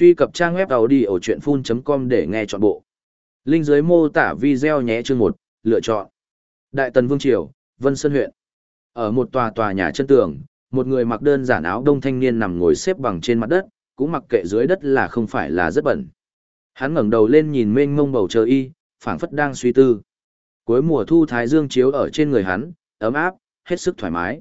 Truy cập trang web đầu đi ở chuyện full.com để nghe trọn bộ. Linh dưới mô tả video nhé chương 1, lựa chọn. Đại Tần Vương Triều, Vân Sơn huyện. Ở một tòa tòa nhà chân tường, một người mặc đơn giản áo đông thanh niên nằm ngồi xếp bằng trên mặt đất, cũng mặc kệ dưới đất là không phải là rất bẩn. Hắn ngẩng đầu lên nhìn mênh mông bầu trời y, phảng phất đang suy tư. Cuối mùa thu thái dương chiếu ở trên người hắn, ấm áp, hết sức thoải mái.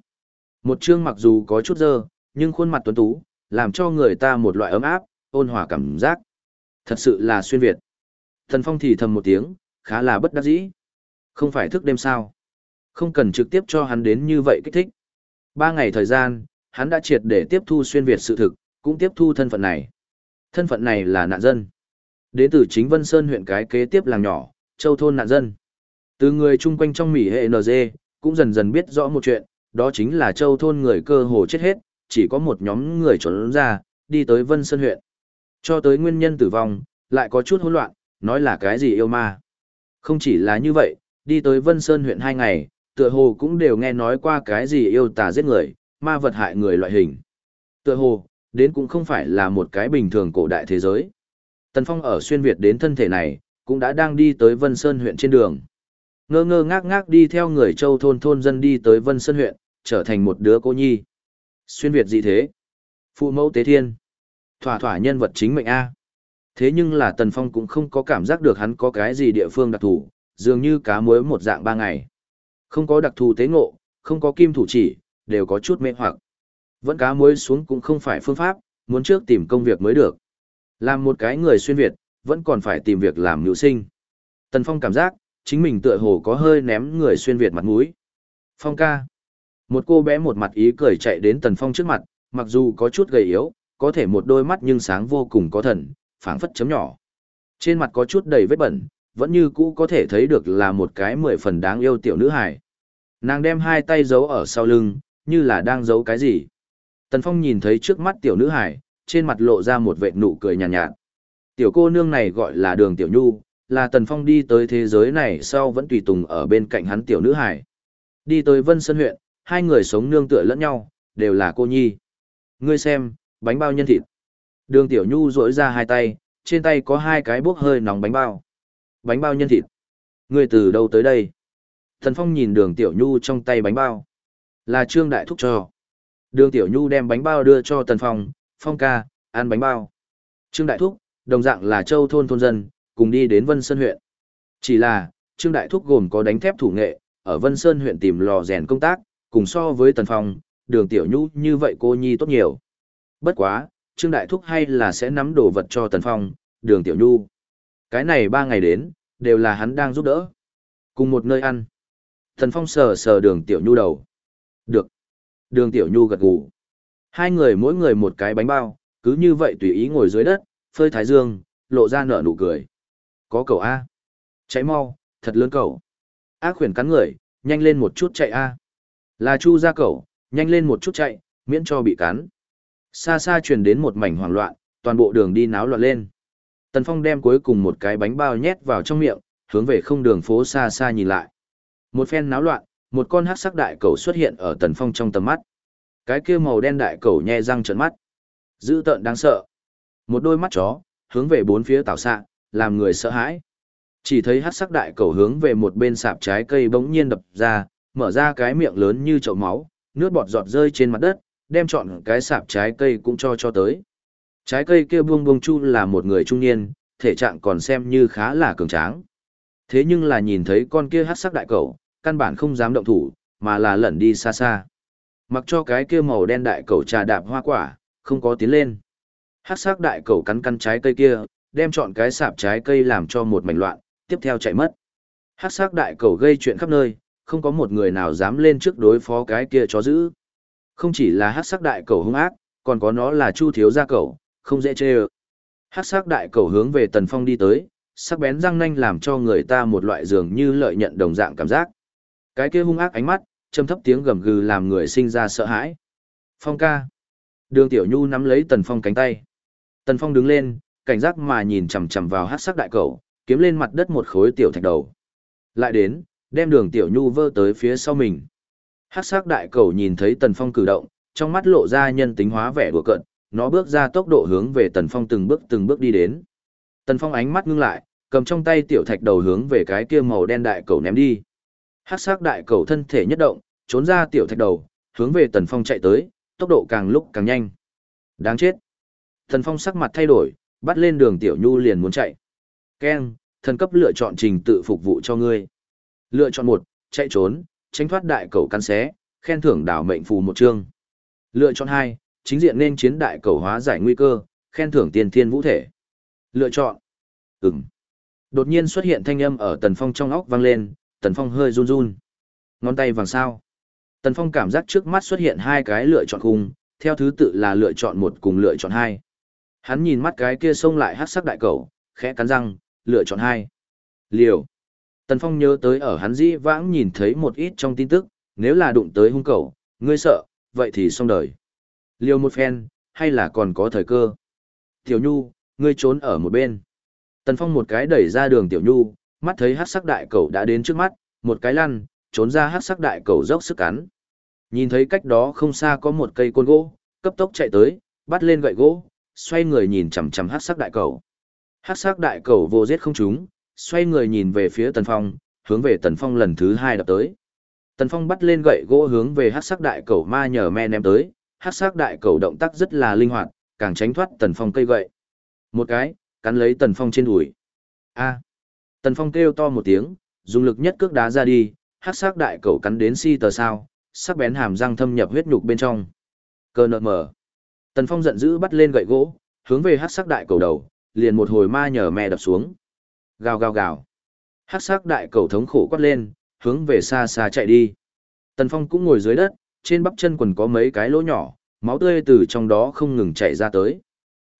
Một chương mặc dù có chút dơ, nhưng khuôn mặt tuấn tú, làm cho người ta một loại ấm áp, ôn hòa cảm giác. Thật sự là xuyên Việt. Thần Phong thì thầm một tiếng, khá là bất đắc dĩ. Không phải thức đêm sao. Không cần trực tiếp cho hắn đến như vậy kích thích. Ba ngày thời gian, hắn đã triệt để tiếp thu xuyên Việt sự thực, cũng tiếp thu thân phận này. Thân phận này là nạn dân. Đến từ chính Vân Sơn huyện cái kế tiếp làng nhỏ, châu thôn nạn dân. Từ người chung quanh trong Mỹ hệ NG, cũng dần dần biết rõ một chuyện, đó chính là châu thôn người cơ hồ chết hết, chỉ có một nhóm người trốn ra, đi tới Vân Sơn huyện. Cho tới nguyên nhân tử vong, lại có chút hỗn loạn, nói là cái gì yêu ma. Không chỉ là như vậy, đi tới Vân Sơn huyện hai ngày, tựa hồ cũng đều nghe nói qua cái gì yêu tà giết người, ma vật hại người loại hình. Tựa hồ, đến cũng không phải là một cái bình thường cổ đại thế giới. Tần Phong ở xuyên Việt đến thân thể này, cũng đã đang đi tới Vân Sơn huyện trên đường. Ngơ ngơ ngác ngác đi theo người châu thôn thôn dân đi tới Vân Sơn huyện, trở thành một đứa cô nhi. Xuyên Việt gì thế? Phụ mẫu tế thiên. Thỏa thỏa nhân vật chính mệnh A. Thế nhưng là Tần Phong cũng không có cảm giác được hắn có cái gì địa phương đặc thù, dường như cá muối một dạng ba ngày. Không có đặc thù tế ngộ, không có kim thủ chỉ, đều có chút mê hoặc. Vẫn cá muối xuống cũng không phải phương pháp, muốn trước tìm công việc mới được. Làm một cái người xuyên Việt, vẫn còn phải tìm việc làm nữ sinh. Tần Phong cảm giác, chính mình tựa hồ có hơi ném người xuyên Việt mặt mũi. Phong ca. Một cô bé một mặt ý cười chạy đến Tần Phong trước mặt, mặc dù có chút gầy yếu, có thể một đôi mắt nhưng sáng vô cùng có thần, phảng phất chấm nhỏ. Trên mặt có chút đầy vết bẩn, vẫn như cũ có thể thấy được là một cái mười phần đáng yêu tiểu nữ hài. Nàng đem hai tay giấu ở sau lưng, như là đang giấu cái gì. Tần Phong nhìn thấy trước mắt tiểu nữ hài, trên mặt lộ ra một vệt nụ cười nhàn nhạt, nhạt. Tiểu cô nương này gọi là Đường Tiểu Nhu, là Tần Phong đi tới thế giới này sau vẫn tùy tùng ở bên cạnh hắn tiểu nữ hài. Đi tới Vân Sơn huyện, hai người sống nương tựa lẫn nhau, đều là cô nhi. Ngươi xem, bánh bao nhân thịt. Đường Tiểu Nhu rỗi ra hai tay, trên tay có hai cái bốc hơi nóng bánh bao. Bánh bao nhân thịt. người từ đâu tới đây? Thần Phong nhìn đường Tiểu Nhu trong tay bánh bao. Là Trương Đại Thúc cho. Đường Tiểu Nhu đem bánh bao đưa cho Tần Phong, Phong ca, ăn bánh bao. Trương Đại Thúc, đồng dạng là châu thôn thôn dân, cùng đi đến Vân Sơn huyện. Chỉ là, Trương Đại Thúc gồm có đánh thép thủ nghệ, ở Vân Sơn huyện tìm lò rèn công tác, cùng so với Tần Phong, đường Tiểu Nhu như vậy cô nhi tốt nhiều. Bất quá, Trương Đại Thúc hay là sẽ nắm đồ vật cho Tần Phong, đường Tiểu Nhu. Cái này ba ngày đến, đều là hắn đang giúp đỡ. Cùng một nơi ăn. Tần Phong sờ sờ đường Tiểu Nhu đầu. Được. Đường Tiểu Nhu gật gù. Hai người mỗi người một cái bánh bao, cứ như vậy tùy ý ngồi dưới đất, phơi thái dương, lộ ra nở nụ cười. Có cầu A. Cháy mau, thật lớn cầu. Ác khuyển cắn người, nhanh lên một chút chạy A. Là chu ra cầu, nhanh lên một chút chạy, miễn cho bị cắn. Xa xa truyền đến một mảnh hoảng loạn, toàn bộ đường đi náo loạn lên. Tần Phong đem cuối cùng một cái bánh bao nhét vào trong miệng, hướng về không đường phố xa xa nhìn lại. Một phen náo loạn, một con hắc sắc đại cầu xuất hiện ở Tần Phong trong tầm mắt. Cái kia màu đen đại cầu nhe răng trợn mắt. Dữ tợn đáng sợ. Một đôi mắt chó, hướng về bốn phía tảo xạ, làm người sợ hãi. Chỉ thấy hắc sắc đại cầu hướng về một bên sạp trái cây bỗng nhiên đập ra, mở ra cái miệng lớn như chậu máu, nước bọt giọt rơi trên mặt đất, đem chọn cái sạp trái cây cũng cho cho tới. Trái cây kia buông buông chu là một người trung niên, thể trạng còn xem như khá là cường tráng. Thế nhưng là nhìn thấy con kia hát sắc đại cầu, căn bản không dám động thủ, mà là lẩn đi xa xa. Mặc cho cái kia màu đen đại cầu trà đạp hoa quả, không có tiến lên. Hát sắc đại cầu cắn cắn trái cây kia, đem chọn cái sạp trái cây làm cho một mảnh loạn, tiếp theo chạy mất. Hát sắc đại cầu gây chuyện khắp nơi, không có một người nào dám lên trước đối phó cái kia chó giữ. Không chỉ là hát sắc đại cầu hung ác, còn có nó là chu thiếu gia cầu, không dễ chê ơ. Hát sắc đại cầu hướng về tần phong đi tới, sắc bén răng nanh làm cho người ta một loại dường như lợi nhận đồng dạng cảm giác. Cái kia hung ác ánh mắt, châm thấp tiếng gầm gừ làm người sinh ra sợ hãi. Phong ca. Đường Tiểu Nhu nắm lấy Tần Phong cánh tay. Tần Phong đứng lên, cảnh giác mà nhìn chằm chằm vào hát sắc đại cầu, kiếm lên mặt đất một khối tiểu thạch đầu. Lại đến, đem đường Tiểu Nhu vơ tới phía sau mình. Hắc sắc đại cầu nhìn thấy Tần Phong cử động, trong mắt lộ ra nhân tính hóa vẻ đùa cận, nó bước ra tốc độ hướng về Tần Phong từng bước từng bước đi đến. Tần Phong ánh mắt ngưng lại, cầm trong tay tiểu thạch đầu hướng về cái kia màu đen đại cầu ném đi. Hắc sắc đại cầu thân thể nhất động, trốn ra tiểu thạch đầu, hướng về Tần Phong chạy tới, tốc độ càng lúc càng nhanh. Đáng chết. Tần Phong sắc mặt thay đổi, bắt lên đường tiểu nhu liền muốn chạy. Ken, thần cấp lựa chọn trình tự phục vụ cho ngươi. Lựa chọn một, chạy trốn, tránh thoát đại cầu cắn xé, khen thưởng đảo mệnh phù một chương. Lựa chọn hai, chính diện nên chiến đại cầu hóa giải nguy cơ, khen thưởng tiền thiên vũ thể. Lựa chọn. Ừm. Đột nhiên xuất hiện thanh âm ở Tần Phong trong óc vang lên, Tần Phong hơi run run. Ngón tay vàng sao. Tần Phong cảm giác trước mắt xuất hiện hai cái lựa chọn cùng, theo thứ tự là lựa chọn một cùng lựa chọn hai. Hắn nhìn mắt cái kia xông lại hát sắc đại cầu, khẽ cắn răng, lựa chọn hai. Liều. Tần Phong nhớ tới ở hắn dĩ vãng nhìn thấy một ít trong tin tức, nếu là đụng tới hung cầu, ngươi sợ, vậy thì xong đời. Liêu một phen, hay là còn có thời cơ. Tiểu Nhu, ngươi trốn ở một bên. Tần Phong một cái đẩy ra đường Tiểu Nhu, mắt thấy hát sắc đại cầu đã đến trước mắt, một cái lăn, trốn ra hát sắc đại cầu dốc sức cắn. Nhìn thấy cách đó không xa có một cây côn gỗ, cấp tốc chạy tới, bắt lên gậy gỗ, xoay người nhìn chằm chằm hát sắc đại cầu. Hát sắc đại cầu vô giết không chúng xoay người nhìn về phía Tần Phong, hướng về Tần Phong lần thứ hai đập tới. Tần Phong bắt lên gậy gỗ hướng về hát sắc đại cầu ma nhờ me ném tới, hát sắc đại cầu động tác rất là linh hoạt, càng tránh thoát Tần Phong cây gậy. Một cái, cắn lấy Tần Phong trên đùi. A. Tần Phong kêu to một tiếng, dùng lực nhất cước đá ra đi, hát sắc đại cầu cắn đến si tờ sao, sắc bén hàm răng thâm nhập huyết nhục bên trong. Cơ nợ mở. Tần Phong giận dữ bắt lên gậy gỗ, hướng về hát sắc đại cầu đầu, liền một hồi ma nhờ me đập xuống. Gào gào gào. hắc sắc đại cầu thống khổ quát lên, hướng về xa xa chạy đi. Tần Phong cũng ngồi dưới đất, trên bắp chân quần có mấy cái lỗ nhỏ, máu tươi từ trong đó không ngừng chảy ra tới.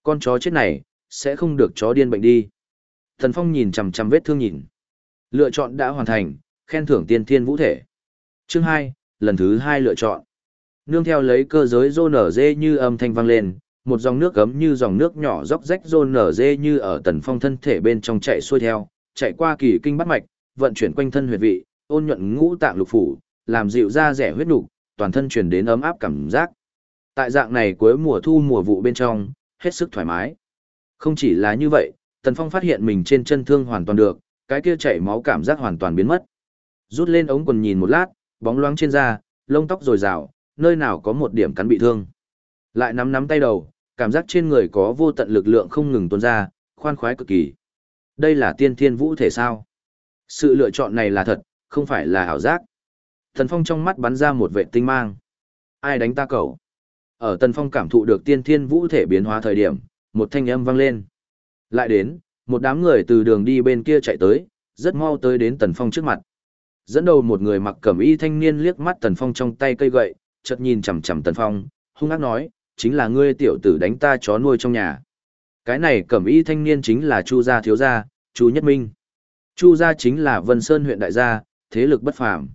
Con chó chết này, sẽ không được chó điên bệnh đi. Tần Phong nhìn chằm chằm vết thương nhìn. Lựa chọn đã hoàn thành, khen thưởng tiên thiên vũ thể. Chương 2, lần thứ 2 lựa chọn. Nương theo lấy cơ giới rô nở dê như âm thanh vang lên, một dòng nước gấm như dòng nước nhỏ róc rách rôn nở dê như ở tần phong thân thể bên trong chạy xuôi theo, chạy qua kỳ kinh bắt mạch, vận chuyển quanh thân huyệt vị, ôn nhuận ngũ tạng lục phủ, làm dịu da rẻ huyết nục, toàn thân truyền đến ấm áp cảm giác. Tại dạng này cuối mùa thu mùa vụ bên trong, hết sức thoải mái. Không chỉ là như vậy, Tần Phong phát hiện mình trên chân thương hoàn toàn được, cái kia chảy máu cảm giác hoàn toàn biến mất. Rút lên ống quần nhìn một lát, bóng loáng trên da, lông tóc rồi rào, nơi nào có một điểm cắn bị thương. Lại nắm nắm tay đầu, cảm giác trên người có vô tận lực lượng không ngừng tuôn ra, khoan khoái cực kỳ. Đây là tiên thiên vũ thể sao? Sự lựa chọn này là thật, không phải là ảo giác. Tần Phong trong mắt bắn ra một vệ tinh mang. Ai đánh ta cậu? Ở Tần Phong cảm thụ được tiên thiên vũ thể biến hóa thời điểm, một thanh âm vang lên. Lại đến, một đám người từ đường đi bên kia chạy tới, rất mau tới đến Tần Phong trước mặt. Dẫn đầu một người mặc cẩm y thanh niên liếc mắt Tần Phong trong tay cây gậy, chợt nhìn chằm chằm Tần Phong, hung ác nói, chính là ngươi tiểu tử đánh ta chó nuôi trong nhà. Cái này cẩm y thanh niên chính là Chu gia thiếu gia, Chu Nhất Minh. Chu gia chính là Vân Sơn huyện đại gia, thế lực bất phàm.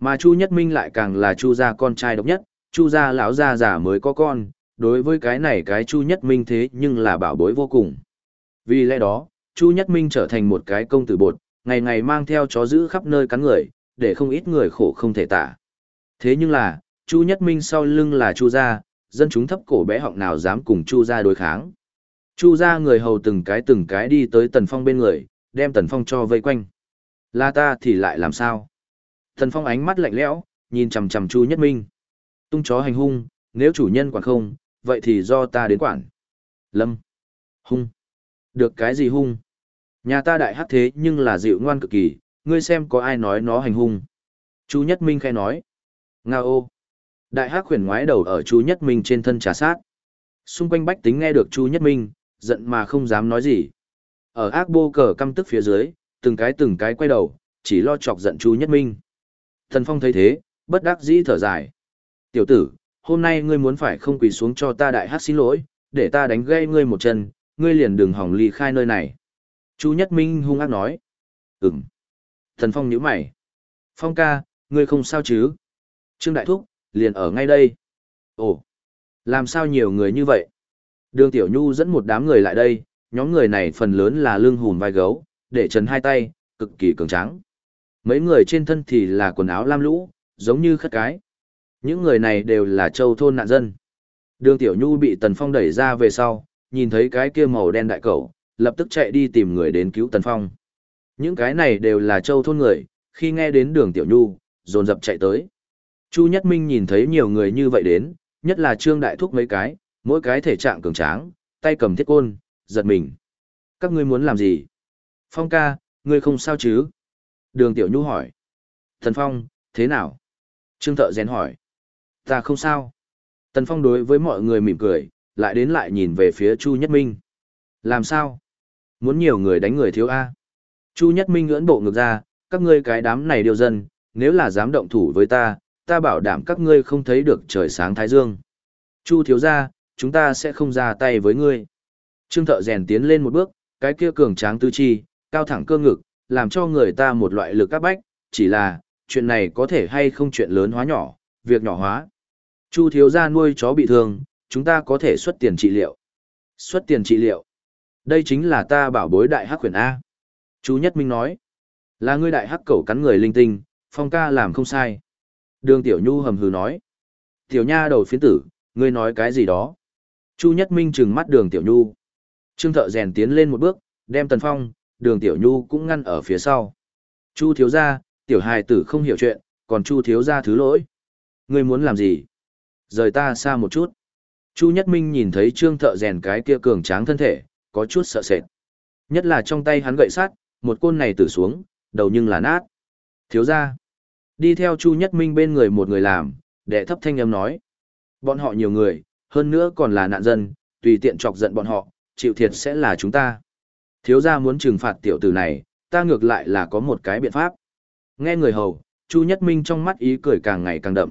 Mà Chu Nhất Minh lại càng là Chu gia con trai độc nhất, Chu gia lão gia già mới có con, đối với cái này cái Chu Nhất Minh thế nhưng là bảo bối vô cùng. Vì lẽ đó, Chu Nhất Minh trở thành một cái công tử bột, ngày ngày mang theo chó giữ khắp nơi cắn người, để không ít người khổ không thể tả. Thế nhưng là, Chu Nhất Minh sau lưng là Chu gia, dân chúng thấp cổ bé họng nào dám cùng Chu gia đối kháng. Chu gia người hầu từng cái từng cái đi tới Tần Phong bên người, đem Tần Phong cho vây quanh. la ta thì lại làm sao? Tần Phong ánh mắt lạnh lẽo, nhìn chằm chằm Chu Nhất Minh. Tung chó hành hung, nếu chủ nhân quản không, vậy thì do ta đến quản. Lâm. Hung. Được cái gì hung? Nhà ta đại hát thế nhưng là dịu ngoan cực kỳ, ngươi xem có ai nói nó hành hung. Chu Nhất Minh khai nói. Nga ô. Đại hắc khuyển ngoái đầu ở Chu Nhất Minh trên thân trà sát. Xung quanh bách tính nghe được Chu Nhất Minh, giận mà không dám nói gì. Ở ác bô cờ căm tức phía dưới, từng cái từng cái quay đầu, chỉ lo chọc giận Chu Nhất Minh. Thần Phong thấy thế, bất đắc dĩ thở dài. Tiểu tử, hôm nay ngươi muốn phải không quỳ xuống cho ta đại hát xin lỗi, để ta đánh gây ngươi một chân, ngươi liền đừng hỏng ly khai nơi này. Chu Nhất Minh hung ác nói. Ừm. Thần Phong nhíu mày. Phong ca, ngươi không sao chứ? Trương Đại Thúc, liền ở ngay đây. Ồ, làm sao nhiều người như vậy? Đường Tiểu Nhu dẫn một đám người lại đây, nhóm người này phần lớn là lưng hùn vai gấu, để trần hai tay, cực kỳ cường tráng. Mấy người trên thân thì là quần áo lam lũ, giống như khất cái. Những người này đều là châu thôn nạn dân. Đường Tiểu Nhu bị Tần Phong đẩy ra về sau, nhìn thấy cái kia màu đen đại cẩu, lập tức chạy đi tìm người đến cứu Tần Phong. Những cái này đều là châu thôn người, khi nghe đến đường Tiểu Nhu, dồn dập chạy tới. Chu Nhất Minh nhìn thấy nhiều người như vậy đến, nhất là Trương Đại Thúc mấy cái, mỗi cái thể trạng cường tráng, tay cầm thiết côn, giật mình. Các ngươi muốn làm gì? Phong ca, ngươi không sao chứ? Đường Tiểu Nhu hỏi. Thần Phong, thế nào? Trương Thợ Rèn hỏi. Ta không sao. Tần Phong đối với mọi người mỉm cười, lại đến lại nhìn về phía Chu Nhất Minh. Làm sao? Muốn nhiều người đánh người thiếu A. Chu Nhất Minh ngưỡng bộ ngược ra, các ngươi cái đám này điều dân, nếu là dám động thủ với ta, ta bảo đảm các ngươi không thấy được trời sáng thái dương. Chu thiếu gia, chúng ta sẽ không ra tay với ngươi. Trương thợ rèn tiến lên một bước, cái kia cường tráng tư chi, cao thẳng cơ ngực, làm cho người ta một loại lực áp bách, chỉ là, chuyện này có thể hay không chuyện lớn hóa nhỏ, việc nhỏ hóa. Chu thiếu gia nuôi chó bị thương, chúng ta có thể xuất tiền trị liệu. Xuất tiền trị liệu. Đây chính là ta bảo bối đại hắc huyền A. Chú Nhất Minh nói, là ngươi đại hắc cẩu cắn người linh tinh, phong ca làm không sai. Đường Tiểu Nhu hầm hừ nói, Tiểu Nha đầu phiến tử, ngươi nói cái gì đó. Chu Nhất Minh trừng mắt đường Tiểu Nhu. Trương thợ rèn tiến lên một bước, đem Tần Phong, đường Tiểu Nhu cũng ngăn ở phía sau. Chu thiếu gia, Tiểu hài tử không hiểu chuyện, còn Chu thiếu gia thứ lỗi. Ngươi muốn làm gì? Rời ta xa một chút. Chu Nhất Minh nhìn thấy Trương thợ rèn cái kia cường tráng thân thể, có chút sợ sệt. Nhất là trong tay hắn gậy sắt, một côn này tử xuống, đầu nhưng là nát. Thiếu gia đi theo Chu Nhất Minh bên người một người làm, đệ thấp thanh âm nói. Bọn họ nhiều người, hơn nữa còn là nạn dân, tùy tiện chọc giận bọn họ, chịu thiệt sẽ là chúng ta. Thiếu gia muốn trừng phạt tiểu tử này, ta ngược lại là có một cái biện pháp. Nghe người hầu, Chu Nhất Minh trong mắt ý cười càng ngày càng đậm.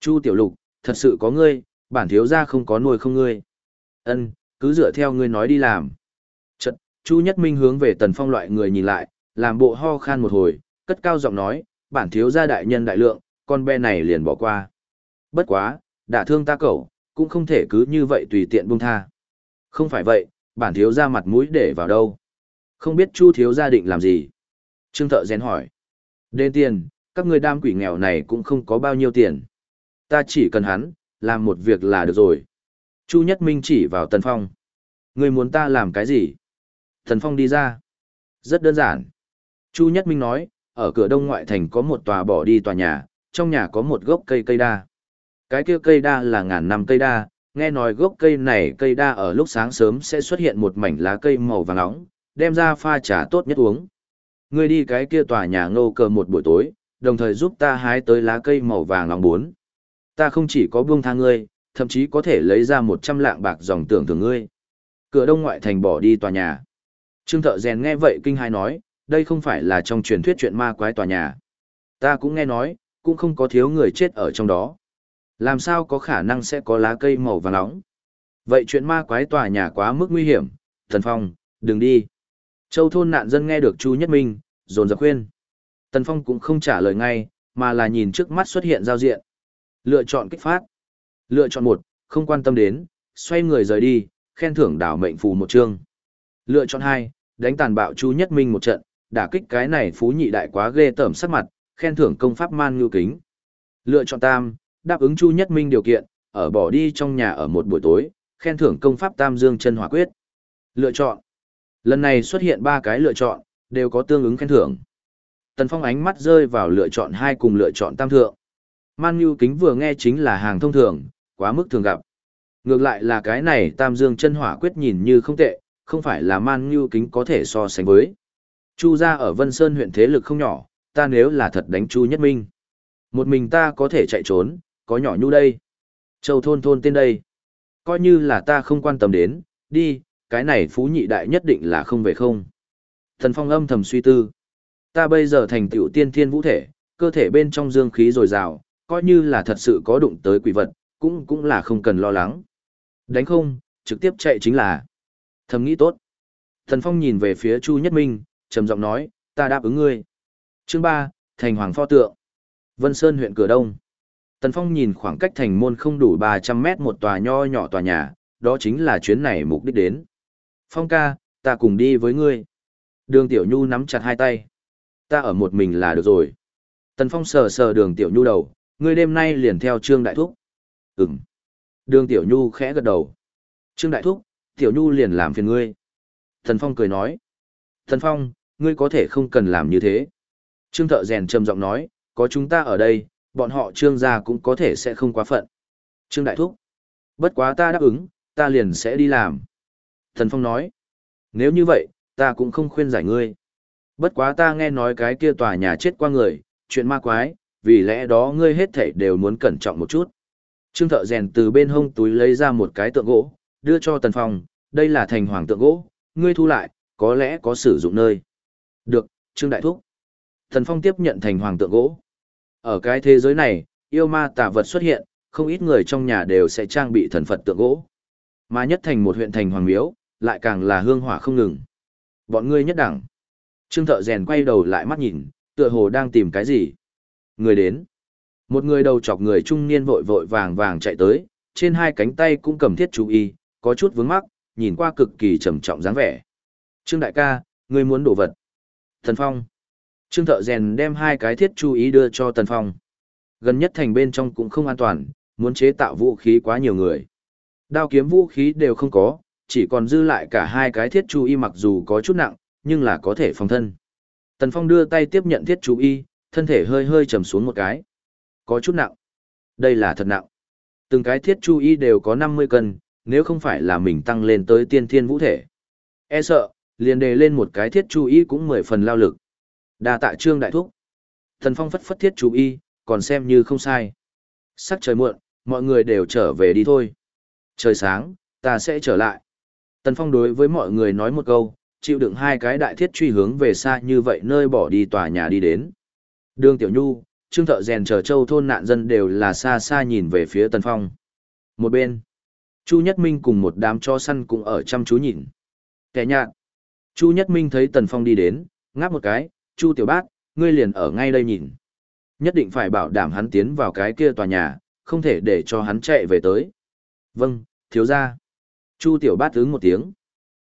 Chu Tiểu Lục, thật sự có ngươi, bản thiếu gia không có nuôi không ngươi. Ân, cứ dựa theo ngươi nói đi làm. Chu Nhất Minh hướng về Tần Phong loại người nhìn lại, làm bộ ho khan một hồi, cất cao giọng nói, bản thiếu gia đại nhân đại lượng, con be này liền bỏ qua. Bất quá, đã thương ta cậu, cũng không thể cứ như vậy tùy tiện buông tha. Không phải vậy, bản thiếu gia mặt mũi để vào đâu. Không biết Chu thiếu gia định làm gì. Trương thợ rèn hỏi. đến tiền, các người đam quỷ nghèo này cũng không có bao nhiêu tiền. Ta chỉ cần hắn, làm một việc là được rồi. Chu Nhất Minh chỉ vào Tần Phong. Người muốn ta làm cái gì? tần Phong đi ra. Rất đơn giản. Chu Nhất Minh nói, ở cửa đông ngoại thành có một tòa bỏ đi tòa nhà, trong nhà có một gốc cây cây đa. Cái kia cây đa là ngàn năm cây đa, nghe nói gốc cây này cây đa ở lúc sáng sớm sẽ xuất hiện một mảnh lá cây màu vàng nóng, đem ra pha trà tốt nhất uống. Ngươi đi cái kia tòa nhà ngô cờ một buổi tối, đồng thời giúp ta hái tới lá cây màu vàng nóng bốn. Ta không chỉ có buông tha ngươi, thậm chí có thể lấy ra một trăm lạng bạc dòng tưởng thưởng ngươi. Cửa đông ngoại thành bỏ đi tòa nhà. Trương thợ rèn nghe vậy kinh hai nói, đây không phải là trong truyền thuyết chuyện ma quái tòa nhà. Ta cũng nghe nói, cũng không có thiếu người chết ở trong đó. Làm sao có khả năng sẽ có lá cây màu vàng nóng? Vậy chuyện ma quái tòa nhà quá mức nguy hiểm, Tần Phong, đừng đi. Châu thôn nạn dân nghe được Chu Nhất Minh, dồn dập khuyên. Tần Phong cũng không trả lời ngay, mà là nhìn trước mắt xuất hiện giao diện. Lựa chọn kích phát. Lựa chọn một, không quan tâm đến, xoay người rời đi, khen thưởng đảo mệnh phù một chương. Lựa chọn hai, đánh tàn bạo Chu Nhất Minh một trận, đả kích cái này phú nhị đại quá ghê tởm sắc mặt, khen thưởng công pháp man ngưu kính. Lựa chọn tam, đáp ứng Chu Nhất Minh điều kiện, ở bỏ đi trong nhà ở một buổi tối, khen thưởng công pháp tam dương chân hỏa quyết. Lựa chọn. Lần này xuất hiện ba cái lựa chọn, đều có tương ứng khen thưởng. Tần Phong ánh mắt rơi vào lựa chọn hai cùng lựa chọn tam thượng. Man Nhu Kính vừa nghe chính là hàng thông thường, quá mức thường gặp. Ngược lại là cái này Tam Dương chân hỏa quyết nhìn như không tệ, không phải là man như kính có thể so sánh với. Chu gia ở Vân Sơn huyện thế lực không nhỏ, ta nếu là thật đánh Chu Nhất Minh. Một mình ta có thể chạy trốn, có nhỏ nhu đây. Châu thôn thôn tên đây. Coi như là ta không quan tâm đến, đi, cái này phú nhị đại nhất định là không về không. Thần phong âm thầm suy tư. Ta bây giờ thành tựu tiên thiên vũ thể, cơ thể bên trong dương khí dồi dào, coi như là thật sự có đụng tới quỷ vật, cũng cũng là không cần lo lắng. Đánh không, trực tiếp chạy chính là. Thầm nghĩ tốt. Thần Phong nhìn về phía Chu Nhất Minh, trầm giọng nói, ta đáp ứng ngươi. Chương ba, Thành Hoàng Pho Tượng. Vân Sơn huyện Cửa Đông. Tần Phong nhìn khoảng cách thành môn không đủ ba trăm mét một tòa nho nhỏ tòa nhà, đó chính là chuyến này mục đích đến. Phong ca, ta cùng đi với ngươi. Đường Tiểu Nhu nắm chặt hai tay. Ta ở một mình là được rồi. Tần Phong sờ sờ đường Tiểu Nhu đầu, ngươi đêm nay liền theo Trương Đại Thúc. Ừm. Đường Tiểu Nhu khẽ gật đầu. Trương Đại Thúc, Tiểu Nhu liền làm phiền ngươi. Tần Phong cười nói. Tần Phong, ngươi có thể không cần làm như thế. Trương Thợ rèn trầm giọng nói, có chúng ta ở đây, bọn họ trương gia cũng có thể sẽ không quá phận. Trương Đại Thúc. Bất quá ta đáp ứng, ta liền sẽ đi làm. Thần Phong nói. Nếu như vậy, ta cũng không khuyên giải ngươi. Bất quá ta nghe nói cái kia tòa nhà chết qua người, chuyện ma quái, vì lẽ đó ngươi hết thảy đều muốn cẩn trọng một chút. Trương thợ rèn từ bên hông túi lấy ra một cái tượng gỗ, đưa cho Tần Phong, đây là thành hoàng tượng gỗ, ngươi thu lại, có lẽ có sử dụng nơi. Được, Trương Đại Thúc. thần Phong tiếp nhận thành hoàng tượng gỗ. Ở cái thế giới này, yêu ma tà vật xuất hiện, không ít người trong nhà đều sẽ trang bị thần Phật tượng gỗ. Mà nhất thành một huyện thành hoàng miếu, lại càng là hương hỏa không ngừng. Bọn ngươi nhất đẳng. Trương thợ rèn quay đầu lại mắt nhìn, tựa hồ đang tìm cái gì. Người đến. Một người đầu chọc người trung niên vội vội vàng vàng chạy tới, trên hai cánh tay cũng cầm thiết chú y, có chút vướng mắc, nhìn qua cực kỳ trầm trọng dáng vẻ. Trương đại ca, ngươi muốn đổ vật. Thần Phong. Trương thợ rèn đem hai cái thiết chú ý đưa cho Tần Phong. Gần nhất thành bên trong cũng không an toàn, muốn chế tạo vũ khí quá nhiều người. Đao kiếm vũ khí đều không có, chỉ còn dư lại cả hai cái thiết chú y mặc dù có chút nặng, nhưng là có thể phòng thân. Tần Phong đưa tay tiếp nhận thiết chú y, thân thể hơi hơi trầm xuống một cái. Có chút nặng. Đây là thật nặng. Từng cái thiết chú y đều có 50 cân, nếu không phải là mình tăng lên tới tiên thiên vũ thể. E sợ, liền đề lên một cái thiết chú y cũng 10 phần lao lực. Đa tạ trương đại thúc. Tần Phong phất phất thiết chú y, còn xem như không sai. Sắc trời muộn, mọi người đều trở về đi thôi. Trời sáng, ta sẽ trở lại. Tần Phong đối với mọi người nói một câu, chịu đựng hai cái đại thiết truy hướng về xa như vậy nơi bỏ đi tòa nhà đi đến. Đường Tiểu Nhu, Trương Thợ rèn chờ châu thôn nạn dân đều là xa xa nhìn về phía Tần Phong. Một bên, Chu Nhất Minh cùng một đám cho săn cũng ở chăm chú nhìn. Kẻ nhạt. Chu Nhất Minh thấy Tần Phong đi đến, ngáp một cái, Chu Tiểu Bác, ngươi liền ở ngay đây nhìn. Nhất định phải bảo đảm hắn tiến vào cái kia tòa nhà, không thể để cho hắn chạy về tới. Vâng, thiếu gia. Chu Tiểu Bát ứng một tiếng.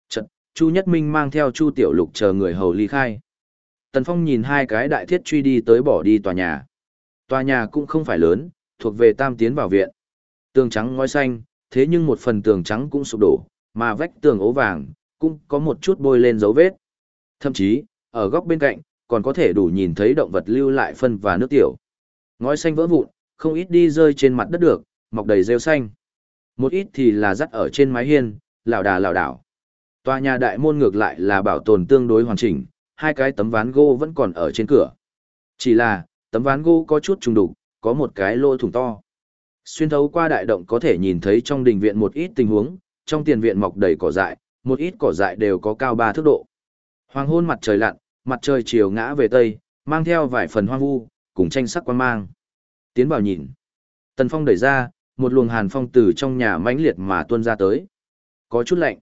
Chật, Chu Nhất Minh mang theo Chu Tiểu Lục chờ người hầu ly khai. Tần Phong nhìn hai cái đại thiết truy đi tới bỏ đi tòa nhà. Tòa nhà cũng không phải lớn, thuộc về tam tiến vào viện. Tường trắng ngói xanh, thế nhưng một phần tường trắng cũng sụp đổ, mà vách tường ố vàng, cũng có một chút bôi lên dấu vết. Thậm chí, ở góc bên cạnh, còn có thể đủ nhìn thấy động vật lưu lại phân và nước tiểu. Ngói xanh vỡ vụn, không ít đi rơi trên mặt đất được, mọc đầy rêu xanh. Một ít thì là dắt ở trên mái hiên, lảo đà lảo đảo. Tòa nhà đại môn ngược lại là bảo tồn tương đối hoàn chỉnh, hai cái tấm ván gỗ vẫn còn ở trên cửa. Chỉ là, tấm ván gỗ có chút trùng đục, có một cái lỗ thủng to. Xuyên thấu qua đại động có thể nhìn thấy trong đình viện một ít tình huống, trong tiền viện mọc đầy cỏ dại, một ít cỏ dại đều có cao ba thước độ. Hoàng hôn mặt trời lặn, mặt trời chiều ngã về tây, mang theo vài phần hoang vu, cùng tranh sắc quan mang. Tiến vào nhìn. Tần Phong đẩy ra, một luồng hàn phong từ trong nhà mãnh liệt mà tuôn ra tới. Có chút lạnh.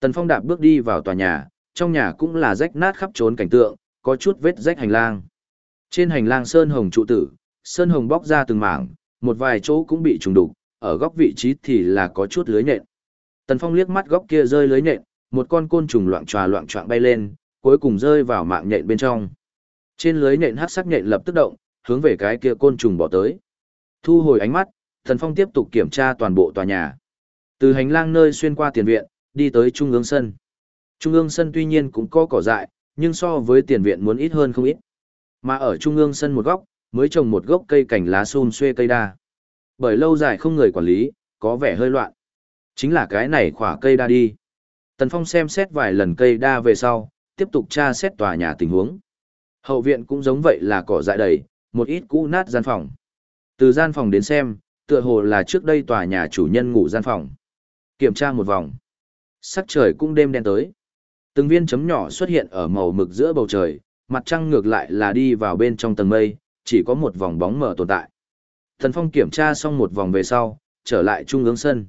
Tần Phong đạp bước đi vào tòa nhà, trong nhà cũng là rách nát khắp trốn cảnh tượng, có chút vết rách hành lang. Trên hành lang sơn hồng trụ tử, sơn hồng bóc ra từng mảng, một vài chỗ cũng bị trùng đục, ở góc vị trí thì là có chút lưới nhện. Tần Phong liếc mắt góc kia rơi lưới nhện, một con côn trùng loạn tròa loạn trạng bay lên, cuối cùng rơi vào mạng nhện bên trong. Trên lưới nhện hắc sắc nhện lập tức động, hướng về cái kia côn trùng bỏ tới. Thu hồi ánh mắt, Tần Phong tiếp tục kiểm tra toàn bộ tòa nhà. Từ hành lang nơi xuyên qua tiền viện, đi tới trung ương sân. Trung ương sân tuy nhiên cũng có cỏ dại, nhưng so với tiền viện muốn ít hơn không ít. Mà ở trung ương sân một góc, mới trồng một gốc cây cảnh lá xun xuê cây đa. Bởi lâu dài không người quản lý, có vẻ hơi loạn. Chính là cái này khỏa cây đa đi. Tần Phong xem xét vài lần cây đa về sau, tiếp tục tra xét tòa nhà tình huống. Hậu viện cũng giống vậy là cỏ dại đầy, một ít cũ nát gian phòng. Từ gian phòng đến xem, tựa hồ là trước đây tòa nhà chủ nhân ngủ gian phòng. Kiểm tra một vòng. Sắc trời cũng đêm đen tới. Từng viên chấm nhỏ xuất hiện ở màu mực giữa bầu trời, mặt trăng ngược lại là đi vào bên trong tầng mây, chỉ có một vòng bóng mờ tồn tại. Thần Phong kiểm tra xong một vòng về sau, trở lại trung ương sân.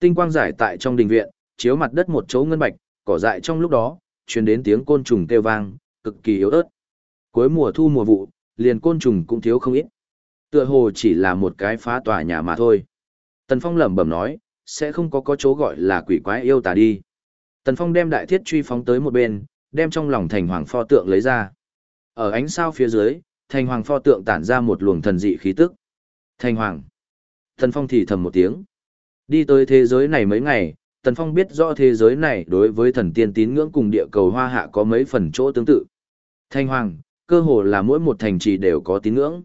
Tinh quang giải tại trong đình viện, chiếu mặt đất một chỗ ngân bạch, cỏ dại trong lúc đó, truyền đến tiếng côn trùng kêu vang, cực kỳ yếu ớt. Cuối mùa thu mùa vụ, liền côn trùng cũng thiếu không ít. Tựa hồ chỉ là một cái phá tòa nhà mà thôi. Tần Phong lẩm bẩm nói, sẽ không có có chỗ gọi là quỷ quái yêu tà đi. Tần Phong đem đại thiết truy phóng tới một bên, đem trong lòng thành hoàng pho tượng lấy ra. Ở ánh sao phía dưới, thành hoàng pho tượng tản ra một luồng thần dị khí tức. Thành hoàng. Tần Phong thì thầm một tiếng. Đi tới thế giới này mấy ngày, Tần Phong biết rõ thế giới này đối với thần tiên tín ngưỡng cùng địa cầu hoa hạ có mấy phần chỗ tương tự. Thanh Hoàng, cơ hồ là mỗi một thành trì đều có tín ngưỡng.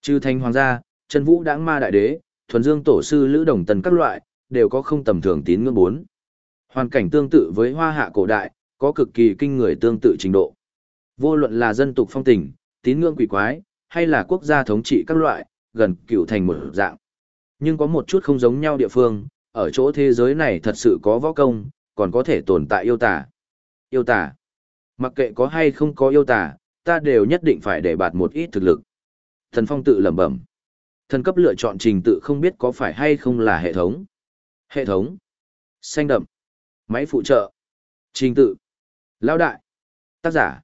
Trừ Thanh Hoàng gia, chân vũ đãng ma đại đế, thuần dương tổ sư lữ đồng tần các loại, đều có không tầm thường tín ngưỡng bốn. Hoàn cảnh tương tự với hoa hạ cổ đại, có cực kỳ kinh người tương tự trình độ. Vô luận là dân tục phong tình, tín ngưỡng quỷ quái, hay là quốc gia thống trị các loại, gần cựu thành một dạng. Nhưng có một chút không giống nhau địa phương, ở chỗ thế giới này thật sự có võ công, còn có thể tồn tại yêu tả. Yêu tả. Mặc kệ có hay không có yêu tả, ta đều nhất định phải để bạt một ít thực lực. Thần Phong tự lẩm bẩm. Thần cấp lựa chọn trình tự không biết có phải hay không là hệ thống. Hệ thống. Xanh đậm. Máy phụ trợ. Trình tự. Lao đại. Tác giả.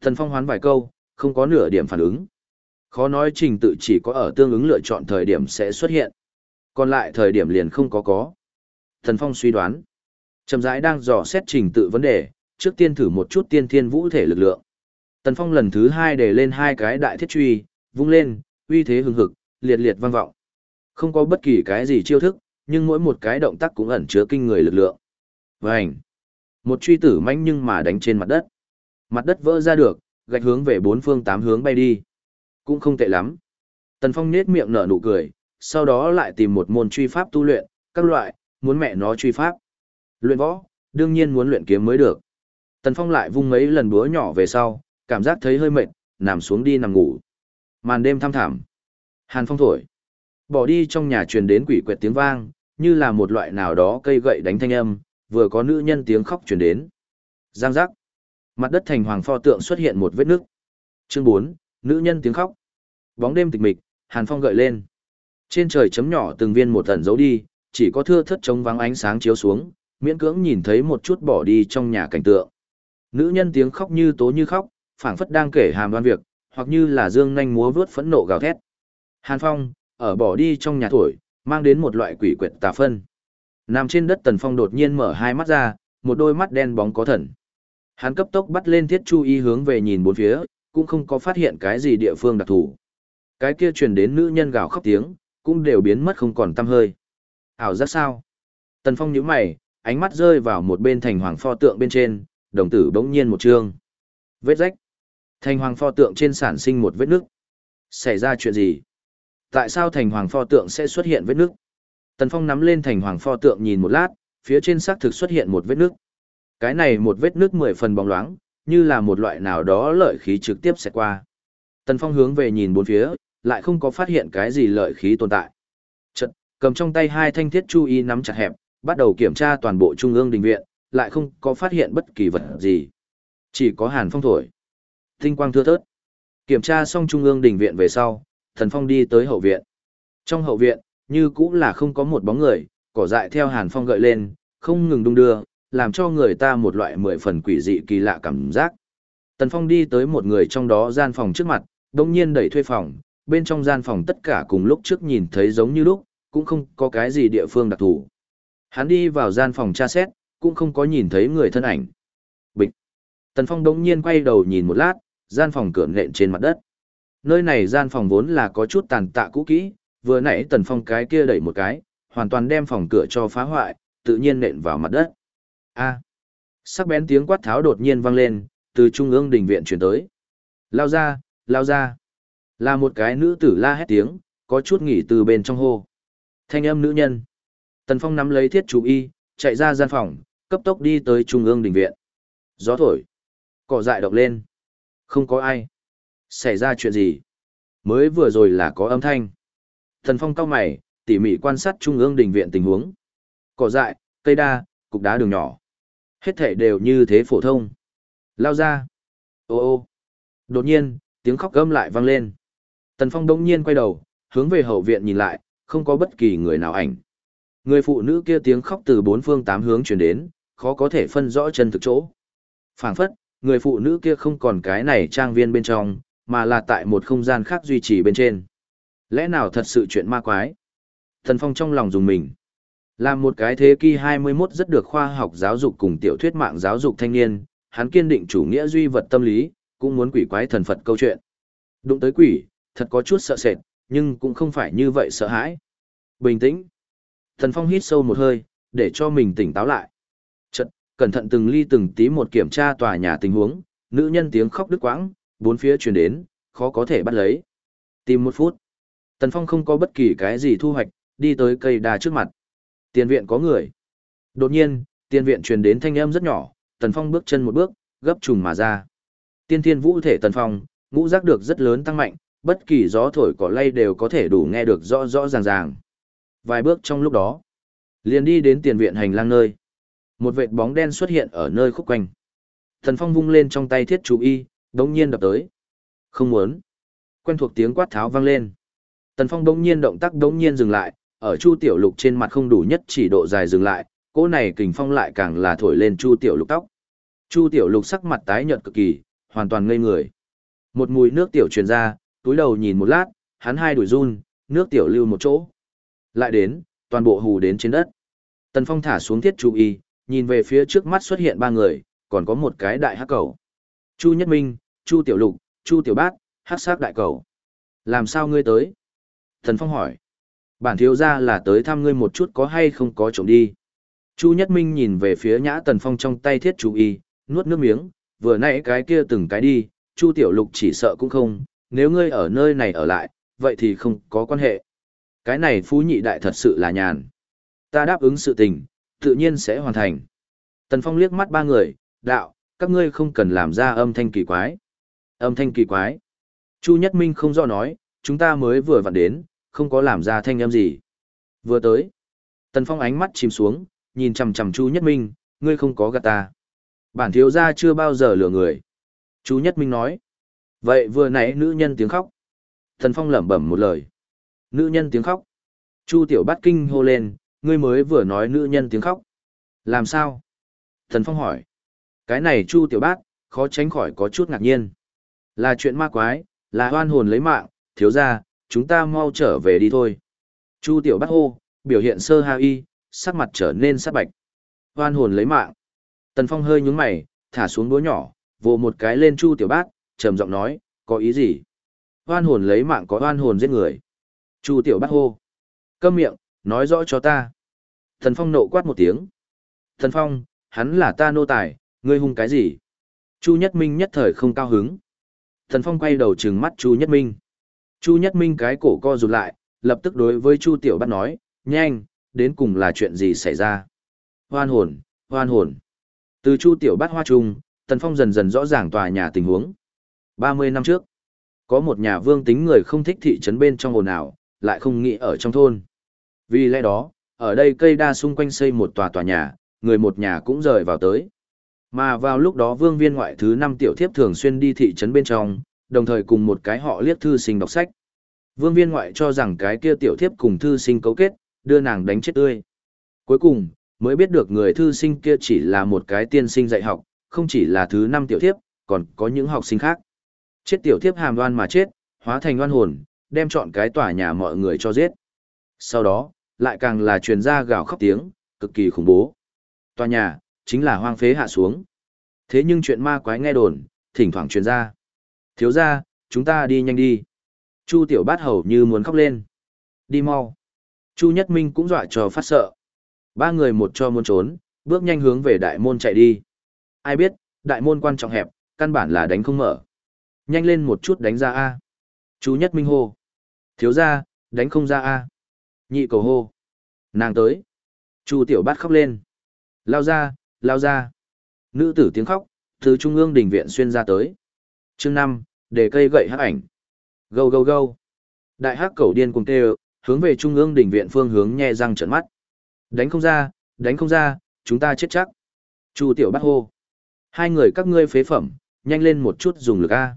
Thần Phong hoán vài câu, không có nửa điểm phản ứng. Khó nói trình tự chỉ có ở tương ứng lựa chọn thời điểm sẽ xuất hiện. Còn lại thời điểm liền không có có. Thần Phong suy đoán. Trầm rãi đang dò xét trình tự vấn đề, trước tiên thử một chút tiên thiên vũ thể lực lượng. Tần Phong lần thứ hai để lên hai cái đại thiết truy, vung lên, uy thế hừng hực, liệt liệt vang vọng. Không có bất kỳ cái gì chiêu thức, nhưng mỗi một cái động tác cũng ẩn chứa kinh người lực lượng. Vành. Một truy tử manh nhưng mà đánh trên mặt đất. Mặt đất vỡ ra được, gạch hướng về bốn phương tám hướng bay đi. Cũng không tệ lắm. Tần Phong nết miệng nở nụ cười, sau đó lại tìm một môn truy pháp tu luyện, các loại, muốn mẹ nó truy pháp. Luyện võ, đương nhiên muốn luyện kiếm mới được. Tần Phong lại vung mấy lần búa nhỏ về sau, cảm giác thấy hơi mệt, nằm xuống đi nằm ngủ. Màn đêm thăm thẳm. Hàn phong thổi. Bỏ đi trong nhà truyền đến quỷ quẹt tiếng vang, như là một loại nào đó cây gậy đánh thanh âm, vừa có nữ nhân tiếng khóc truyền đến. Giang giác. Mặt đất thành hoàng pho tượng xuất hiện một vết nước. Chương 4, nữ nhân tiếng khóc. Bóng đêm tịch mịch, hàn phong gợi lên. Trên trời chấm nhỏ từng viên một tẩn giấu đi, chỉ có thưa thất trống vắng ánh sáng chiếu xuống, miễn cưỡng nhìn thấy một chút bỏ đi trong nhà cảnh tượng. Nữ nhân tiếng khóc như tố như khóc, phảng phất đang kể hàm đoan việc, hoặc như là dương nhanh múa vướt phẫn nộ gào thét. Hàn Phong, ở bỏ đi trong nhà tuổi mang đến một loại quỷ quyệt tà phân. Nằm trên đất Tần Phong đột nhiên mở hai mắt ra, một đôi mắt đen bóng có thần. Hắn cấp tốc bắt lên thiết chu y hướng về nhìn bốn phía, cũng không có phát hiện cái gì địa phương đặc thù. Cái kia truyền đến nữ nhân gào khóc tiếng, cũng đều biến mất không còn tăm hơi. Ảo giác sao? Tần Phong nhíu mày, ánh mắt rơi vào một bên thành hoàng pho tượng bên trên, đồng tử bỗng nhiên một trương. Vết rách. Thành hoàng pho tượng trên sản sinh một vết nước. Xảy ra chuyện gì? Tại sao thành hoàng pho tượng sẽ xuất hiện vết nước? Tần Phong nắm lên thành hoàng pho tượng nhìn một lát, phía trên xác thực xuất hiện một vết nước. Cái này một vết nước mười phần bóng loáng, như là một loại nào đó lợi khí trực tiếp sẽ qua. Tần Phong hướng về nhìn bốn phía, lại không có phát hiện cái gì lợi khí tồn tại. Chật, cầm trong tay hai thanh thiết chu y nắm chặt hẹp, bắt đầu kiểm tra toàn bộ trung ương đình viện, lại không có phát hiện bất kỳ vật gì. Chỉ có hàn phong thổi. Tinh quang thưa thớt. Kiểm tra xong trung ương đình viện về sau, thần phong đi tới hậu viện. Trong hậu viện, như cũng là không có một bóng người, cỏ dại theo hàn phong gợi lên, không ngừng đung đưa, làm cho người ta một loại mười phần quỷ dị kỳ lạ cảm giác. Tần Phong đi tới một người trong đó gian phòng trước mặt, đồng nhiên đẩy thuê phòng, bên trong gian phòng tất cả cùng lúc trước nhìn thấy giống như lúc, cũng không có cái gì địa phương đặc thù. Hắn đi vào gian phòng tra xét, cũng không có nhìn thấy người thân ảnh. Bịch. Tần Phong đống nhiên quay đầu nhìn một lát, gian phòng cửa nện trên mặt đất. Nơi này gian phòng vốn là có chút tàn tạ cũ kỹ, vừa nãy Tần Phong cái kia đẩy một cái, hoàn toàn đem phòng cửa cho phá hoại, tự nhiên nện vào mặt đất. A. Sắc bén tiếng quát tháo đột nhiên vang lên, từ trung ương đình viện chuyển tới. Lao ra, lao ra. Là một cái nữ tử la hét tiếng, có chút nghỉ từ bên trong hô. Thanh âm nữ nhân. Tần Phong nắm lấy thiết chú y, chạy ra gian phòng, cấp tốc đi tới trung ương đình viện. Gió thổi. Cỏ dại động lên. Không có ai. Xảy ra chuyện gì? Mới vừa rồi là có âm thanh. Tần Phong cau mày, tỉ mỉ quan sát trung ương đình viện tình huống. Cỏ dại, cây đa, cục đá đường nhỏ. Hết thể đều như thế phổ thông. Lao ra. Ô ô. Đột nhiên, tiếng khóc gâm lại vang lên. Tần Phong đông nhiên quay đầu, hướng về hậu viện nhìn lại, không có bất kỳ người nào ảnh. Người phụ nữ kia tiếng khóc từ bốn phương tám hướng truyền đến, khó có thể phân rõ chân thực chỗ. Phảng phất, người phụ nữ kia không còn cái này trang viên bên trong, mà là tại một không gian khác duy trì bên trên. Lẽ nào thật sự chuyện ma quái? Thần Phong trong lòng dùng mình. Làm một cái thế kỷ 21 rất được khoa học giáo dục cùng tiểu thuyết mạng giáo dục thanh niên, hắn kiên định chủ nghĩa duy vật tâm lý, cũng muốn quỷ quái thần Phật câu chuyện. Đụng tới quỷ, thật có chút sợ sệt, nhưng cũng không phải như vậy sợ hãi. Bình tĩnh. Thần Phong hít sâu một hơi, để cho mình tỉnh táo lại. Chật, cẩn thận từng ly từng tí một kiểm tra tòa nhà tình huống, nữ nhân tiếng khóc đứt quãng, bốn phía truyền đến, khó có thể bắt lấy. Tìm một phút. Tần Phong không có bất kỳ cái gì thu hoạch, đi tới cây đà trước mặt. Tiền viện có người. Đột nhiên, tiền viện truyền đến thanh âm rất nhỏ, Tần Phong bước chân một bước, gấp trùng mà ra. Tiên thiên vũ thể Tần Phong, ngũ giác được rất lớn tăng mạnh, bất kỳ gió thổi cỏ lay đều có thể đủ nghe được rõ rõ ràng ràng. Vài bước trong lúc đó, liền đi đến tiền viện hành lang nơi. Một vệt bóng đen xuất hiện ở nơi khúc quanh. Tần Phong vung lên trong tay thiết chú y, đống nhiên đập tới. Không muốn. Quen thuộc tiếng quát tháo vang lên. Tần Phong đống nhiên động tác đống nhiên dừng lại, ở Chu Tiểu Lục trên mặt không đủ nhất chỉ độ dài dừng lại, cỗ này kình phong lại càng là thổi lên Chu Tiểu Lục tóc. Chu Tiểu Lục sắc mặt tái nhợt cực kỳ, hoàn toàn ngây người. Một mùi nước tiểu truyền ra, túi đầu nhìn một lát, hắn hai đuổi run, nước tiểu lưu một chỗ. Lại đến, toàn bộ hù đến trên đất. Tần Phong thả xuống thiết chú y, nhìn về phía trước mắt xuất hiện ba người, còn có một cái đại hắc cầu. Chu Nhất Minh, Chu Tiểu Lục, Chu Tiểu Bát, hắc sắc đại cầu. Làm sao ngươi tới? Tần Phong hỏi. Bản thiếu ra là tới thăm ngươi một chút có hay không có trộm đi. Chu Nhất Minh nhìn về phía nhã Tần Phong trong tay thiết chú y, nuốt nước miếng, vừa nãy cái kia từng cái đi, Chu Tiểu Lục chỉ sợ cũng không, nếu ngươi ở nơi này ở lại, vậy thì không có quan hệ. Cái này phú nhị đại thật sự là nhàn. Ta đáp ứng sự tình, tự nhiên sẽ hoàn thành. Tần Phong liếc mắt ba người, đạo, các ngươi không cần làm ra âm thanh kỳ quái. Âm thanh kỳ quái. Chu Nhất Minh không do nói, chúng ta mới vừa vặn đến, không có làm ra thanh âm gì. Vừa tới. Tần Phong ánh mắt chìm xuống, nhìn chằm chằm Chu Nhất Minh, ngươi không có gạt ta. Bản thiếu gia chưa bao giờ lừa người. Chu Nhất Minh nói. Vậy vừa nãy nữ nhân tiếng khóc. thần Phong lẩm bẩm một lời. Nữ nhân tiếng khóc. Chu Tiểu Bát kinh hô lên, ngươi mới vừa nói nữ nhân tiếng khóc. Làm sao? thần Phong hỏi. Cái này Chu Tiểu Bát, khó tránh khỏi có chút ngạc nhiên. Là chuyện ma quái, là hoan hồn lấy mạng, thiếu gia, chúng ta mau trở về đi thôi. Chu Tiểu Bát hô, biểu hiện sơ ha y, sắc mặt trở nên sắc bạch. Hoan hồn lấy mạng. Tần Phong hơi nhúng mày, thả xuống đũa nhỏ, vồ một cái lên Chu Tiểu Bát, trầm giọng nói, có ý gì? Hoan hồn lấy mạng có hoan hồn giết người. Chu Tiểu Bát hô. Câm miệng, nói rõ cho ta. thần Phong nộ quát một tiếng. thần Phong, hắn là ta nô tài, ngươi hung cái gì? Chu Nhất Minh nhất thời không cao hứng. thần Phong quay đầu trừng mắt Chu Nhất Minh. Chu Nhất Minh cái cổ co rụt lại, lập tức đối với Chu Tiểu Bát nói, nhanh, đến cùng là chuyện gì xảy ra? Hoan hồn, hoan hồn. Từ Chu Tiểu Bát hoa trung, Tần Phong dần dần rõ ràng tòa nhà tình huống. 30 năm trước, có một nhà vương tính người không thích thị trấn bên trong ồn ào, lại không nghĩ ở trong thôn. Vì lẽ đó, ở đây cây đa xung quanh xây một tòa tòa nhà, người một nhà cũng rời vào tới. Mà vào lúc đó vương viên ngoại thứ 5 tiểu thiếp thường xuyên đi thị trấn bên trong, đồng thời cùng một cái họ liếc thư sinh đọc sách. Vương viên ngoại cho rằng cái kia tiểu thiếp cùng thư sinh cấu kết, đưa nàng đánh chết tươi. Cuối cùng, mới biết được người thư sinh kia chỉ là một cái tiên sinh dạy học, không chỉ là thứ năm tiểu thiếp, còn có những học sinh khác. Chết tiểu thiếp hàm đoan mà chết, hóa thành oan hồn, đem chọn cái tòa nhà mọi người cho giết. Sau đó, lại càng là truyền ra gào khóc tiếng, cực kỳ khủng bố. Tòa nhà, chính là hoang phế hạ xuống. Thế nhưng chuyện ma quái nghe đồn, thỉnh thoảng truyền ra. Thiếu ra, chúng ta đi nhanh đi. Chu tiểu bát hầu như muốn khóc lên. Đi mau. Chu Nhất Minh cũng dọa cho phát sợ. Ba người một cho muốn trốn, bước nhanh hướng về đại môn chạy đi. Ai biết, đại môn quan trọng hẹp, căn bản là đánh không mở. Nhanh lên một chút đánh ra A. Chú Nhất Minh hô. Thiếu ra, đánh không ra A. Nhị cầu hô. Nàng tới. Chu Tiểu Bát khóc lên. Lao ra, lao ra. Nữ tử tiếng khóc, từ trung ương đình viện xuyên ra tới. Chương năm, để cây gậy hắc ảnh. Gâu gâu gâu. Đại hắc cầu điên cùng kêu, hướng về trung ương đình viện phương hướng nhe răng trợn mắt. Đánh không ra, đánh không ra, chúng ta chết chắc. Chu tiểu bát hô. Hai người các ngươi phế phẩm, nhanh lên một chút dùng lực A.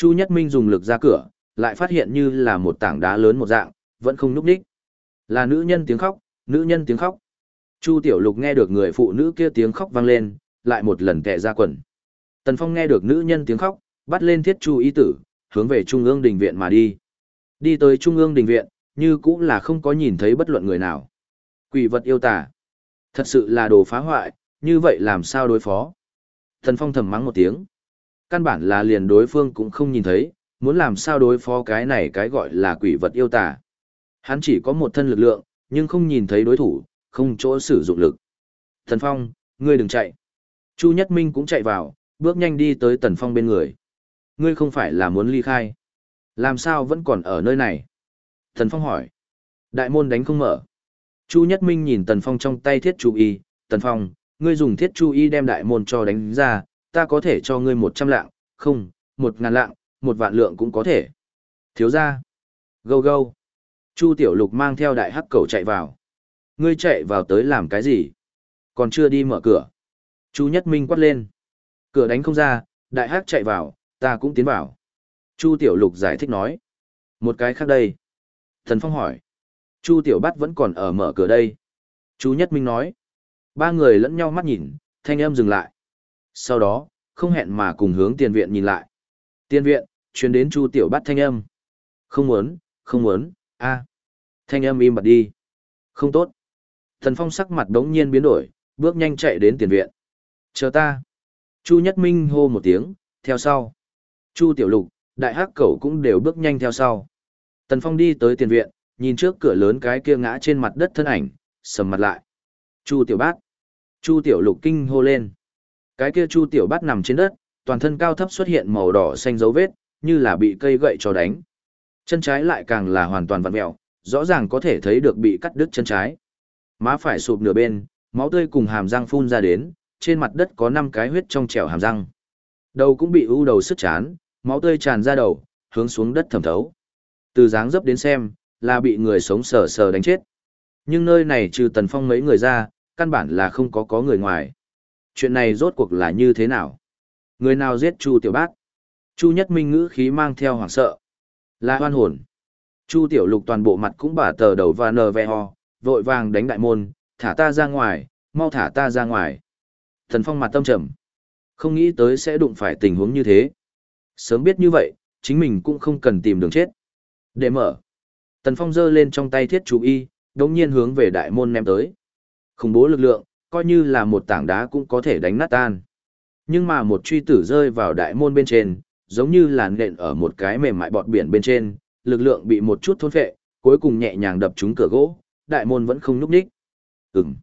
Chu Nhất Minh dùng lực ra cửa, lại phát hiện như là một tảng đá lớn một dạng, vẫn không núp đích. Là nữ nhân tiếng khóc, nữ nhân tiếng khóc. Chu Tiểu Lục nghe được người phụ nữ kia tiếng khóc vang lên, lại một lần kẹ ra quần. Tần Phong nghe được nữ nhân tiếng khóc, bắt lên thiết chu ý tử, hướng về Trung ương đình viện mà đi. Đi tới Trung ương đình viện, như cũng là không có nhìn thấy bất luận người nào. Quỷ vật yêu tả. Thật sự là đồ phá hoại, như vậy làm sao đối phó? Thần Phong thầm mắng một tiếng. Căn bản là liền đối phương cũng không nhìn thấy, muốn làm sao đối phó cái này cái gọi là quỷ vật yêu tà? Hắn chỉ có một thân lực lượng, nhưng không nhìn thấy đối thủ, không chỗ sử dụng lực. Thần Phong, ngươi đừng chạy. Chu Nhất Minh cũng chạy vào, bước nhanh đi tới Tần Phong bên người. Ngươi không phải là muốn ly khai. Làm sao vẫn còn ở nơi này? Tần Phong hỏi. Đại môn đánh không mở. Chu Nhất Minh nhìn Tần Phong trong tay thiết chu y. Tần Phong, ngươi dùng thiết chu y đem đại môn cho đánh ra, ta có thể cho ngươi một trăm lạng, không, một ngàn lạng, một vạn lượng cũng có thể. Thiếu ra. Gâu gâu. Chu Tiểu Lục mang theo đại hắc cầu chạy vào. Ngươi chạy vào tới làm cái gì? Còn chưa đi mở cửa. Chu Nhất Minh quát lên. Cửa đánh không ra, đại hắc chạy vào, ta cũng tiến vào. Chu Tiểu Lục giải thích nói. Một cái khác đây. Thần Phong hỏi. Chu Tiểu Bát vẫn còn ở mở cửa đây. Chu Nhất Minh nói. Ba người lẫn nhau mắt nhìn, thanh âm dừng lại. Sau đó, không hẹn mà cùng hướng tiền viện nhìn lại. Tiền viện, chuyến đến Chu Tiểu Bát thanh âm. Không muốn, không muốn, a. Thanh âm im bặt đi. Không tốt. Thần Phong sắc mặt đống nhiên biến đổi, bước nhanh chạy đến tiền viện. Chờ ta. Chu Nhất Minh hô một tiếng, theo sau. Chu Tiểu Lục, Đại Hắc Cẩu cũng đều bước nhanh theo sau. Tần Phong đi tới tiền viện, nhìn trước cửa lớn cái kia ngã trên mặt đất thân ảnh, sầm mặt lại. Chu Tiểu Bát. Chu Tiểu Lục kinh hô lên. Cái kia Chu Tiểu Bát nằm trên đất, toàn thân cao thấp xuất hiện màu đỏ xanh dấu vết, như là bị cây gậy cho đánh. Chân trái lại càng là hoàn toàn vặn vẹo, rõ ràng có thể thấy được bị cắt đứt chân trái. Má phải sụp nửa bên, máu tươi cùng hàm răng phun ra đến, trên mặt đất có 5 cái huyết trong trẻo hàm răng. Đầu cũng bị u đầu sức chán, máu tươi tràn ra đầu, hướng xuống đất thẩm thấu. Từ dáng dấp đến xem, là bị người sống sờ sờ đánh chết. Nhưng nơi này trừ Tần Phong mấy người ra, căn bản là không có có người ngoài. Chuyện này rốt cuộc là như thế nào? Người nào giết Chu Tiểu Bát? Chu Nhất Minh ngữ khí mang theo hoảng sợ. Là hoan hồn. Chu Tiểu Lục toàn bộ mặt cũng bả tờ đầu và nờ ve ho, vội vàng đánh đại môn, thả ta ra ngoài, mau thả ta ra ngoài. Thần Phong mặt tâm trầm. Không nghĩ tới sẽ đụng phải tình huống như thế. Sớm biết như vậy, chính mình cũng không cần tìm đường chết. Để mở. Tần Phong giơ lên trong tay thiết chú y, đống nhiên hướng về đại môn ném tới. Khủng bố lực lượng, coi như là một tảng đá cũng có thể đánh nát tan. Nhưng mà một truy tử rơi vào đại môn bên trên, giống như là nện ở một cái mềm mại bọt biển bên trên, lực lượng bị một chút thôn phệ, cuối cùng nhẹ nhàng đập trúng cửa gỗ, đại môn vẫn không nhúc nhích. Ừm.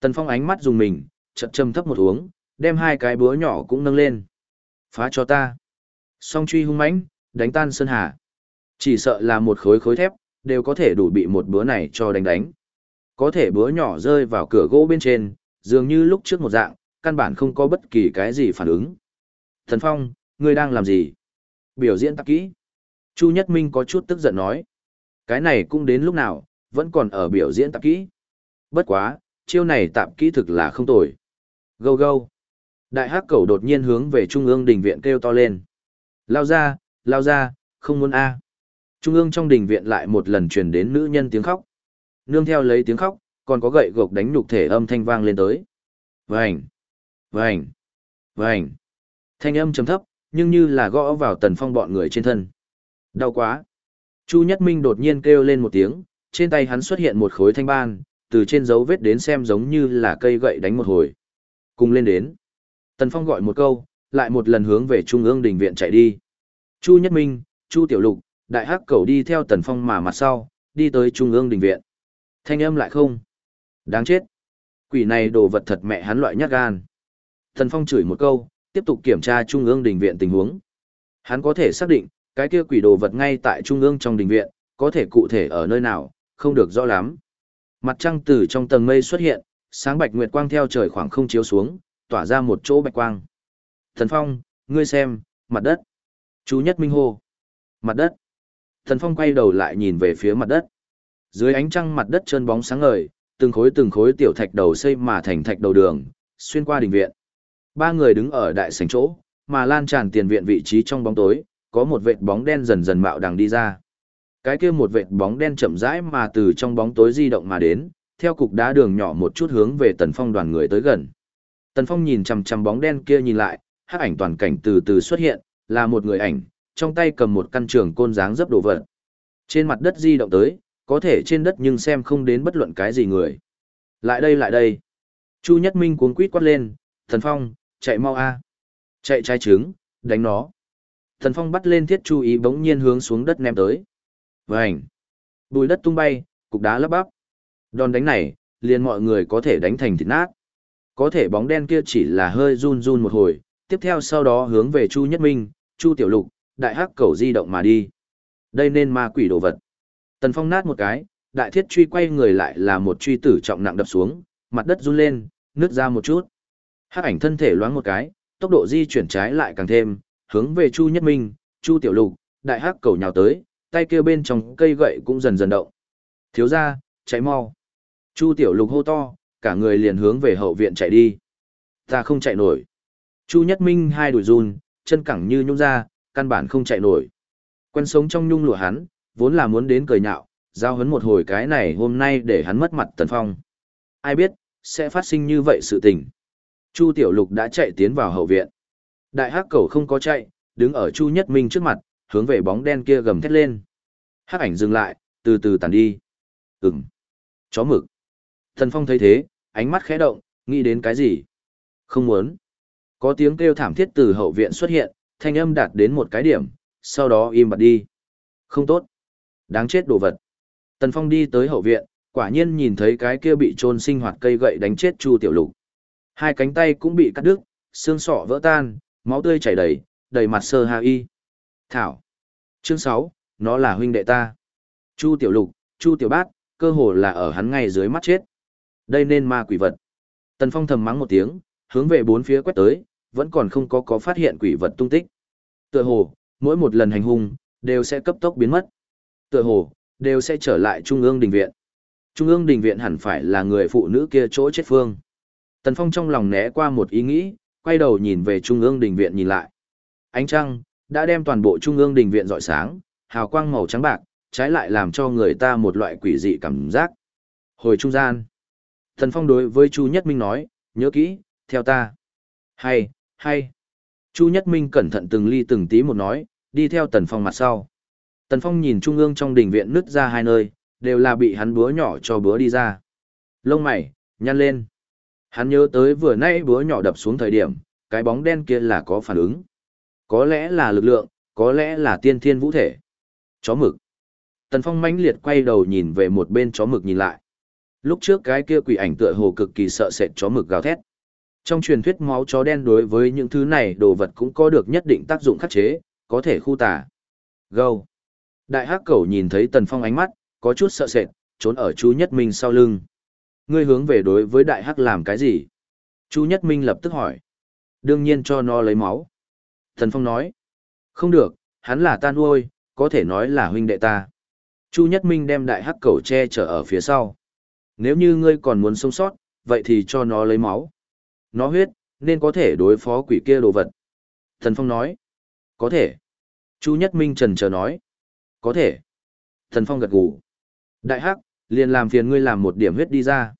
Tần Phong ánh mắt dùng mình, chậm châm thấp một uống, đem hai cái búa nhỏ cũng nâng lên. Phá cho ta. Song truy hung mãnh, đánh tan sơn hà. Chỉ sợ là một khối khối thép, đều có thể đủ bị một búa này cho đánh đánh. Có thể búa nhỏ rơi vào cửa gỗ bên trên, dường như lúc trước một dạng, căn bản không có bất kỳ cái gì phản ứng. Thần Phong, ngươi đang làm gì? Biểu diễn tạp kỹ. Chu Nhất Minh có chút tức giận nói. Cái này cũng đến lúc nào, vẫn còn ở biểu diễn tạp kỹ. Bất quá, chiêu này tạp kỹ thực là không tồi. Gâu gâu. Đại hắc cầu đột nhiên hướng về trung ương đình viện kêu to lên. Lao ra, lao ra, không muốn a. Trung ương trong đình viện lại một lần truyền đến nữ nhân tiếng khóc. Nương theo lấy tiếng khóc, còn có gậy gộc đánh nhục thể âm thanh vang lên tới. Vành, vành, vành. Thanh âm trầm thấp, nhưng như là gõ vào tần phong bọn người trên thân. Đau quá. Chu Nhất Minh đột nhiên kêu lên một tiếng, trên tay hắn xuất hiện một khối thanh ban, từ trên dấu vết đến xem giống như là cây gậy đánh một hồi. Cùng lên đến. Tần Phong gọi một câu, lại một lần hướng về trung ương đình viện chạy đi. Chu Nhất Minh, Chu Tiểu Lục, Đại Hắc Cầu đi theo Tần Phong mà mặt sau, đi tới trung ương đình viện. Thanh âm lại không. Đáng chết. Quỷ này đồ vật thật mẹ hắn loại nhát gan. Thần Phong chửi một câu, tiếp tục kiểm tra trung ương đình viện tình huống. Hắn có thể xác định, cái kia quỷ đồ vật ngay tại trung ương trong đình viện, có thể cụ thể ở nơi nào, không được rõ lắm. Mặt trăng từ trong tầng mây xuất hiện, sáng bạch nguyệt quang theo trời khoảng không chiếu xuống, tỏa ra một chỗ bạch quang. Thần Phong, ngươi xem, mặt đất. Chú Nhất Minh hô. Mặt đất. Thần Phong quay đầu lại nhìn về phía mặt đất. Dưới ánh trăng mặt đất trơn bóng sáng ngời, từng khối từng khối tiểu thạch đầu xây mà thành thạch đầu đường, xuyên qua đình viện. Ba người đứng ở đại sảnh chỗ, mà lan tràn tiền viện vị trí trong bóng tối, có một vệt bóng đen dần dần mạo đằng đi ra. Cái kia một vệt bóng đen chậm rãi mà từ trong bóng tối di động mà đến, theo cục đá đường nhỏ một chút hướng về Tần Phong đoàn người tới gần. Tần Phong nhìn chằm chằm bóng đen kia nhìn lại, hắc ảnh toàn cảnh từ từ xuất hiện, là một người ảnh, trong tay cầm một căn trường côn dáng dấp đồ vật. Trên mặt đất di động tới, có thể trên đất nhưng xem không đến bất luận cái gì người. Lại đây lại đây. Chu Nhất Minh cuống quýt quát lên, Thần Phong, chạy mau a, Chạy trái trứng, đánh nó. Thần Phong bắt lên thiết chu ý bỗng nhiên hướng xuống đất ném tới. Vành. Bùi đất tung bay, cục đá lấp bắp. Đòn đánh này, liền mọi người có thể đánh thành thịt nát. Có thể bóng đen kia chỉ là hơi run run một hồi, tiếp theo sau đó hướng về Chu Nhất Minh, Chu Tiểu Lục, đại hắc cầu di động mà đi. Đây nên ma quỷ đồ vật. Tần Phong nát một cái, đại thiết truy quay người lại là một truy tử trọng nặng đập xuống, mặt đất run lên, nứt ra một chút. Hắc ảnh thân thể loáng một cái, tốc độ di chuyển trái lại càng thêm, hướng về Chu Nhất Minh, Chu Tiểu Lục, đại hắc cầu nhào tới, tay kia bên trong cây gậy cũng dần dần động. Thiếu ra, cháy mau. Chu Tiểu Lục hô to, cả người liền hướng về hậu viện chạy đi. Ta không chạy nổi. Chu Nhất Minh hai đùi run, chân cẳng như nhung ra, căn bản không chạy nổi. Quen sống trong nhung lụa hắn, vốn là muốn đến cười nhạo, giao hấn một hồi cái này hôm nay để hắn mất mặt Tần Phong. Ai biết, sẽ phát sinh như vậy sự tình. Chu Tiểu Lục đã chạy tiến vào hậu viện. Đại hắc cầu không có chạy, đứng ở Chu Nhất Minh trước mặt, hướng về bóng đen kia gầm thét lên. Hắc ảnh dừng lại, từ từ tàn đi. Ừm. Chó mực. Thần Phong thấy thế, ánh mắt khẽ động, nghĩ đến cái gì? Không muốn. Có tiếng kêu thảm thiết từ hậu viện xuất hiện, thanh âm đạt đến một cái điểm, sau đó im bặt đi. Không tốt. Đáng chết đồ vật. Tần Phong đi tới hậu viện, quả nhiên nhìn thấy cái kia bị trôn sinh hoạt cây gậy đánh chết Chu Tiểu Lục. Hai cánh tay cũng bị cắt đứt, xương sọ vỡ tan, máu tươi chảy đầy, đầy mặt sơ hà y. Thảo. Chương 6, nó là huynh đệ ta. Chu Tiểu Lục, Chu Tiểu Bát, cơ hồ là ở hắn ngay dưới mắt chết. Đây nên ma quỷ vật. Tần Phong thầm mắng một tiếng, hướng về bốn phía quét tới, vẫn còn không có có phát hiện quỷ vật tung tích. Tựa hồ, mỗi một lần hành hung, đều sẽ cấp tốc biến mất. Tựa hồ, đều sẽ trở lại Trung ương đình viện. Trung ương đình viện hẳn phải là người phụ nữ kia chỗ chết phương. Tần Phong trong lòng né qua một ý nghĩ, quay đầu nhìn về Trung ương đình viện nhìn lại. Ánh trăng, đã đem toàn bộ Trung ương đình viện rọi sáng, hào quang màu trắng bạc, trái lại làm cho người ta một loại quỷ dị cảm giác. Hồi trung gian, Tần Phong đối với Chu Nhất Minh nói, nhớ kỹ, theo ta. Hay, hay. Chu Nhất Minh cẩn thận từng ly từng tí một nói, đi theo Tần Phong mặt sau. Tần Phong nhìn trung ương trong đình viện nứt ra hai nơi, đều là bị hắn búa nhỏ cho búa đi ra. Lông mày, nhăn lên. Hắn nhớ tới vừa nay búa nhỏ đập xuống thời điểm, cái bóng đen kia là có phản ứng. Có lẽ là lực lượng, có lẽ là tiên thiên vũ thể. Chó mực. Tần Phong mãnh liệt quay đầu nhìn về một bên chó mực nhìn lại. Lúc trước cái kia quỷ ảnh tựa hồ cực kỳ sợ sệt chó mực gào thét. Trong truyền thuyết máu chó đen đối với những thứ này đồ vật cũng có được nhất định tác dụng khắc chế, có thể khu tả. Gâu. Đại hắc cẩu nhìn thấy Tần Phong ánh mắt, có chút sợ sệt, trốn ở chú Nhất Minh sau lưng. Ngươi hướng về đối với đại hắc làm cái gì? Chu Nhất Minh lập tức hỏi. Đương nhiên cho nó lấy máu. Tần Phong nói. Không được, hắn là ta nuôi, có thể nói là huynh đệ ta. Chu Nhất Minh đem đại hắc cẩu che chở ở phía sau. Nếu như ngươi còn muốn sống sót, vậy thì cho nó lấy máu. Nó huyết, nên có thể đối phó quỷ kia đồ vật. Thần Phong nói. Có thể. Chu Nhất Minh trần chờ nói. Có thể. Thần Phong gật gù. Đại hắc, liền làm phiền ngươi làm một điểm huyết đi ra.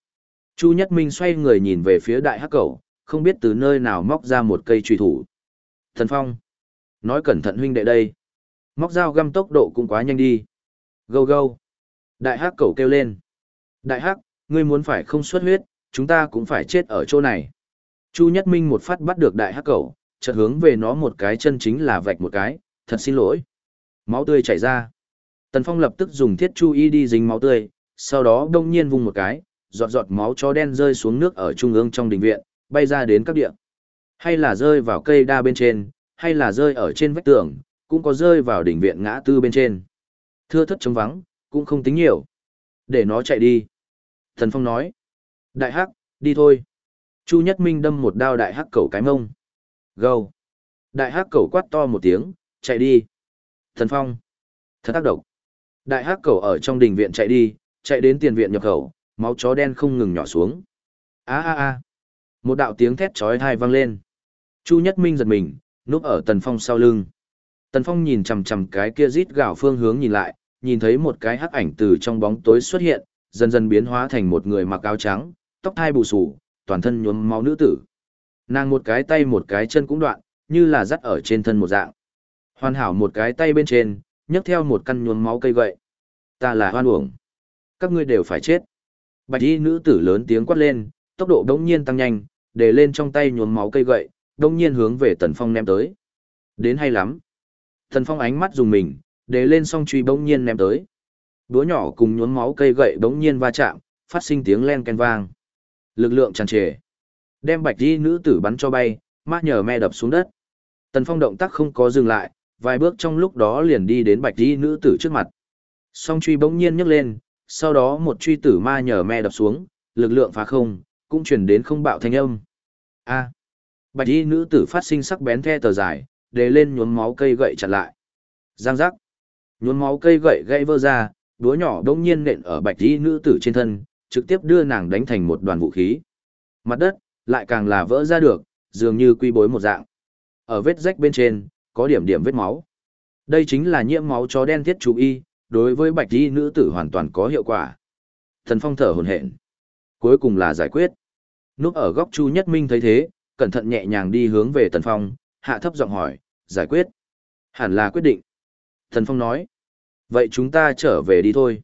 Chu Nhất Minh xoay người nhìn về phía đại hắc cầu, không biết từ nơi nào móc ra một cây truy thủ. Thần Phong. Nói cẩn thận huynh đệ đây. Móc dao găm tốc độ cũng quá nhanh đi. Gâu gâu. Đại hắc cầu kêu lên. Đại hắc, ngươi muốn phải không xuất huyết, chúng ta cũng phải chết ở chỗ này. Chu Nhất Minh một phát bắt được đại hắc cầu, chợt hướng về nó một cái chân chính là vạch một cái, thật xin lỗi. Máu tươi chảy ra. Tần Phong lập tức dùng thiết chu y đi dính máu tươi, sau đó đông nhiên vung một cái, giọt giọt máu chó đen rơi xuống nước ở trung ương trong đình viện, bay ra đến các địa. Hay là rơi vào cây đa bên trên, hay là rơi ở trên vách tường, cũng có rơi vào đỉnh viện ngã tư bên trên. Thưa thất trống vắng, cũng không tính nhiều. Để nó chạy đi. Thần Phong nói. Đại hắc, đi thôi. Chu Nhất Minh đâm một đao đại hắc cẩu cái mông. Gâu. Đại hắc cẩu quát to một tiếng, chạy đi. Thần Phong. Thật tác động. Đại hắc cầu ở trong đình viện chạy đi, chạy đến tiền viện nhập khẩu, máu chó đen không ngừng nhỏ xuống. A a a. Một đạo tiếng thét chói tai vang lên. Chu Nhất Minh giật mình, núp ở Tần Phong sau lưng. Tần Phong nhìn chằm chằm cái kia rít gào phương hướng nhìn lại, nhìn thấy một cái hắc ảnh từ trong bóng tối xuất hiện, dần dần biến hóa thành một người mặc áo trắng, tóc hai bù xù, toàn thân nhuốm máu nữ tử. Nàng một cái tay một cái chân cũng đoạn, như là dắt ở trên thân một dạng. Hoàn hảo một cái tay bên trên, nhấc theo một căn nhuốm máu cây gậy. Ta là hoan uổng. Các ngươi đều phải chết. Bạch y nữ tử lớn tiếng quát lên, tốc độ đống nhiên tăng nhanh, để lên trong tay nhuốm máu cây gậy, đống nhiên hướng về Tần Phong ném tới. Đến hay lắm. Tần Phong ánh mắt dùng mình, để lên song truy bỗng nhiên ném tới. Búa nhỏ cùng nhuốm máu cây gậy bỗng nhiên va chạm, phát sinh tiếng len ken vang. Lực lượng tràn trề. Đem bạch y nữ tử bắn cho bay, mát nhờ me đập xuống đất. Tần Phong động tác không có dừng lại, vài bước trong lúc đó liền đi đến bạch y nữ tử trước mặt. Song truy bỗng nhiên nhấc lên, sau đó một truy tử ma nhờ me đập xuống, lực lượng phá không, cũng chuyển đến không bạo thanh âm. A. Bạch y nữ tử phát sinh sắc bén the tờ dài, để lên nhuốm máu cây gậy chặn lại. Giang giác. Nhuốm máu cây gậy gãy vỡ ra, đúa nhỏ đông nhiên nện ở bạch y nữ tử trên thân, trực tiếp đưa nàng đánh thành một đoàn vũ khí. Mặt đất, lại càng là vỡ ra được, dường như quy bối một dạng. Ở vết rách bên trên, có điểm điểm vết máu. Đây chính là nhiễm máu chó đen thiết chú y, đối với bạch y nữ tử hoàn toàn có hiệu quả. Thần phong thở hồn hển. Cuối cùng là giải quyết. Núp ở góc Chu Nhất Minh thấy thế, cẩn thận nhẹ nhàng đi hướng về Tần Phong, hạ thấp giọng hỏi, giải quyết. Hẳn là quyết định. Tần Phong nói. Vậy chúng ta trở về đi thôi.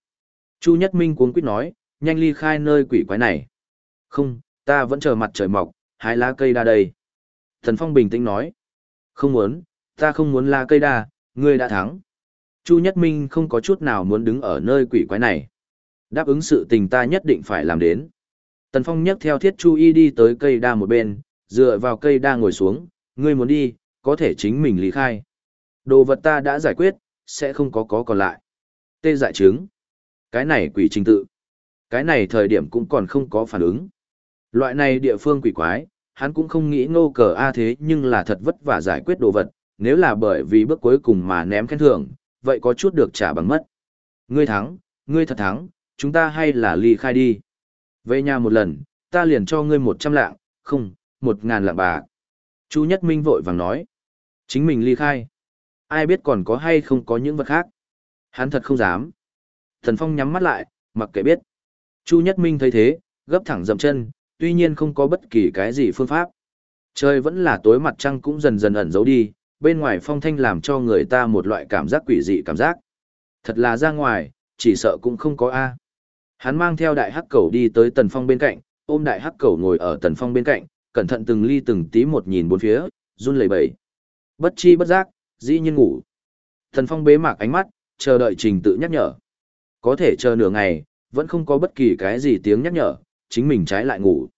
Chu Nhất Minh cuống quýt nói, nhanh ly khai nơi quỷ quái này. Không, ta vẫn chờ mặt trời mọc, hái lá cây ra đây. Tần Phong bình tĩnh nói. Không muốn, ta không muốn la cây đa, ngươi đã thắng. Chu Nhất Minh không có chút nào muốn đứng ở nơi quỷ quái này. Đáp ứng sự tình ta nhất định phải làm đến. Tần Phong nhấc theo thiết chu y đi tới cây đa một bên, dựa vào cây đa ngồi xuống, ngươi muốn đi, có thể chính mình lý khai. Đồ vật ta đã giải quyết, sẽ không có có còn lại. Tê dại chứng. Cái này quỷ trình tự. Cái này thời điểm cũng còn không có phản ứng. Loại này địa phương quỷ quái, hắn cũng không nghĩ ngô cờ A à thế nhưng là thật vất vả giải quyết đồ vật, nếu là bởi vì bước cuối cùng mà ném khen thưởng, vậy có chút được trả bằng mất. Ngươi thắng, ngươi thật thắng, chúng ta hay là ly khai đi. Về nhà một lần, ta liền cho ngươi một trăm lạng, không, một ngàn lạng bạc. Chu Nhất Minh vội vàng nói. Chính mình ly khai. Ai biết còn có hay không có những vật khác. Hắn thật không dám. Thần Phong nhắm mắt lại, mặc kệ biết. Chu Nhất Minh thấy thế, gấp thẳng dậm chân, tuy nhiên không có bất kỳ cái gì phương pháp. Trời vẫn là tối mặt trăng cũng dần dần ẩn giấu đi, bên ngoài phong thanh làm cho người ta một loại cảm giác quỷ dị cảm giác. Thật là ra ngoài, chỉ sợ cũng không có A. Hắn mang theo đại hắc cầu đi tới tần phong bên cạnh, ôm đại hắc cầu ngồi ở tần phong bên cạnh, cẩn thận từng ly từng tí một nhìn bốn phía, run lẩy bẩy. Bất chi bất giác, dĩ nhiên ngủ. Tần phong bế mạc ánh mắt, chờ đợi trình tự nhắc nhở. Có thể chờ nửa ngày, vẫn không có bất kỳ cái gì tiếng nhắc nhở, chính mình trái lại ngủ.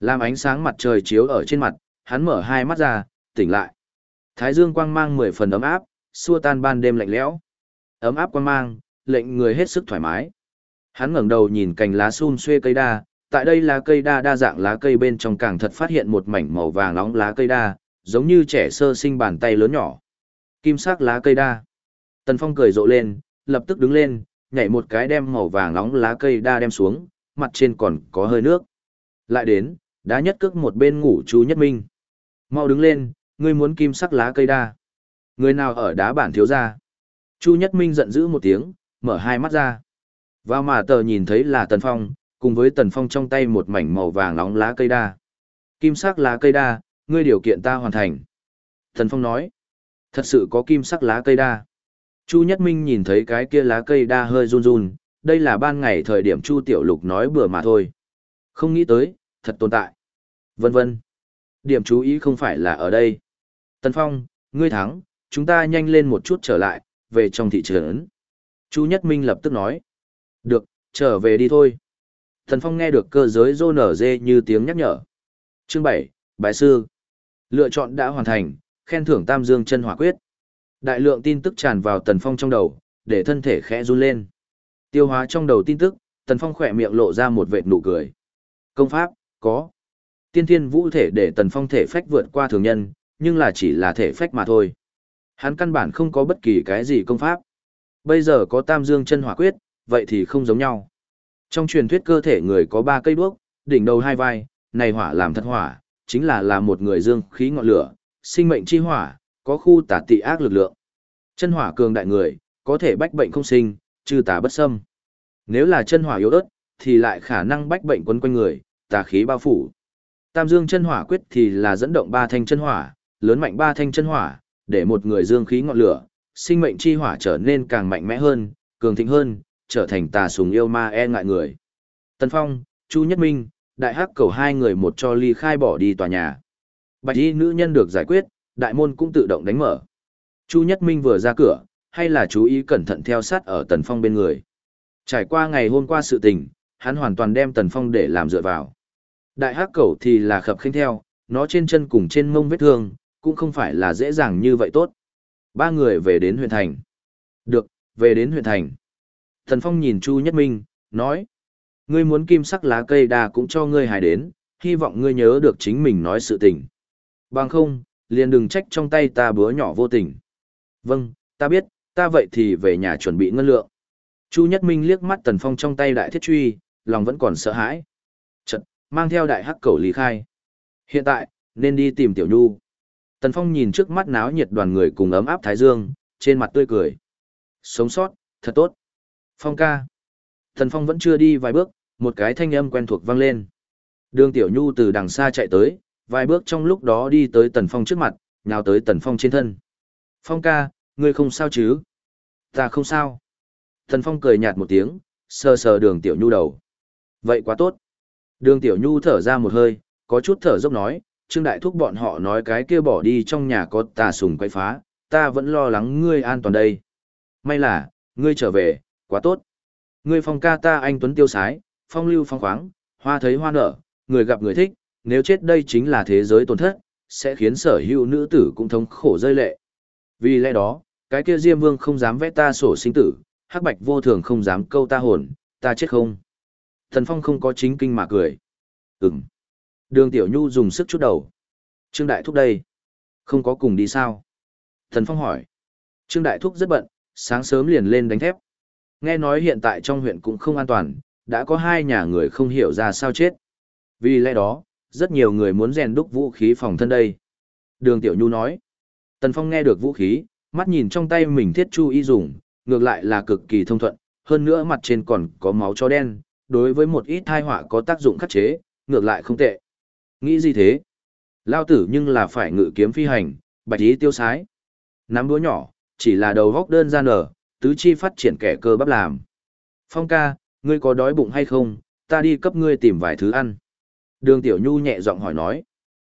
Làm ánh sáng mặt trời chiếu ở trên mặt, hắn mở hai mắt ra, tỉnh lại. Thái dương quang mang mười phần ấm áp, xua tan ban đêm lạnh lẽo. Ấm áp quang mang, lệnh người hết sức thoải mái. Hắn ngẩng đầu nhìn cành lá sum xuê cây đa, tại đây là cây đa đa dạng lá cây bên trong càng thật phát hiện một mảnh màu vàng nóng lá cây đa, giống như trẻ sơ sinh bàn tay lớn nhỏ. Kim sắc lá cây đa. Tần Phong cười rộ lên, lập tức đứng lên, nhảy một cái đem màu vàng nóng lá cây đa đem xuống, mặt trên còn có hơi nước. Lại đến, đá nhất cước một bên ngủ chú nhất minh. Mau đứng lên, ngươi muốn kim sắc lá cây đa. Người nào ở đá bản thiếu ra. Chu Nhất Minh giận dữ một tiếng, mở hai mắt ra. Vào mà tờ nhìn thấy là Tần Phong, cùng với Tần Phong trong tay một mảnh màu vàng nóng lá cây đa. Kim sắc lá cây đa, ngươi điều kiện ta hoàn thành. Tần Phong nói, thật sự có kim sắc lá cây đa. Chu Nhất Minh nhìn thấy cái kia lá cây đa hơi run run, đây là ban ngày thời điểm Chu Tiểu Lục nói bừa mà thôi. Không nghĩ tới, thật tồn tại. Vân vân. Điểm chú ý không phải là ở đây. Tần Phong, ngươi thắng, chúng ta nhanh lên một chút trở lại, về trong thị trấn. Chu Nhất Minh lập tức nói. Được, trở về đi thôi. Tần Phong nghe được cơ giới rô nở dê như tiếng nhắc nhở. Chương 7, bái Sư. Lựa chọn đã hoàn thành, khen thưởng Tam Dương chân hỏa quyết. Đại lượng tin tức tràn vào Tần Phong trong đầu, để thân thể khẽ run lên. Tiêu hóa trong đầu tin tức, Tần Phong khỏe miệng lộ ra một vệt nụ cười. Công pháp, có. Tiên thiên vũ thể để Tần Phong thể phách vượt qua thường nhân, nhưng là chỉ là thể phách mà thôi. Hắn căn bản không có bất kỳ cái gì công pháp. Bây giờ có Tam Dương chân hỏa quyết, vậy thì không giống nhau. Trong truyền thuyết cơ thể người có ba cây đuốc, đỉnh đầu hai vai, này hỏa làm thật hỏa, chính là là một người dương khí ngọn lửa, sinh mệnh chi hỏa, có khu tả tị ác lực lượng. Chân hỏa cường đại người, có thể bách bệnh không sinh, trừ tà bất xâm. Nếu là chân hỏa yếu ớt, thì lại khả năng bách bệnh quấn quanh người, tà khí bao phủ. Tam dương chân hỏa quyết thì là dẫn động ba thanh chân hỏa, lớn mạnh ba thanh chân hỏa, để một người dương khí ngọn lửa, sinh mệnh chi hỏa trở nên càng mạnh mẽ hơn, cường thịnh hơn, trở thành tà sùng yêu ma e ngại người. Tân Phong, Chu Nhất Minh, đại hắc cầu hai người một cho ly khai bỏ đi tòa nhà. Bạch y nữ nhân được giải quyết, đại môn cũng tự động đánh mở. Chu Nhất Minh vừa ra cửa, hay là chú ý cẩn thận theo sát ở Tần Phong bên người. Trải qua ngày hôm qua sự tình, hắn hoàn toàn đem Tần Phong để làm dựa vào. Đại hắc cẩu thì là khập khinh theo, nó trên chân cùng trên mông vết thương, cũng không phải là dễ dàng như vậy tốt. Ba người về đến huyện thành. Được, về đến huyện thành. Thần Phong nhìn Chu Nhất Minh, nói. Ngươi muốn kim sắc lá cây đà cũng cho ngươi hài đến, hy vọng ngươi nhớ được chính mình nói sự tình. Bằng không, liền đừng trách trong tay ta bứa nhỏ vô tình. Vâng, ta biết, ta vậy thì về nhà chuẩn bị ngân lượng. Chu Nhất Minh liếc mắt Tần Phong trong tay đại thiết truy, lòng vẫn còn sợ hãi. Mang theo đại hắc cầu lý khai. Hiện tại, nên đi tìm Tiểu Nhu. Tần Phong nhìn trước mắt náo nhiệt đoàn người cùng ấm áp Thái Dương, trên mặt tươi cười. Sống sót, thật tốt. Phong ca. Tần Phong vẫn chưa đi vài bước, một cái thanh âm quen thuộc vang lên. Đường Tiểu Nhu từ đằng xa chạy tới, vài bước trong lúc đó đi tới Tần Phong trước mặt, nhào tới Tần Phong trên thân. Phong ca, ngươi không sao chứ? Ta không sao. Tần Phong cười nhạt một tiếng, sờ sờ đường Tiểu Nhu đầu. Vậy quá tốt. Đường Tiểu Nhu thở ra một hơi, có chút thở dốc nói, Trương Đại Thúc bọn họ nói cái kia bỏ đi trong nhà có tà sùng quay phá, ta vẫn lo lắng ngươi an toàn đây. May là, ngươi trở về, quá tốt. Ngươi phong ca ta anh Tuấn Tiêu Sái, phong lưu phong khoáng, hoa thấy hoa nở, người gặp người thích, nếu chết đây chính là thế giới tổn thất, sẽ khiến sở hữu nữ tử cũng thống khổ rơi lệ. Vì lẽ đó, cái kia Diêm Vương không dám vẽ ta sổ sinh tử, hắc bạch vô thường không dám câu ta hồn, ta chết không. Thần Phong không có chính kinh mà cười. Ừm. Đường Tiểu Nhu dùng sức chút đầu. Trương Đại Thúc đây. Không có cùng đi sao? Thần Phong hỏi. Trương Đại Thúc rất bận, sáng sớm liền lên đánh thép. Nghe nói hiện tại trong huyện cũng không an toàn, đã có hai nhà người không hiểu ra sao chết. Vì lẽ đó, rất nhiều người muốn rèn đúc vũ khí phòng thân đây. Đường Tiểu Nhu nói. Tần Phong nghe được vũ khí, mắt nhìn trong tay mình thiết chu y dùng, ngược lại là cực kỳ thông thuận, hơn nữa mặt trên còn có máu chó đen, đối với một ít thai họa có tác dụng khắc chế, ngược lại không tệ. Nghĩ gì thế? Lao tử nhưng là phải ngự kiếm phi hành, bạch ý tiêu sái. Nắm đũa nhỏ, chỉ là đầu góc đơn gian ở, tứ chi phát triển kẻ cơ bắp làm. Phong ca, ngươi có đói bụng hay không, ta đi cấp ngươi tìm vài thứ ăn. Đường Tiểu Nhu nhẹ giọng hỏi nói.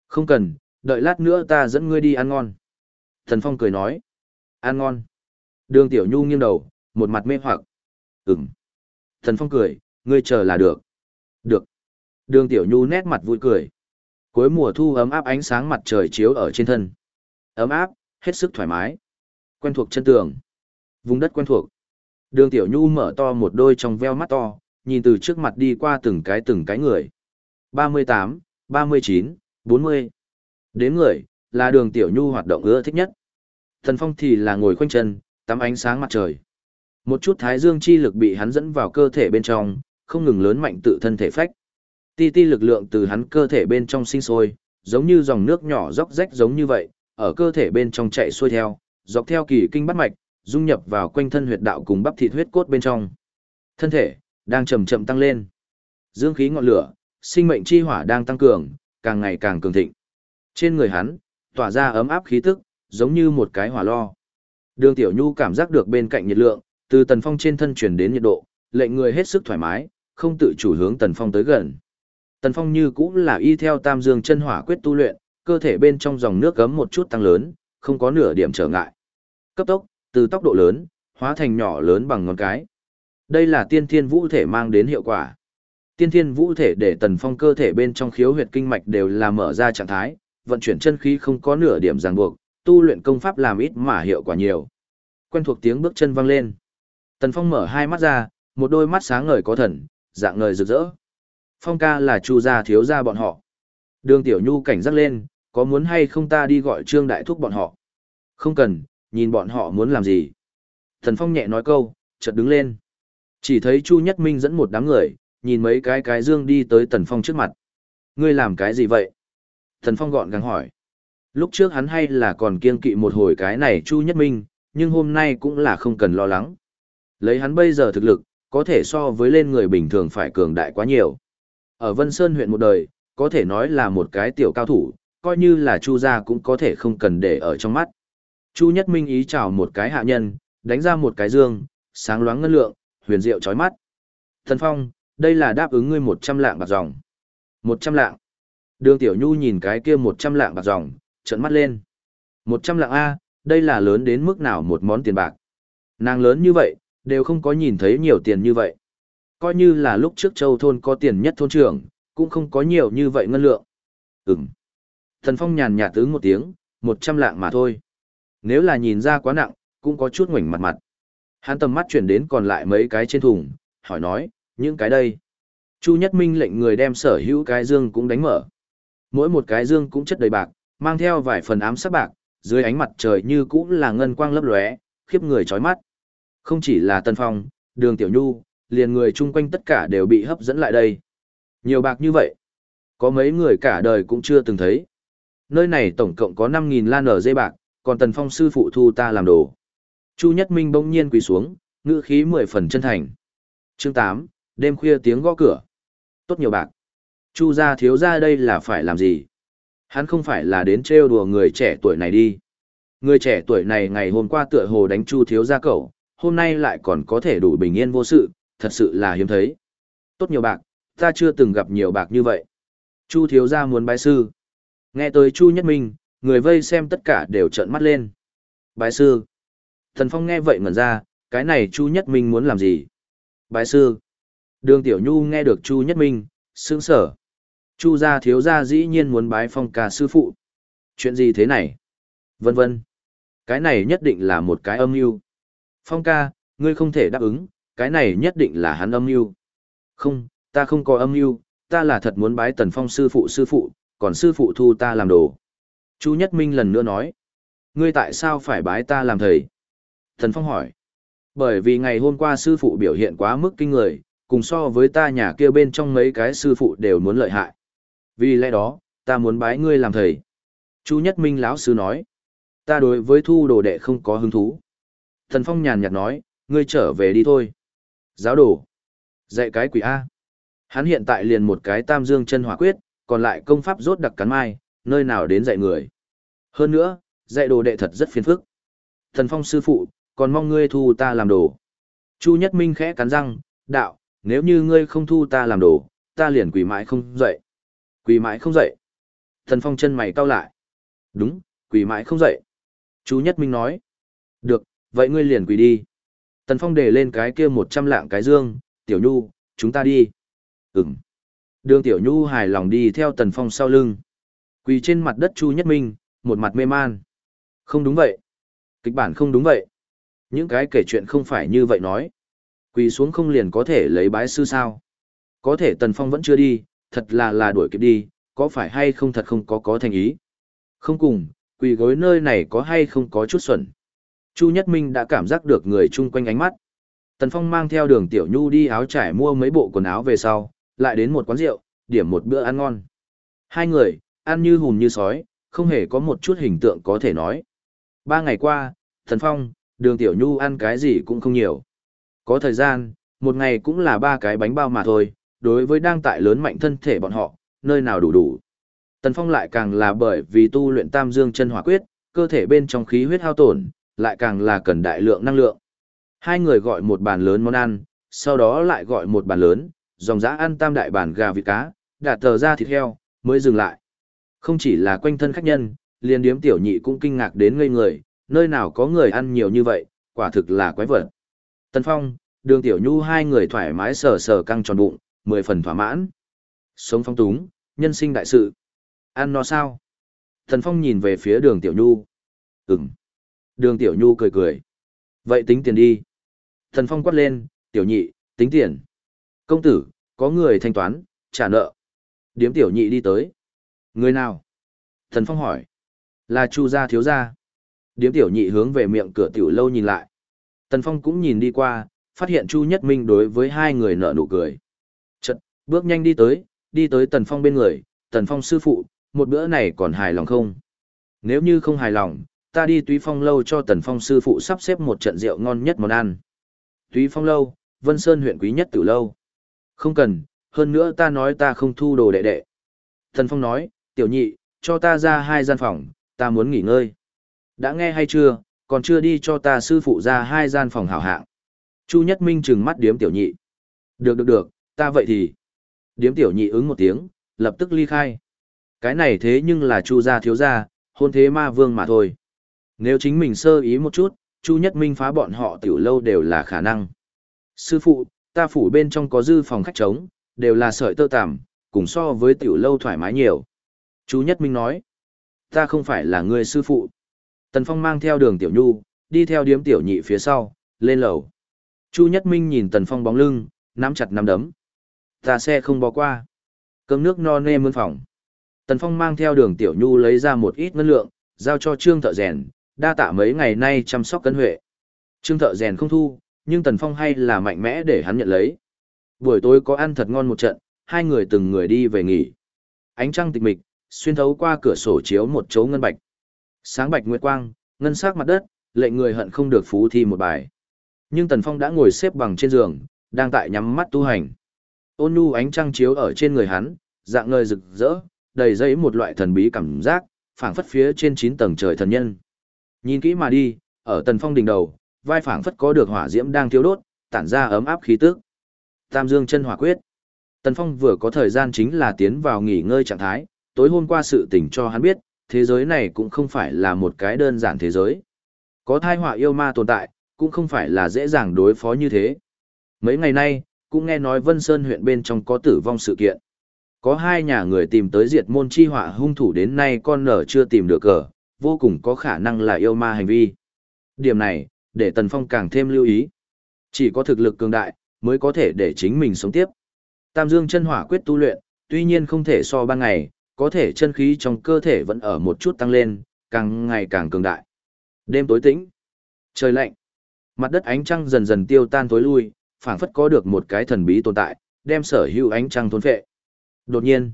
Không cần, đợi lát nữa ta dẫn ngươi đi ăn ngon. Thần Phong cười nói. Ăn ngon. Đường Tiểu Nhu nghiêng đầu, một mặt mê hoặc. Ừm. Thần Phong cười, ngươi chờ là được. Được. Đường Tiểu Nhu nét mặt vui cười. Cuối mùa thu ấm áp ánh sáng mặt trời chiếu ở trên thân. Ấm áp, hết sức thoải mái. Quen thuộc chân tường. Vùng đất quen thuộc. Đường Tiểu Nhu mở to một đôi trong veo mắt to, nhìn từ trước mặt đi qua từng cái từng cái người. 38, 39, 40. Đến người, là đường Tiểu Nhu hoạt động ưa thích nhất. Thần Phong thì là ngồi khoanh chân, tắm ánh sáng mặt trời. Một chút thái dương chi lực bị hắn dẫn vào cơ thể bên trong, không ngừng lớn mạnh tự thân thể phách. Ti ti lực lượng từ hắn cơ thể bên trong sinh sôi, giống như dòng nước nhỏ róc rách giống như vậy, ở cơ thể bên trong chạy xuôi theo, dọc theo kỳ kinh bắt mạch, dung nhập vào quanh thân huyệt đạo cùng bắp thịt huyết cốt bên trong. Thân thể đang chậm chậm tăng lên. Dương khí ngọn lửa, sinh mệnh chi hỏa đang tăng cường, càng ngày càng cường thịnh. Trên người hắn, tỏa ra ấm áp khí tức, giống như một cái hỏa lo. Đường Tiểu Nhu cảm giác được bên cạnh nhiệt lượng, từ Tần Phong trên thân truyền đến nhiệt độ, lệnh người hết sức thoải mái, không tự chủ hướng Tần Phong tới gần. Tần Phong như cũng là y theo Tam Dương chân hỏa quyết tu luyện, cơ thể bên trong dòng nước gấm một chút tăng lớn, không có nửa điểm trở ngại. Cấp tốc, từ tốc độ lớn, hóa thành nhỏ lớn bằng ngón cái. Đây là tiên thiên vũ thể mang đến hiệu quả. Tiên thiên vũ thể để Tần Phong cơ thể bên trong khiếu huyệt kinh mạch đều là mở ra trạng thái, vận chuyển chân khí không có nửa điểm ràng buộc, tu luyện công pháp làm ít mà hiệu quả nhiều. Quen thuộc tiếng bước chân vang lên. Tần Phong mở hai mắt ra, một đôi mắt sáng ngời có thần, dạng ngời rực rỡ. Phong ca là chu gia thiếu gia bọn họ. Đường Tiểu Nhu cảnh giác lên, có muốn hay không ta đi gọi Trương Đại Thúc bọn họ? Không cần, nhìn bọn họ muốn làm gì. Thần Phong nhẹ nói câu, chợt đứng lên. Chỉ thấy Chu Nhất Minh dẫn một đám người, nhìn mấy cái cái dương đi tới Tần Phong trước mặt. Ngươi làm cái gì vậy? Thần Phong gọn gàng hỏi. Lúc trước hắn hay là còn kiên kỵ một hồi cái này Chu Nhất Minh, nhưng hôm nay cũng là không cần lo lắng. Lấy hắn bây giờ thực lực, có thể so với lên người bình thường phải cường đại quá nhiều. Ở Vân Sơn huyện một đời, có thể nói là một cái tiểu cao thủ, coi như là Chu gia cũng có thể không cần để ở trong mắt. Chu Nhất Minh ý chào một cái hạ nhân, đánh ra một cái dương, sáng loáng ngân lượng, huyền diệu chói mắt. Thần Phong, đây là đáp ứng ngươi một trăm lạng bạc dòng. Một trăm lạng. Đường Tiểu Nhu nhìn cái kia một trăm lạng bạc dòng, trợn mắt lên. Một trăm lạng A, đây là lớn đến mức nào một món tiền bạc. Nàng lớn như vậy, đều không có nhìn thấy nhiều tiền như vậy. Coi như là lúc trước châu thôn có tiền nhất thôn trưởng, cũng không có nhiều như vậy ngân lượng. Ừm. Thần Phong nhàn nhạt tướng một tiếng, một trăm lạng mà thôi. Nếu là nhìn ra quá nặng, cũng có chút ngoảnh mặt mặt. Hắn tầm mắt chuyển đến còn lại mấy cái trên thùng, hỏi nói, những cái đây. Chu Nhất Minh lệnh người đem sở hữu cái dương cũng đánh mở. Mỗi một cái dương cũng chất đầy bạc, mang theo vài phần ám sắc bạc, dưới ánh mặt trời như cũng là ngân quang lấp lóe, khiếp người chói mắt. Không chỉ là Tân Phong, Đường Tiểu Nhu, liền người chung quanh tất cả đều bị hấp dẫn lại đây. Nhiều bạc như vậy, có mấy người cả đời cũng chưa từng thấy. Nơi này tổng cộng có 5.000 lan ở dây bạc, còn Tần Phong sư phụ thu ta làm đồ. Chu Nhất Minh bỗng nhiên quỳ xuống, ngữ khí mười phần chân thành. Chương 8, đêm khuya tiếng gõ cửa. Tốt nhiều bạc. Chu gia thiếu gia đây là phải làm gì? Hắn không phải là đến trêu đùa người trẻ tuổi này đi. Người trẻ tuổi này ngày hôm qua tựa hồ đánh Chu thiếu gia cậu, hôm nay lại còn có thể đủ bình yên vô sự, thật sự là hiếm thấy. Tốt nhiều bạc, ta chưa từng gặp nhiều bạc như vậy. Chu thiếu gia muốn bái sư. Nghe tới Chu Nhất Minh, người vây xem tất cả đều trợn mắt lên. Bái sư. Thần Phong nghe vậy ngẩn ra, cái này Chu Nhất Minh muốn làm gì? Bái sư. Đường Tiểu Nhu nghe được Chu Nhất Minh, sững sở. Chu gia thiếu gia dĩ nhiên muốn bái phong ca sư phụ. Chuyện gì thế này? Vân vân. Cái này nhất định là một cái âm mưu. Phong ca, ngươi không thể đáp ứng, cái này nhất định là hắn âm mưu. Không, ta không có âm mưu, ta là thật muốn bái tần phong sư phụ sư phụ, còn sư phụ thu ta làm đồ. Chu Nhất Minh lần nữa nói. Ngươi tại sao phải bái ta làm thầy? Thần Phong hỏi. Bởi vì ngày hôm qua sư phụ biểu hiện quá mức kinh người, cùng so với ta nhà kia bên trong mấy cái sư phụ đều muốn lợi hại. Vì lẽ đó, ta muốn bái ngươi làm thầy. Chu Nhất Minh lão sư nói. Ta đối với thu đồ đệ không có hứng thú. Thần Phong nhàn nhạt nói, ngươi trở về đi thôi. Giáo đồ. Dạy cái quỷ A. Hắn hiện tại liền một cái tam dương chân hỏa quyết, còn lại công pháp rốt đặc cắn mai, nơi nào đến dạy người. Hơn nữa, dạy đồ đệ thật rất phiền phức. Thần Phong sư phụ, còn mong ngươi thu ta làm đồ. Chu Nhất Minh khẽ cắn răng, đạo, nếu như ngươi không thu ta làm đồ, ta liền quỳ mãi không dậy. Quỳ mãi không dậy. Thần Phong chân mày cau lại. Đúng, quỳ mãi không dậy. Chu Nhất Minh nói. Được, vậy ngươi liền quỳ đi. Tần Phong để lên cái kia một trăm lạng cái dương, Tiểu Nhu, chúng ta đi. Ừm. Đường Tiểu Nhu hài lòng đi theo Tần Phong sau lưng. Quỳ trên mặt đất Chu Nhất Minh, một mặt mê man. Không đúng vậy. Kịch bản không đúng vậy. Những cái kể chuyện không phải như vậy nói. Quỳ xuống không liền có thể lấy bái sư sao. Có thể Tần Phong vẫn chưa đi, thật là là đuổi kịp đi, có phải hay không thật không có có thành ý. Không cùng, quỳ gối nơi này có hay không có chút xuẩn. Chu Nhất Minh đã cảm giác được người chung quanh ánh mắt. Tần Phong mang theo đường Tiểu Nhu đi áo trải mua mấy bộ quần áo về sau, lại đến một quán rượu, điểm một bữa ăn ngon. Hai người, ăn như hùn như sói, không hề có một chút hình tượng có thể nói. Ba ngày qua, Tần Phong, đường Tiểu Nhu ăn cái gì cũng không nhiều. Có thời gian, một ngày cũng là ba cái bánh bao mà thôi, đối với đang tại lớn mạnh thân thể bọn họ, nơi nào đủ đủ. Tần Phong lại càng là bởi vì tu luyện tam dương chân hỏa quyết, cơ thể bên trong khí huyết hao tổn, lại càng là cần đại lượng năng lượng. Hai người gọi một bàn lớn món ăn, sau đó lại gọi một bàn lớn, dòng dã ăn tam đại bàn gà vịt cá, đạt tờ ra thịt heo, mới dừng lại. Không chỉ là quanh thân khách nhân, liền điếm tiểu nhị cũng kinh ngạc đến ngây người, nơi nào có người ăn nhiều như vậy, quả thực là quái vật. Tân Phong, đường tiểu nhu hai người thoải mái sờ sờ căng tròn bụng, mười phần thỏa mãn. Sống phong túng, nhân sinh đại sự. Ăn no sao? Thần Phong nhìn về phía đường tiểu nhu. Ừm. Đường tiểu nhu cười cười. Vậy tính tiền đi. Thần Phong quát lên, tiểu nhị, tính tiền. Công tử, có người thanh toán, trả nợ. Điếm tiểu nhị đi tới. Người nào? Thần Phong hỏi. Là Chu gia thiếu gia. Điếm tiểu nhị hướng về miệng cửa tiểu lâu nhìn lại. Tần Phong cũng nhìn đi qua, phát hiện Chu Nhất Minh đối với hai người nợ nụ cười. Chật, bước nhanh đi tới, đi tới Tần Phong bên người, Tần Phong sư phụ, một bữa này còn hài lòng không? Nếu như không hài lòng, ta đi túy phong lâu cho Tần Phong sư phụ sắp xếp một trận rượu ngon nhất món ăn. Túy phong lâu, Vân Sơn huyện quý nhất từ lâu. Không cần, hơn nữa ta nói ta không thu đồ đệ đệ. Tần Phong nói, tiểu nhị, cho ta ra hai gian phòng, ta muốn nghỉ ngơi. Đã nghe hay chưa, còn chưa đi cho ta sư phụ ra hai gian phòng hảo hạng. Chu Nhất Minh trừng mắt điếm tiểu nhị. Được được được, ta vậy thì. Điếm tiểu nhị ứng một tiếng, lập tức ly khai. Cái này thế nhưng là Chu gia thiếu gia, hôn thế ma vương mà thôi. Nếu chính mình sơ ý một chút, Chu Nhất Minh phá bọn họ tiểu lâu đều là khả năng. Sư phụ, Ta phủ bên trong có dư phòng khách trống, đều là sợi tơ tằm, cùng so với tiểu lâu thoải mái nhiều. chu Nhất Minh nói, ta không phải là người sư phụ. Tần Phong mang theo đường tiểu nhu, đi theo điếm tiểu nhị phía sau, lên lầu. Chu Nhất Minh nhìn Tần Phong bóng lưng, nắm chặt nắm đấm. Ta xe không bỏ qua. Cơm nước no nê mươn phòng. Tần Phong mang theo đường tiểu nhu lấy ra một ít ngân lượng, giao cho trương thợ rèn, đa tạ mấy ngày nay chăm sóc cân huệ. Trương thợ rèn không thu, nhưng Tần Phong hay là mạnh mẽ để hắn nhận lấy. Buổi tối có ăn thật ngon một trận, hai người từng người đi về nghỉ. Ánh trăng tịch mịch, xuyên thấu qua cửa sổ chiếu một chỗ ngân bạch. Sáng bạch nguyệt quang, ngân sắc mặt đất, lệnh người hận không được phú thi một bài. Nhưng Tần Phong đã ngồi xếp bằng trên giường, đang tại nhắm mắt tu hành. Ôn nhu ánh trăng chiếu ở trên người hắn, dạng ngời rực rỡ, đầy dẫy một loại thần bí cảm giác, phảng phất phía trên chín tầng trời thần nhân. Nhìn kỹ mà đi, ở Tần Phong đỉnh đầu, vai phảng phất có được hỏa diễm đang thiêu đốt, tản ra ấm áp khí tức. Tam Dương chân hỏa quyết. Tần Phong vừa có thời gian chính là tiến vào nghỉ ngơi trạng thái, tối hôm qua sự tình cho hắn biết, thế giới này cũng không phải là một cái đơn giản thế giới. Có thai họa yêu ma tồn tại, cũng không phải là dễ dàng đối phó như thế. Mấy ngày nay, cũng nghe nói Vân Sơn huyện bên trong có tử vong sự kiện. Có hai nhà người tìm tới diệt môn chi họa hung thủ đến nay con nở chưa tìm được cờ, vô cùng có khả năng là yêu ma hành vi. Điểm này, để Tần Phong càng thêm lưu ý. Chỉ có thực lực cường đại, mới có thể để chính mình sống tiếp. Tam Dương chân hỏa quyết tu luyện, tuy nhiên không thể so ban ngày, có thể chân khí trong cơ thể vẫn ở một chút tăng lên, càng ngày càng cường đại. Đêm tối tĩnh, trời lạnh, mặt đất ánh trăng dần dần tiêu tan tối lui, phảng phất có được một cái thần bí tồn tại, đem sở hữu ánh trăng thôn phệ. Đột nhiên,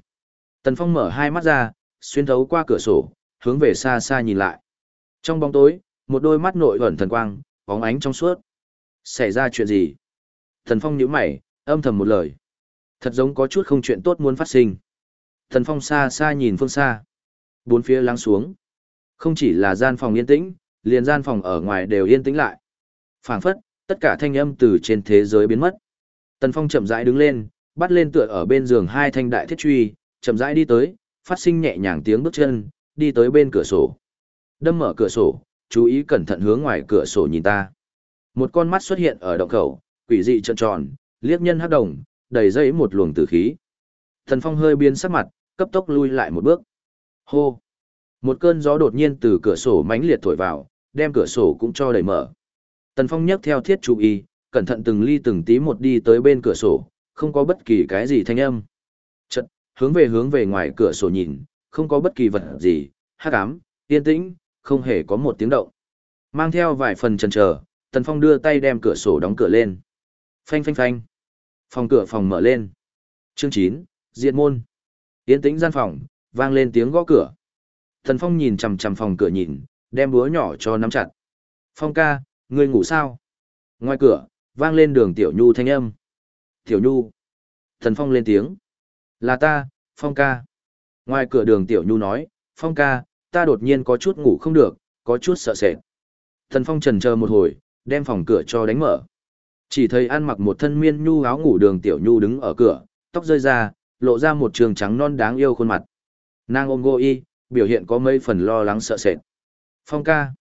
Tần Phong mở hai mắt ra, xuyên thấu qua cửa sổ, hướng về xa xa nhìn lại. Trong bóng tối, một đôi mắt nội ẩn thần quang, bóng ánh trong suốt. Xảy ra chuyện gì? thần Phong nhíu mày, âm thầm một lời. Thật giống có chút không chuyện tốt muốn phát sinh. thần Phong xa xa nhìn phương xa. Bốn phía lắng xuống. Không chỉ là gian phòng yên tĩnh, liền gian phòng ở ngoài đều yên tĩnh lại. phảng phất, tất cả thanh âm từ trên thế giới biến mất. Tần Phong chậm rãi đứng lên, bắt lên tựa ở bên giường hai thanh đại thiết truy, chậm rãi đi tới, phát sinh nhẹ nhàng tiếng bước chân, đi tới bên cửa sổ. Đâm mở cửa sổ, chú ý cẩn thận hướng ngoài cửa sổ nhìn ta. Một con mắt xuất hiện ở động khẩu, quỷ dị tròn tròn, liếc nhân hắc đồng, đầy dây một luồng tử khí. thần Phong hơi biến sắc mặt, cấp tốc lui lại một bước. Hô! Một cơn gió đột nhiên từ cửa sổ mãnh liệt thổi vào, đem cửa sổ cũng cho đẩy mở. Tần Phong nhấc theo thiết chú ý, cẩn thận từng ly từng tí một đi tới bên cửa sổ, không có bất kỳ cái gì thanh âm. Chật, hướng về hướng về ngoài cửa sổ nhìn, không có bất kỳ vật gì, hắc ám, yên tĩnh, không hề có một tiếng động. Mang theo vài phần chần chờ, Tần Phong đưa tay đem cửa sổ đóng cửa lên. Phanh phanh phanh. Phòng cửa phòng mở lên. Chương 9, Diệt môn. Yên tĩnh gian phòng, vang lên tiếng gõ cửa. Tần Phong nhìn chằm chằm phòng cửa nhìn, đem búa nhỏ cho nắm chặt. Phong ca, ngươi ngủ sao? Ngoài cửa, vang lên đường Tiểu Nhu thanh âm. Tiểu Nhu. Thần Phong lên tiếng. Là ta, Phong ca. Ngoài cửa đường Tiểu Nhu nói, Phong ca, ta đột nhiên có chút ngủ không được, có chút sợ sệt. Thần Phong trần chờ một hồi, đem phòng cửa cho đánh mở. Chỉ thấy ăn mặc một thân miên nhu áo ngủ đường Tiểu Nhu đứng ở cửa, tóc rơi ra, lộ ra một trường trắng non đáng yêu khuôn mặt. Nàng ôm gô y, biểu hiện có mấy phần lo lắng sợ sệt. Phong ca.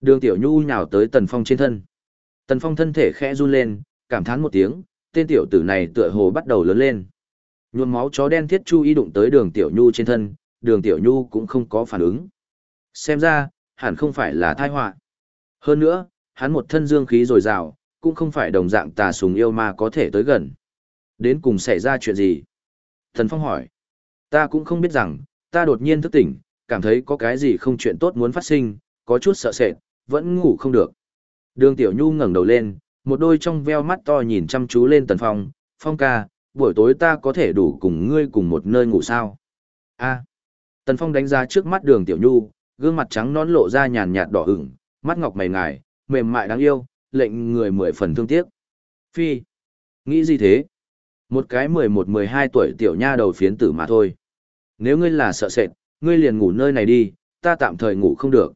Đường Tiểu Nhu nhào tới Tần Phong trên thân. Tần Phong thân thể khẽ run lên, cảm thán một tiếng, tên tiểu tử này tựa hồ bắt đầu lớn lên. Nhuộm máu chó đen thiết chu y đụng tới đường Tiểu Nhu trên thân, đường Tiểu Nhu cũng không có phản ứng. Xem ra, hẳn không phải là thai họa. Hơn nữa, hắn một thân dương khí dồi dào, cũng không phải đồng dạng tà sùng yêu ma có thể tới gần. Đến cùng xảy ra chuyện gì? Thần Phong hỏi. Ta cũng không biết rằng, ta đột nhiên thức tỉnh, cảm thấy có cái gì không chuyện tốt muốn phát sinh, có chút sợ sệt, vẫn ngủ không được. Đường Tiểu Nhu ngẩng đầu lên, một đôi trong veo mắt to nhìn chăm chú lên Tần Phong, Phong ca, buổi tối ta có thể đủ cùng ngươi cùng một nơi ngủ sao? A. Tần Phong đánh ra trước mắt đường Tiểu Nhu, gương mặt trắng nón lộ ra nhàn nhạt đỏ ửng, mắt ngọc mày ngài, mềm mại đáng yêu, lệnh người mười phần thương tiếc. Phi. Nghĩ gì thế? Một cái mười một mười hai tuổi tiểu nha đầu phiến tử mà thôi. Nếu ngươi là sợ sệt, ngươi liền ngủ nơi này đi, ta tạm thời ngủ không được.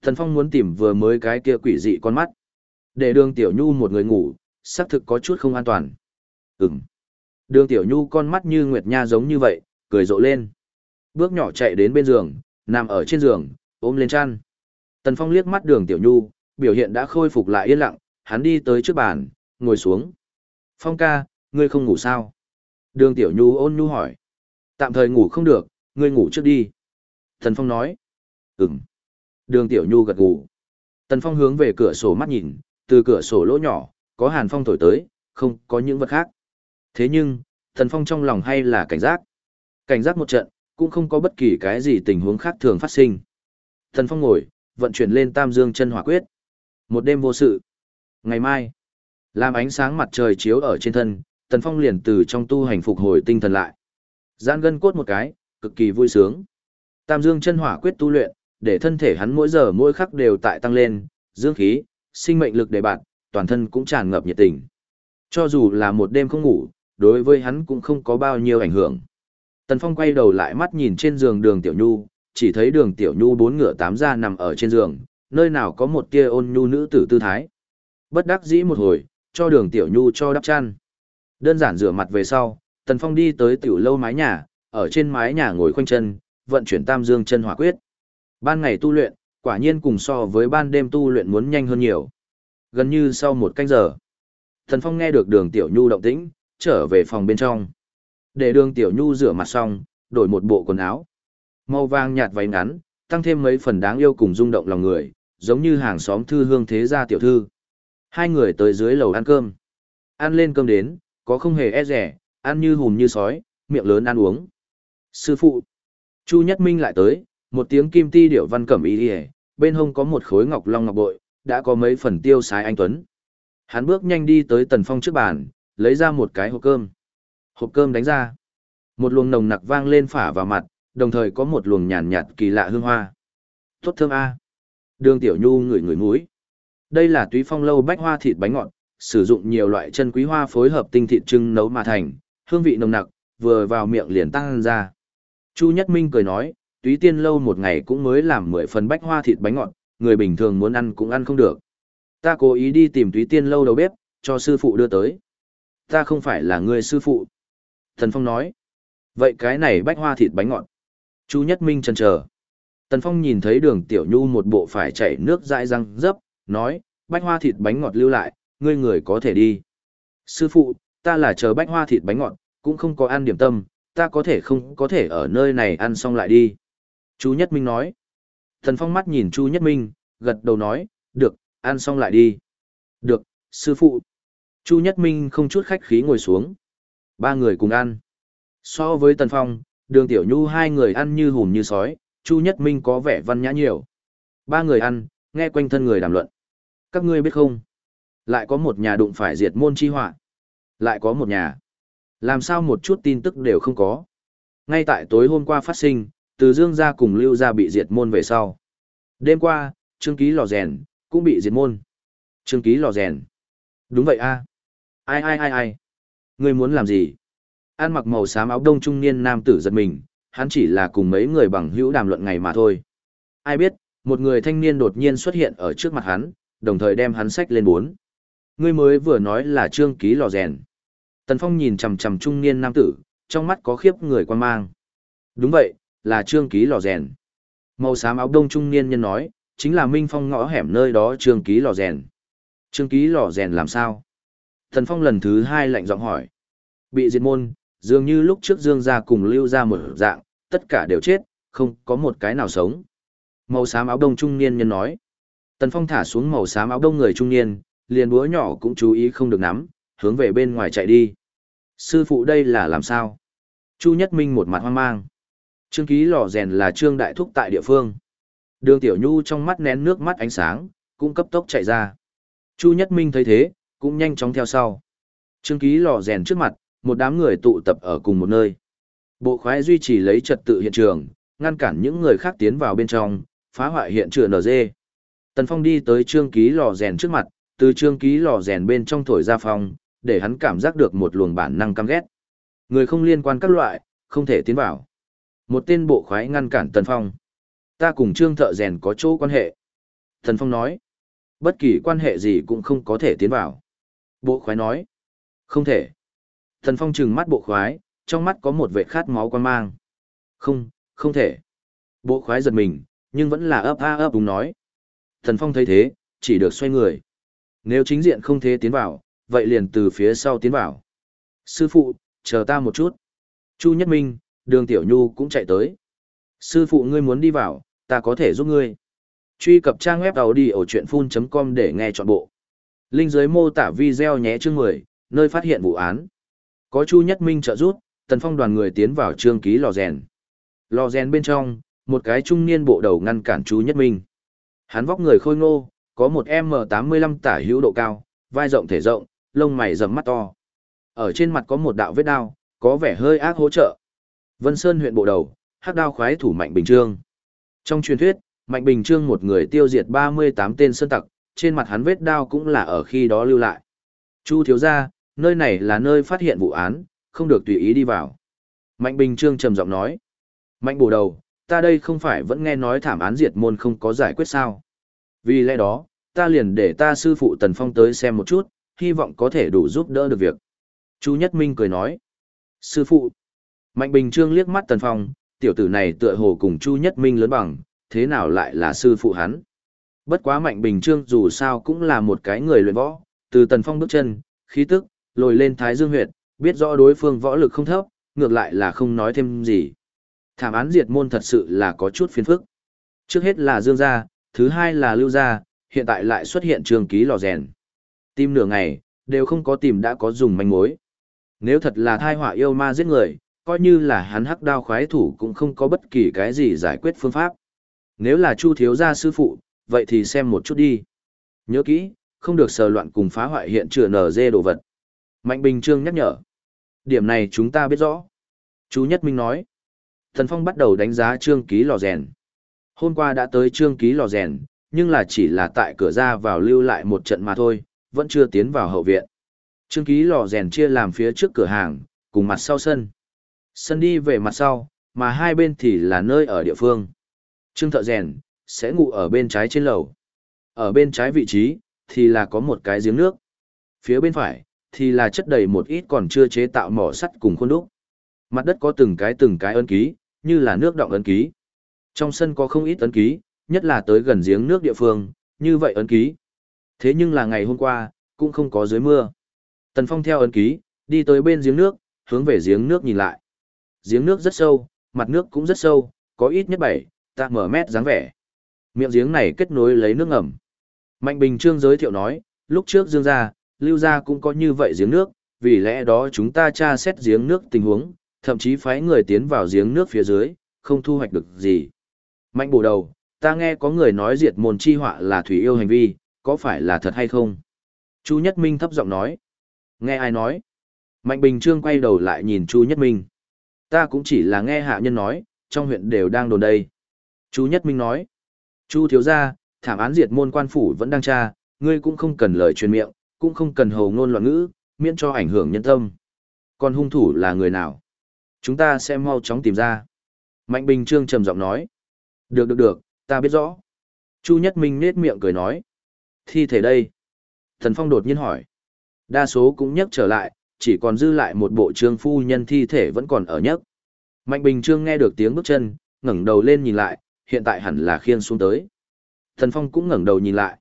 Tần Phong muốn tìm vừa mới cái kia quỷ dị con mắt. Để đường Tiểu Nhu một người ngủ, xác thực có chút không an toàn. Ừm. Đường Tiểu Nhu con mắt như Nguyệt Nha giống như vậy, cười rộ lên. Bước nhỏ chạy đến bên giường, nằm ở trên giường, ôm lên chăn. Tần Phong liếc mắt đường Tiểu Nhu, biểu hiện đã khôi phục lại yên lặng, hắn đi tới trước bàn, ngồi xuống. Phong ca, ngươi không ngủ sao? Đường Tiểu Nhu ôn nhu hỏi. Tạm thời ngủ không được, ngươi ngủ trước đi. Tần Phong nói. Ừm. Đường Tiểu Nhu gật gù. Tần Phong hướng về cửa sổ mắt nhìn, từ cửa sổ lỗ nhỏ, có hàn phong thổi tới, không có những vật khác. Thế nhưng, Tần Phong trong lòng hay là cảnh giác. Cảnh giác một trận, cũng không có bất kỳ cái gì tình huống khác thường phát sinh. Tần Phong ngồi, vận chuyển lên Tam Dương chân hỏa quyết. Một đêm vô sự. Ngày mai, làm ánh sáng mặt trời chiếu ở trên thân, Tần Phong liền từ trong tu hành phục hồi tinh thần lại. Giãn gân cốt một cái, cực kỳ vui sướng. Tam Dương chân hỏa quyết tu luyện, để thân thể hắn mỗi giờ mỗi khắc đều tại tăng lên, dương khí, sinh mệnh lực để bạt toàn thân cũng tràn ngập nhiệt tình. Cho dù là một đêm không ngủ, đối với hắn cũng không có bao nhiêu ảnh hưởng. Tần Phong quay đầu lại mắt nhìn trên giường đường Tiểu Nhu, chỉ thấy đường Tiểu Nhu bốn ngựa tám ra nằm ở trên giường, nơi nào có một tia ôn nhu nữ tử tư thái. Bất đắc dĩ một hồi, cho đường Tiểu Nhu cho đắp chăn. Đơn giản rửa mặt về sau, Tần Phong đi tới tiểu lâu mái nhà, ở trên mái nhà ngồi khoanh chân, vận chuyển tam dương chân hỏa quyết. Ban ngày tu luyện, quả nhiên cùng so với ban đêm tu luyện muốn nhanh hơn nhiều. Gần như sau một canh giờ, Tần Phong nghe được đường Tiểu Nhu động tĩnh, trở về phòng bên trong. Để đường Tiểu Nhu rửa mặt xong, đổi một bộ quần áo. Màu vàng nhạt váy ngắn, tăng thêm mấy phần đáng yêu cùng rung động lòng người, giống như hàng xóm thư hương thế gia tiểu thư. Hai người tới dưới lầu ăn cơm. Ăn lên cơm đến, có không hề e rẻ, ăn như hùm như sói, miệng lớn ăn uống. Sư phụ. Chu Nhất Minh lại tới, một tiếng kim ti điệu văn cẩm ý đi bên hông có một khối ngọc long ngọc bội, đã có mấy phần tiêu sái anh Tuấn. Hắn bước nhanh đi tới Tần Phong trước bàn, lấy ra một cái hộp cơm. Hộp cơm đánh ra. Một luồng nồng nặc vang lên phả vào mặt, đồng thời có một luồng nhàn nhạt kỳ lạ hương hoa. Tốt thơm a. Đường Tiểu Nhu ngửi ngửi mũi. Đây là túy phong lâu bách hoa thịt bánh ngọt, sử dụng nhiều loại chân quý hoa phối hợp tinh thịt trưng nấu mà thành, hương vị nồng nặc, vừa vào miệng liền tăng ra. Chu Nhất Minh cười nói, túy tiên lâu một ngày cũng mới làm 10 phần bách hoa thịt bánh ngọt, người bình thường muốn ăn cũng ăn không được. Ta cố ý đi tìm túy tiên lâu đầu bếp, cho sư phụ đưa tới. Ta không phải là người sư phụ. Thần Phong nói, vậy cái này bách hoa thịt bánh ngọt. Chu Nhất Minh chần chờ. Tần Phong nhìn thấy đường tiểu nhu một bộ phải chảy nước dãi răng dấp, nói, bách hoa thịt bánh ngọt lưu lại, ngươi người có thể đi. Sư phụ, ta là chờ bách hoa thịt bánh ngọt, cũng không có ăn điểm tâm, ta có thể không có thể ở nơi này ăn xong lại đi. Chú Nhất Minh nói. Thần Phong mắt nhìn Chu Nhất Minh, gật đầu nói, được, ăn xong lại đi. Được, sư phụ. Chu Nhất Minh không chút khách khí ngồi xuống. Ba người cùng ăn. So với Tần Phong, đường Tiểu Nhu hai người ăn như hùm như sói, Chu Nhất Minh có vẻ văn nhã nhiều. Ba người ăn, nghe quanh thân người đàm luận. Các ngươi biết không? Lại có một nhà đụng phải diệt môn chi họa. Lại có một nhà. Làm sao một chút tin tức đều không có. Ngay tại tối hôm qua phát sinh, từ Dương gia cùng Lưu gia bị diệt môn về sau. Đêm qua, Trương Ký lò rèn, cũng bị diệt môn. Trương Ký lò rèn. Đúng vậy a. Ai ai ai ai. Ngươi muốn làm gì? An mặc màu xám áo đông trung niên nam tử giật mình, hắn chỉ là cùng mấy người bằng hữu đàm luận ngày mà thôi. Ai biết, một người thanh niên đột nhiên xuất hiện ở trước mặt hắn, đồng thời đem hắn sách lên bốn. Ngươi mới vừa nói là trương ký lò rèn. Tần Phong nhìn chằm chằm trung niên nam tử, trong mắt có khiếp người quan mang. Đúng vậy, là trương ký lò rèn. Màu xám áo đông trung niên nhân nói, chính là Minh Phong ngõ hẻm nơi đó trương ký lò rèn. Trương ký lò rèn làm sao? Tần Phong lần thứ hai lạnh giọng hỏi. Bị diệt môn, dường như lúc trước Dương gia cùng Lưu gia một dạng, tất cả đều chết, không có một cái nào sống. Màu xám áo đông trung niên nhân nói. Tần Phong thả xuống màu xám áo đông người trung niên, liền búa nhỏ cũng chú ý không được nắm, hướng về bên ngoài chạy đi. Sư phụ đây là làm sao? Chu Nhất Minh một mặt hoang mang. Trương ký lò rèn là trương đại thúc tại địa phương. Đường Tiểu Nhu trong mắt nén nước mắt ánh sáng, cũng cấp tốc chạy ra. Chu Nhất Minh thấy thế, cũng nhanh chóng theo sau. Trương ký lò rèn trước mặt, một đám người tụ tập ở cùng một nơi. Bộ khoái duy trì lấy trật tự hiện trường, ngăn cản những người khác tiến vào bên trong, phá hoại hiện trường NG. Tần Phong đi tới trương ký lò rèn trước mặt, từ trương ký lò rèn bên trong thổi ra phong, để hắn cảm giác được một luồng bản năng căm ghét. Người không liên quan các loại, không thể tiến vào. Một tên bộ khoái ngăn cản Tần Phong. Ta cùng trương thợ rèn có chỗ quan hệ. Tần Phong nói. Bất kỳ quan hệ gì cũng không có thể tiến vào. Bộ khoái nói. Không thể. Thần Phong trừng mắt bộ khoái, trong mắt có một vệ khát máu quan mang. Không, không thể. Bộ khoái giật mình, nhưng vẫn là ấp a ấp đúng nói. Thần Phong thấy thế, chỉ được xoay người. Nếu chính diện không thế tiến vào, vậy liền từ phía sau tiến vào. Sư phụ, chờ ta một chút. Chu Nhất Minh, đường Tiểu Nhu cũng chạy tới. Sư phụ ngươi muốn đi vào, ta có thể giúp ngươi. Truy cập trang web đầu đi ở chuyện full.com để nghe trọn bộ. Linh dưới mô tả video nhé chương 10, nơi phát hiện vụ án. Có Chu Nhất Minh trợ giúp, Tần Phong đoàn người tiến vào trương ký lò rèn. Lò rèn bên trong, một cái trung niên bộ đầu ngăn cản Chu Nhất Minh. Hắn vóc người khôi ngô, có một M85 tả hữu độ cao, vai rộng thể rộng, lông mày rậm mắt to. Ở trên mặt có một đạo vết đao, có vẻ hơi ác hỗ trợ. Vân Sơn huyện bộ đầu, hắc đao khoái thủ Mạnh Bình Trương. Trong truyền thuyết, Mạnh Bình Trương một người tiêu diệt 38 tên sơn tặc, trên mặt hắn vết đao cũng là ở khi đó lưu lại. Chu thiếu gia, nơi này là nơi phát hiện vụ án, không được tùy ý đi vào. Mạnh Bình Trương trầm giọng nói. Mạnh bổ đầu, ta đây không phải vẫn nghe nói thảm án diệt môn không có giải quyết sao. Vì lẽ đó, ta liền để ta sư phụ Tần Phong tới xem một chút, hy vọng có thể đủ giúp đỡ được việc. Chu Nhất Minh cười nói. Sư phụ. Mạnh Bình Trương liếc mắt Tần Phong, tiểu tử này tựa hồ cùng Chu Nhất Minh lớn bằng, thế nào lại là sư phụ hắn. Bất quá Mạnh Bình Trương dù sao cũng là một cái người luyện võ, từ Tần Phong bước chân, khí tức, lồi lên thái dương huyệt, biết rõ đối phương võ lực không thấp, ngược lại là không nói thêm gì. Thảm án diệt môn thật sự là có chút phiền phức. Trước hết là Dương gia, thứ hai là Lưu gia, hiện tại lại xuất hiện trường ký lò rèn. Tìm nửa ngày, đều không có tìm đã có dùng manh mối. Nếu thật là thai họa yêu ma giết người, coi như là hắn hắc đao khoái thủ cũng không có bất kỳ cái gì giải quyết phương pháp. Nếu là Chu thiếu gia sư phụ, vậy thì xem một chút đi. Nhớ kỹ, không được sờ loạn cùng phá hoại hiện trường nở dê đồ vật. Mạnh Bình Trương nhắc nhở. Điểm này chúng ta biết rõ. Chú Nhất Minh nói. Thần Phong bắt đầu đánh giá trương ký lò rèn. Hôm qua đã tới trương ký lò rèn, nhưng là chỉ là tại cửa ra vào lưu lại một trận mà thôi, vẫn chưa tiến vào hậu viện. Trương ký lò rèn chia làm phía trước cửa hàng, cùng mặt sau sân. Sân đi về mặt sau, mà hai bên thì là nơi ở địa phương. Trương thợ rèn, sẽ ngủ ở bên trái trên lầu. Ở bên trái vị trí, thì là có một cái giếng nước. Phía bên phải, thì là chất đầy một ít còn chưa chế tạo mỏ sắt cùng khuôn đúc. Mặt đất có từng cái từng cái ấn ký, như là nước động ấn ký. Trong sân có không ít ấn ký, nhất là tới gần giếng nước địa phương, như vậy ấn ký. Thế nhưng là ngày hôm qua, cũng không có dưới mưa. Tần Phong theo ấn ký, đi tới bên giếng nước, hướng về giếng nước nhìn lại. Giếng nước rất sâu, mặt nước cũng rất sâu, có ít nhất 7, ta mở mét dáng vẻ. Miệng giếng này kết nối lấy nước ngầm. Mạnh Bình Trương giới thiệu nói, lúc trước dương gia lưu gia cũng có như vậy giếng nước, vì lẽ đó chúng ta tra xét giếng nước tình huống, thậm chí phái người tiến vào giếng nước phía dưới, không thu hoạch được gì. Mạnh bổ đầu, ta nghe có người nói diệt môn chi họa là thủy yêu hành vi, có phải là thật hay không? Chu Nhất Minh thấp giọng nói. Nghe ai nói? Mạnh Bình Trương quay đầu lại nhìn Chu Nhất Minh. Ta cũng chỉ là nghe hạ nhân nói, trong huyện đều đang đồn đây. Chu Nhất Minh nói. Chu thiếu gia, thảm án diệt môn quan phủ vẫn đang tra, ngươi cũng không cần lời truyền miệng, cũng không cần hầu ngôn loạn ngữ, miễn cho ảnh hưởng nhân tâm. Còn hung thủ là người nào? Chúng ta sẽ mau chóng tìm ra. Mạnh Bình Trương trầm giọng nói. Được được được, ta biết rõ. Chu Nhất Minh nết miệng cười nói. Thi thể đây. Thần Phong đột nhiên hỏi. Đa số cũng nhấc trở lại, chỉ còn dư lại một bộ trương phu nhân thi thể vẫn còn ở nhấc. Mạnh Bình Trương nghe được tiếng bước chân, ngẩng đầu lên nhìn lại, hiện tại hẳn là khiên xuống tới. Thần Phong cũng ngẩng đầu nhìn lại.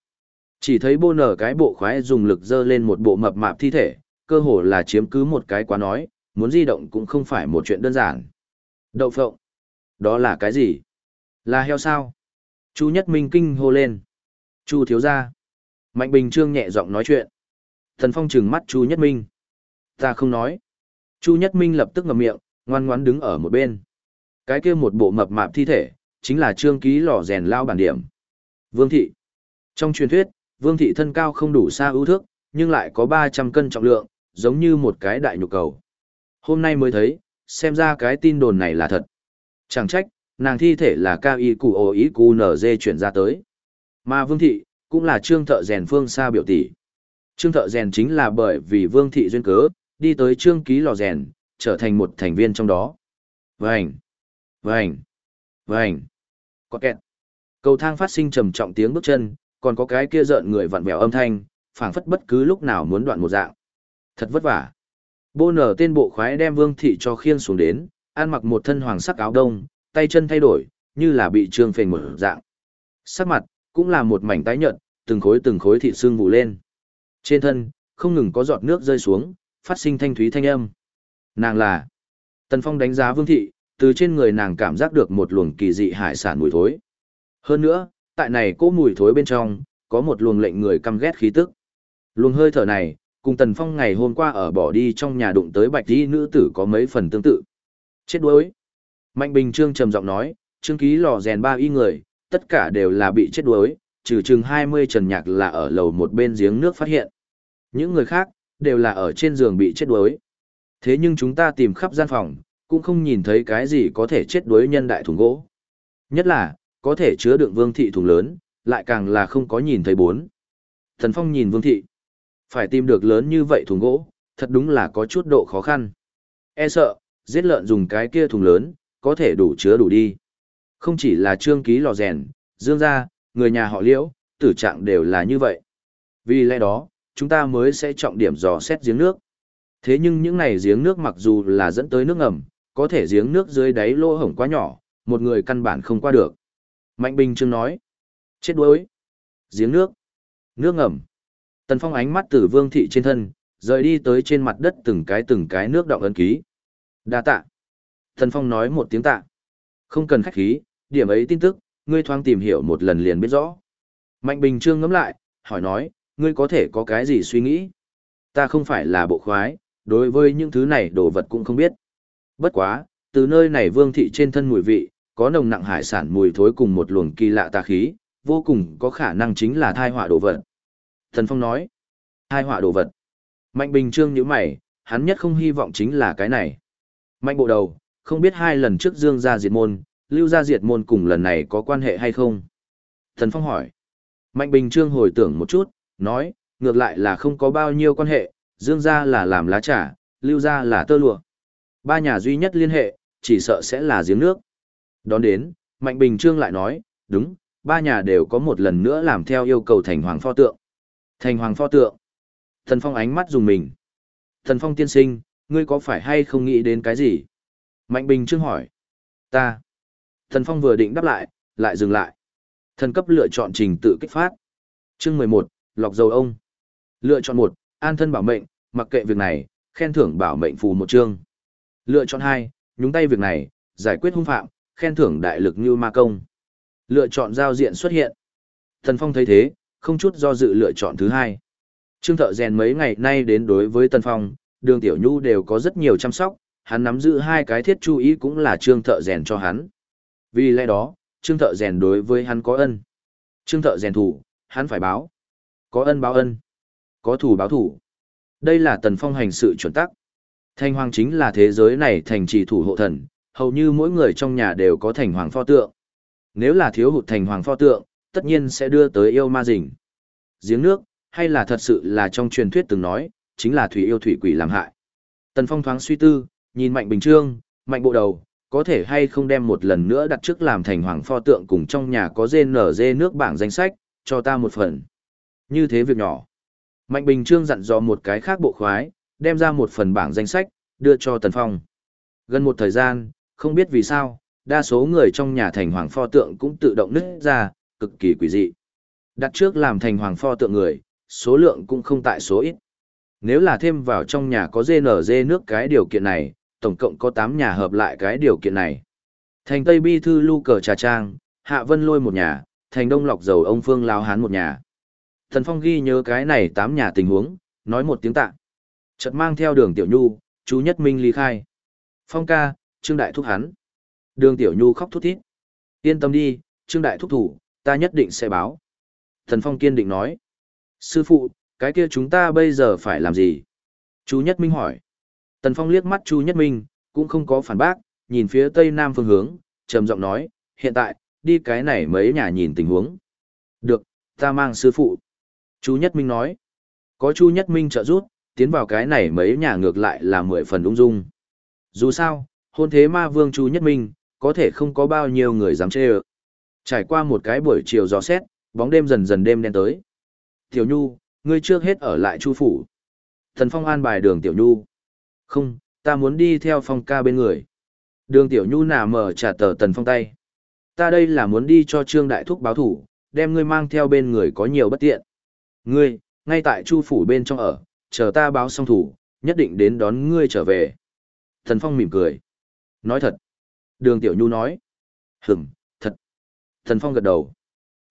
Chỉ thấy bô nở cái bộ khoái dùng lực dơ lên một bộ mập mạp thi thể, cơ hồ là chiếm cứ một cái quá nói, muốn di động cũng không phải một chuyện đơn giản. Đậu phộng. Đó là cái gì? Là heo sao? Chu Nhất Minh kinh hô lên. Chu thiếu gia. Mạnh Bình Trương nhẹ giọng nói chuyện. Thần Phong trừng mắt Chu Nhất Minh. Ta không nói. Chu Nhất Minh lập tức ngậm miệng, ngoan ngoãn đứng ở một bên. Cái kia một bộ mập mạp thi thể, chính là trương ký lò rèn lao bản điểm. Vương thị. Trong truyền thuyết, Vương thị thân cao không đủ xa ưu thước, nhưng lại có 300 cân trọng lượng, giống như một cái đại nhục cầu. Hôm nay mới thấy, xem ra cái tin đồn này là thật. Chẳng trách, nàng thi thể là cao y cụ ồ ý cụ nở dê chuyển ra tới. Mà Vương thị, cũng là trương thợ rèn phương xa biểu tỷ. Trương thợ rèn chính là bởi vì Vương thị duyên cớ, đi tới trương ký lò rèn, trở thành một thành viên trong đó. Vành! Vành! Vành! Có kẹt! Cầu thang phát sinh trầm trọng tiếng bước chân, còn có cái kia rợn người vặn vẹo âm thanh, phảng phất bất cứ lúc nào muốn đoạn một dạng. Thật vất vả. Bô nở tên bộ khoái đem vương thị cho khiên xuống đến, ăn mặc một thân hoàng sắc áo đông, tay chân thay đổi, như là bị trương phình mở dạng. Sắc mặt, cũng là một mảnh tái nhợt, từng khối từng khối thịt xương vụ lên. Trên thân, không ngừng có giọt nước rơi xuống, phát sinh thanh thúy thanh âm. Nàng là Tần Phong đánh giá Vương Thị, từ trên người nàng cảm giác được một luồng kỳ dị hải sản mùi thối. Hơn nữa, tại này cỗ mùi thối bên trong, có một luồng lệnh người căm ghét khí tức. Luồng hơi thở này, cùng Tần Phong ngày hôm qua ở bỏ đi trong nhà đụng tới bạch y nữ tử có mấy phần tương tự. Chết đuối. Mạnh Bình Trương trầm giọng nói, trương ký lò rèn ba y người, tất cả đều là bị chết đuối, trừ chừng 20 trần nhạc là ở lầu một bên giếng nước phát hiện. Những người khác, đều là ở trên giường bị chết đuối. Thế nhưng chúng ta tìm khắp gian phòng, cũng không nhìn thấy cái gì có thể chết đuối nhân đại thùng gỗ. Nhất là, có thể chứa đựng vương thị thùng lớn, lại càng là không có nhìn thấy bốn. Thần Phong nhìn vương thị. Phải tìm được lớn như vậy thùng gỗ, thật đúng là có chút độ khó khăn. E sợ, giết lợn dùng cái kia thùng lớn, có thể đủ chứa đủ đi. Không chỉ là trương ký lò rèn, dương gia, người nhà họ liễu, tử trạng đều là như vậy. Vì lẽ đó, chúng ta mới sẽ trọng điểm dò xét giếng nước. Thế nhưng những này giếng nước mặc dù là dẫn tới nước ngầm, có thể giếng nước dưới đáy lỗ hổng quá nhỏ, một người căn bản không qua được. Mạnh Bình Trương nói, chết đuối. Giếng nước, nước ngầm. Tần Phong ánh mắt từ vương thị trên thân, rời đi tới trên mặt đất từng cái từng cái nước động ấn ký. Đa tạ. Tần Phong nói một tiếng tạ. Không cần khách khí, điểm ấy tin tức, ngươi thoáng tìm hiểu một lần liền biết rõ. Mạnh Bình Trương ngẫm lại, hỏi nói, ngươi có thể có cái gì suy nghĩ? Ta không phải là bộ khoái, đối với những thứ này đồ vật cũng không biết. Bất quá, từ nơi này vương thị trên thân mùi vị, có nồng nặng hải sản mùi thối cùng một luồng kỳ lạ tà khí, vô cùng có khả năng chính là thai họa đồ vật. Thần Phong nói, thai họa đồ vật. Mạnh Bình Trương như mày, hắn nhất không hy vọng chính là cái này. Mạnh bộ đầu, không biết hai lần trước Dương gia diệt môn, Lưu gia diệt môn cùng lần này có quan hệ hay không? Thần Phong hỏi. Mạnh Bình Trương hồi tưởng một chút, nói, ngược lại là không có bao nhiêu quan hệ, Dương gia là làm lá trà, Lưu gia là tơ lụa. Ba nhà duy nhất liên hệ, chỉ sợ sẽ là giếng nước. Đón đến, Mạnh Bình Trương lại nói, đúng, ba nhà đều có một lần nữa làm theo yêu cầu thành hoàng pho tượng. Thành hoàng pho tượng. Thần Phong ánh mắt dùng mình. Thần Phong tiên sinh, ngươi có phải hay không nghĩ đến cái gì? Mạnh Bình Trương hỏi. Ta. Thần Phong vừa định đáp lại, lại dừng lại. Thần cấp lựa chọn trình tự kích phát. Chương mười một, lọc dầu ông. Lựa chọn một, an thân bảo mệnh, mặc kệ việc này, khen thưởng bảo mệnh phù một chương. Lựa chọn hai, nhúng tay việc này, giải quyết hung phạm, khen thưởng đại lực như ma công. Lựa chọn giao diện xuất hiện. Thần Phong thấy thế, không chút do dự lựa chọn thứ hai. Trương thợ rèn mấy ngày nay đến đối với Tần Phong, đường Tiểu Nhu đều có rất nhiều chăm sóc, hắn nắm giữ hai cái thiết chú ý cũng là trương thợ rèn cho hắn. Vì lẽ đó, trương thợ rèn đối với hắn có ân. Trương thợ rèn thủ, hắn phải báo. Có ân báo ân. Có thủ báo thủ. Đây là Tần Phong hành sự chuẩn tắc. Thành hoàng chính là thế giới này thành trì thủ hộ thần, hầu như mỗi người trong nhà đều có thành hoàng pho tượng. Nếu là thiếu hụt thành hoàng pho tượng, tất nhiên sẽ đưa tới yêu ma rình. Giếng nước, hay là thật sự là trong truyền thuyết từng nói, chính là thủy yêu thủy quỷ làm hại. Tần Phong thoáng suy tư, nhìn Mạnh Bình Trương, Mạnh Bộ Đầu, có thể hay không đem một lần nữa đặt trước làm thành hoàng pho tượng cùng trong nhà có dê nở dê nước bảng danh sách, cho ta một phần. Như thế việc nhỏ. Mạnh Bình Trương dặn dò một cái khác bộ khoái, đem ra một phần bảng danh sách, đưa cho Tần Phong. Gần một thời gian, không biết vì sao, đa số người trong nhà thành hoàng pho tượng cũng tự động nứt ra, cực kỳ quỷ dị. Đặt trước làm thành hoàng pho tượng người, số lượng cũng không tại số ít. Nếu là thêm vào trong nhà có GNG nước cái điều kiện này, tổng cộng có 8 nhà hợp lại cái điều kiện này. Thành Tây Bi Thư Lu Cờ Trà Trang, Hạ Vân Lôi một nhà, Thành Đông Lọc Dầu ông Phương Lao Hán một nhà. Thần Phong ghi nhớ cái này 8 nhà tình huống, nói một tiếng tạ. Chợt mang theo đường Tiểu Nhu, chú Nhất Minh ly khai. Phong ca, Trương Đại thúc hắn. Đường Tiểu Nhu khóc thút thít. Yên tâm đi, Trương Đại thúc thủ, ta nhất định sẽ báo. Thần Phong kiên định nói. Sư phụ, cái kia chúng ta bây giờ phải làm gì? Chú Nhất Minh hỏi. Tần Phong liếc mắt Chu Nhất Minh, cũng không có phản bác, nhìn phía tây nam phương hướng, trầm giọng nói, hiện tại, đi cái này mấy nhà nhìn tình huống. Được, ta mang sư phụ. Chú Nhất Minh nói. Có Chu Nhất Minh trợ giúp, tiến vào cái này mấy nhà ngược lại là mười phần ung dung. Dù sao, hôn thế ma vương Chu Nhất Minh, có thể không có bao nhiêu người dám chê ợ. Trải qua một cái buổi chiều gió xét, bóng đêm dần dần đêm đen tới. Tiểu Nhu, ngươi trước hết ở lại Chu phủ. Thần Phong an bài đường Tiểu Nhu. Không, ta muốn đi theo Phong ca bên người. Đường Tiểu Nhu nà mở trả tờ Tần Phong tay. Ta đây là muốn đi cho Trương Đại Thúc báo thủ, đem ngươi mang theo bên người có nhiều bất tiện. Ngươi, ngay tại Chu phủ bên trong ở, chờ ta báo xong thủ, nhất định đến đón ngươi trở về. Thần Phong mỉm cười. Nói thật. Đường Tiểu Nhu nói. Hửm, thật. Thần Phong gật đầu.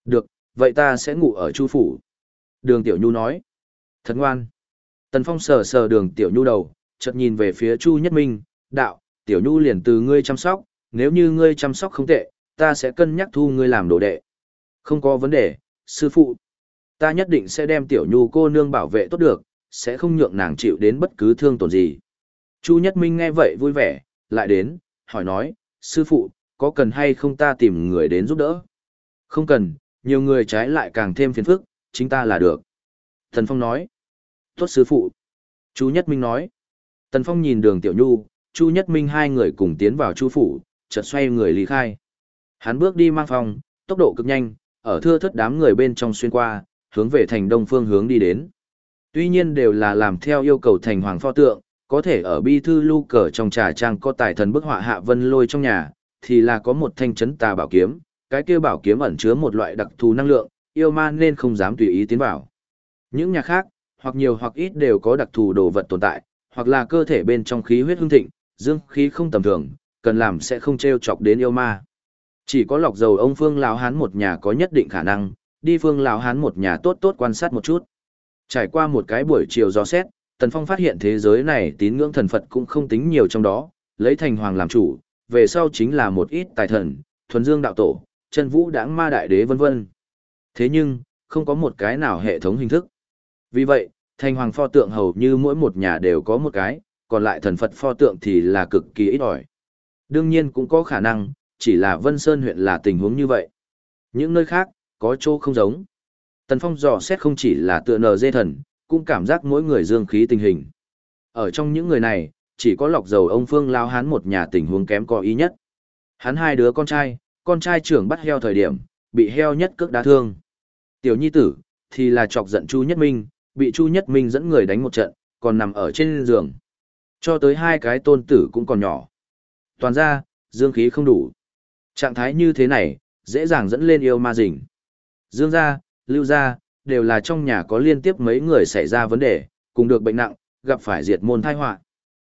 Được, vậy ta sẽ ngủ ở Chu Phủ. Đường Tiểu Nhu nói. Thật ngoan. Tần Phong sờ sờ đường Tiểu Nhu đầu, chợt nhìn về phía Chu Nhất Minh, đạo, Tiểu Nhu liền từ ngươi chăm sóc, nếu như ngươi chăm sóc không tệ, ta sẽ cân nhắc thu ngươi làm đồ đệ. Không có vấn đề, sư phụ. Ta nhất định sẽ đem Tiểu Nhu cô nương bảo vệ tốt được, sẽ không nhượng nàng chịu đến bất cứ thương tổn gì. Chu Nhất Minh nghe vậy vui vẻ, lại đến, hỏi nói, sư phụ, có cần hay không ta tìm người đến giúp đỡ? Không cần, nhiều người trái lại càng thêm phiền phức, chính ta là được. Thần Phong nói, tốt sư phụ. Chu Nhất Minh nói, Tần Phong nhìn đường Tiểu Nhu, Chu Nhất Minh hai người cùng tiến vào Chu Phủ, chợt xoay người lý khai. Hắn bước đi mang phòng, tốc độ cực nhanh, ở thưa thất đám người bên trong xuyên qua, hướng về thành đông phương hướng đi đến. Tuy nhiên đều là làm theo yêu cầu thành hoàng pho tượng, có thể ở bi thư lưu cờ trong trà trang có tài thần bức họa hạ vân lôi trong nhà, thì là có một thanh chấn tà bảo kiếm, cái kia bảo kiếm ẩn chứa một loại đặc thù năng lượng, yêu ma nên không dám tùy ý tiến vào. Những nhà khác, hoặc nhiều hoặc ít đều có đặc thù đồ vật tồn tại, hoặc là cơ thể bên trong khí huyết hưng thịnh, dương khí không tầm thường, cần làm sẽ không treo chọc đến yêu ma. Chỉ có lọc dầu ông Phương lão hán một nhà có nhất định khả năng, đi Phương lão hán một nhà tốt tốt quan sát một chút. Trải qua một cái buổi chiều gió xét, Tần Phong phát hiện thế giới này tín ngưỡng thần Phật cũng không tính nhiều trong đó, lấy thành hoàng làm chủ, về sau chính là một ít tài thần, thuần dương đạo tổ, chân vũ đãng ma đại đế vân vân. Thế nhưng, không có một cái nào hệ thống hình thức. Vì vậy, thành hoàng pho tượng hầu như mỗi một nhà đều có một cái, còn lại thần Phật pho tượng thì là cực kỳ ít ỏi. Đương nhiên cũng có khả năng, chỉ là Vân Sơn huyện là tình huống như vậy. Những nơi khác, có chỗ không giống. Tần Phong dò xét không chỉ là tựa nờ dê thần, cũng cảm giác mỗi người dương khí tình hình. Ở trong những người này, chỉ có lọc dầu ông Phương Lao Hán một nhà tình huống kém có ý nhất. Hắn hai đứa con trai, con trai trưởng bắt heo thời điểm, bị heo nhất cước đá thương. Tiểu nhi tử, thì là chọc giận Chu Nhất Minh, bị Chu Nhất Minh dẫn người đánh một trận, còn nằm ở trên giường. Cho tới hai cái tôn tử cũng còn nhỏ. Toàn ra, dương khí không đủ. Trạng thái như thế này, dễ dàng dẫn lên yêu ma rình. Dương gia, lưu gia, đều là trong nhà có liên tiếp mấy người xảy ra vấn đề, cùng được bệnh nặng, gặp phải diệt môn thai họa.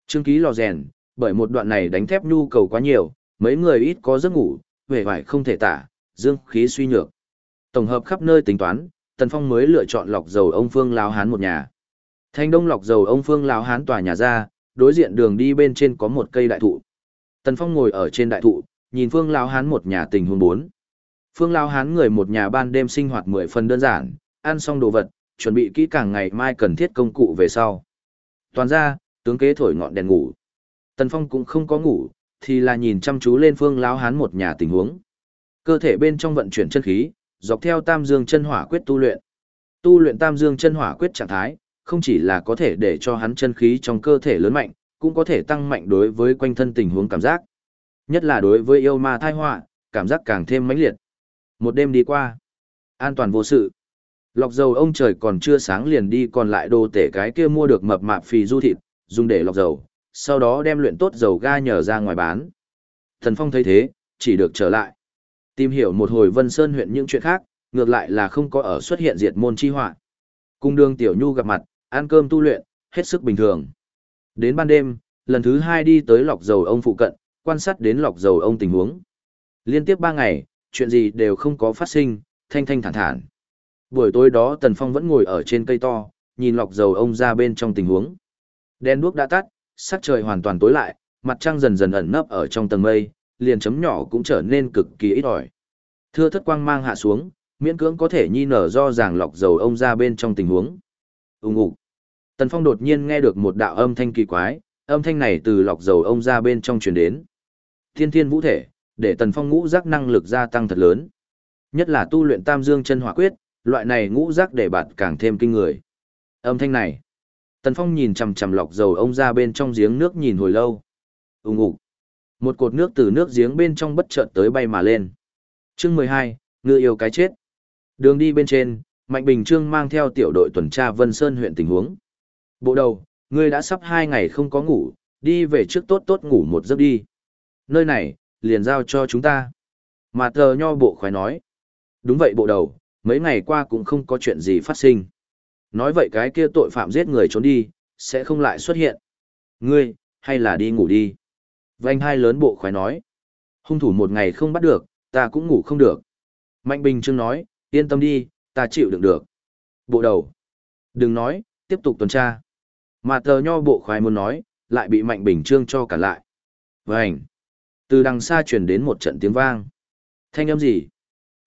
Trương ký lò rèn, bởi một đoạn này đánh thép nhu cầu quá nhiều, mấy người ít có giấc ngủ, vẻ vải không thể tả, dương khí suy nhược. Tổng hợp khắp nơi tính toán, Tần Phong mới lựa chọn lọc dầu ông Phương Lão Hán một nhà. Thanh đông lọc dầu ông Phương Lão Hán tòa nhà ra, đối diện đường đi bên trên có một cây đại thụ. Tần Phong ngồi ở trên đại thụ, nhìn Phương Lão Hán một nhà tình huống bốn. Phương Lao Hán người một nhà ban đêm sinh hoạt mười phần đơn giản, ăn xong đồ vật, chuẩn bị kỹ càng ngày mai cần thiết công cụ về sau. Toàn ra, tướng kế thổi ngọn đèn ngủ. Tần Phong cũng không có ngủ, thì là nhìn chăm chú lên Phương Lao Hán một nhà tình huống. Cơ thể bên trong vận chuyển chân khí, dọc theo Tam Dương chân hỏa quyết tu luyện. Tu luyện Tam Dương chân hỏa quyết trạng thái, không chỉ là có thể để cho hắn chân khí trong cơ thể lớn mạnh, cũng có thể tăng mạnh đối với quanh thân tình huống cảm giác. Nhất là đối với yêu ma thai họa, cảm giác càng thêm mãnh liệt. Một đêm đi qua, an toàn vô sự. Lọc dầu ông trời còn chưa sáng liền đi còn lại đồ tể cái kia mua được mập mạp phì du thịt, dùng để lọc dầu, sau đó đem luyện tốt dầu ga nhờ ra ngoài bán. Thần Phong thấy thế, chỉ được trở lại. Tìm hiểu một hồi Vân Sơn huyện những chuyện khác, ngược lại là không có ở xuất hiện diệt môn chi họa. Cung đường Tiểu Nhu gặp mặt, ăn cơm tu luyện, hết sức bình thường. Đến ban đêm, lần thứ hai đi tới lọc dầu ông phụ cận, quan sát đến lọc dầu ông tình huống. Liên tiếp ba ngày, chuyện gì đều không có phát sinh, thanh thanh thản thản. Buổi tối đó Tần Phong vẫn ngồi ở trên cây to, nhìn lọc dầu ông ra bên trong tình huống. Đèn đuốc đã tắt, sắc trời hoàn toàn tối lại, mặt trăng dần dần ẩn nấp ở trong tầng mây, liền chấm nhỏ cũng trở nên cực kỳ ít ỏi. Thưa thất quang mang hạ xuống, miễn cưỡng có thể nhi nở do ràng lọc dầu ông ra bên trong tình huống. Ùng ục. Tần Phong đột nhiên nghe được một đạo âm thanh kỳ quái, âm thanh này từ lọc dầu ông ra bên trong truyền đến. Thiên thiên vũ thể, để Tần Phong ngũ giác năng lực gia tăng thật lớn. Nhất là tu luyện Tam Dương chân hỏa quyết, loại này ngũ giác để bạt càng thêm kinh người. Âm thanh này. Tần Phong nhìn chằm chằm lọc dầu ông ra bên trong giếng nước nhìn hồi lâu. Ùng ục. Một cột nước từ nước giếng bên trong bất chợt tới bay mà lên. Chương mười hai, ngư yêu cái chết. Đường đi bên trên, Mạnh Bình Trương mang theo tiểu đội tuần tra Vân Sơn huyện tình huống. Bộ đầu, ngươi đã sắp hai ngày không có ngủ, đi về trước tốt tốt ngủ một giấc đi. Nơi này, liền giao cho chúng ta. Mà tờ nho bộ khoái nói. Đúng vậy bộ đầu, mấy ngày qua cũng không có chuyện gì phát sinh. Nói vậy cái kia tội phạm giết người trốn đi, sẽ không lại xuất hiện. Ngươi, hay là đi ngủ đi. Vành hai lớn bộ khoái nói. Hung thủ một ngày không bắt được, ta cũng ngủ không được. Mạnh Bình Trương nói, yên tâm đi, ta chịu đựng được. Bộ đầu. Đừng nói, tiếp tục tuần tra. Mà tờ nho bộ khoái muốn nói, lại bị Mạnh Bình Trương cho cả lại. Vành. Từ đằng xa truyền đến một trận tiếng vang. Thanh âm gì?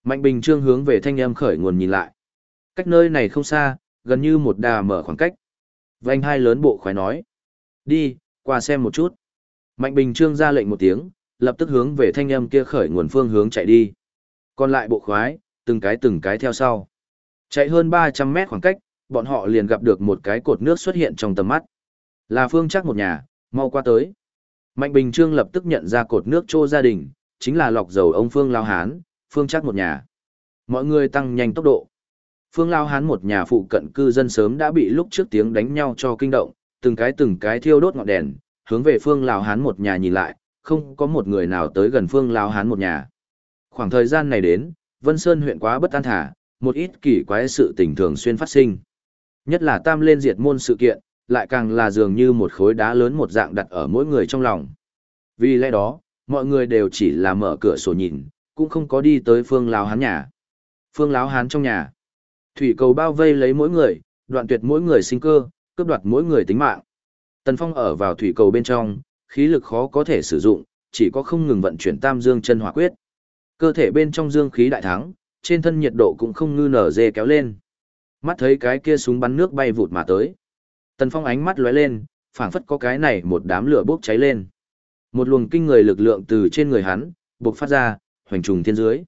Mạnh Bình Trương hướng về thanh âm khởi nguồn nhìn lại. Cách nơi này không xa, gần như một đà mở khoảng cách. Vành hai lớn bộ khoái nói. Đi, qua xem một chút. Mạnh Bình Trương ra lệnh một tiếng, lập tức hướng về thanh âm kia khởi nguồn phương hướng chạy đi. Còn lại bộ khoái, từng cái từng cái theo sau. Chạy hơn 300 mét khoảng cách, bọn họ liền gặp được một cái cột nước xuất hiện trong tầm mắt. Là phương chắc một nhà, mau qua tới. Mạnh Bình Trương lập tức nhận ra cột nước trô gia đình, chính là lọc dầu ông Phương Lao Hán, phương chắc một nhà. Mọi người tăng nhanh tốc độ. Phương Lao Hán một nhà phụ cận cư dân sớm đã bị lúc trước tiếng đánh nhau cho kinh động, từng cái từng cái thiêu đốt ngọn đèn, hướng về Phương Lao Hán một nhà nhìn lại, không có một người nào tới gần Phương Lao Hán một nhà. Khoảng thời gian này đến, Vân Sơn huyện quá bất an thả, một ít kỳ quái sự tình thường xuyên phát sinh. Nhất là tam lên diệt môn sự kiện, lại càng là dường như một khối đá lớn một dạng đặt ở mỗi người trong lòng. Vì lẽ đó, mọi người đều chỉ là mở cửa sổ nhìn, cũng không có đi tới phương Láo Hán nhà. Phương Láo Hán trong nhà. Thủy cầu bao vây lấy mỗi người, đoạn tuyệt mỗi người sinh cơ, cướp đoạt mỗi người tính mạng. Tần Phong ở vào thủy cầu bên trong, khí lực khó có thể sử dụng, chỉ có không ngừng vận chuyển tam dương chân hỏa quyết. Cơ thể bên trong dương khí đại thắng, trên thân nhiệt độ cũng không ngư nở dê kéo lên. Mắt thấy cái kia súng bắn nước bay vụt mà tới. Tần Phong ánh mắt lóe lên, phảng phất có cái này một đám lửa bốc cháy lên. Một luồng kinh người lực lượng từ trên người hắn, bộc phát ra, hoành trùng thiên dưới.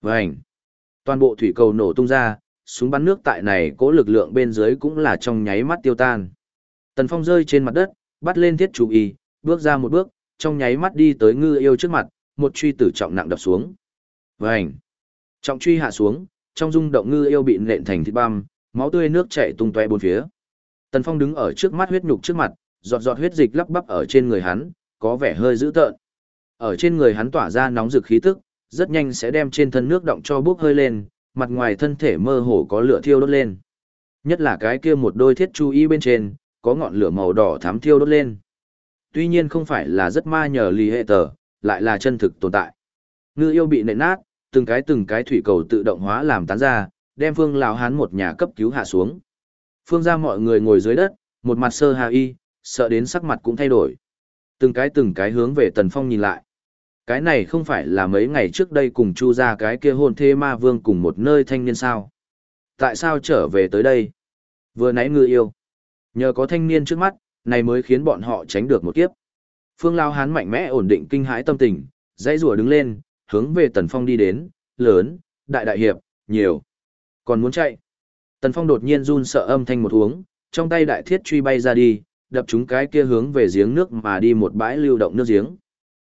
Vành. Toàn bộ thủy cầu nổ tung ra, súng bắn nước tại này cố lực lượng bên dưới cũng là trong nháy mắt tiêu tan. Tần Phong rơi trên mặt đất, bắt lên thiết chủ y, bước ra một bước, trong nháy mắt đi tới ngư yêu trước mặt, một truy tử trọng nặng đập xuống. Vành. Trọng truy hạ xuống, trong rung động ngư yêu bị nện thành thịt băm, máu tươi nước chảy tung tóe bốn phía. Tần Phong đứng ở trước mắt huyết nhục trước mặt, giọt giọt huyết dịch lắp bắp ở trên người hắn, có vẻ hơi dữ tợn. Ở trên người hắn tỏa ra nóng rực khí tức, rất nhanh sẽ đem trên thân nước động cho bốc hơi lên, mặt ngoài thân thể mơ hồ có lửa thiêu đốt lên. Nhất là cái kia một đôi thiết chú ý bên trên, có ngọn lửa màu đỏ thắm thiêu đốt lên. Tuy nhiên không phải là rất ma nhờ lì hệ tờ, lại là chân thực tồn tại. Ngư yêu bị nện nát, từng cái từng cái thủy cầu tự động hóa làm tán ra, đem phương lão hán một nhà cấp cứu hạ xuống. Phương ra mọi người ngồi dưới đất, một mặt sơ hà y, sợ đến sắc mặt cũng thay đổi. Từng cái từng cái hướng về Tần Phong nhìn lại. Cái này không phải là mấy ngày trước đây cùng chu ra cái kia hôn thê ma vương cùng một nơi thanh niên sao. Tại sao trở về tới đây? Vừa nãy ngư yêu. Nhờ có thanh niên trước mắt, này mới khiến bọn họ tránh được một kiếp. Phương Lao Hán mạnh mẽ ổn định kinh hãi tâm tình, dãy rùa đứng lên, hướng về Tần Phong đi đến, lớn, đại đại hiệp, nhiều. Còn muốn chạy. Tần Phong đột nhiên run sợ âm thanh một uống, trong tay đại thiết truy bay ra đi, đập chúng cái kia hướng về giếng nước mà đi một bãi lưu động nước giếng.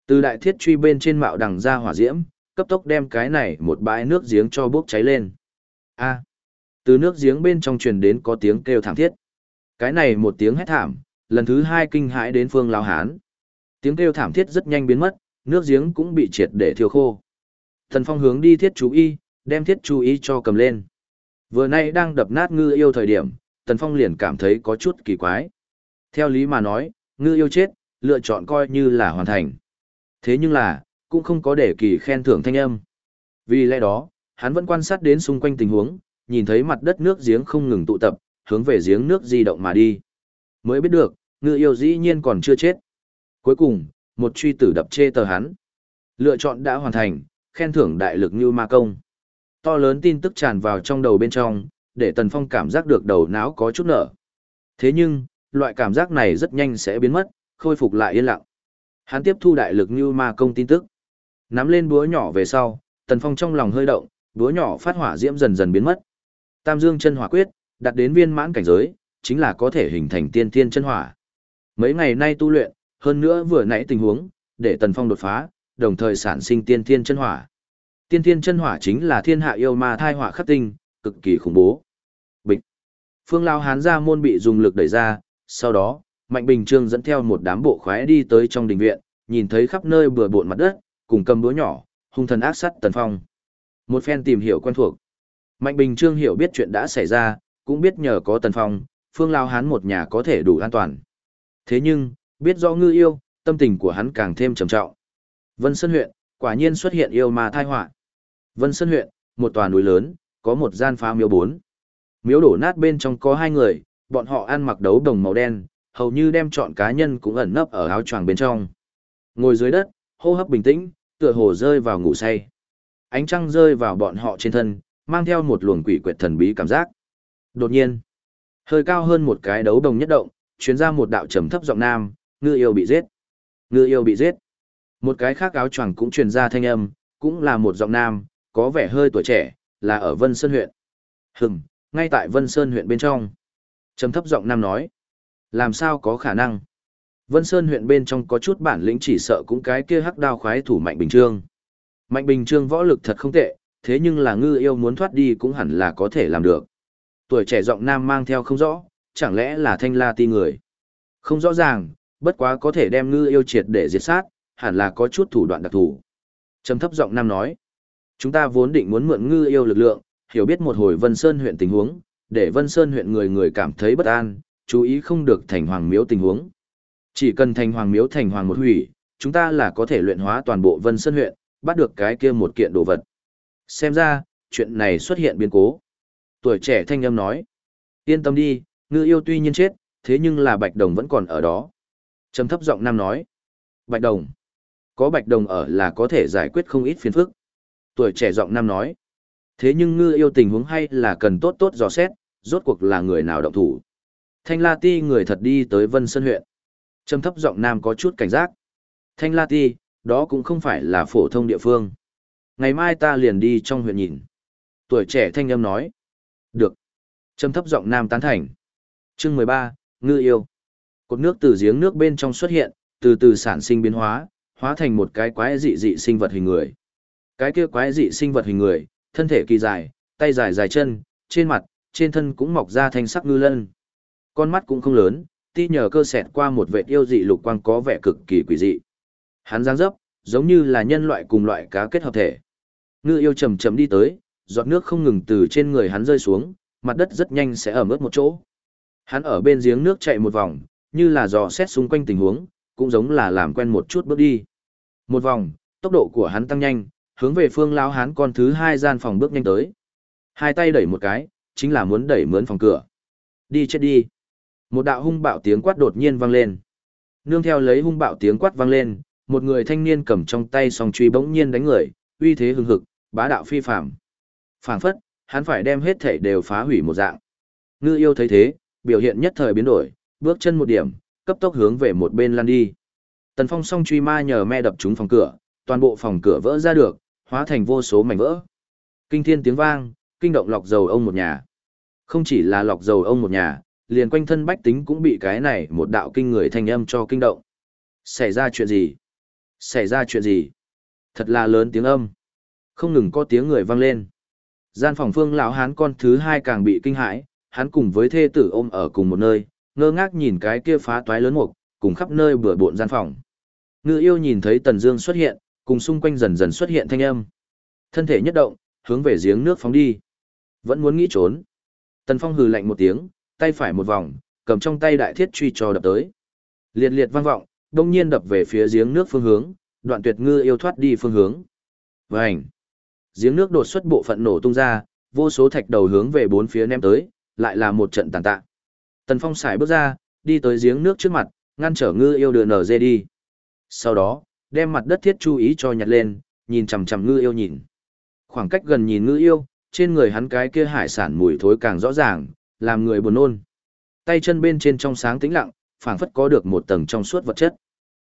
Từ đại thiết truy bên trên mạo đằng ra hỏa diễm, cấp tốc đem cái này một bãi nước giếng cho bốc cháy lên. A. À, từ nước giếng bên trong truyền đến có tiếng kêu thảm thiết. Cái này một tiếng hét thảm, lần thứ hai kinh hãi đến phương Lão hán. Tiếng kêu thảm thiết rất nhanh biến mất, nước giếng cũng bị triệt để thiêu khô. Thần Phong hướng đi thiết chú y, đem thiết chú y cho cầm lên. Vừa nay đang đập nát ngư yêu thời điểm, Tần Phong liền cảm thấy có chút kỳ quái. Theo lý mà nói, ngư yêu chết, lựa chọn coi như là hoàn thành. Thế nhưng là, cũng không có để kỳ khen thưởng thanh âm. Vì lẽ đó, hắn vẫn quan sát đến xung quanh tình huống, nhìn thấy mặt đất nước giếng không ngừng tụ tập, hướng về giếng nước di động mà đi. Mới biết được, ngư yêu dĩ nhiên còn chưa chết. Cuối cùng, một truy tử đập chê tờ hắn. Lựa chọn đã hoàn thành, khen thưởng đại lực như ma công. To lớn tin tức tràn vào trong đầu bên trong, để Tần Phong cảm giác được đầu não có chút nở. Thế nhưng, loại cảm giác này rất nhanh sẽ biến mất, khôi phục lại yên lặng. Hắn tiếp thu đại lực như ma công tin tức. Nắm lên búa nhỏ về sau, Tần Phong trong lòng hơi động, búa nhỏ phát hỏa diễm dần dần biến mất. Tam Dương chân hỏa quyết, đặt đến viên mãn cảnh giới, chính là có thể hình thành tiên thiên chân hỏa. Mấy ngày nay tu luyện, hơn nữa vừa nãy tình huống, để Tần Phong đột phá, đồng thời sản sinh tiên thiên chân hỏa. Tiên thiên chân hỏa chính là thiên hạ yêu ma thai hỏa khắc tinh, cực kỳ khủng bố. Bịch. Phương Lao Hán ra môn bị dùng lực đẩy ra, sau đó, Mạnh Bình Trương dẫn theo một đám bộ khoái đi tới trong đình viện, nhìn thấy khắp nơi bừa bộn mặt đất, cùng cầm búa nhỏ, hung thần ác sắt Tần Phong. Một phen tìm hiểu quen thuộc. Mạnh Bình Trương hiểu biết chuyện đã xảy ra, cũng biết nhờ có Tần Phong, Phương Lao Hán một nhà có thể đủ an toàn. Thế nhưng, biết rõ ngư yêu, tâm tình của hắn càng thêm trầm trọng. Vân Sơn huyện, quả nhiên xuất hiện yêu ma thai họa. Vân Sơn huyện, một tòa núi lớn, có một gian phá miếu bốn. Miếu đổ nát bên trong có hai người, bọn họ ăn mặc đấu đồng màu đen, hầu như đem chọn cá nhân cũng ẩn nấp ở áo choàng bên trong. Ngồi dưới đất, hô hấp bình tĩnh, tựa hồ rơi vào ngủ say. Ánh trăng rơi vào bọn họ trên thân, mang theo một luồng quỷ quyệt thần bí cảm giác. Đột nhiên, hơi cao hơn một cái đấu đồng nhất động, chuyến ra một đạo trầm thấp giọng nam, ngư yêu bị giết. Ngư yêu bị giết. Một cái khác áo choàng cũng truyền ra thanh âm, cũng là một giọng nam, có vẻ hơi tuổi trẻ, là ở Vân Sơn huyện. Hừm, ngay tại Vân Sơn huyện bên trong. Trầm thấp giọng nam nói. Làm sao có khả năng? Vân Sơn huyện bên trong có chút bản lĩnh chỉ sợ cũng cái kia hắc đao khoái thủ Mạnh Bình Trương. Mạnh Bình Trương võ lực thật không tệ, thế nhưng là ngư yêu muốn thoát đi cũng hẳn là có thể làm được. Tuổi trẻ giọng nam mang theo không rõ, chẳng lẽ là thanh la ti người. Không rõ ràng, bất quá có thể đem ngư yêu triệt để diệt sát, hẳn là có chút thủ đoạn đặc thù. Trầm thấp giọng nam nói, chúng ta vốn định muốn mượn ngư yêu lực lượng, hiểu biết một hồi Vân Sơn huyện tình huống, để Vân Sơn huyện người người cảm thấy bất an, chú ý không được thành hoàng miếu tình huống. Chỉ cần thành hoàng miếu thành hoàng một hủy, chúng ta là có thể luyện hóa toàn bộ Vân Sơn huyện, bắt được cái kia một kiện đồ vật. Xem ra, chuyện này xuất hiện biến cố. Tuổi trẻ thanh âm nói, yên tâm đi, ngư yêu tuy nhiên chết, thế nhưng là Bạch Đồng vẫn còn ở đó. Trầm thấp giọng nam nói, Bạch Đồng, có Bạch Đồng ở là có thể giải quyết không ít phiền phức. Tuổi trẻ giọng nam nói, thế nhưng ngư yêu tình huống hay là cần tốt tốt dò xét, rốt cuộc là người nào động thủ. Thanh La Ti người thật đi tới Vân Sơn huyện. Trầm thấp giọng nam có chút cảnh giác. Thanh La Ti, đó cũng không phải là phổ thông địa phương. Ngày mai ta liền đi trong huyện nhìn. Tuổi trẻ thanh âm nói. Được. Trầm thấp giọng nam tán thành. Chương mười ba, Ngư yêu. Cột nước từ giếng nước bên trong xuất hiện, từ từ sản sinh biến hóa, hóa thành một cái quái dị dị sinh vật hình người. Cái kia quái dị sinh vật hình người, thân thể kỳ dài, tay dài dài chân, trên mặt, trên thân cũng mọc ra thanh sắc ngư lân. Con mắt cũng không lớn, ti nhờ cơ sẹt qua một vệ yêu dị lục quang có vẻ cực kỳ quỷ dị. Hắn dáng dấp, giống như là nhân loại cùng loại cá kết hợp thể. Ngư yêu chầm chậm đi tới, giọt nước không ngừng từ trên người hắn rơi xuống, mặt đất rất nhanh sẽ ẩm ướt một chỗ. Hắn ở bên giếng nước chạy một vòng, như là dò xét xung quanh tình huống, cũng giống là làm quen một chút bước đi. Một vòng, tốc độ của hắn tăng nhanh, hướng về phương lão hán con thứ hai gian phòng bước nhanh tới. Hai tay đẩy một cái, chính là muốn đẩy mướn phòng cửa. Đi chết đi. Một đạo hung bạo tiếng quát đột nhiên vang lên. Nương theo lấy hung bạo tiếng quát vang lên, một người thanh niên cầm trong tay song truy bỗng nhiên đánh người, uy thế hừng hực, bá đạo phi phàm. Phảng phất, hắn phải đem hết thảy đều phá hủy một dạng. Ngư yêu thấy thế, biểu hiện nhất thời biến đổi, bước chân một điểm, cấp tốc hướng về một bên lăn đi. Tần Phong song truy ma nhờ me đập trúng phòng cửa, toàn bộ phòng cửa vỡ ra được, hóa thành vô số mảnh vỡ. Kinh thiên tiếng vang, kinh động lọc dầu ông một nhà. Không chỉ là lọc dầu ông một nhà, liền quanh thân bách tính cũng bị cái này một đạo kinh người thanh âm cho kinh động. Xảy ra chuyện gì? Xảy ra chuyện gì? Thật là lớn tiếng âm. Không ngừng có tiếng người vang lên. Gian phòng phương lão hán con thứ hai càng bị kinh hãi, hắn cùng với thê tử ôm ở cùng một nơi, ngơ ngác nhìn cái kia phá toái lớn mục, cùng khắp nơi bừa bộn gian phòng. Ngư yêu nhìn thấy Tần Dương xuất hiện, cùng xung quanh dần dần xuất hiện thanh âm. Thân thể nhất động, hướng về giếng nước phóng đi. Vẫn muốn nghĩ trốn. Tần Phong hừ lạnh một tiếng, tay phải một vòng, cầm trong tay đại thiết truy cho đập tới. Liệt liệt vang vọng, đông nhiên đập về phía giếng nước phương hướng, đoạn tuyệt ngư yêu thoát đi phương hướng. Vành! Giếng nước đột xuất bộ phận nổ tung ra, vô số thạch đầu hướng về bốn phía ném tới, lại là một trận tàn tạ. Tần Phong xài bước ra, đi tới giếng nước trước mặt, ngăn trở ngư yêu đưa nở dê đi. Sau đó, đem mặt đất thiết chú ý cho nhặt lên, nhìn chằm chằm ngư yêu nhìn. Khoảng cách gần nhìn ngư yêu, trên người hắn cái kia hải sản mùi thối càng rõ ràng, làm người buồn nôn. Tay chân bên trên trong sáng tĩnh lặng, phảng phất có được một tầng trong suốt vật chất.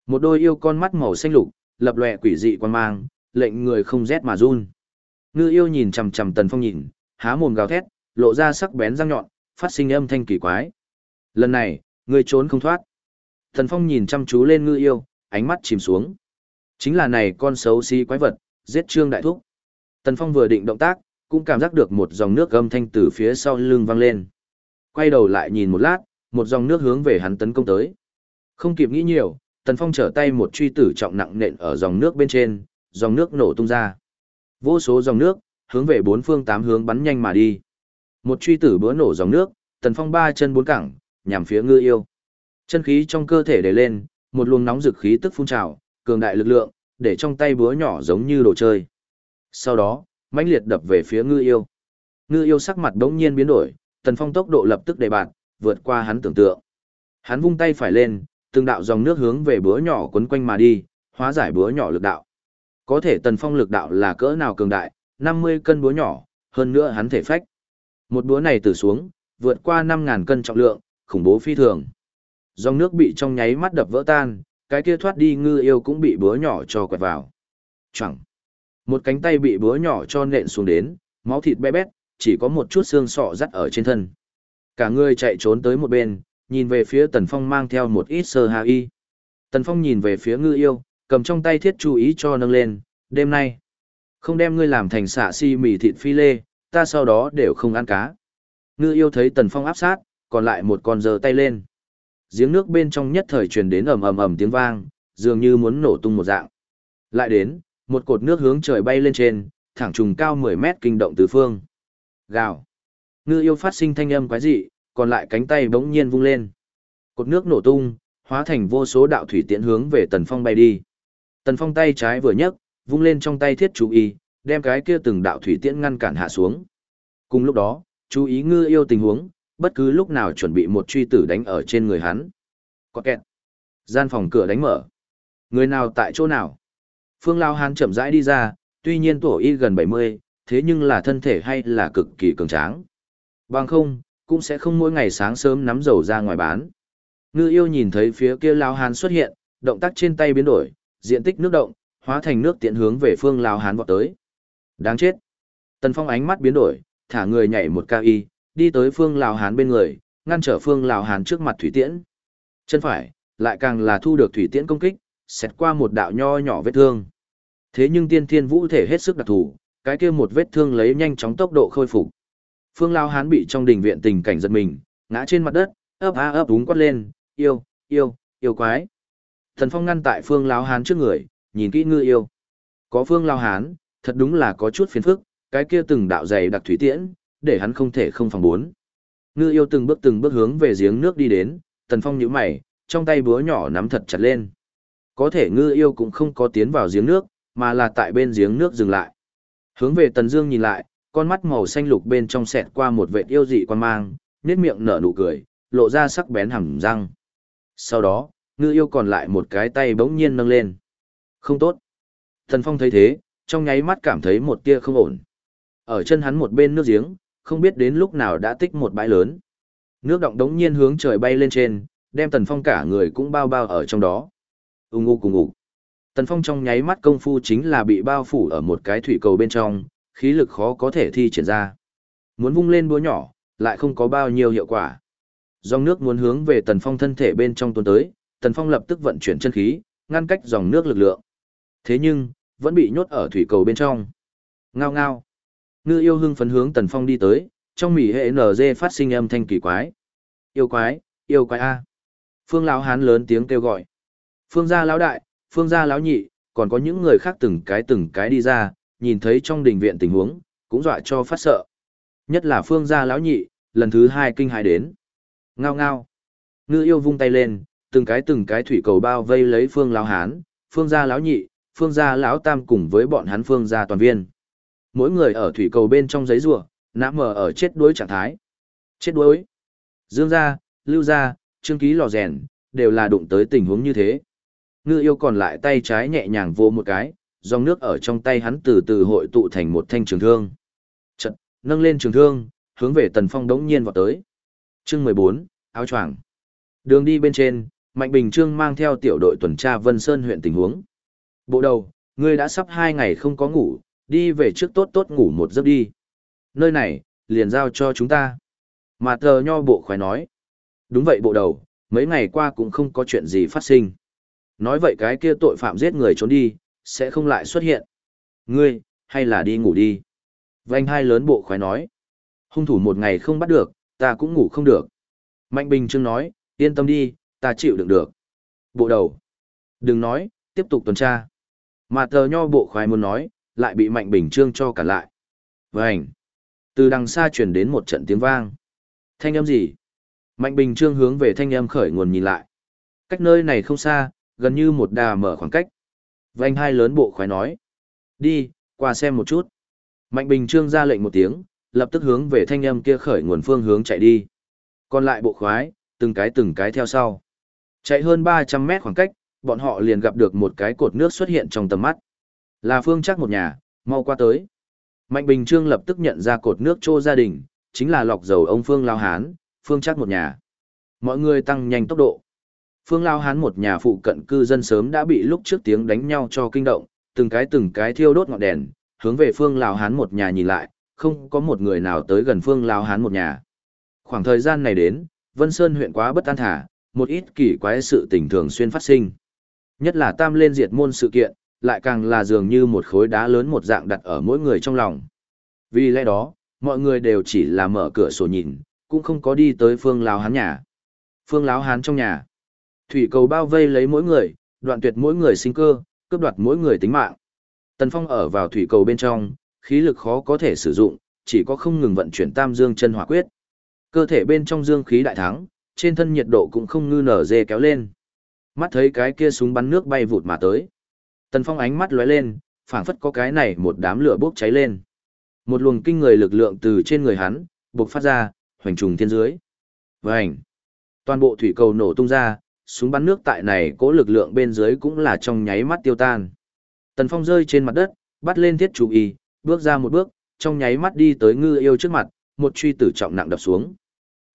Một đôi yêu con mắt màu xanh lục, lập lòe quỷ dị quan mang, lệnh người không rét mà run. Ngư yêu nhìn chằm chằm Tần Phong nhìn, há mồm gào thét, lộ ra sắc bén răng nhọn, phát sinh âm thanh kỳ quái. Lần này, người trốn không thoát. Tần Phong nhìn chăm chú lên Ngư yêu, ánh mắt chìm xuống. Chính là này con xấu xí quái vật, giết Trương Đại Thúc. Tần Phong vừa định động tác, cũng cảm giác được một dòng nước âm thanh từ phía sau lưng vang lên. Quay đầu lại nhìn một lát, một dòng nước hướng về hắn tấn công tới. Không kịp nghĩ nhiều, Tần Phong trở tay một truy tử trọng nặng nện ở dòng nước bên trên, dòng nước nổ tung ra. Vô số dòng nước, hướng về bốn phương tám hướng bắn nhanh mà đi. Một truy tử bữa nổ dòng nước, Tần Phong ba chân bốn cẳng, nhằm phía ngư yêu. Chân khí trong cơ thể đẩy lên, một luồng nóng dực khí tức phun trào, cường đại lực lượng, để trong tay búa nhỏ giống như đồ chơi. Sau đó, mãnh liệt đập về phía ngư yêu. Ngư yêu sắc mặt đống nhiên biến đổi, Tần Phong tốc độ lập tức đề bạt, vượt qua hắn tưởng tượng. Hắn vung tay phải lên, từng đạo dòng nước hướng về búa nhỏ quấn quanh mà đi, hóa giải búa nhỏ lực đạo. Có thể Tần Phong lực đạo là cỡ nào cường đại, 50 cân búa nhỏ, hơn nữa hắn thể phách. Một búa này từ xuống, vượt qua 5.000 cân trọng lượng, khủng bố phi thường. Dòng nước bị trong nháy mắt đập vỡ tan, cái kia thoát đi ngư yêu cũng bị búa nhỏ cho quẹt vào. Chẳng. Một cánh tay bị búa nhỏ cho nện xuống đến, máu thịt bé bét, chỉ có một chút xương sọ rắt ở trên thân. Cả người chạy trốn tới một bên, nhìn về phía Tần Phong mang theo một ít sơ hà y. Tần Phong nhìn về phía ngư yêu, cầm trong tay thiết chú ý cho nâng lên, đêm nay. Không đem ngươi làm thành xạ si mì thịt phi lê, ta sau đó đều không ăn cá. Ngư yêu thấy Tần Phong áp sát, còn lại một con giơ tay lên. Giếng nước bên trong nhất thời truyền đến ầm ầm ầm tiếng vang, dường như muốn nổ tung một dạng. Lại đến, một cột nước hướng trời bay lên trên, thẳng trùng cao 10 mét kinh động tứ phương. Gào. Ngư yêu phát sinh thanh âm quái dị, còn lại cánh tay bỗng nhiên vung lên. Cột nước nổ tung, hóa thành vô số đạo thủy tiễn hướng về Tần Phong bay đi. Tần Phong tay trái vừa nhấc, vung lên trong tay thiết chú ý, đem cái kia từng đạo thủy tiễn ngăn cản hạ xuống. Cùng lúc đó, chú ý ngư yêu tình huống, bất cứ lúc nào chuẩn bị một truy tử đánh ở trên người hắn. Có kẹt. Gian phòng cửa đánh mở. Người nào tại chỗ nào? Phương Lao Hán chậm rãi đi ra, tuy nhiên tuổi y gần 70, thế nhưng là thân thể hay là cực kỳ cường tráng. Bằng không, cũng sẽ không mỗi ngày sáng sớm nắm dầu ra ngoài bán. Ngư yêu nhìn thấy phía kia Lao Hán xuất hiện, động tác trên tay biến đổi, diện tích nước động, hóa thành nước tiện hướng về phương Lao Hán vọt tới. Đáng chết. Tần Phong ánh mắt biến đổi, thả người nhảy một cao y, đi tới phương Lào Hán bên người, ngăn trở phương Lào Hán trước mặt thủy tiễn. Chân phải, lại càng là thu được thủy tiễn công kích, xẹt qua một đạo nho nhỏ vết thương. Thế nhưng tiên thiên vũ thể hết sức đặc thù, cái kia một vết thương lấy nhanh chóng tốc độ khôi phục. Phương Lao Hán bị trong đình viện tình cảnh giật mình, ngã trên mặt đất, ấp a ấp úng quát lên, yêu, yêu, yêu quái. Thần Phong ngăn tại Phương Lao Hán trước người, nhìn kỹ ngư yêu. Có Phương Lao Hán, thật đúng là có chút phiền phức, cái kia từng đạo dày đặc thủy tiễn, để hắn không thể không phòng bốn. Ngư yêu từng bước từng bước hướng về giếng nước đi đến, Tần Phong nhíu mày, trong tay búa nhỏ nắm thật chặt lên. Có thể ngư yêu cũng không có tiến vào giếng nước, mà là tại bên giếng nước dừng lại. Hướng về Tần Dương nhìn lại, con mắt màu xanh lục bên trong xẹt qua một vệt yêu dị quan mang, nét miệng nở nụ cười, lộ ra sắc bén hẳn răng. Sau đó, ngư yêu còn lại một cái tay bỗng nhiên nâng lên. Không tốt. Tần Phong thấy thế, trong nháy mắt cảm thấy một tia không ổn. Ở chân hắn một bên nước giếng, không biết đến lúc nào đã tích một bãi lớn. Nước động đống nhiên hướng trời bay lên trên, đem Tần Phong cả người cũng bao bao ở trong đó. Ung ung cùng ngủ. Tần Phong trong nháy mắt công phu chính là bị bao phủ ở một cái thủy cầu bên trong, khí lực khó có thể thi triển ra. Muốn vung lên búa nhỏ, lại không có bao nhiêu hiệu quả. Dòng nước muốn hướng về Tần Phong thân thể bên trong tuôn tới, Tần Phong lập tức vận chuyển chân khí, ngăn cách dòng nước lực lượng. Thế nhưng, vẫn bị nhốt ở thủy cầu bên trong. Ngao ngao. Ngư yêu hưng phấn hướng Tần Phong đi tới, trong mỉ hệ NG phát sinh âm thanh kỳ quái. Yêu quái, yêu quái A. Phương lão hán lớn tiếng kêu gọi. Phương gia lão đại, phương gia lão nhị, còn có những người khác từng cái từng cái đi ra, nhìn thấy trong đình viện tình huống, cũng dọa cho phát sợ. Nhất là phương gia lão nhị, lần thứ hai kinh hãi đến. Ngao ngao. Ngư yêu vung tay lên, từng cái từng cái thủy cầu bao vây lấy phương lão hán, phương gia lão nhị, phương gia lão tam cùng với bọn hắn phương gia toàn viên mỗi người ở thủy cầu bên trong giấy rùa, nã mờ ở chết đuối trạng thái. Chết đuối. Dương gia, lưu gia, trương ký lò rèn, đều là đụng tới tình huống như thế. Ngư yêu còn lại tay trái nhẹ nhàng vô một cái, dòng nước ở trong tay hắn từ từ hội tụ thành một thanh trường thương. Chật, nâng lên trường thương, hướng về tần phong đống nhiên vào tới. Chương mười bốn áo choàng. Đường đi bên trên, Mạnh Bình Trương mang theo tiểu đội tuần tra Vân Sơn huyện tình huống. Bộ đầu, ngươi đã sắp hai ngày không có ngủ, đi về trước tốt tốt ngủ một giấc đi. Nơi này, liền giao cho chúng ta. Mà thờ nho bộ khoái nói. Đúng vậy bộ đầu, mấy ngày qua cũng không có chuyện gì phát sinh. Nói vậy cái kia tội phạm giết người trốn đi, sẽ không lại xuất hiện. Ngươi, hay là đi ngủ đi. Vành hai lớn bộ khoái nói. Hung thủ một ngày không bắt được, ta cũng ngủ không được. Mạnh Bình Trương nói, yên tâm đi, ta chịu đựng được. Bộ đầu. Đừng nói, tiếp tục tuần tra. Mà tờ nho bộ khoái muốn nói, lại bị Mạnh Bình Trương cho cả lại. Vânh! Từ đằng xa truyền đến một trận tiếng vang. Thanh âm gì? Mạnh Bình Trương hướng về thanh âm khởi nguồn nhìn lại. Cách nơi này không xa, gần như một đà mở khoảng cách. Vành hai lớn bộ khoái nói. Đi, qua xem một chút. Mạnh Bình Trương ra lệnh một tiếng, lập tức hướng về thanh âm kia khởi nguồn phương hướng chạy đi. Còn lại bộ khoái, từng cái từng cái theo sau. Chạy hơn 300 mét khoảng cách, bọn họ liền gặp được một cái cột nước xuất hiện trong tầm mắt. Là phương chắc một nhà, mau qua tới. Mạnh Bình Trương lập tức nhận ra cột nước trô gia đình, chính là lọc dầu ông Phương Lao Hán, Phương chắc một nhà. Mọi người tăng nhanh tốc độ. Phương Lao Hán một nhà phụ cận cư dân sớm đã bị lúc trước tiếng đánh nhau cho kinh động, từng cái từng cái thiêu đốt ngọn đèn, hướng về Phương Lao Hán một nhà nhìn lại, không có một người nào tới gần Phương Lao Hán một nhà. Khoảng thời gian này đến, Vân Sơn huyện quá bất an thả, một ít kỳ quái sự tình thường xuyên phát sinh. Nhất là tam lên diệt môn sự kiện, lại càng là dường như một khối đá lớn một dạng đặt ở mỗi người trong lòng. Vì lẽ đó, mọi người đều chỉ là mở cửa sổ nhìn, cũng không có đi tới phương Láo Hán nhà. Phương Láo Hán trong nhà. Thủy cầu bao vây lấy mỗi người, đoạn tuyệt mỗi người sinh cơ, cướp đoạt mỗi người tính mạng. Tần Phong ở vào thủy cầu bên trong, khí lực khó có thể sử dụng, chỉ có không ngừng vận chuyển tam dương chân hỏa quyết. Cơ thể bên trong dương khí đại thắng, trên thân nhiệt độ cũng không ngư nở dê kéo lên. Mắt thấy cái kia súng bắn nước bay vụt mà tới. Tần Phong ánh mắt lóe lên, phảng phất có cái này một đám lửa bốc cháy lên. Một luồng kinh người lực lượng từ trên người hắn, bộc phát ra, hoành trùng thiên dưới. Vành! Toàn bộ thủy cầu nổ tung ra, súng bắn nước tại này cố lực lượng bên dưới cũng là trong nháy mắt tiêu tan. Tần Phong rơi trên mặt đất, bắt lên thiết chủ y, bước ra một bước, trong nháy mắt đi tới ngư yêu trước mặt, một truy tử trọng nặng đập xuống.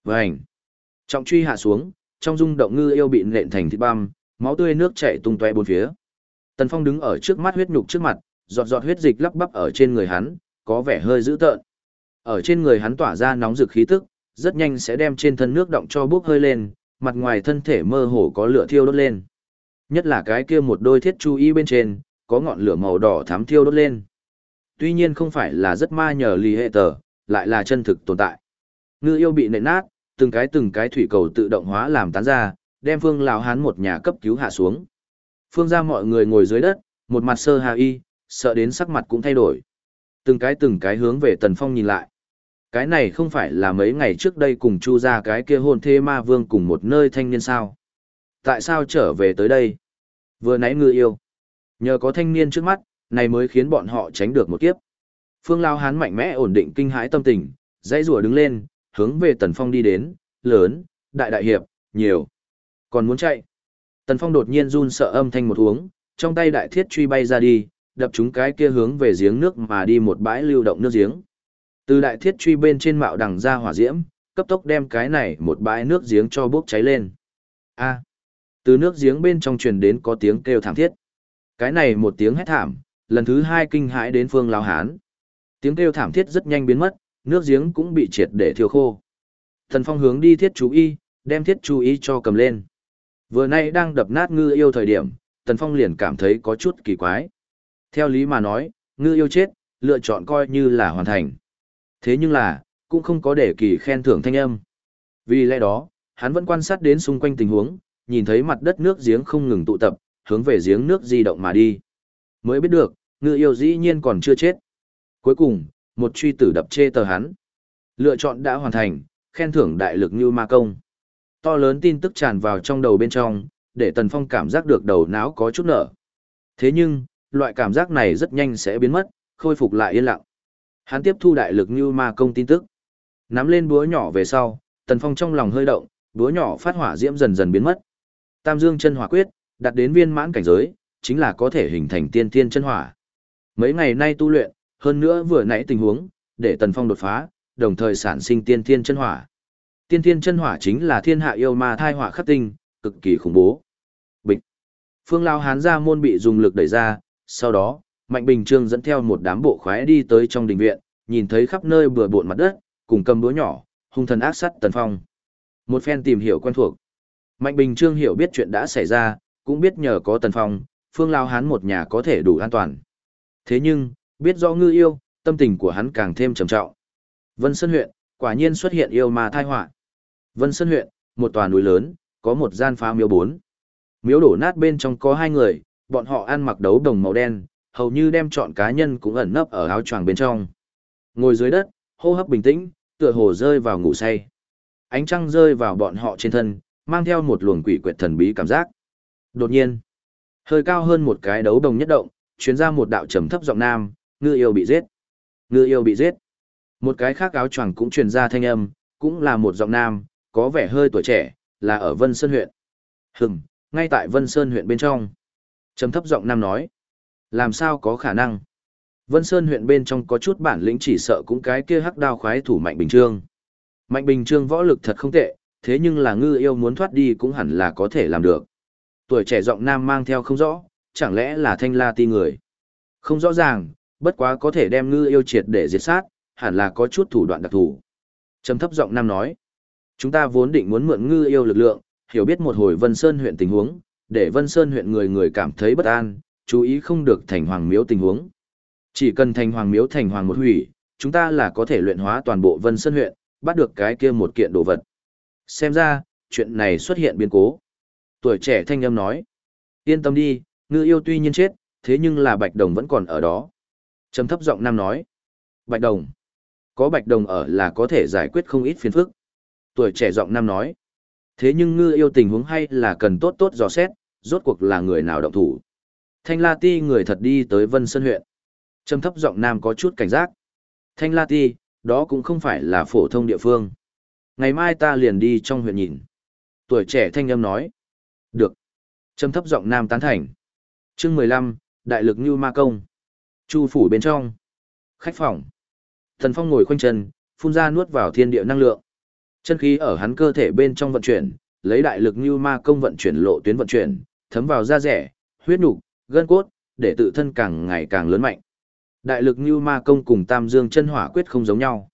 Vành! Trọng truy hạ xuống, trong rung động ngư yêu bị nện thành thịt băm, máu tươi nước chảy tung tóe bốn phía. Tần Phong đứng ở trước mắt huyết nhục trước mặt, giọt giọt huyết dịch lắp bắp ở trên người hắn, có vẻ hơi dữ tợn. Ở trên người hắn tỏa ra nóng rực khí tức, rất nhanh sẽ đem trên thân nước động cho bốc hơi lên, mặt ngoài thân thể mơ hồ có lửa thiêu đốt lên. Nhất là cái kia một đôi thiết chu y bên trên, có ngọn lửa màu đỏ thám thiêu đốt lên. Tuy nhiên không phải là rất ma nhờ lì hệ tờ, lại là chân thực tồn tại. Ngư yêu bị nện nát, từng cái từng cái thủy cầu tự động hóa làm tán ra, đem phương lão hán một nhà cấp cứu hạ xuống. Phương ra mọi người ngồi dưới đất, một mặt sơ hà y, sợ đến sắc mặt cũng thay đổi. Từng cái từng cái hướng về Tần Phong nhìn lại. Cái này không phải là mấy ngày trước đây cùng chu ra cái kia hôn thê ma vương cùng một nơi thanh niên sao. Tại sao trở về tới đây? Vừa nãy ngư yêu. Nhờ có thanh niên trước mắt, này mới khiến bọn họ tránh được một kiếp. Phương Lao Hán mạnh mẽ ổn định kinh hãi tâm tình, dãy rùa đứng lên, hướng về Tần Phong đi đến, lớn, đại đại hiệp, nhiều. Còn muốn chạy. Tần Phong đột nhiên run sợ âm thanh một uống, trong tay đại thiết truy bay ra đi, đập chúng cái kia hướng về giếng nước mà đi một bãi lưu động nước giếng. Từ đại thiết truy bên trên mạo đằng ra hỏa diễm, cấp tốc đem cái này một bãi nước giếng cho bốc cháy lên. A. từ nước giếng bên trong truyền đến có tiếng kêu thảm thiết. Cái này một tiếng hét thảm, lần thứ hai kinh hãi đến phương lao hán. Tiếng kêu thảm thiết rất nhanh biến mất, nước giếng cũng bị triệt để thiêu khô. Thần Phong hướng đi thiết chú y, đem thiết chú y cho cầm lên. Vừa nay đang đập nát ngư yêu thời điểm, Tần Phong liền cảm thấy có chút kỳ quái. Theo lý mà nói, ngư yêu chết, lựa chọn coi như là hoàn thành. Thế nhưng là, cũng không có để kỳ khen thưởng thanh âm. Vì lẽ đó, hắn vẫn quan sát đến xung quanh tình huống, nhìn thấy mặt đất nước giếng không ngừng tụ tập, hướng về giếng nước di động mà đi. Mới biết được, ngư yêu dĩ nhiên còn chưa chết. Cuối cùng, một truy tử đập chê tờ hắn. Lựa chọn đã hoàn thành, khen thưởng đại lực như ma công. To lớn tin tức tràn vào trong đầu bên trong, để Tần Phong cảm giác được đầu não có chút nở. Thế nhưng, loại cảm giác này rất nhanh sẽ biến mất, khôi phục lại yên lặng. Hắn tiếp thu đại lực như ma công tin tức. Nắm lên búa nhỏ về sau, Tần Phong trong lòng hơi động, búa nhỏ phát hỏa diễm dần dần biến mất. Tam Dương chân hỏa quyết, đặt đến viên mãn cảnh giới, chính là có thể hình thành tiên tiên chân hỏa. Mấy ngày nay tu luyện, hơn nữa vừa nãy tình huống, để Tần Phong đột phá, đồng thời sản sinh tiên tiên chân hỏa. Tiên Thiên chân hỏa chính là thiên hạ yêu ma thai hỏa khắc tinh, cực kỳ khủng bố. Bịch. Phương Lao Hán ra môn bị dùng lực đẩy ra, sau đó, Mạnh Bình Trương dẫn theo một đám bộ khoái đi tới trong đình viện, nhìn thấy khắp nơi bừa bộn mặt đất, cùng cầm đũa nhỏ, hung thần ác sát Tần Phong. Một phen tìm hiểu quen thuộc. Mạnh Bình Trương hiểu biết chuyện đã xảy ra, cũng biết nhờ có Tần Phong, Phương Lao Hán một nhà có thể đủ an toàn. Thế nhưng, biết rõ ngư yêu, tâm tình của hắn càng thêm trầm trọng. Vân Sơn huyện, quả nhiên xuất hiện yêu ma thai họa. Vân Sơn huyện, một tòa núi lớn, có một gian phá miếu bốn. Miếu đổ nát bên trong có hai người, bọn họ ăn mặc đấu đồng màu đen, hầu như đem chọn cá nhân cũng ẩn nấp ở áo choàng bên trong. Ngồi dưới đất, hô hấp bình tĩnh, tựa hồ rơi vào ngủ say. Ánh trăng rơi vào bọn họ trên thân, mang theo một luồng quỷ quyệt thần bí cảm giác. Đột nhiên, hơi cao hơn một cái đấu đồng nhất động, chuyến ra một đạo trầm thấp giọng nam, ngư yêu bị giết. Ngư yêu bị giết. Một cái khác áo choàng cũng truyền ra thanh âm, cũng là một giọng nam, có vẻ hơi tuổi trẻ, là ở Vân Sơn huyện. Hừm, ngay tại Vân Sơn huyện bên trong. Trầm thấp giọng nam nói. Làm sao có khả năng? Vân Sơn huyện bên trong có chút bản lĩnh chỉ sợ cũng cái kia hắc đao khoái thủ Mạnh Bình Trương. Mạnh Bình Trương võ lực thật không tệ, thế nhưng là ngư yêu muốn thoát đi cũng hẳn là có thể làm được. Tuổi trẻ giọng nam mang theo không rõ, chẳng lẽ là thanh la ti người. Không rõ ràng, bất quá có thể đem ngư yêu triệt để diệt sát, hẳn là có chút thủ đoạn đặc thù. Trầm thấp giọng nam nói, chúng ta vốn định muốn mượn ngư yêu lực lượng, hiểu biết một hồi Vân Sơn huyện tình huống, để Vân Sơn huyện người người cảm thấy bất an, chú ý không được thành hoàng miếu tình huống. Chỉ cần thành hoàng miếu thành hoàng một hủy, chúng ta là có thể luyện hóa toàn bộ Vân Sơn huyện, bắt được cái kia một kiện đồ vật. Xem ra, chuyện này xuất hiện biến cố. Tuổi trẻ thanh âm nói, yên tâm đi, ngư yêu tuy nhiên chết, thế nhưng là Bạch Đồng vẫn còn ở đó. Trầm thấp giọng nam nói, Bạch Đồng, có Bạch Đồng ở là có thể giải quyết không ít phiền phức. Tuổi trẻ giọng nam nói, thế nhưng ngư yêu tình huống hay là cần tốt tốt dò xét, rốt cuộc là người nào động thủ. Thanh La Ti người thật đi tới Vân Sơn huyện. Trầm thấp giọng nam có chút cảnh giác. Thanh La Ti, đó cũng không phải là phổ thông địa phương. Ngày mai ta liền đi trong huyện nhìn. Tuổi trẻ thanh âm nói. Được. Trầm thấp giọng nam tán thành. chương mười lăm Đại lực như ma công. Chu phủ bên trong. Khách phòng. Thần Phong ngồi khoanh chân, phun ra nuốt vào thiên địa năng lượng. Chân khí ở hắn cơ thể bên trong vận chuyển, lấy đại lực như ma công vận chuyển lộ tuyến vận chuyển, thấm vào da rẻ, huyết nục, gân cốt, để tự thân càng ngày càng lớn mạnh. Đại lực như ma công cùng Tam Dương chân hỏa quyết không giống nhau.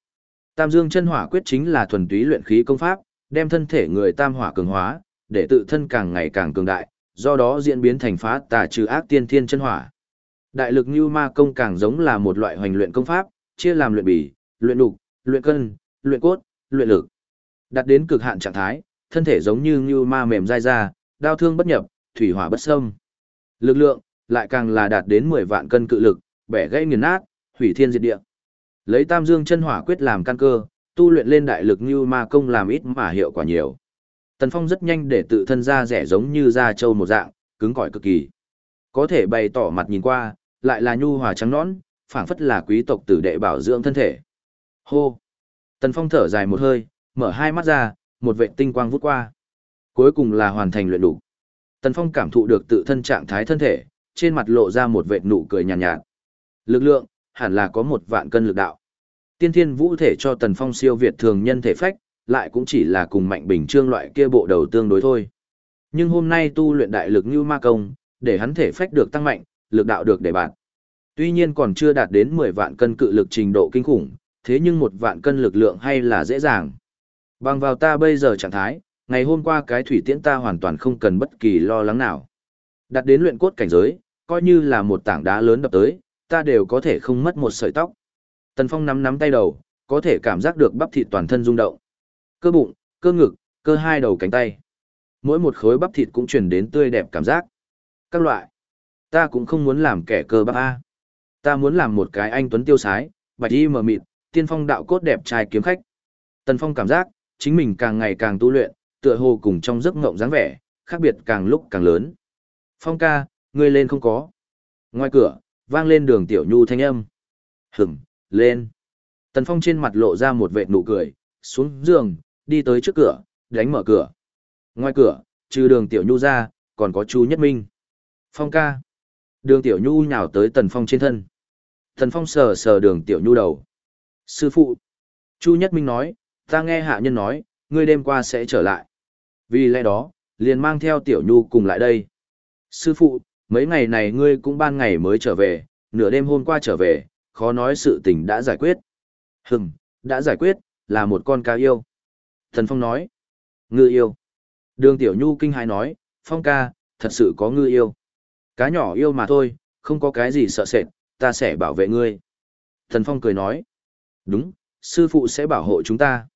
Tam Dương chân hỏa quyết chính là thuần túy luyện khí công pháp, đem thân thể người tam hỏa cường hóa, để tự thân càng ngày càng cường đại, do đó diễn biến thành phá tà trừ ác tiên thiên chân hỏa. Đại lực như ma công càng giống là một loại hoành luyện công pháp, chia làm luyện bì, luyện đục, luyện cân, luyện cốt, luyện lực. Đạt đến cực hạn trạng thái, thân thể giống như như ma mềm dai ra, đau thương bất nhập, thủy hỏa bất xâm. Lực lượng lại càng là đạt đến 10 vạn cân cự lực, bẻ gãy nghiền nát, hủy thiên diệt địa. Lấy Tam Dương chân hỏa quyết làm căn cơ, tu luyện lên đại lực như ma công làm ít mà hiệu quả nhiều. Tần Phong rất nhanh để tự thân ra rẻ giống như da trâu một dạng, cứng cỏi cực kỳ. Có thể bày tỏ mặt nhìn qua, lại là nhu hòa trắng nõn, phảng phất là quý tộc tử đệ bảo dưỡng thân thể. Hô. Tần Phong thở dài một hơi, mở hai mắt ra, một vệ tinh quang vút qua. Cuối cùng là hoàn thành luyện đủ. Tần Phong cảm thụ được tự thân trạng thái thân thể, trên mặt lộ ra một vệt nụ cười nhàn nhạt, nhạt. Lực lượng, hẳn là có một vạn cân lực đạo. Tiên thiên vũ thể cho Tần Phong siêu việt thường nhân thể phách, lại cũng chỉ là cùng mạnh bình trương loại kia bộ đầu tương đối thôi. Nhưng hôm nay tu luyện đại lực như ma công, để hắn thể phách được tăng mạnh, lực đạo được để bạn. Tuy nhiên còn chưa đạt đến 10 vạn cân cự lực trình độ kinh khủng, thế nhưng một vạn cân lực lượng hay là dễ dàng. Bằng vào ta bây giờ trạng thái, ngày hôm qua cái thủy tiễn ta hoàn toàn không cần bất kỳ lo lắng nào. đặt đến luyện cốt cảnh giới, coi như là một tảng đá lớn đập tới, ta đều có thể không mất một sợi tóc. Tần Phong nắm nắm tay đầu, có thể cảm giác được bắp thịt toàn thân rung động. Cơ bụng, cơ ngực, cơ hai đầu cánh tay. Mỗi một khối bắp thịt cũng truyền đến tươi đẹp cảm giác. Các loại. Ta cũng không muốn làm kẻ cơ bắp A. Ta muốn làm một cái anh tuấn tiêu sái, bạch y mờ mịt, tiên phong đạo cốt đẹp trai kiếm khách. Tần Phong cảm giác, chính mình càng ngày càng tu luyện, tựa hồ cùng trong giấc ngộng dáng vẻ, khác biệt càng lúc càng lớn. Phong ca, ngươi lên không có. Ngoài cửa, vang lên đường tiểu nhu thanh âm. Hửm, lên. Tần Phong trên mặt lộ ra một vệt nụ cười, xuống giường, đi tới trước cửa, đánh mở cửa. Ngoài cửa, trừ đường tiểu nhu ra, còn có chú Nhất Minh. Phong ca. Đường tiểu nhu nhào tới Tần Phong trên thân. Tần Phong sờ sờ đường tiểu nhu đầu. Sư phụ. Chu Nhất Minh nói, ta nghe hạ nhân nói, ngươi đêm qua sẽ trở lại. Vì lẽ đó, liền mang theo tiểu nhu cùng lại đây. Sư phụ, mấy ngày này ngươi cũng ban ngày mới trở về, nửa đêm hôm qua trở về, khó nói sự tình đã giải quyết. Hừm, đã giải quyết, là một con cá yêu. Thần Phong nói, ngư yêu. Đường Tiểu Nhu kinh hãi nói, Phong ca, thật sự có ngư yêu. Cá nhỏ yêu mà thôi, không có cái gì sợ sệt, ta sẽ bảo vệ ngươi. Thần Phong cười nói, đúng, sư phụ sẽ bảo hộ chúng ta.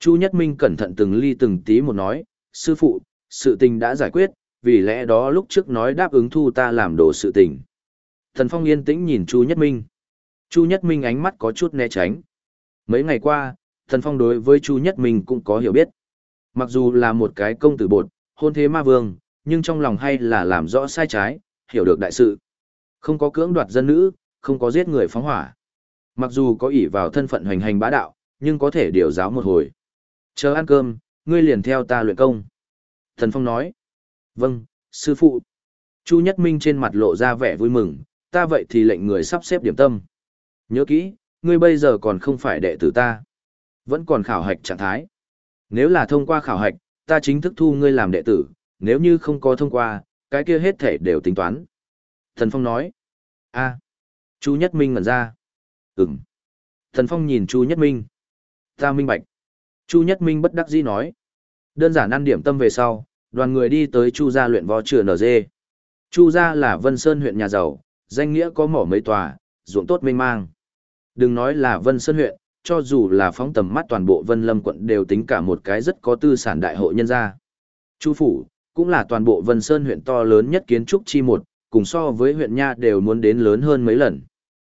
Chu Nhất Minh cẩn thận từng ly từng tí một nói, sư phụ, sự tình đã giải quyết, vì lẽ đó lúc trước nói đáp ứng thu ta làm đồ sự tình. Thần Phong yên tĩnh nhìn Chu Nhất Minh. Chu Nhất Minh ánh mắt có chút né tránh. Mấy ngày qua, Thần Phong đối với Chu Nhất Minh cũng có hiểu biết. Mặc dù là một cái công tử bột, hôn thế ma vương, nhưng trong lòng hay là làm rõ sai trái, hiểu được đại sự. Không có cưỡng đoạt dân nữ, không có giết người phóng hỏa. Mặc dù có ỷ vào thân phận hoành hành bá đạo, nhưng có thể điều giáo một hồi. Chờ ăn cơm, ngươi liền theo ta luyện công. Thần Phong nói. Vâng, sư phụ. Chu Nhất Minh trên mặt lộ ra vẻ vui mừng, ta vậy thì lệnh người sắp xếp điểm tâm. Nhớ kỹ, ngươi bây giờ còn không phải đệ tử ta. Vẫn còn khảo hạch trạng thái. Nếu là thông qua khảo hạch, ta chính thức thu ngươi làm đệ tử, nếu như không có thông qua, cái kia hết thể đều tính toán. Thần Phong nói. a Chu Nhất Minh ngẩn ra. Ừm. Thần Phong nhìn Chu Nhất Minh. Ta minh bạch. Chu Nhất Minh bất đắc dĩ nói. Đơn giản ăn điểm tâm về sau, đoàn người đi tới Chu gia luyện võ chữa NG. Chu gia là Vân Sơn huyện nhà giàu, danh nghĩa có mỏ mấy tòa, ruộng tốt mênh mang. Đừng nói là Vân Sơn huyện, cho dù là phóng tầm mắt toàn bộ Vân Lâm quận đều tính cả một cái rất có tư sản đại hội nhân gia. Chu phủ cũng là toàn bộ Vân Sơn huyện to lớn nhất kiến trúc chi một, cùng so với huyện nha đều muốn đến lớn hơn mấy lần.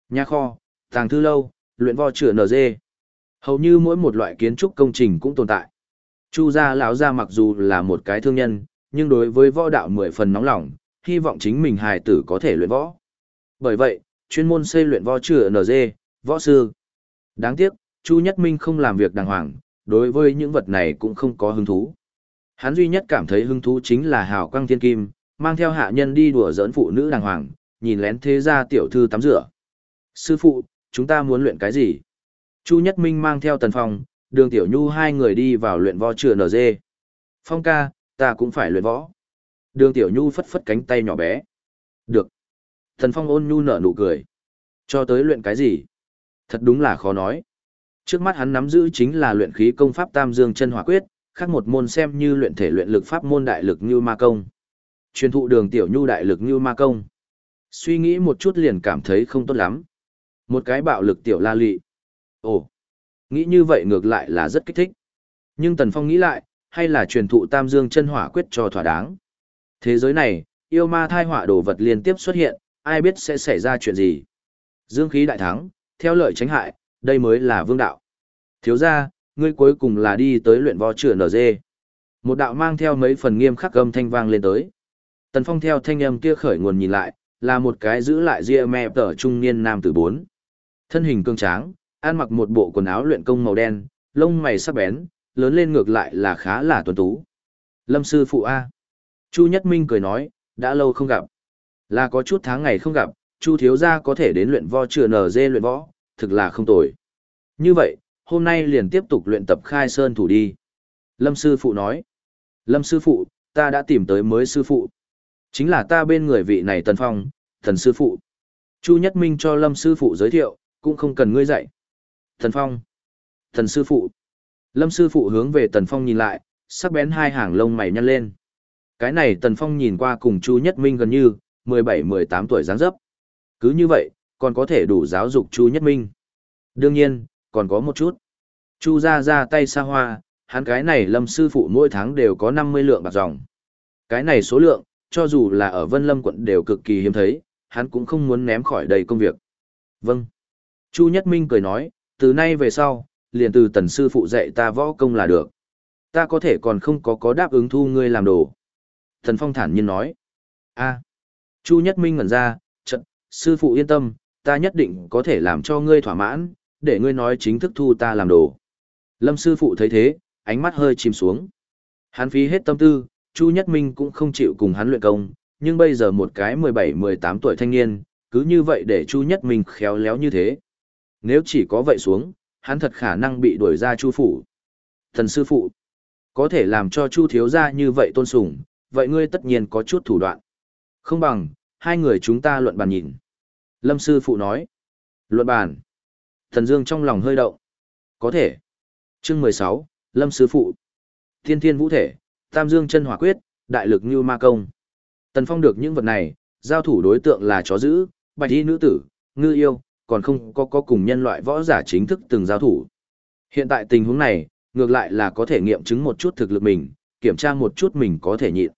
Nhà kho, tàng thư lâu, luyện võ chữa NG. Hầu như mỗi một loại kiến trúc công trình cũng tồn tại. Chu gia lão gia mặc dù là một cái thương nhân, nhưng đối với võ đạo mười phần nóng lòng, hy vọng chính mình hài tử có thể luyện võ. Bởi vậy, chuyên môn xây luyện võ chữa NG, võ sư. Đáng tiếc, Chu Nhất Minh không làm việc đàng hoàng, đối với những vật này cũng không có hứng thú. Hắn duy nhất cảm thấy hứng thú chính là hào quang thiên kim, mang theo hạ nhân đi đùa giỡn phụ nữ đàng hoàng, nhìn lén thế gia tiểu thư tắm rửa. Sư phụ, chúng ta muốn luyện cái gì? Chu Nhất Minh mang theo Tần Phong, đường Tiểu Nhu hai người đi vào luyện võ trường NG. Phong ca, ta cũng phải luyện võ. Đường Tiểu Nhu phất phất cánh tay nhỏ bé. Được. Tần Phong ôn nhu nở nụ cười. Cho tới luyện cái gì? Thật đúng là khó nói. Trước mắt hắn nắm giữ chính là luyện khí công pháp Tam Dương chân hỏa quyết, khác một môn xem như luyện thể luyện lực pháp môn đại lực như ma công. Truyền thụ đường tiểu nhu đại lực như ma công. Suy nghĩ một chút liền cảm thấy không tốt lắm. Một cái bạo lực tiểu la lị. Ồ, nghĩ như vậy ngược lại là rất kích thích. Nhưng Tần Phong nghĩ lại, hay là truyền thụ Tam Dương chân hỏa quyết cho thỏa đáng. Thế giới này, yêu ma thai họa đồ vật liên tiếp xuất hiện, ai biết sẽ xảy ra chuyện gì. Dương khí đại thắng, theo lợi tránh hại, đây mới là vương đạo. Thiếu ra, ngươi cuối cùng là đi tới luyện võ chữa NG. Một đạo mang theo mấy phần nghiêm khắc âm thanh vang lên tới. Tần Phong theo thanh âm kia khởi nguồn nhìn lại, là một cái giữ lại ria me tở trung niên nam tử bốn. Thân hình cương tráng, ăn mặc một bộ quần áo luyện công màu đen, lông mày sắc bén, lớn lên ngược lại là khá là tuấn tú. Lâm sư phụ A. Chu Nhất Minh cười nói, đã lâu không gặp. Là có chút tháng ngày không gặp, Chu thiếu gia có thể đến luyện võ nở dê luyện võ, thực là không tồi. Như vậy, hôm nay liền tiếp tục luyện tập khai sơn thủ đi. Lâm sư phụ nói. Lâm sư phụ, ta đã tìm tới mới sư phụ. Chính là ta bên người vị này Tần Phong, thần sư phụ. Chu Nhất Minh cho Lâm sư phụ giới thiệu, cũng không cần ngươi dạy. Tần Phong. Thần sư phụ. Lâm sư phụ hướng về Tần Phong nhìn lại, sắc bén hai hàng lông mày nhăn lên. Cái này Tần Phong nhìn qua cùng Chu Nhất Minh gần như, 17-18 tuổi dáng dấp. Cứ như vậy, còn có thể đủ giáo dục Chu Nhất Minh. Đương nhiên, còn có một chút. Chu ra ra tay xa hoa, hắn cái này lâm sư phụ mỗi tháng đều có 50 lượng bạc dòng. Cái này số lượng, cho dù là ở Vân Lâm quận đều cực kỳ hiếm thấy, hắn cũng không muốn ném khỏi đầy công việc. Vâng. Chu Nhất Minh cười nói, từ nay về sau, liền từ tần sư phụ dạy ta võ công là được. Ta có thể còn không có có đáp ứng thu ngươi làm đồ. Thần Phong thản nhiên nói. a Chu Nhất Minh ngẩn ra, trận, sư phụ yên tâm, ta nhất định có thể làm cho ngươi thỏa mãn, để ngươi nói chính thức thu ta làm đồ. Lâm sư phụ thấy thế, ánh mắt hơi chìm xuống. Hắn phí hết tâm tư, Chu Nhất Minh cũng không chịu cùng hắn luyện công, nhưng bây giờ một cái 17-18 tuổi thanh niên, cứ như vậy để Chu Nhất Minh khéo léo như thế. Nếu chỉ có vậy xuống, hắn thật khả năng bị đuổi ra Chu phủ. Thần sư phụ, có thể làm cho Chu thiếu gia như vậy tôn sùng, vậy ngươi tất nhiên có chút thủ đoạn. Không bằng, hai người chúng ta luận bàn nhìn. Lâm sư phụ nói. Luận bàn. Thần Dương trong lòng hơi động. Có thể. Chương mười sáu Lâm sư phụ. Thiên thiên vũ thể, Tam Dương chân hỏa quyết, đại lực như ma công. Tần Phong được những vật này, giao thủ đối tượng là chó dữ, bạch y nữ tử, ngư yêu, còn không có có cùng nhân loại võ giả chính thức từng giao thủ. Hiện tại tình huống này, ngược lại là có thể nghiệm chứng một chút thực lực mình, kiểm tra một chút mình có thể nhịn.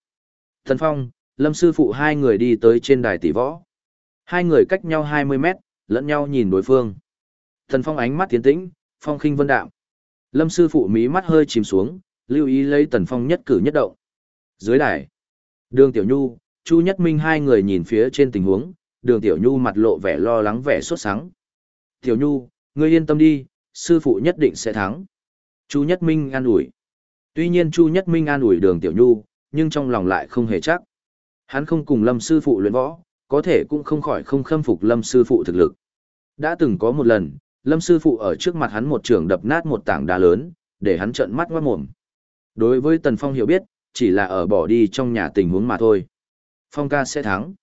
thần Phong, Lâm sư phụ hai người đi tới trên đài tỷ võ. Hai người cách nhau 20 mét, lẫn nhau nhìn đối phương. Thần Phong ánh mắt tiến tĩnh, phong khinh vân đạm. Lâm sư phụ mí mắt hơi chìm xuống, lưu ý lấy Tần Phong nhất cử nhất động. Dưới đài, Đường Tiểu Nhu, Chu Nhất Minh hai người nhìn phía trên tình huống, Đường Tiểu Nhu mặt lộ vẻ lo lắng vẻ sốt sắng. Tiểu Nhu, ngươi yên tâm đi, sư phụ nhất định sẽ thắng. Chu Nhất Minh an ủi. Tuy nhiên Chu Nhất Minh an ủi Đường Tiểu Nhu, nhưng trong lòng lại không hề chắc. Hắn không cùng Lâm sư phụ luyện võ, có thể cũng không khỏi không khâm phục Lâm sư phụ thực lực. Đã từng có một lần, Lâm sư phụ ở trước mặt hắn một trường đập nát một tảng đá lớn, để hắn trợn mắt ngoát mồm. Đối với Tần Phong hiểu biết, chỉ là ở bỏ đi trong nhà tình huống mà thôi. Phong ca sẽ thắng.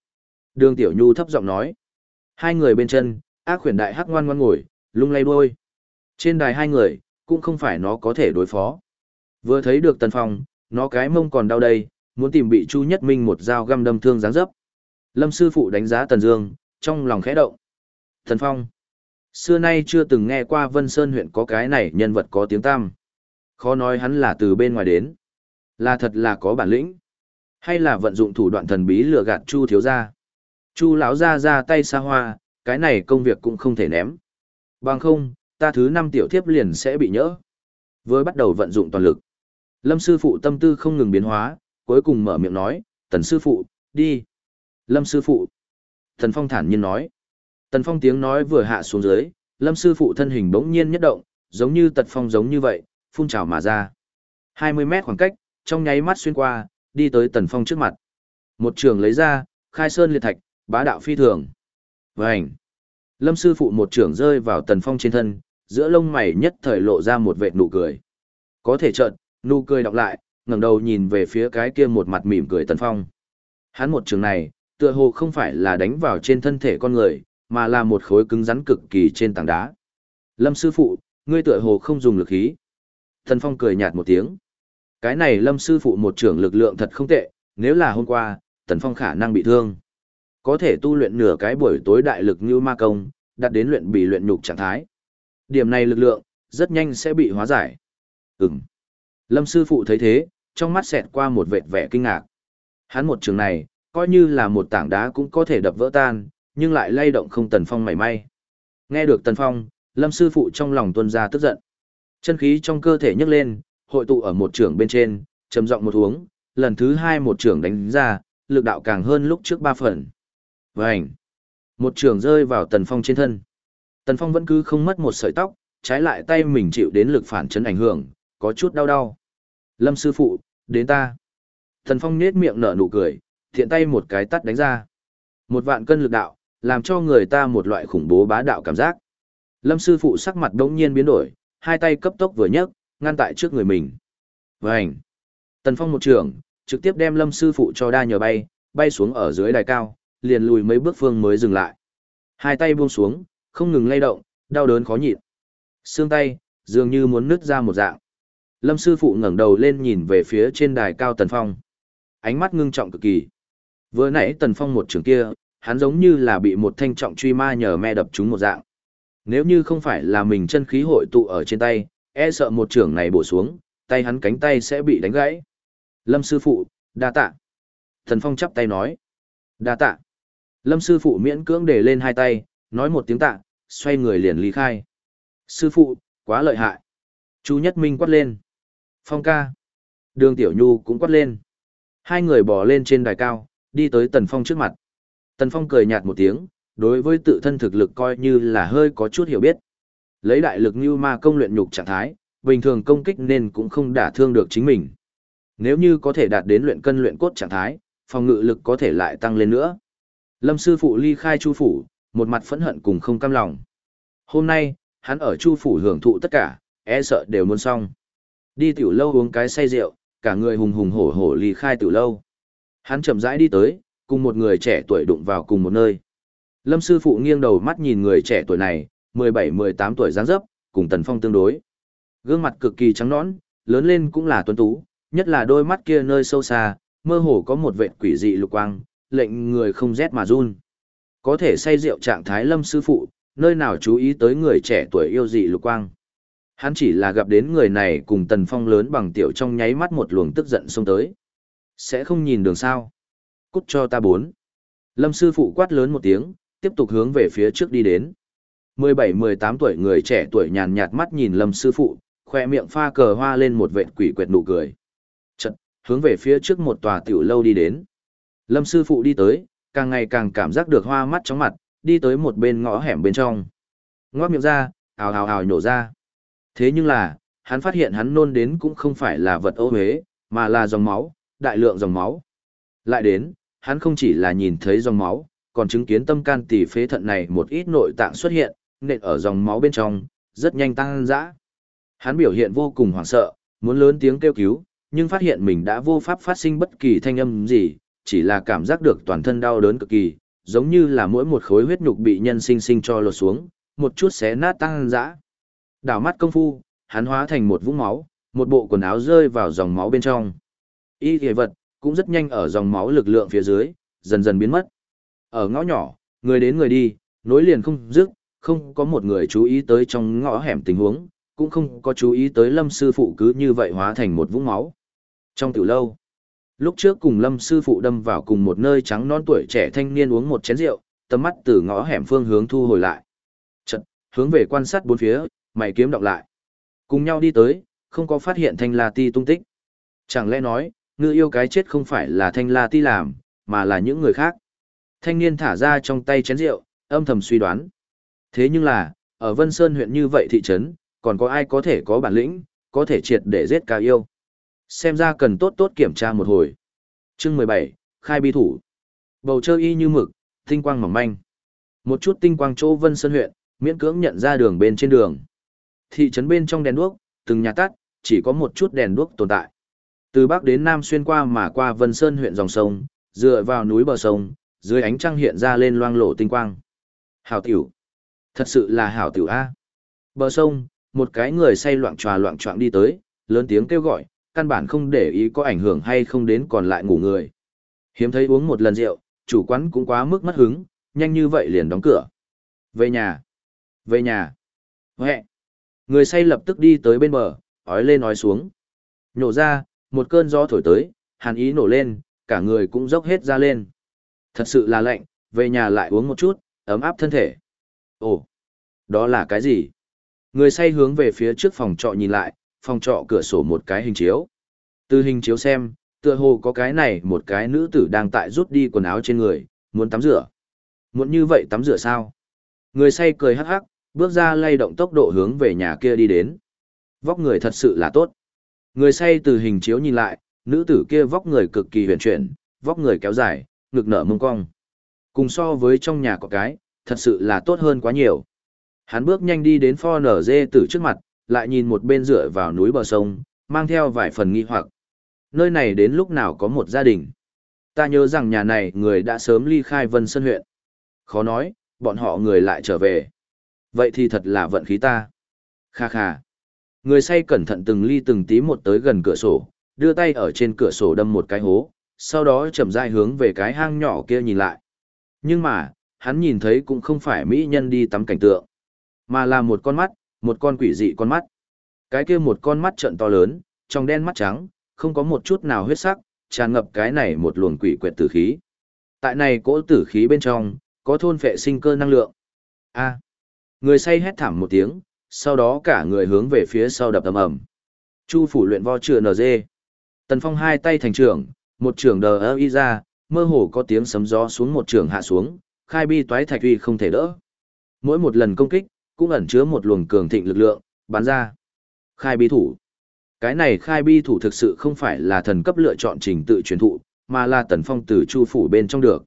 Đường Tiểu Nhu thấp giọng nói. Hai người bên chân, ác khuyển đại hắc ngoan ngoan ngồi, lung lay đuôi. Trên đài hai người, cũng không phải nó có thể đối phó. Vừa thấy được Tần Phong, nó cái mông còn đau đây, muốn tìm bị Chu Nhất Minh một dao găm đâm thương giáng dấp. Lâm sư phụ đánh giá Tần Dương, trong lòng khẽ động. Tần Phong, xưa nay chưa từng nghe qua Vân Sơn huyện có cái này nhân vật có tiếng tăm. Khó nói hắn là từ bên ngoài đến, là thật là có bản lĩnh, hay là vận dụng thủ đoạn thần bí lừa gạt Chu thiếu gia. Chu lão gia ra tay xa hoa, cái này công việc cũng không thể ném. Bằng không, ta thứ năm tiểu thiếp liền sẽ bị nhỡ. Với bắt đầu vận dụng toàn lực. Lâm sư phụ tâm tư không ngừng biến hóa, cuối cùng mở miệng nói, tần sư phụ, đi. Lâm sư phụ. Tần Phong thản nhiên nói. Tần Phong tiếng nói vừa hạ xuống dưới, Lâm sư phụ thân hình bỗng nhiên nhất động, giống như tật phong giống như vậy, phun trào mà ra. 20 mét khoảng cách, trong nháy mắt xuyên qua, đi tới Tần Phong trước mặt. Một trường lấy ra, khai sơn liệt thạch, bá đạo phi thường. Vành. Lâm sư phụ một trường rơi vào Tần Phong trên thân, giữa lông mày nhất thời lộ ra một vệt nụ cười. Có thể chợt, nụ cười đọc lại, ngẩng đầu nhìn về phía cái kia một mặt mỉm cười Tần Phong. Hắn một trường này, tựa hồ không phải là đánh vào trên thân thể con người, mà là một khối cứng rắn cực kỳ trên tảng đá. Lâm sư phụ, ngươi tựa hồ không dùng lực khí. Tần Phong cười nhạt một tiếng. Cái này Lâm sư phụ một trưởng lực lượng thật không tệ, nếu là hôm qua, Tần Phong khả năng bị thương. Có thể tu luyện nửa cái buổi tối đại lực như ma công, đạt đến luyện bị luyện nhục trạng thái. Điểm này lực lượng, rất nhanh sẽ bị hóa giải. Ừm. Lâm sư phụ thấy thế, trong mắt xẹt qua một vệt vẻ kinh ngạc. Hắn một trường này, coi như là một tảng đá cũng có thể đập vỡ tan, nhưng lại lay động không Tần Phong mảy may. Nghe được Tần Phong, Lâm sư phụ trong lòng tuôn ra tức giận. Chân khí trong cơ thể nhấc lên, hội tụ ở một trường bên trên, trầm giọng một uống, lần thứ hai một trường đánh ra, lực đạo càng hơn lúc trước ba phần. Vành! Một trường rơi vào Tần Phong trên thân. Tần Phong vẫn cứ không mất một sợi tóc, trái lại tay mình chịu đến lực phản chấn ảnh hưởng, có chút đau đau. Lâm sư phụ, đến ta. Tần Phong nết miệng nở nụ cười, thiện tay một cái tắt đánh ra. Một vạn cân lực đạo, làm cho người ta một loại khủng bố bá đạo cảm giác. Lâm sư phụ sắc mặt đống nhiên biến đổi, hai tay cấp tốc vừa nhấc, ngăn tại trước người mình. Vành! Tần Phong một trường, trực tiếp đem Lâm sư phụ cho đa nhờ bay, bay xuống ở dưới đài cao, liền lùi mấy bước phương mới dừng lại. Hai tay buông xuống, không ngừng lay động, đau đớn khó nhịn. Xương tay, dường như muốn nứt ra một dạng. Lâm sư phụ ngẩng đầu lên nhìn về phía trên đài cao Tần Phong. Ánh mắt ngưng trọng cực kỳ. Vừa nãy Tần Phong một trường kia, hắn giống như là bị một thanh trọng truy ma nhờ me đập trúng một dạng. Nếu như không phải là mình chân khí hội tụ ở trên tay, e sợ một trường này bổ xuống, tay hắn cánh tay sẽ bị đánh gãy. Lâm sư phụ, đa tạ. Tần Phong chắp tay nói. Đa tạ. Lâm sư phụ miễn cưỡng để lên hai tay, nói một tiếng tạ, xoay người liền ly khai. Sư phụ, quá lợi hại. Chu Nhất Minh quát lên. Phong ca. Đường Tiểu Nhu cũng quát lên. Hai người bỏ lên trên đài cao, đi tới Tần Phong trước mặt. Tần Phong cười nhạt một tiếng, đối với tự thân thực lực coi như là hơi có chút hiểu biết. Lấy đại lực như ma công luyện nhục trạng thái, bình thường công kích nên cũng không đả thương được chính mình. Nếu như có thể đạt đến luyện cân luyện cốt trạng thái, phòng ngự lực có thể lại tăng lên nữa. Lâm sư phụ ly khai chu phủ, một mặt phẫn hận cùng không cam lòng. Hôm nay, hắn ở chu phủ hưởng thụ tất cả, e sợ đều muốn xong. Đi tiểu lâu uống cái say rượu, cả người hùng hùng hổ hổ ly khai tiểu lâu. Hắn chậm rãi đi tới, cùng một người trẻ tuổi đụng vào cùng một nơi. Lâm sư phụ nghiêng đầu mắt nhìn người trẻ tuổi này, 17-18 tuổi dáng dấp, cùng Tần Phong tương đối. Gương mặt cực kỳ trắng nõn, lớn lên cũng là tuấn tú, nhất là đôi mắt kia nơi sâu xa, mơ hồ có một vệt quỷ dị lục quang, lệnh người không rét mà run. Có thể say rượu trạng thái lâm sư phụ, nơi nào chú ý tới người trẻ tuổi yêu dị lục quang. Hắn chỉ là gặp đến người này cùng tần phong lớn bằng tiểu trong nháy mắt một luồng tức giận xông tới. Sẽ không nhìn đường sao. Cút cho ta bốn. Lâm sư phụ quát lớn một tiếng, tiếp tục hướng về phía trước đi đến. 17-18 tuổi người trẻ tuổi nhàn nhạt mắt nhìn Lâm sư phụ, khoe miệng pha cờ hoa lên một vệt quỷ quệt nụ cười. Chật, hướng về phía trước một tòa tiểu lâu đi đến. Lâm sư phụ đi tới, càng ngày càng cảm giác được hoa mắt chóng mặt, đi tới một bên ngõ hẻm bên trong. Ngoác miệng ra, ào ào ào nhổ ra. Thế nhưng là, hắn phát hiện hắn nôn đến cũng không phải là vật ô huế, mà là dòng máu, đại lượng dòng máu. Lại đến, hắn không chỉ là nhìn thấy dòng máu, còn chứng kiến tâm can tỷ phế thận này một ít nội tạng xuất hiện, nện ở dòng máu bên trong, rất nhanh tăng dã. Hắn biểu hiện vô cùng hoảng sợ, muốn lớn tiếng kêu cứu, nhưng phát hiện mình đã vô pháp phát sinh bất kỳ thanh âm gì, chỉ là cảm giác được toàn thân đau đớn cực kỳ, giống như là mỗi một khối huyết nhục bị nhân sinh sinh cho lột xuống, một chút xé nát tăng dã. Đảo mắt công phu, hắn hóa thành một vũng máu, một bộ quần áo rơi vào dòng máu bên trong. Y thể vật, cũng rất nhanh ở dòng máu lực lượng phía dưới, dần dần biến mất. Ở ngõ nhỏ, người đến người đi, nối liền không dứt, không có một người chú ý tới trong ngõ hẻm tình huống, cũng không có chú ý tới lâm sư phụ cứ như vậy hóa thành một vũng máu. Trong tiểu lâu, lúc trước cùng lâm sư phụ đâm vào cùng một nơi trắng non tuổi trẻ thanh niên uống một chén rượu, tầm mắt từ ngõ hẻm phương hướng thu hồi lại. chợt hướng về quan sát bốn phía, mày kiếm đọc lại. Cùng nhau đi tới, không có phát hiện thanh la ti tung tích. Chẳng lẽ nói, ngư yêu cái chết không phải là thanh la ti làm, mà là những người khác. Thanh niên thả ra trong tay chén rượu, âm thầm suy đoán. Thế nhưng là, ở Vân Sơn huyện như vậy thị trấn, còn có ai có thể có bản lĩnh, có thể triệt để giết ca yêu. Xem ra cần tốt tốt kiểm tra một hồi. Chương 17, Khai bi thủ. Bầu trời y như mực, tinh quang mỏng manh. Một chút tinh quang chỗ Vân Sơn huyện, miễn cưỡng nhận ra đường bên trên đường. Thị trấn bên trong đèn đuốc, từng nhà tắt, chỉ có một chút đèn đuốc tồn tại. Từ Bắc đến Nam xuyên qua mà qua Vân Sơn huyện dòng sông, dựa vào núi bờ sông, dưới ánh trăng hiện ra lên loang lổ tinh quang. Hảo tiểu. Thật sự là hảo tiểu A. Bờ sông, một cái người say loạn tròa loạn trọng đi tới, lớn tiếng kêu gọi, căn bản không để ý có ảnh hưởng hay không đến còn lại ngủ người. Hiếm thấy uống một lần rượu, chủ quán cũng quá mức mất hứng, nhanh như vậy liền đóng cửa. Về nhà. Về nhà. Huệ. Người say lập tức đi tới bên bờ, ói lên ói xuống. Nhổ ra, một cơn gió thổi tới, hàn ý nổ lên, cả người cũng dốc hết ra lên. Thật sự là lạnh, về nhà lại uống một chút, ấm áp thân thể. Ồ, đó là cái gì? Người say hướng về phía trước phòng trọ nhìn lại, phòng trọ cửa sổ một cái hình chiếu. Từ hình chiếu xem, tựa hồ có cái này một cái nữ tử đang tại rút đi quần áo trên người, muốn tắm rửa. Muốn như vậy tắm rửa sao? Người say cười hắc hắc, bước ra lay động tốc độ hướng về nhà kia đi đến. Vóc người thật sự là tốt. Người say từ hình chiếu nhìn lại, nữ tử kia vóc người cực kỳ huyền chuyển, vóc người kéo dài, ngực nở mông cong. Cùng so với trong nhà có cái, thật sự là tốt hơn quá nhiều. Hắn bước nhanh đi đến pho nở dê tử trước mặt, lại nhìn một bên dựa vào núi bờ sông, mang theo vài phần nghi hoặc. Nơi này đến lúc nào có một gia đình. Ta nhớ rằng nhà này người đã sớm ly khai Vân Sơn huyện. Khó nói, bọn họ người lại trở về. Vậy thì thật là vận khí ta. Kha kha. Người say cẩn thận từng ly từng tí một tới gần cửa sổ, đưa tay ở trên cửa sổ đâm một cái hố, sau đó chậm rãi hướng về cái hang nhỏ kia nhìn lại. Nhưng mà, hắn nhìn thấy cũng không phải mỹ nhân đi tắm cảnh tượng, mà là một con mắt, một con quỷ dị con mắt. Cái kia một con mắt trận to lớn, trong đen mắt trắng, không có một chút nào huyết sắc, tràn ngập cái này một luồng quỷ quyệt tử khí. Tại này cỗ tử khí bên trong, có thôn phệ sinh cơ năng lượng. A. À. người say hét thảm một tiếng, sau đó cả người hướng về phía sau đập ầm ầm. Chu phủ luyện vo chừa NG. Tần Phong hai tay thành trưởng, một trưởng đờ ơ y ra, mơ hồ có tiếng sấm gió xuống một trưởng hạ xuống, khai bi toái thạch uy không thể đỡ. Mỗi một lần công kích, cũng ẩn chứa một luồng cường thịnh lực lượng, bắn ra. Khai bi thủ. Cái này khai bi thủ thực sự không phải là thần cấp lựa chọn trình tự truyền thụ, mà là tần phong từ chu phủ bên trong được.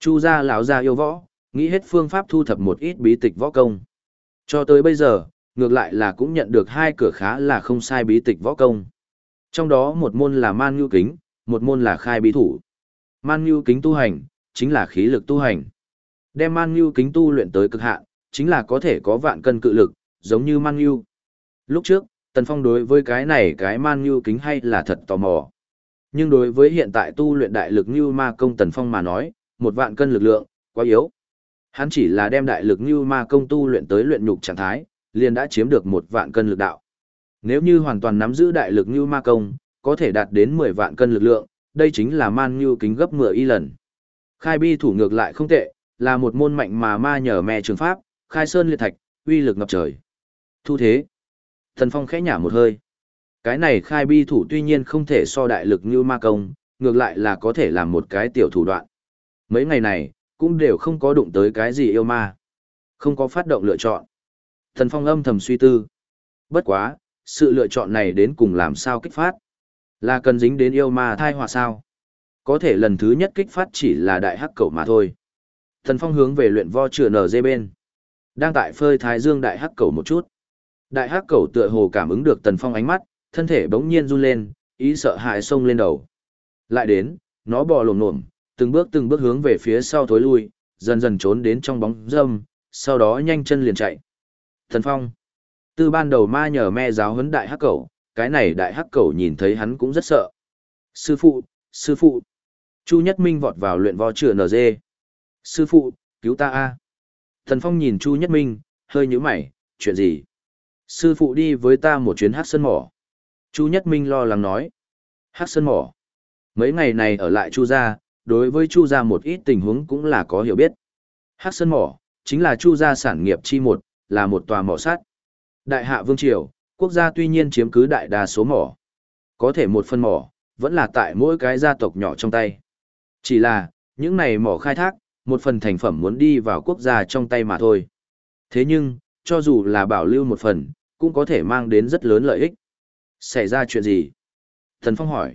Chu gia lão gia yêu võ, nghĩ hết phương pháp thu thập một ít bí tịch võ công. Cho tới bây giờ, ngược lại là cũng nhận được hai cửa khá là không sai bí tịch võ công. Trong đó một môn là man nhu kính, một môn là khai bí thủ. Man nhu kính tu hành, chính là khí lực tu hành. Đem man nhu kính tu luyện tới cực hạn, chính là có thể có vạn cân cự lực, giống như man nhu. Lúc trước, Tần Phong đối với cái này cái man nhu kính hay là thật tò mò. Nhưng đối với hiện tại tu luyện đại lực như ma công Tần Phong mà nói, một vạn cân lực lượng, quá yếu. Hắn chỉ là đem đại lực như ma công tu luyện tới luyện nhục trạng thái, liền đã chiếm được một vạn cân lực đạo. Nếu như hoàn toàn nắm giữ đại lực như ma công, có thể đạt đến 10 vạn cân lực lượng, đây chính là man Nhu kính gấp 10 y lần. Khai bi thủ ngược lại không tệ, là một môn mạnh mà ma nhờ mẹ trường pháp, khai sơn liệt thạch, uy lực ngập trời. Thu thế. Thần Phong khẽ nhả một hơi. Cái này khai bi thủ tuy nhiên không thể so đại lực như ma công, ngược lại là có thể làm một cái tiểu thủ đoạn. Mấy ngày này, cũng đều không có đụng tới cái gì yêu ma. Không có phát động lựa chọn. Thần Phong âm thầm suy tư. Bất quá, sự lựa chọn này đến cùng làm sao kích phát. Là cần dính đến yêu ma thai họa sao? Có thể lần thứ nhất kích phát chỉ là đại hắc cẩu mà thôi. Thần Phong hướng về luyện vo chữa nở dê bên. Đang tại phơi thái dương đại hắc cầu một chút. Đại hắc cầu tựa hồ cảm ứng được Tần Phong ánh mắt, thân thể bỗng nhiên run lên, ý sợ hãi xông lên đầu. Lại đến, nó bò lồm lồm, từng bước từng bước hướng về phía sau thối lui, dần dần trốn đến trong bóng râm, sau đó nhanh chân liền chạy. Thần Phong. Từ ban đầu ma nhờ me giáo huấn đại hắc cầu cái này đại hắc cầu nhìn thấy hắn cũng rất sợ. Sư phụ, sư phụ. Chu Nhất Minh vọt vào luyện võ chữa NG. Sư phụ, cứu ta a. Thần Phong nhìn Chu Nhất Minh, hơi nhíu mày, chuyện gì? Sư phụ đi với ta một chuyến hát sân mỏ. Chu Nhất Minh lo lắng nói. Hát sân mỏ. Mấy ngày này ở lại Chu gia, đối với Chu gia một ít tình huống cũng là có hiểu biết. Hát sân mỏ, chính là Chu gia sản nghiệp chi một, là một tòa mỏ sắt. Đại hạ vương triều, quốc gia tuy nhiên chiếm cứ đại đa số mỏ. Có thể một phân mỏ, vẫn là tại mỗi cái gia tộc nhỏ trong tay. Chỉ là, những này mỏ khai thác, một phần thành phẩm muốn đi vào quốc gia trong tay mà thôi. Thế nhưng, cho dù là bảo lưu một phần, cũng có thể mang đến rất lớn lợi ích. Xảy ra chuyện gì? Thần Phong hỏi.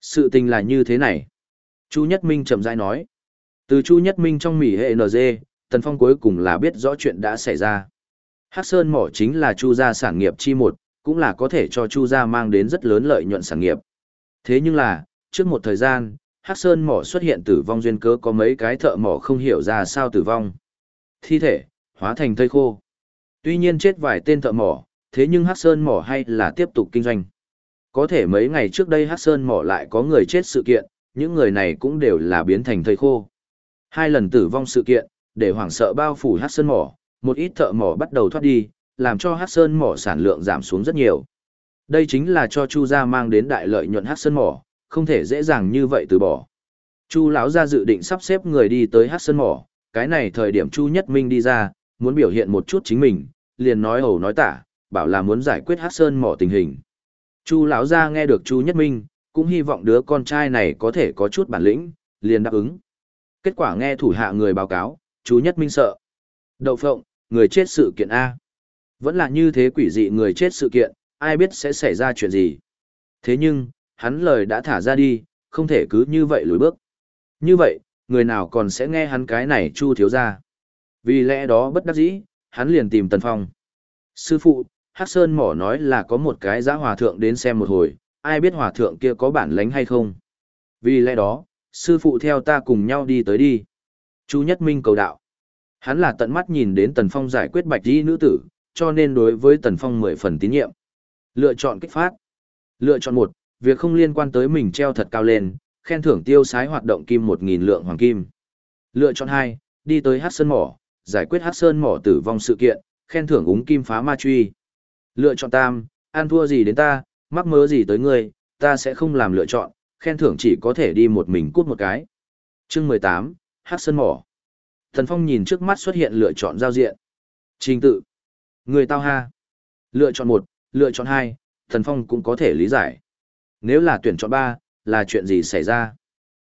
Sự tình là như thế này. Chu Nhất Minh chậm rãi nói. Từ Chu Nhất Minh trong mỉ hệ NG, Tần Phong cuối cùng là biết rõ chuyện đã xảy ra. Hắc Sơn mỏ chính là Chu gia sản nghiệp chi một, cũng là có thể cho Chu gia mang đến rất lớn lợi nhuận sản nghiệp. Thế nhưng là, trước một thời gian, Hắc Sơn mỏ xuất hiện tử vong duyên cớ có mấy cái thợ mỏ không hiểu ra sao tử vong. Thi thể, hóa thành thây khô. Tuy nhiên chết vài tên thợ mỏ, thế nhưng Hắc Sơn mỏ hay là tiếp tục kinh doanh. Có thể mấy ngày trước đây Hắc Sơn mỏ lại có người chết sự kiện, những người này cũng đều là biến thành thây khô. Hai lần tử vong sự kiện, để hoảng sợ bao phủ Hắc Sơn mỏ, một ít thợ mỏ bắt đầu thoát đi, làm cho Hắc Sơn mỏ sản lượng giảm xuống rất nhiều. Đây chính là cho Chu gia mang đến đại lợi nhuận Hắc Sơn mỏ, không thể dễ dàng như vậy từ bỏ. Chu lão gia dự định sắp xếp người đi tới Hắc Sơn mỏ, cái này thời điểm Chu Nhất Minh đi ra, muốn biểu hiện một chút chính mình, liền nói ẩu nói tả, bảo là muốn giải quyết Hắc Sơn mỏ tình hình. Chu lão gia nghe được Chu Nhất Minh, cũng hy vọng đứa con trai này có thể có chút bản lĩnh, liền đáp ứng. Kết quả nghe thủ hạ người báo cáo, Chu Nhất Minh sợ. Đậu phộng, người chết sự kiện A. Vẫn là như thế quỷ dị người chết sự kiện, ai biết sẽ xảy ra chuyện gì. Thế nhưng, hắn lời đã thả ra đi, không thể cứ như vậy lùi bước. Như vậy, người nào còn sẽ nghe hắn cái này chu thiếu ra. Vì lẽ đó bất đắc dĩ, hắn liền tìm Tần Phong. Sư phụ, Hắc Sơn mỏ nói là có một cái giã hòa thượng đến xem một hồi, ai biết hòa thượng kia có bản lánh hay không. Vì lẽ đó, sư phụ theo ta cùng nhau đi tới đi. Chu Nhất Minh cầu đạo. Hắn là tận mắt nhìn đến Tần Phong giải quyết bạch đi nữ tử, cho nên đối với Tần Phong mười phần tín nhiệm. Lựa chọn kích phát. Lựa chọn một, việc không liên quan tới mình treo thật cao lên, khen thưởng tiêu sái hoạt động kim một nghìn lượng hoàng kim. Lựa chọn hai, đi tới Hát Sơn Mỏ, giải quyết Hát Sơn Mỏ tử vong sự kiện, khen thưởng úng kim phá ma truy. Lựa chọn tam, ăn thua gì đến ta, mắc mớ gì tới ngươi, ta sẽ không làm lựa chọn, khen thưởng chỉ có thể đi một mình cút một cái. Chương mười tám, Hát Sơn Mỏ. Thần Phong nhìn trước mắt xuất hiện lựa chọn giao diện. Trình tự. Người tao ha. Lựa chọn một, lựa chọn hai, Thần Phong cũng có thể lý giải. Nếu là tuyển chọn ba, là chuyện gì xảy ra?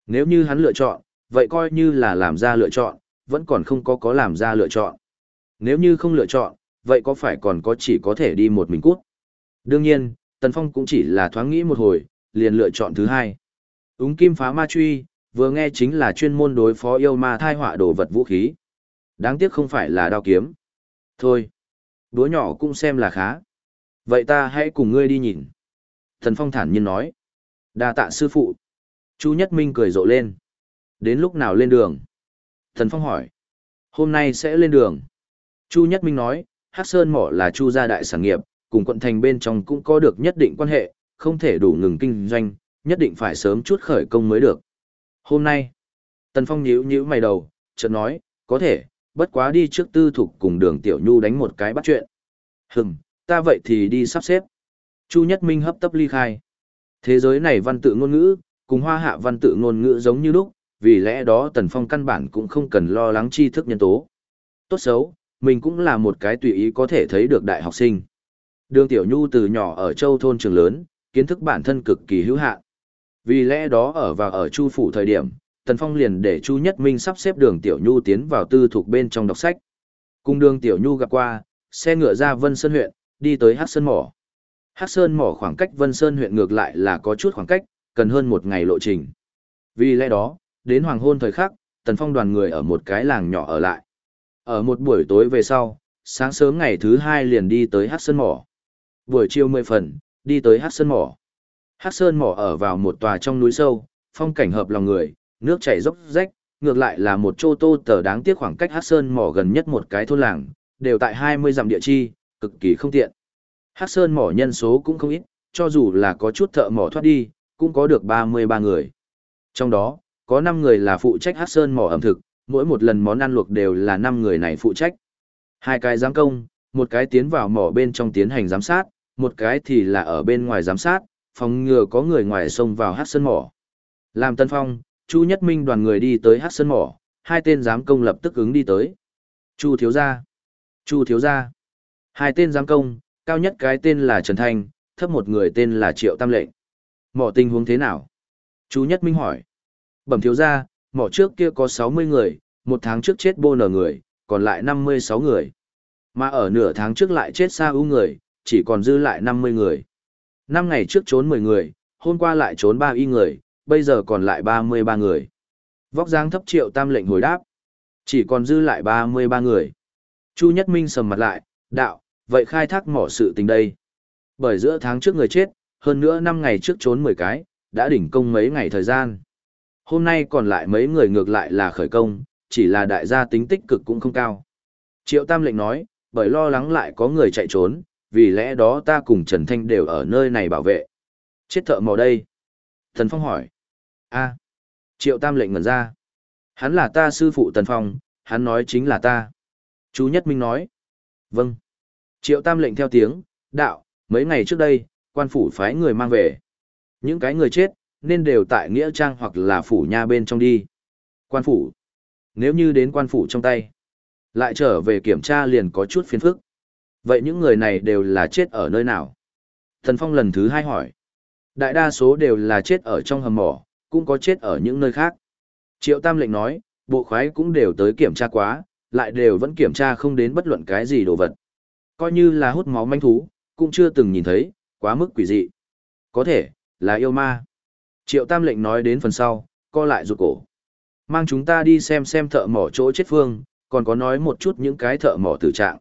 Nếu như hắn lựa chọn, vậy coi như là làm ra lựa chọn, vẫn còn không có có làm ra lựa chọn. Nếu như không lựa chọn, vậy có phải còn có chỉ có thể đi một mình cút? Đương nhiên, Tần Phong cũng chỉ là thoáng nghĩ một hồi, liền lựa chọn thứ hai. Úng kim phá ma truy, vừa nghe chính là chuyên môn đối phó yêu ma thai họa đồ vật vũ khí. Đáng tiếc không phải là đao kiếm. Thôi, đứa nhỏ cũng xem là khá. Vậy ta hãy cùng ngươi đi nhìn. Thần Phong thản nhiên nói. đa tạ sư phụ. Chu Nhất Minh cười rộ lên. Đến lúc nào lên đường? Thần Phong hỏi. Hôm nay sẽ lên đường. Chu Nhất Minh nói, Hắc Sơn Mỏ là Chu gia đại sản nghiệp, cùng quận thành bên trong cũng có được nhất định quan hệ, không thể đủ ngừng kinh doanh, nhất định phải sớm chút khởi công mới được. Hôm nay, Tần Phong nhíu nhíu mày đầu, chợt nói, có thể, bất quá đi trước tư thục cùng đường Tiểu Nhu đánh một cái bắt chuyện. Hừm, ta vậy thì đi sắp xếp. Chu Nhất Minh hấp tấp ly khai. Thế giới này văn tự ngôn ngữ, cùng hoa hạ văn tự ngôn ngữ giống như lúc, vì lẽ đó Tần Phong căn bản cũng không cần lo lắng tri thức nhân tố. Tốt xấu, mình cũng là một cái tùy ý có thể thấy được đại học sinh. Đường Tiểu Nhu từ nhỏ ở châu thôn trường lớn, kiến thức bản thân cực kỳ hữu hạn. Vì lẽ đó ở và ở Chu phủ thời điểm, Tần Phong liền để Chu Nhất Minh sắp xếp Đường Tiểu Nhu tiến vào tư thuộc bên trong đọc sách. Cùng Đường Tiểu Nhu gặp qua, xe ngựa ra Vân Sơn huyện, đi tới Hắc Sơn mỏ. Hắc Sơn mỏ khoảng cách Vân Sơn huyện ngược lại là có chút khoảng cách, cần hơn một ngày lộ trình. Vì lẽ đó, đến hoàng hôn thời khắc, Tần Phong đoàn người ở một cái làng nhỏ ở lại. Ở một buổi tối về sau, sáng sớm ngày thứ hai liền đi tới Hắc Sơn mỏ. Buổi chiều mười phần, đi tới Hắc Sơn mỏ. Hắc Sơn mỏ ở vào một tòa trong núi sâu, phong cảnh hợp lòng người, nước chảy dốc rách, ngược lại là một chô tô tờ đáng tiếc khoảng cách Hắc Sơn mỏ gần nhất một cái thôn làng, đều tại 20 dặm địa chi, cực kỳ không tiện. Hắc Sơn mỏ nhân số cũng không ít, cho dù là có chút thợ mỏ thoát đi, cũng có được 33 người. Trong đó, có 5 người là phụ trách Hắc Sơn mỏ ẩm thực, mỗi một lần món ăn luộc đều là 5 người này phụ trách. Hai cái giám công, một cái tiến vào mỏ bên trong tiến hành giám sát, một cái thì là ở bên ngoài giám sát, phòng ngừa có người ngoài xông vào Hắc Sơn mỏ. Làm Tân Phong, Chu Nhất Minh đoàn người đi tới Hắc Sơn mỏ, hai tên giám công lập tức ứng đi tới. Chu thiếu gia, Chu thiếu gia. Hai tên giám công, cao nhất cái tên là Trần Thanh, thấp một người tên là Triệu Tam Lệnh. Mỏ tình huống thế nào? Chu Nhất Minh hỏi. Bẩm thiếu gia, mỏ trước kia có 60 người, một tháng trước chết bô nở người, còn lại 56 người. Mà ở nửa tháng trước lại chết xa ưu người, chỉ còn dư lại 50 người. Năm ngày trước trốn 10 người, hôm qua lại trốn 3 y người, bây giờ còn lại 33 người. Vóc dáng thấp triệu tam lệnh hồi đáp. Chỉ còn dư lại 33 người. Chu Nhất Minh sầm mặt lại, đạo, vậy khai thác mỏ sự tình đây. Bởi giữa tháng trước người chết, hơn nữa 5 ngày trước trốn 10 cái, đã đỉnh công mấy ngày thời gian. Hôm nay còn lại mấy người ngược lại là khởi công, chỉ là đại gia tính tích cực cũng không cao. Triệu Tam lệnh nói, bởi lo lắng lại có người chạy trốn, vì lẽ đó ta cùng Trần Thanh đều ở nơi này bảo vệ. Chết thợ mò đây. Thần Phong hỏi. a Triệu Tam lệnh ngẩn ra. Hắn là ta sư phụ Tần Phong, hắn nói chính là ta. Chú Nhất Minh nói. Vâng. Triệu Tam lệnh theo tiếng, đạo, mấy ngày trước đây, quan phủ phái người mang về. Những cái người chết, nên đều tại Nghĩa Trang hoặc là phủ nha bên trong đi. Quan phủ. Nếu như đến quan phủ trong tay, lại trở về kiểm tra liền có chút phiền phức. Vậy những người này đều là chết ở nơi nào? Thần Phong lần thứ hai hỏi. Đại đa số đều là chết ở trong hầm mỏ, cũng có chết ở những nơi khác. Triệu Tam lệnh nói, bộ khoái cũng đều tới kiểm tra quá, lại đều vẫn kiểm tra không đến bất luận cái gì đồ vật. Coi như là hút máu manh thú, cũng chưa từng nhìn thấy, quá mức quỷ dị. Có thể, là yêu ma. Triệu Tam lệnh nói đến phần sau, co lại rụt cổ. Mang chúng ta đi xem xem thợ mỏ chỗ chết phương, còn có nói một chút những cái thợ mỏ tử trạng.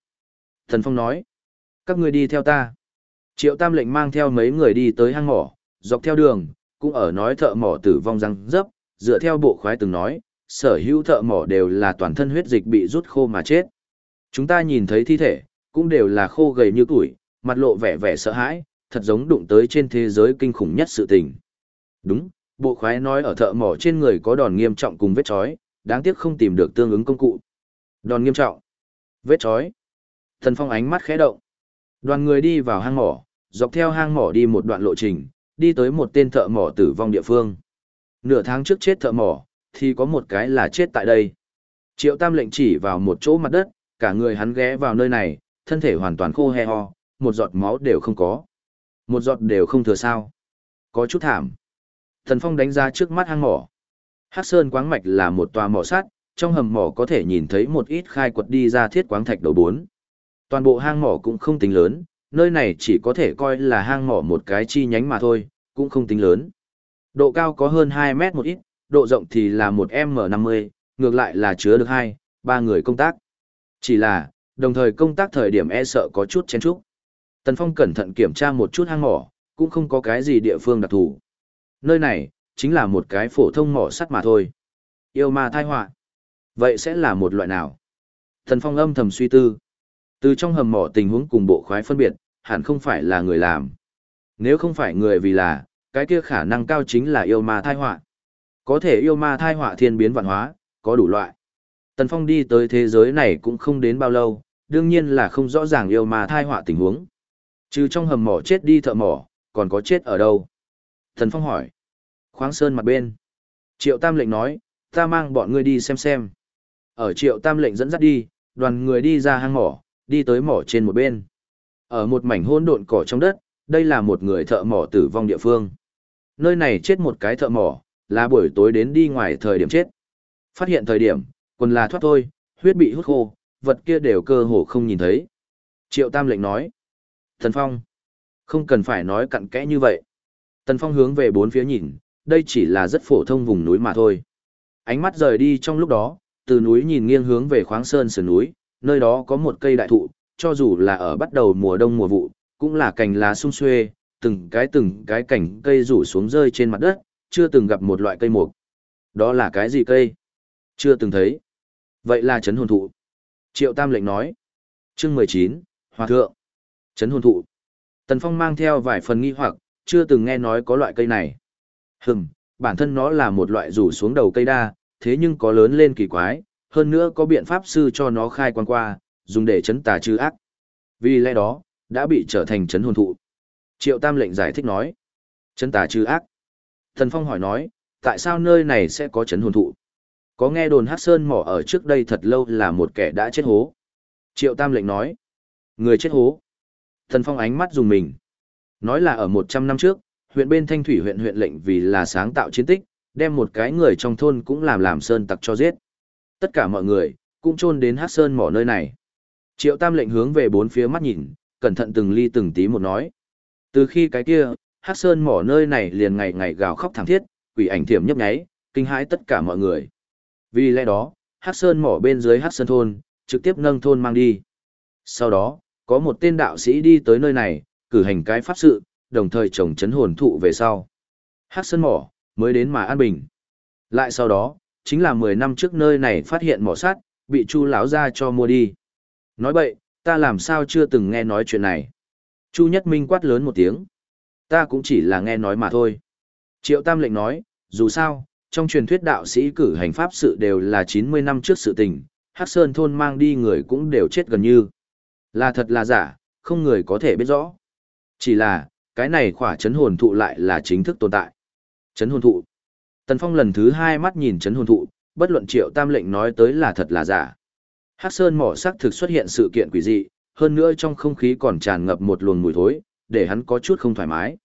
Thần Phong nói, các người đi theo ta. Triệu Tam lệnh mang theo mấy người đi tới hang mỏ, dọc theo đường, cũng ở nói thợ mỏ tử vong răng dấp, dựa theo bộ khoái từng nói, sở hữu thợ mỏ đều là toàn thân huyết dịch bị rút khô mà chết. Chúng ta nhìn thấy thi thể, cũng đều là khô gầy như tuổi, mặt lộ vẻ vẻ sợ hãi, thật giống đụng tới trên thế giới kinh khủng nhất sự tình. Đúng, bộ khoái nói ở thợ mỏ trên người có đòn nghiêm trọng cùng vết chói, đáng tiếc không tìm được tương ứng công cụ. Đòn nghiêm trọng, vết chói. Thần Phong ánh mắt khẽ động. Đoàn người đi vào hang mỏ, dọc theo hang mỏ đi một đoạn lộ trình, đi tới một tên thợ mỏ tử vong địa phương. Nửa tháng trước chết thợ mỏ, thì có một cái là chết tại đây. Triệu Tam lệnh chỉ vào một chỗ mặt đất, cả người hắn ghé vào nơi này, thân thể hoàn toàn khô he ho, một giọt máu đều không có. Một giọt đều không thừa sao. Có chút thảm. Thần Phong đánh ra trước mắt hang mỏ. Hắc Sơn quáng mạch là một tòa mỏ sắt, trong hầm mỏ có thể nhìn thấy một ít khai quật đi ra thiết quáng thạch đầu bốn. Toàn bộ hang mỏ cũng không tính lớn, nơi này chỉ có thể coi là hang mỏ một cái chi nhánh mà thôi, cũng không tính lớn. Độ cao có hơn 2 mét một ít, độ rộng thì là một M50, ngược lại là chứa được hai, ba người công tác. Chỉ là, đồng thời công tác thời điểm e sợ có chút chen chúc. Tần Phong cẩn thận kiểm tra một chút hang mỏ, cũng không có cái gì địa phương đặc thù. Nơi này, chính là một cái phổ thông mỏ sắt mà thôi. Yêu ma thai họa Vậy sẽ là một loại nào? Tần Phong âm thầm suy tư. Từ trong hầm mỏ tình huống cùng bộ khoái phân biệt, hẳn không phải là người làm. Nếu không phải người vì là, cái kia khả năng cao chính là yêu ma thai họa Có thể yêu ma thai họa thiên biến vạn hóa, có đủ loại. Tần Phong đi tới thế giới này cũng không đến bao lâu, đương nhiên là không rõ ràng yêu ma thai họa tình huống. Trừ trong hầm mỏ chết đi thợ mỏ, còn có chết ở đâu? Thần Phong hỏi. Khoáng sơn mặt bên. Triệu Tam lệnh nói, ta mang bọn ngươi đi xem xem. Ở Triệu Tam lệnh dẫn dắt đi, đoàn người đi ra hang mỏ, đi tới mỏ trên một bên. Ở một mảnh hỗn độn cỏ trong đất, đây là một người thợ mỏ tử vong địa phương. Nơi này chết một cái thợ mỏ, là buổi tối đến đi ngoài thời điểm chết. Phát hiện thời điểm, quần là thoát thôi, huyết bị hút khô, vật kia đều cơ hồ không nhìn thấy. Triệu Tam lệnh nói. Thần Phong. Không cần phải nói cặn kẽ như vậy. Tần Phong hướng về bốn phía nhìn, đây chỉ là rất phổ thông vùng núi mà thôi. Ánh mắt rời đi trong lúc đó, từ núi nhìn nghiêng hướng về khoáng sơn sườn núi, nơi đó có một cây đại thụ, cho dù là ở bắt đầu mùa đông mùa vụ, cũng là cành lá sung xuê, từng cái từng cái cành cây rủ xuống rơi trên mặt đất, chưa từng gặp một loại cây mục. Đó là cái gì cây? Chưa từng thấy. Vậy là chấn hồn thụ. Triệu Tam lệnh nói. Chương mười chín Hòa thượng. Trấn hồn thụ. Tần Phong mang theo vài phần nghi hoặc, chưa từng nghe nói có loại cây này. Hừm, bản thân nó là một loại rủ xuống đầu cây đa, thế nhưng có lớn lên kỳ quái, hơn nữa có biện pháp sư cho nó khai quan qua, dùng để chấn tà trừ ác. Vì lẽ đó, đã bị trở thành chấn hồn thụ. Triệu Tam lệnh giải thích nói. Chấn tà trừ ác. Thần Phong hỏi nói, tại sao nơi này sẽ có chấn hồn thụ? Có nghe đồn Hát Sơn mỏ ở trước đây thật lâu là một kẻ đã chết hố. Triệu Tam lệnh nói. Người chết hố. Thần Phong ánh mắt dùng mình. Nói là ở 100 năm trước, huyện bên Thanh Thủy huyện huyện lệnh vì là sáng tạo chiến tích, đem một cái người trong thôn cũng làm làm sơn tặc cho giết. Tất cả mọi người, cũng chôn đến hát sơn mỏ nơi này. Triệu Tam lệnh hướng về bốn phía mắt nhìn, cẩn thận từng ly từng tí một nói. Từ khi cái kia, hát sơn mỏ nơi này liền ngày ngày gào khóc thảm thiết, quỷ ảnh thiểm nhấp nháy, kinh hãi tất cả mọi người. Vì lẽ đó, hắc sơn mỏ bên dưới hắc sơn thôn, trực tiếp nâng thôn mang đi. Sau đó, có một tên đạo sĩ đi tới nơi này, cử hành cái pháp sự, đồng thời trồng chấn hồn thụ về sau. hắc sơn mỏ, mới đến mà an bình. Lại sau đó, chính là 10 năm trước nơi này phát hiện mỏ sắt, bị Chu lão gia cho mua đi. Nói bậy, ta làm sao chưa từng nghe nói chuyện này. Chu Nhất Minh quát lớn một tiếng. Ta cũng chỉ là nghe nói mà thôi. Triệu Tam lệnh nói, dù sao, trong truyền thuyết đạo sĩ cử hành pháp sự đều là 90 năm trước sự tình, Hắc Sơn thôn mang đi người cũng đều chết gần như. Là thật là giả, không người có thể biết rõ. Chỉ là, cái này khỏa chấn hồn thụ lại là chính thức tồn tại. Chấn hồn thụ. Tần Phong lần thứ hai mắt nhìn chấn hồn thụ, bất luận triệu tam lệnh nói tới là thật là giả. Hắc Sơn mỏ sắc thực xuất hiện sự kiện quỷ dị, hơn nữa trong không khí còn tràn ngập một luồng mùi thối, để hắn có chút không thoải mái.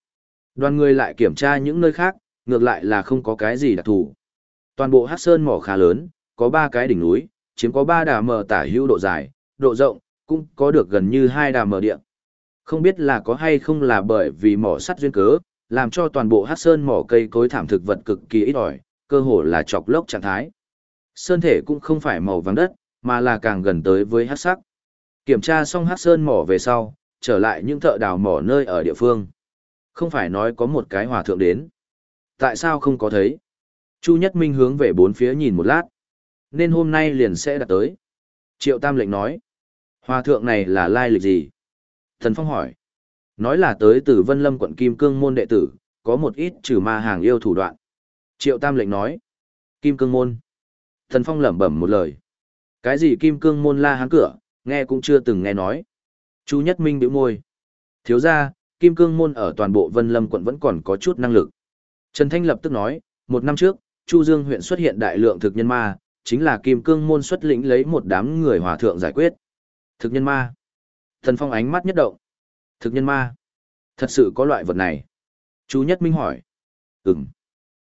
Đoàn người lại kiểm tra những nơi khác, ngược lại là không có cái gì đặc thù. Toàn bộ Hắc Sơn mỏ khá lớn, có ba cái đỉnh núi, chiếm có ba đà mờ tả hữu độ dài, độ rộng, cũng có được gần như hai đà mờ địa. Không biết là có hay không là bởi vì mỏ sắt duyên cớ, làm cho toàn bộ hát sơn mỏ cây cối thảm thực vật cực kỳ ít ỏi, cơ hồ là chọc lốc trạng thái. Sơn thể cũng không phải màu vàng đất, mà là càng gần tới với hát sắc. Kiểm tra xong hát sơn mỏ về sau, trở lại những thợ đào mỏ nơi ở địa phương. Không phải nói có một cái hòa thượng đến. Tại sao không có thấy? Chu Nhất Minh hướng về bốn phía nhìn một lát. Nên hôm nay liền sẽ đặt tới. Triệu Tam lệnh nói. Hòa thượng này là lai lịch gì? Thần Phong hỏi. Nói là tới từ Vân Lâm quận Kim Cương môn đệ tử, có một ít trừ ma hàng yêu thủ đoạn. Triệu Tam lệnh nói. Kim Cương môn. Thần Phong lẩm bẩm một lời. Cái gì Kim Cương môn la hán cửa, nghe cũng chưa từng nghe nói. Chu Nhất Minh bĩu môi. Thiếu ra, Kim Cương môn ở toàn bộ Vân Lâm quận vẫn còn có chút năng lực. Trần Thanh lập tức nói, một năm trước, Chu Dương huyện xuất hiện đại lượng thực nhân ma, chính là Kim Cương môn xuất lĩnh lấy một đám người hòa thượng giải quyết. Thực nhân ma. Thần Phong ánh mắt nhất động. Thực nhân ma. Thật sự có loại vật này. Chu Nhất Minh hỏi. Ừm.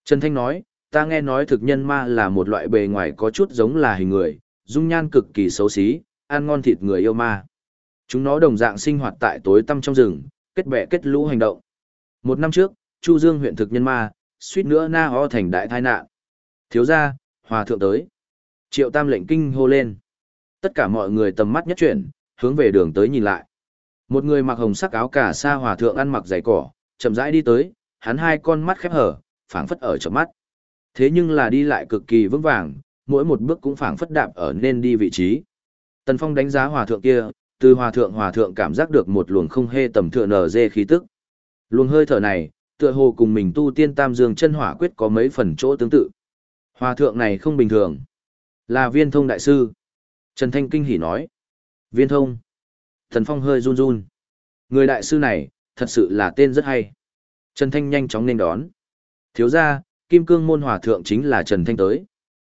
Trần Thanh nói, ta nghe nói thực nhân ma là một loại bề ngoài có chút giống là hình người, dung nhan cực kỳ xấu xí, ăn ngon thịt người yêu ma. Chúng nó đồng dạng sinh hoạt tại tối tăm trong rừng, kết bè kết lũ hành động. Một năm trước, Chu Dương huyện thực nhân ma, suýt nữa na ho thành đại tai nạn. Thiếu gia, hòa thượng tới. Triệu Tam lệnh kinh hô lên. Tất cả mọi người tầm mắt nhất chuyển, hướng về đường tới nhìn lại. Một người mặc hồng sắc áo cả sa hòa thượng ăn mặc giày cỏ, chậm rãi đi tới, hắn hai con mắt khép hở, phảng phất ở trong mắt. Thế nhưng là đi lại cực kỳ vững vàng, mỗi một bước cũng phảng phất đạp ở nên đi vị trí. Tần Phong đánh giá hòa thượng kia, từ hòa thượng hòa thượng cảm giác được một luồng không hề tầm thượng nở dê khí tức. Luồng hơi thở này, tựa hồ cùng mình tu tiên tam dương chân hỏa quyết có mấy phần chỗ tương tự. Hòa thượng này không bình thường. Là viên thông đại sư. Trần Thanh Kinh hỉ nói. Viên thông. Thần Phong hơi run run. Người đại sư này, thật sự là tên rất hay. Trần Thanh nhanh chóng nên đón. Thiếu ra, Kim Cương Môn Hòa Thượng chính là Trần Thanh tới.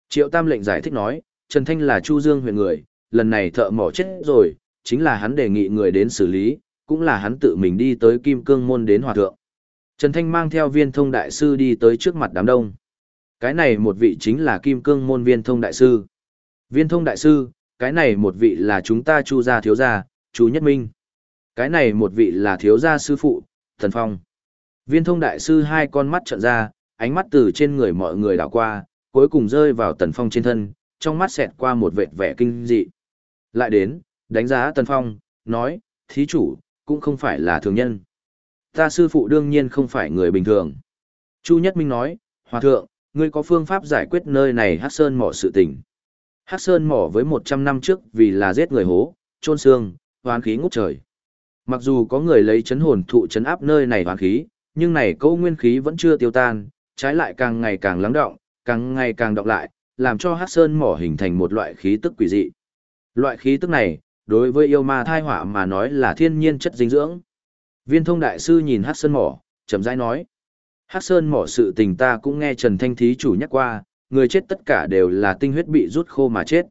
Triệu Tam lệnh giải thích nói, Trần Thanh là Chu Dương huyện người, lần này thợ mỏ chết rồi, chính là hắn đề nghị người đến xử lý, cũng là hắn tự mình đi tới Kim Cương Môn đến hòa thượng. Trần Thanh mang theo viên thông đại sư đi tới trước mặt đám đông. Cái này một vị chính là Kim Cương Môn viên thông đại sư. Viên thông đại sư, cái này một vị là chúng ta chu gia thiếu gia, chú Nhất Minh. Cái này một vị là thiếu gia sư phụ, Thần Phong. Viên thông đại sư hai con mắt trợn ra, ánh mắt từ trên người mọi người đảo qua, cuối cùng rơi vào Tần Phong trên thân, trong mắt xẹt qua một vệt vẻ kinh dị. Lại đến, đánh giá Tần Phong, nói, thí chủ, cũng không phải là thường nhân. Ta sư phụ đương nhiên không phải người bình thường. Chu Nhất Minh nói, Hòa thượng, ngươi có phương pháp giải quyết nơi này Hắc Sơn mỏ sự tình. Hắc Sơn mỏ với 100 năm trước vì là giết người hố, trôn xương, hoán khí ngút trời. Mặc dù có người lấy chấn hồn thụ chấn áp nơi này hoán khí, nhưng này câu nguyên khí vẫn chưa tiêu tan, trái lại càng ngày càng lắng động, càng ngày càng động lại, làm cho Hắc Sơn mỏ hình thành một loại khí tức quỷ dị. Loại khí tức này, đối với yêu ma thai hỏa mà nói là thiên nhiên chất dinh dưỡng. Viên thông đại sư nhìn Hắc Sơn mỏ, chậm rãi nói. Hắc Sơn mỏ sự tình ta cũng nghe Trần Thanh Thí chủ nhắc qua, người chết tất cả đều là tinh huyết bị rút khô mà chết.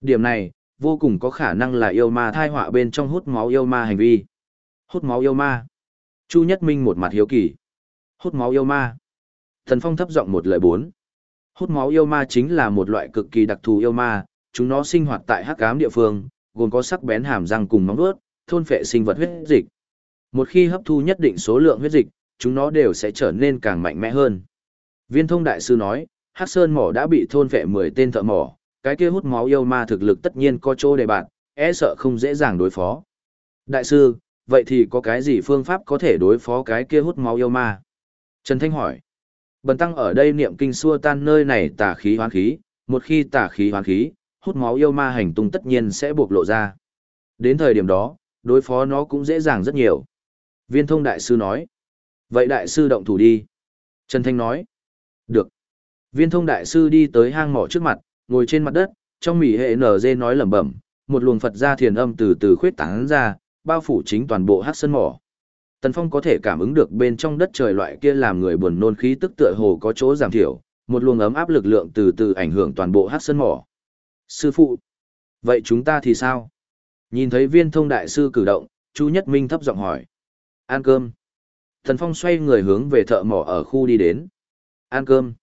Điểm này, vô cùng có khả năng là yêu ma thai họa bên trong hút máu yêu ma hành vi. Hút máu yêu ma. Chu Nhất Minh một mặt hiếu kỳ. Hút máu yêu ma. Thần Phong thấp giọng một lời bốn. Hút máu yêu ma chính là một loại cực kỳ đặc thù yêu ma, chúng nó sinh hoạt tại hắc ám địa phương, gồm có sắc bén hàm răng cùng móng vuốt, thôn phệ sinh vật huyết dịch. Một khi hấp thu nhất định số lượng huyết dịch, chúng nó đều sẽ trở nên càng mạnh mẽ hơn. Viên thông đại sư nói, Hắc Sơn mỏ đã bị thôn phệ 10 tên thợ mỏ, cái kia hút máu yêu ma thực lực tất nhiên có chỗ để bạn, e sợ không dễ dàng đối phó. Đại sư, vậy thì có cái gì phương pháp có thể đối phó cái kia hút máu yêu ma? Trần Thanh hỏi. Bần tăng ở đây niệm kinh xua tan nơi này tà khí hoán khí, một khi tà khí hoán khí, hút máu yêu ma hành tung tất nhiên sẽ buộc lộ ra. Đến thời điểm đó, đối phó nó cũng dễ dàng rất nhiều. Viên thông đại sư nói. Vậy đại sư động thủ đi. Trần Thanh nói. Được. Viên thông đại sư đi tới hang mỏ trước mặt, ngồi trên mặt đất, trong mỉ hệ nở dê nói lẩm bẩm, một luồng Phật ra thiền âm từ từ khuyết tán ra, bao phủ chính toàn bộ hát sân mỏ. Tần Phong có thể cảm ứng được bên trong đất trời loại kia làm người buồn nôn khí tức tựa hồ có chỗ giảm thiểu, một luồng ấm áp lực lượng từ từ ảnh hưởng toàn bộ hát sân mỏ. Sư phụ, vậy chúng ta thì sao? Nhìn thấy viên thông đại sư cử động, Chu Nhất Minh thấp giọng hỏi. Ăn cơm. Thần Phong xoay người hướng về thợ mỏ ở khu đi đến. Ăn cơm.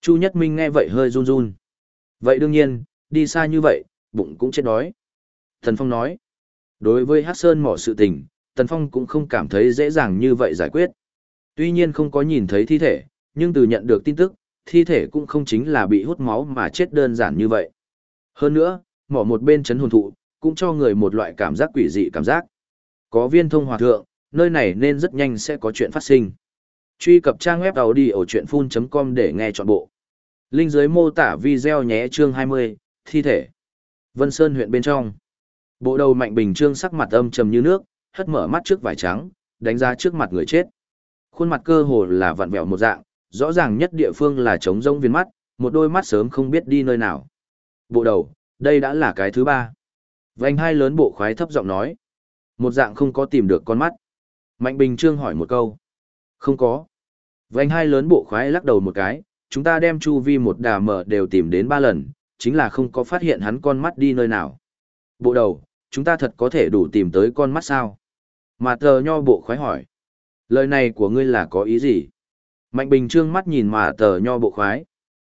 Chu Nhất Minh nghe vậy hơi run run. Vậy đương nhiên, đi xa như vậy, bụng cũng chết đói. Thần Phong nói. Đối với Hát Sơn mỏ sự tình, Tần Phong cũng không cảm thấy dễ dàng như vậy giải quyết. Tuy nhiên không có nhìn thấy thi thể, nhưng từ nhận được tin tức, thi thể cũng không chính là bị hút máu mà chết đơn giản như vậy. Hơn nữa, mỏ một bên chấn hồn thụ, cũng cho người một loại cảm giác quỷ dị cảm giác. Có viên thông hòa thượng, nơi này nên rất nhanh sẽ có chuyện phát sinh. Truy cập trang web đầu đi ở chuyện full.com để nghe trọn bộ. Linh dưới mô tả video nhé chương 20, thi thể. Vân Sơn huyện bên trong. Bộ đầu mạnh bình trương sắc mặt âm trầm như nước, hất mở mắt trước vải trắng, đánh ra trước mặt người chết. Khuôn mặt cơ hồ là vặn vẹo một dạng, rõ ràng nhất địa phương là trống rông viên mắt, một đôi mắt sớm không biết đi nơi nào. Bộ đầu, đây đã là cái thứ ba. Vành hai lớn bộ khoái thấp giọng nói. Một dạng không có tìm được con mắt. Mạnh Bình Trương hỏi một câu. Không có. Vành hai lớn bộ khoái lắc đầu một cái, chúng ta đem chu vi một đà mở đều tìm đến ba lần, chính là không có phát hiện hắn con mắt đi nơi nào. Bộ đầu, chúng ta thật có thể đủ tìm tới con mắt sao? Mà tờ nho bộ khoái hỏi. Lời này của ngươi là có ý gì? Mạnh Bình Trương mắt nhìn mà tờ nho bộ khoái.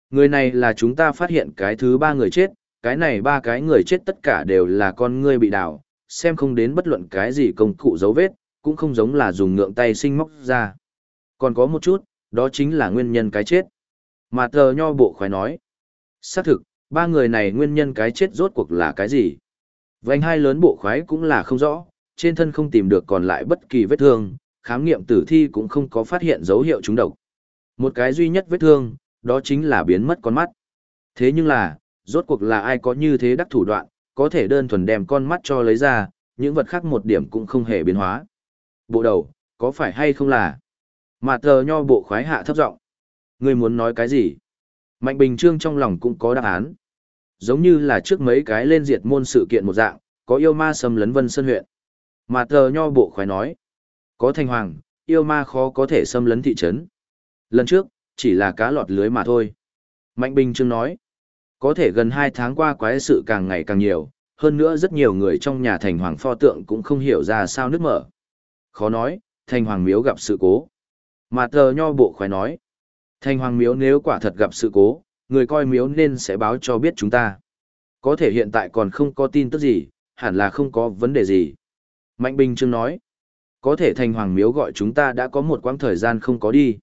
Người này là chúng ta phát hiện cái thứ ba người chết, cái này ba cái người chết tất cả đều là con ngươi bị đào, xem không đến bất luận cái gì công cụ dấu vết, cũng không giống là dùng ngượng tay sinh móc ra. Còn có một chút, đó chính là nguyên nhân cái chết. Mà tờ nho bộ khoái nói. Xác thực, ba người này nguyên nhân cái chết rốt cuộc là cái gì? Vành hai lớn bộ khoái cũng là không rõ, trên thân không tìm được còn lại bất kỳ vết thương, khám nghiệm tử thi cũng không có phát hiện dấu hiệu trúng độc. Một cái duy nhất vết thương, đó chính là biến mất con mắt. Thế nhưng là, rốt cuộc là ai có như thế đắc thủ đoạn, có thể đơn thuần đem con mắt cho lấy ra, những vật khác một điểm cũng không hề biến hóa. Bộ đầu, có phải hay không là? Mà tờ nho bộ khoái hạ thấp giọng Ngươi muốn nói cái gì? Mạnh Bình Trương trong lòng cũng có đáp án. Giống như là trước mấy cái lên diệt môn sự kiện một dạng, có yêu ma xâm lấn Vân Sơn huyện. Mà tờ nho bộ khoái nói. Có thanh hoàng, yêu ma khó có thể xâm lấn thị trấn. Lần trước, chỉ là cá lọt lưới mà thôi. Mạnh Bình Trương nói. Có thể gần hai tháng qua quái sự càng ngày càng nhiều, hơn nữa rất nhiều người trong nhà thành hoàng pho tượng cũng không hiểu ra sao nước mở. Khó nói, thanh hoàng miếu gặp sự cố. Mà tờ nho bộ khoái nói, thanh hoàng miếu nếu quả thật gặp sự cố, người coi miếu nên sẽ báo cho biết chúng ta. Có thể hiện tại còn không có tin tức gì, hẳn là không có vấn đề gì. Mạnh Bình Trương nói, có thể thanh hoàng miếu gọi chúng ta đã có một quãng thời gian không có đi.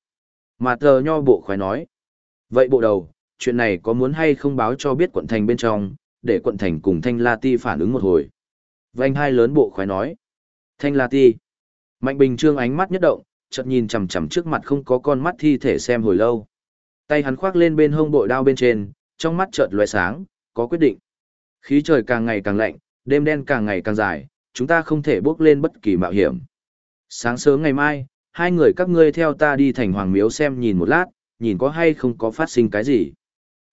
Mà tờ nho bộ khoái nói, vậy bộ đầu, chuyện này có muốn hay không báo cho biết quận thành bên trong, để quận thành cùng Thanh La Ti phản ứng một hồi. Vành hai lớn bộ khoái nói, Thanh La Ti. Mạnh Bình Trương ánh mắt nhất động, chợt nhìn chằm chằm trước mặt không có con mắt thi thể xem hồi lâu. Tay hắn khoác lên bên hông bội đao bên trên, trong mắt chợt lóe sáng, có quyết định. Khí trời càng ngày càng lạnh, đêm đen càng ngày càng dài, chúng ta không thể bước lên bất kỳ mạo hiểm. Sáng sớm ngày mai, hai người các ngươi theo ta đi thành hoàng miếu xem nhìn một lát, nhìn có hay không có phát sinh cái gì.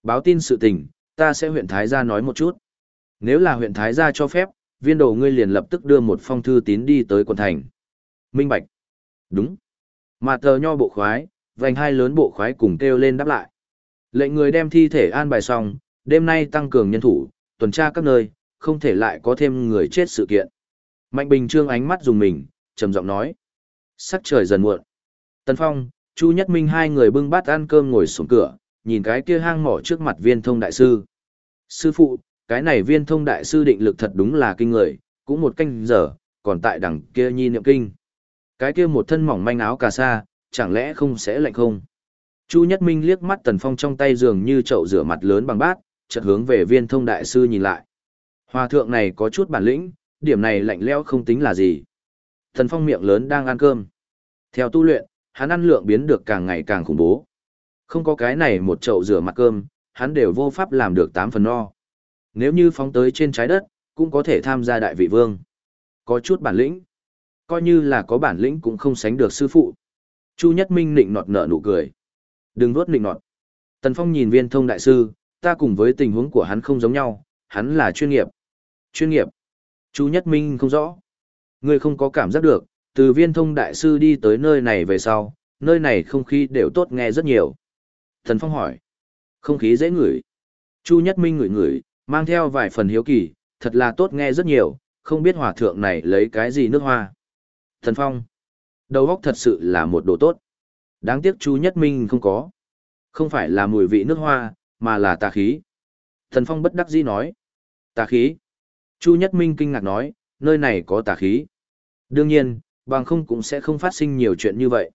Báo tin sự tình, ta sẽ huyện Thái gia nói một chút. Nếu là huyện Thái gia cho phép, viên đồ ngươi liền lập tức đưa một phong thư tín đi tới quận thành. Minh Bạch. Đúng. Mà tờ nho bộ khoái, vành hai lớn bộ khoái cùng kêu lên đáp lại. Lệnh người đem thi thể an bài xong, đêm nay tăng cường nhân thủ, tuần tra các nơi, không thể lại có thêm người chết sự kiện. Mạnh Bình Trương ánh mắt dùng mình, trầm giọng nói. Sắc trời dần muộn. Tần Phong, Chu Nhất Minh hai người bưng bát ăn cơm ngồi xuống cửa, nhìn cái kia hang mỏ trước mặt viên thông đại sư. Sư phụ, cái này viên thông đại sư định lực thật đúng là kinh người, cũng một canh giờ, còn tại đằng kia nhi niệm kinh. Cái kia một thân mỏng manh áo cà sa, chẳng lẽ không sẽ lạnh không? Chu Nhất Minh liếc mắt Tần Phong trong tay dường như chậu rửa mặt lớn bằng bát, chợt hướng về viên thông đại sư nhìn lại. Hòa thượng này có chút bản lĩnh, điểm này lạnh lẽo không tính là gì. Tần Phong miệng lớn đang ăn cơm. Theo tu luyện, hắn ăn lượng biến được càng ngày càng khủng bố. Không có cái này một chậu rửa mặt cơm, hắn đều vô pháp làm được 8 phần no. Nếu như phóng tới trên trái đất, cũng có thể tham gia đại vị vương. Có chút bản lĩnh. Coi như là có bản lĩnh cũng không sánh được sư phụ. Chu Nhất Minh nịnh nọt nở nụ cười. Đừng nuốt nịnh nọt. Tần Phong nhìn viên thông đại sư, ta cùng với tình huống của hắn không giống nhau, hắn là chuyên nghiệp. Chuyên nghiệp. Chu Nhất Minh không rõ. Ngươi không có cảm giác được, từ viên thông đại sư đi tới nơi này về sau, nơi này không khí đều tốt nghe rất nhiều. Tần Phong hỏi. Không khí dễ ngửi. Chu Nhất Minh ngửi ngửi, mang theo vài phần hiếu kỳ, thật là tốt nghe rất nhiều, không biết hòa thượng này lấy cái gì nước hoa. Thần Phong. Đầu óc thật sự là một đồ tốt. Đáng tiếc Chu Nhất Minh không có. Không phải là mùi vị nước hoa, mà là tà khí. Thần Phong bất đắc dĩ nói. Tà khí. Chu Nhất Minh kinh ngạc nói, nơi này có tà khí. Đương nhiên, bằng không cũng sẽ không phát sinh nhiều chuyện như vậy.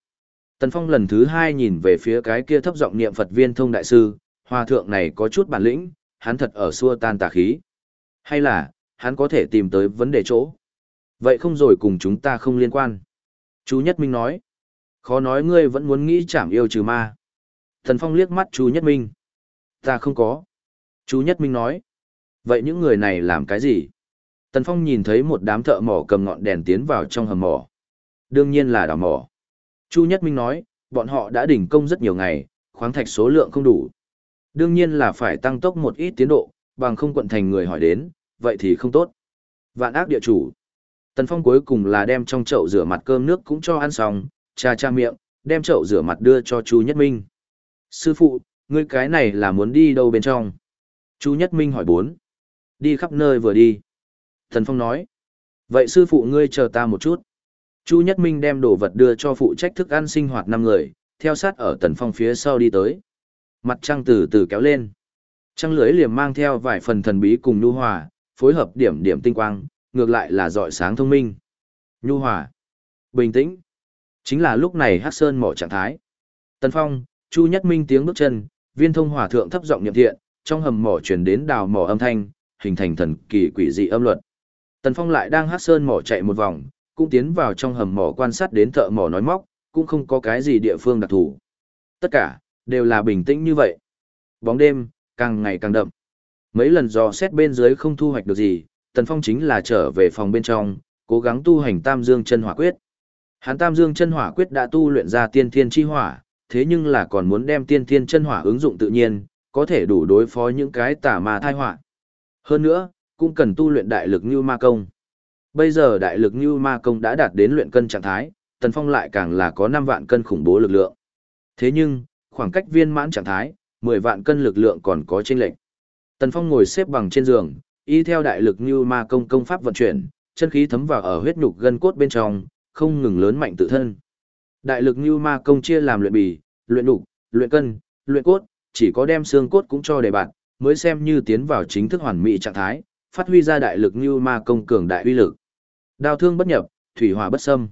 Tần Phong lần thứ hai nhìn về phía cái kia thấp giọng niệm Phật viên thông đại sư, hòa thượng này có chút bản lĩnh, hắn thật ở xua tan tà khí. Hay là, hắn có thể tìm tới vấn đề chỗ. Vậy không rồi cùng chúng ta không liên quan. Chú Nhất Minh nói, khó nói ngươi vẫn muốn nghĩ chảm yêu trừ ma. thần Phong liếc mắt chú Nhất Minh. Ta không có. Chú Nhất Minh nói, vậy những người này làm cái gì? Tần Phong nhìn thấy một đám thợ mỏ cầm ngọn đèn tiến vào trong hầm mỏ. Đương nhiên là đào mỏ. Chu Nhất Minh nói, bọn họ đã đỉnh công rất nhiều ngày, khoáng thạch số lượng không đủ. Đương nhiên là phải tăng tốc một ít tiến độ, bằng không quận thành người hỏi đến, vậy thì không tốt. Vạn ác địa chủ. Tần Phong cuối cùng là đem trong chậu rửa mặt cơm nước cũng cho ăn xong, cha cha miệng, đem chậu rửa mặt đưa cho Chu Nhất Minh. Sư phụ, ngươi cái này là muốn đi đâu bên trong? Chu Nhất Minh hỏi bốn. Đi khắp nơi vừa đi. Tần Phong nói. Vậy sư phụ ngươi chờ ta một chút. Chu Nhất Minh đem đồ vật đưa cho phụ trách thức ăn sinh hoạt năm người, theo sát ở Tần Phong phía sau đi tới. Mặt trăng từ từ kéo lên. Trăng lưới liềm mang theo vài phần thần bí cùng nhu hòa, phối hợp điểm điểm tinh quang, ngược lại là dọi sáng thông minh. Nhu hòa, bình tĩnh. Chính là lúc này Hắc Sơn mỏ trạng thái. Tần Phong, Chu Nhất Minh tiếng bước chân, viên thông hòa thượng thấp giọng nhậm thiện, trong hầm mỏ truyền đến đào mỏ âm thanh, hình thành thần kỳ quỷ dị âm luật. Tần Phong lại đang Hắc Sơn mỏ chạy một vòng, cũng tiến vào trong hầm mỏ quan sát đến thợ mỏ nói móc, cũng không có cái gì địa phương đặc thù. Tất cả, đều là bình tĩnh như vậy. Bóng đêm, càng ngày càng đậm. Mấy lần dò xét bên dưới không thu hoạch được gì, Tần Phong chính là trở về phòng bên trong, cố gắng tu hành Tam Dương chân hỏa quyết. Hắn Tam Dương chân hỏa quyết đã tu luyện ra tiên thiên chi hỏa, thế nhưng là còn muốn đem tiên thiên chân hỏa ứng dụng tự nhiên, có thể đủ đối phó những cái tà ma thai họa. Hơn nữa, cũng cần tu luyện đại lực như ma công. Bây giờ đại lực như ma công đã đạt đến luyện cân trạng thái, Tần Phong lại càng là có 5 vạn cân khủng bố lực lượng. Thế nhưng, khoảng cách viên mãn trạng thái, 10 vạn cân lực lượng còn có chênh lệch. Tần Phong ngồi xếp bằng trên giường, y theo đại lực như ma công công pháp vận chuyển, chân khí thấm vào ở huyết nhục gân cốt bên trong, không ngừng lớn mạnh tự thân. Đại lực như ma công chia làm luyện bì, luyện đục, luyện cân, luyện cốt, chỉ có đem xương cốt cũng cho đề bạn, mới xem như tiến vào chính thức hoàn mỹ trạng thái, phát huy ra đại lực như ma công cường đại uy lực. Đao thương bất nhập, thủy hỏa bất xâm.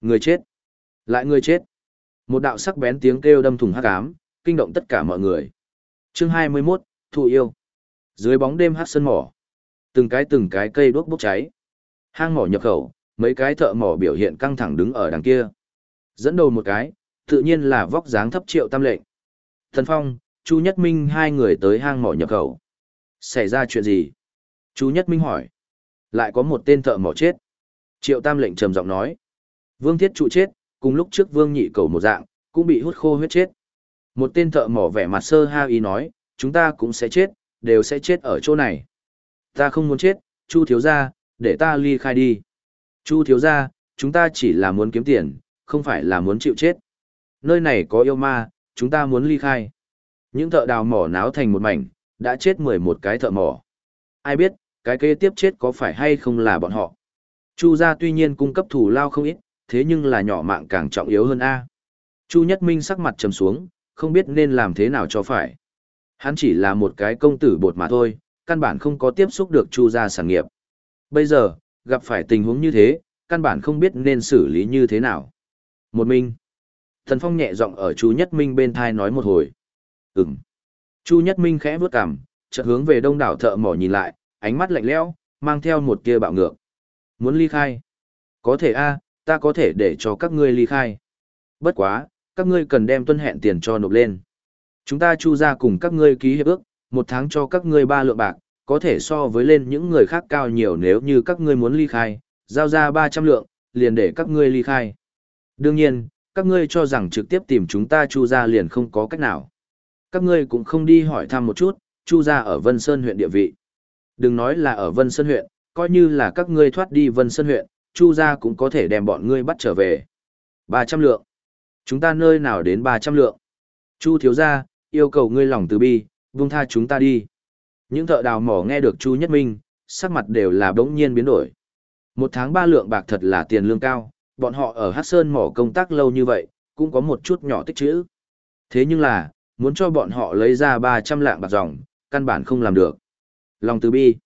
Người chết. Lại người chết. Một đạo sắc bén tiếng kêu đâm thủng hắc ám, kinh động tất cả mọi người. Chương 21, Thụ yêu. Dưới bóng đêm hắc sơn mỏ, từng cái từng cái cây đuốc bốc cháy. Hang mỏ nhập khẩu, mấy cái thợ mỏ biểu hiện căng thẳng đứng ở đằng kia. Dẫn đầu một cái, tự nhiên là vóc dáng thấp triệu tam lệnh. Thần Phong, Chu Nhất Minh hai người tới hang mỏ nhập khẩu. Xảy ra chuyện gì? Chu Nhất Minh hỏi. Lại có một tên thợ mỏ chết. Triệu tam lệnh trầm giọng nói. Vương Thiết trụ chết, cùng lúc trước Vương Nhị cầu một dạng, cũng bị hút khô huyết chết. Một tên thợ mỏ vẻ mặt sơ ha ý nói, chúng ta cũng sẽ chết, đều sẽ chết ở chỗ này. Ta không muốn chết, Chu thiếu gia, để ta ly khai đi. Chu thiếu gia, chúng ta chỉ là muốn kiếm tiền, không phải là muốn chịu chết. Nơi này có yêu ma, chúng ta muốn ly khai. Những thợ đào mỏ náo thành một mảnh, đã chết 11 cái thợ mỏ. Ai biết, cái kế tiếp chết có phải hay không là bọn họ. Chu gia tuy nhiên cung cấp thủ lao không ít, thế nhưng là nhỏ mạng càng trọng yếu hơn A. Chu Nhất Minh sắc mặt trầm xuống, không biết nên làm thế nào cho phải. Hắn chỉ là một cái công tử bột mà thôi, căn bản không có tiếp xúc được Chu gia sản nghiệp. Bây giờ, gặp phải tình huống như thế, căn bản không biết nên xử lý như thế nào. Một Minh. Thần Phong nhẹ giọng ở Chu Nhất Minh bên thai nói một hồi. Ừm. Chu Nhất Minh khẽ bước cằm, chợt hướng về đông đảo thợ mỏ nhìn lại, ánh mắt lạnh lẽo, mang theo một tia bạo ngược. Muốn ly khai? Có thể a, ta có thể để cho các ngươi ly khai. Bất quá, các ngươi cần đem tuân hẹn tiền cho nộp lên. Chúng ta chu ra cùng các ngươi ký hiệp ước, một tháng cho các ngươi ba lượng bạc, có thể so với lên những người khác cao nhiều nếu như các ngươi muốn ly khai, giao ra 300 lượng, liền để các ngươi ly khai. Đương nhiên, các ngươi cho rằng trực tiếp tìm chúng ta chu ra liền không có cách nào. Các ngươi cũng không đi hỏi thăm một chút, chu ra ở Vân Sơn huyện địa vị. Đừng nói là ở Vân Sơn huyện, coi như là các ngươi thoát đi Vân Sơn huyện, chu ra cũng có thể đem bọn ngươi bắt trở về. 300 lượng. Chúng ta nơi nào đến 300 lượng? Chu thiếu gia, yêu cầu ngươi lòng từ bi, vung tha chúng ta đi. Những thợ đào mỏ nghe được Chu Nhất Minh, sắc mặt đều là bỗng nhiên biến đổi. Một tháng ba lượng bạc thật là tiền lương cao, bọn họ ở Hát Sơn mỏ công tác lâu như vậy, cũng có một chút nhỏ tích chữ. Thế nhưng là, muốn cho bọn họ lấy ra 300 lạng bạc dòng, căn bản không làm được. Lòng từ bi.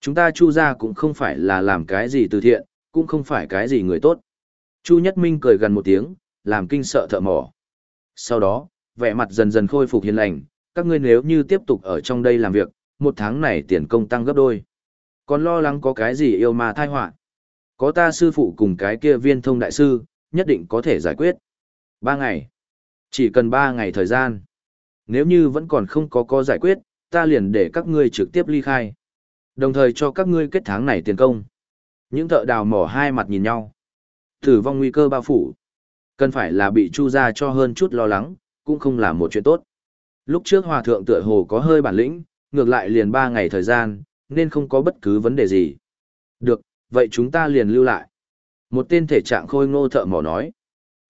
Chúng ta chu ra cũng không phải là làm cái gì từ thiện, cũng không phải cái gì người tốt. Chu Nhất Minh cười gần một tiếng, làm kinh sợ thợ mỏ. Sau đó, vẻ mặt dần dần khôi phục hiền lành, các ngươi nếu như tiếp tục ở trong đây làm việc, một tháng này tiền công tăng gấp đôi. Còn lo lắng có cái gì yêu mà thai họa Có ta sư phụ cùng cái kia viên thông đại sư, nhất định có thể giải quyết. Ba ngày. Chỉ cần ba ngày thời gian. Nếu như vẫn còn không có có giải quyết, ta liền để các ngươi trực tiếp ly khai. Đồng thời cho các ngươi kết tháng này tiền công. Những thợ đào mỏ hai mặt nhìn nhau. Tử vong nguy cơ bao phủ. Cần phải là bị chu ra cho hơn chút lo lắng, cũng không là một chuyện tốt. Lúc trước hòa thượng tựa hồ có hơi bản lĩnh, ngược lại liền ba ngày thời gian, nên không có bất cứ vấn đề gì. Được, vậy chúng ta liền lưu lại. Một tên thể trạng khôi ngô thợ mỏ nói.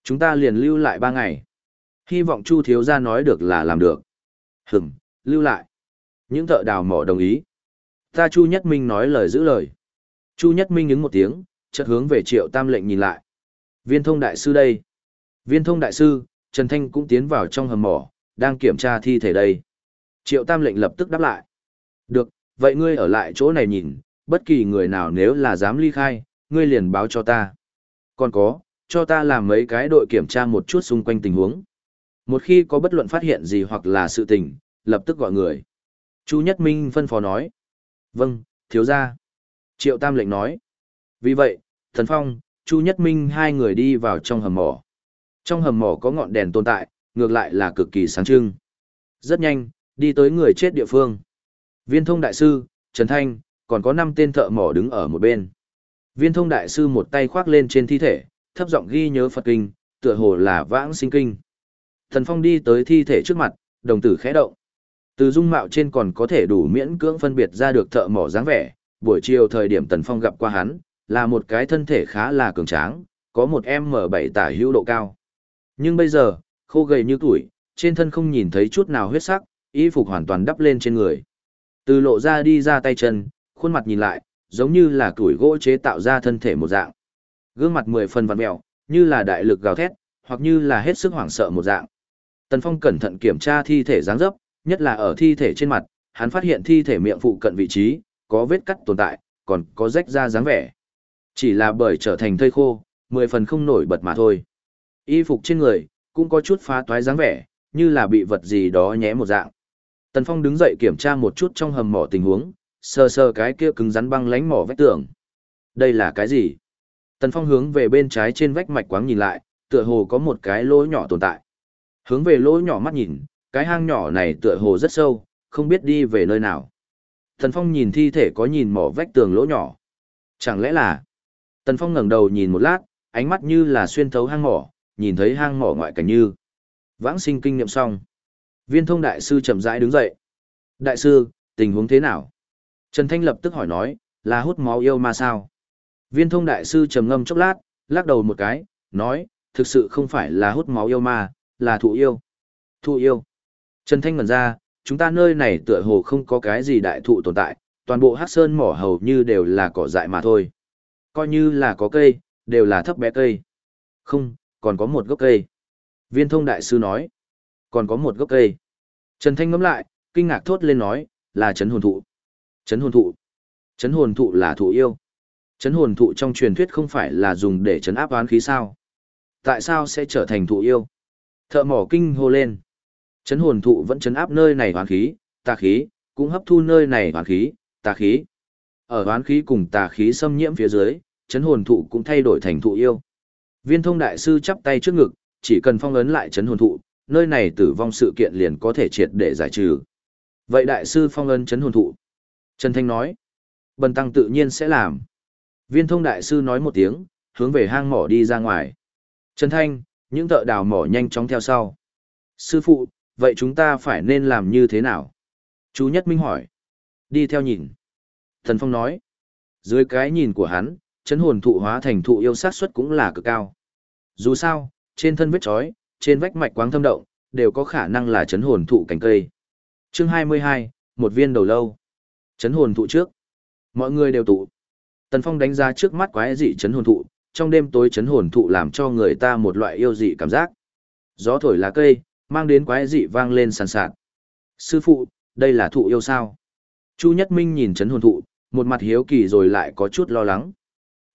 Chúng ta liền lưu lại ba ngày. Hy vọng Chu thiếu gia nói được là làm được. Hửm, lưu lại. Những thợ đào mỏ đồng ý. Ta Chu Nhất Minh nói lời giữ lời. Chu Nhất Minh ứng một tiếng, chợt hướng về Triệu Tam lệnh nhìn lại. Viên thông đại sư đây. Viên thông đại sư, Trần Thanh cũng tiến vào trong hầm mỏ, đang kiểm tra thi thể đây. Triệu Tam lệnh lập tức đáp lại. Được, vậy ngươi ở lại chỗ này nhìn, bất kỳ người nào nếu là dám ly khai, ngươi liền báo cho ta. Còn có, cho ta làm mấy cái đội kiểm tra một chút xung quanh tình huống. Một khi có bất luận phát hiện gì hoặc là sự tình, lập tức gọi người. Chu Nhất Minh phân phó nói. Vâng, thiếu gia. Triệu Tam lệnh nói. Vì vậy, Thần Phong, Chu Nhất Minh hai người đi vào trong hầm mỏ. Trong hầm mỏ có ngọn đèn tồn tại, ngược lại là cực kỳ sáng trưng. Rất nhanh, đi tới người chết địa phương. Viên thông đại sư, Trần Thanh, còn có 5 tên thợ mỏ đứng ở một bên. Viên thông đại sư một tay khoác lên trên thi thể, thấp giọng ghi nhớ Phật kinh, tựa hồ là vãng sinh kinh. Thần Phong đi tới thi thể trước mặt, đồng tử khẽ động. Từ dung mạo trên còn có thể đủ miễn cưỡng phân biệt ra được thợ mỏ dáng vẻ, buổi chiều thời điểm Tần Phong gặp qua hắn, là một cái thân thể khá là cường tráng, có một M7 tả hữu độ cao. Nhưng bây giờ, khô gầy như tuổi, trên thân không nhìn thấy chút nào huyết sắc, y phục hoàn toàn đắp lên trên người. Từ lộ ra đi ra tay chân, khuôn mặt nhìn lại, giống như là tuổi gỗ chế tạo ra thân thể một dạng. Gương mặt mười phần vặn mèo, như là đại lực gào thét, hoặc như là hết sức hoảng sợ một dạng. Tần Phong cẩn thận kiểm tra thi thể dáng dấp, nhất là ở thi thể trên mặt, hắn phát hiện thi thể miệng phụ cận vị trí, có vết cắt tồn tại, còn có rách ra dáng vẻ. Chỉ là bởi trở thành thây khô, mười phần không nổi bật mà thôi. Y phục trên người, cũng có chút phá toái dáng vẻ, như là bị vật gì đó nhé một dạng. Tần Phong đứng dậy kiểm tra một chút trong hầm mỏ tình huống, sờ sờ cái kia cứng rắn băng lánh mỏ vách tường. Đây là cái gì? Tần Phong hướng về bên trái trên vách mạch quáng nhìn lại, tựa hồ có một cái lỗ nhỏ tồn tại. Hướng về lỗ nhỏ mắt nhìn, cái hang nhỏ này tựa hồ rất sâu, không biết đi về nơi nào. Tần Phong nhìn thi thể có nhìn mỏ vách tường lỗ nhỏ. Chẳng lẽ là... Tần Phong ngẩng đầu nhìn một lát, ánh mắt như là xuyên thấu hang mỏ, nhìn thấy hang mỏ ngoại cảnh như. Vãng sinh kinh nghiệm xong. Viên thông đại sư chậm rãi đứng dậy. Đại sư, tình huống thế nào? Trần Thanh lập tức hỏi nói, là hút máu yêu ma sao? Viên thông đại sư trầm ngâm chốc lát, lắc đầu một cái, nói, thực sự không phải là hút máu yêu ma, là thụ yêu. Thụ yêu. Trần Thanh ngẩn ra, chúng ta nơi này tựa hồ không có cái gì đại thụ tồn tại, toàn bộ hát sơn mỏ hầu như đều là cỏ dại mà thôi. Coi như là có cây, đều là thấp bé cây. Không, còn có một gốc cây. Viên thông đại sư nói, còn có một gốc cây. Trần Thanh ngắm lại, kinh ngạc thốt lên nói, là chấn hồn thụ. Chấn hồn thụ. Chấn hồn thụ là thụ yêu. Chấn hồn thụ trong truyền thuyết không phải là dùng để chấn áp oán khí sao? Tại sao sẽ trở thành thụ yêu? Thợ mỏ kinh hô lên. Chấn hồn thụ vẫn chấn áp nơi này oán khí, tà khí, cũng hấp thu nơi này oán khí, tà khí. Ở oán khí cùng tà khí xâm nhiễm phía dưới, chấn hồn thụ cũng thay đổi thành thụ yêu. Viên thông đại sư chắp tay trước ngực, chỉ cần phong ấn lại chấn hồn thụ, nơi này tử vong sự kiện liền có thể triệt để giải trừ. Vậy đại sư phong ấn chấn hồn thụ. Trần Thanh nói, bần tăng tự nhiên sẽ làm. Viên thông đại sư nói một tiếng, hướng về hang mỏ đi ra ngoài. Trần Thanh, những thợ đào mỏ nhanh chóng theo sau. Sư phụ, vậy chúng ta phải nên làm như thế nào? Chú Nhất Minh hỏi. Đi theo nhìn. Thần Phong nói. Dưới cái nhìn của hắn, chấn hồn thụ hóa thành thụ yêu sát suất cũng là cực cao. Dù sao, trên thân vết chói, trên vách mạch quáng thâm động, đều có khả năng là chấn hồn thụ cành cây. Chương 22, một viên đầu lâu. Chấn hồn thụ trước. Mọi người đều tụ. Tần Phong đánh ra trước mắt quái dị chấn hồn thụ, trong đêm tối chấn hồn thụ làm cho người ta một loại yêu dị cảm giác. Gió thổi lá cây, mang đến quái dị vang lên sàn sạt. Sư phụ, đây là thụ yêu sao? Chu Nhất Minh nhìn chấn hồn thụ, một mặt hiếu kỳ rồi lại có chút lo lắng.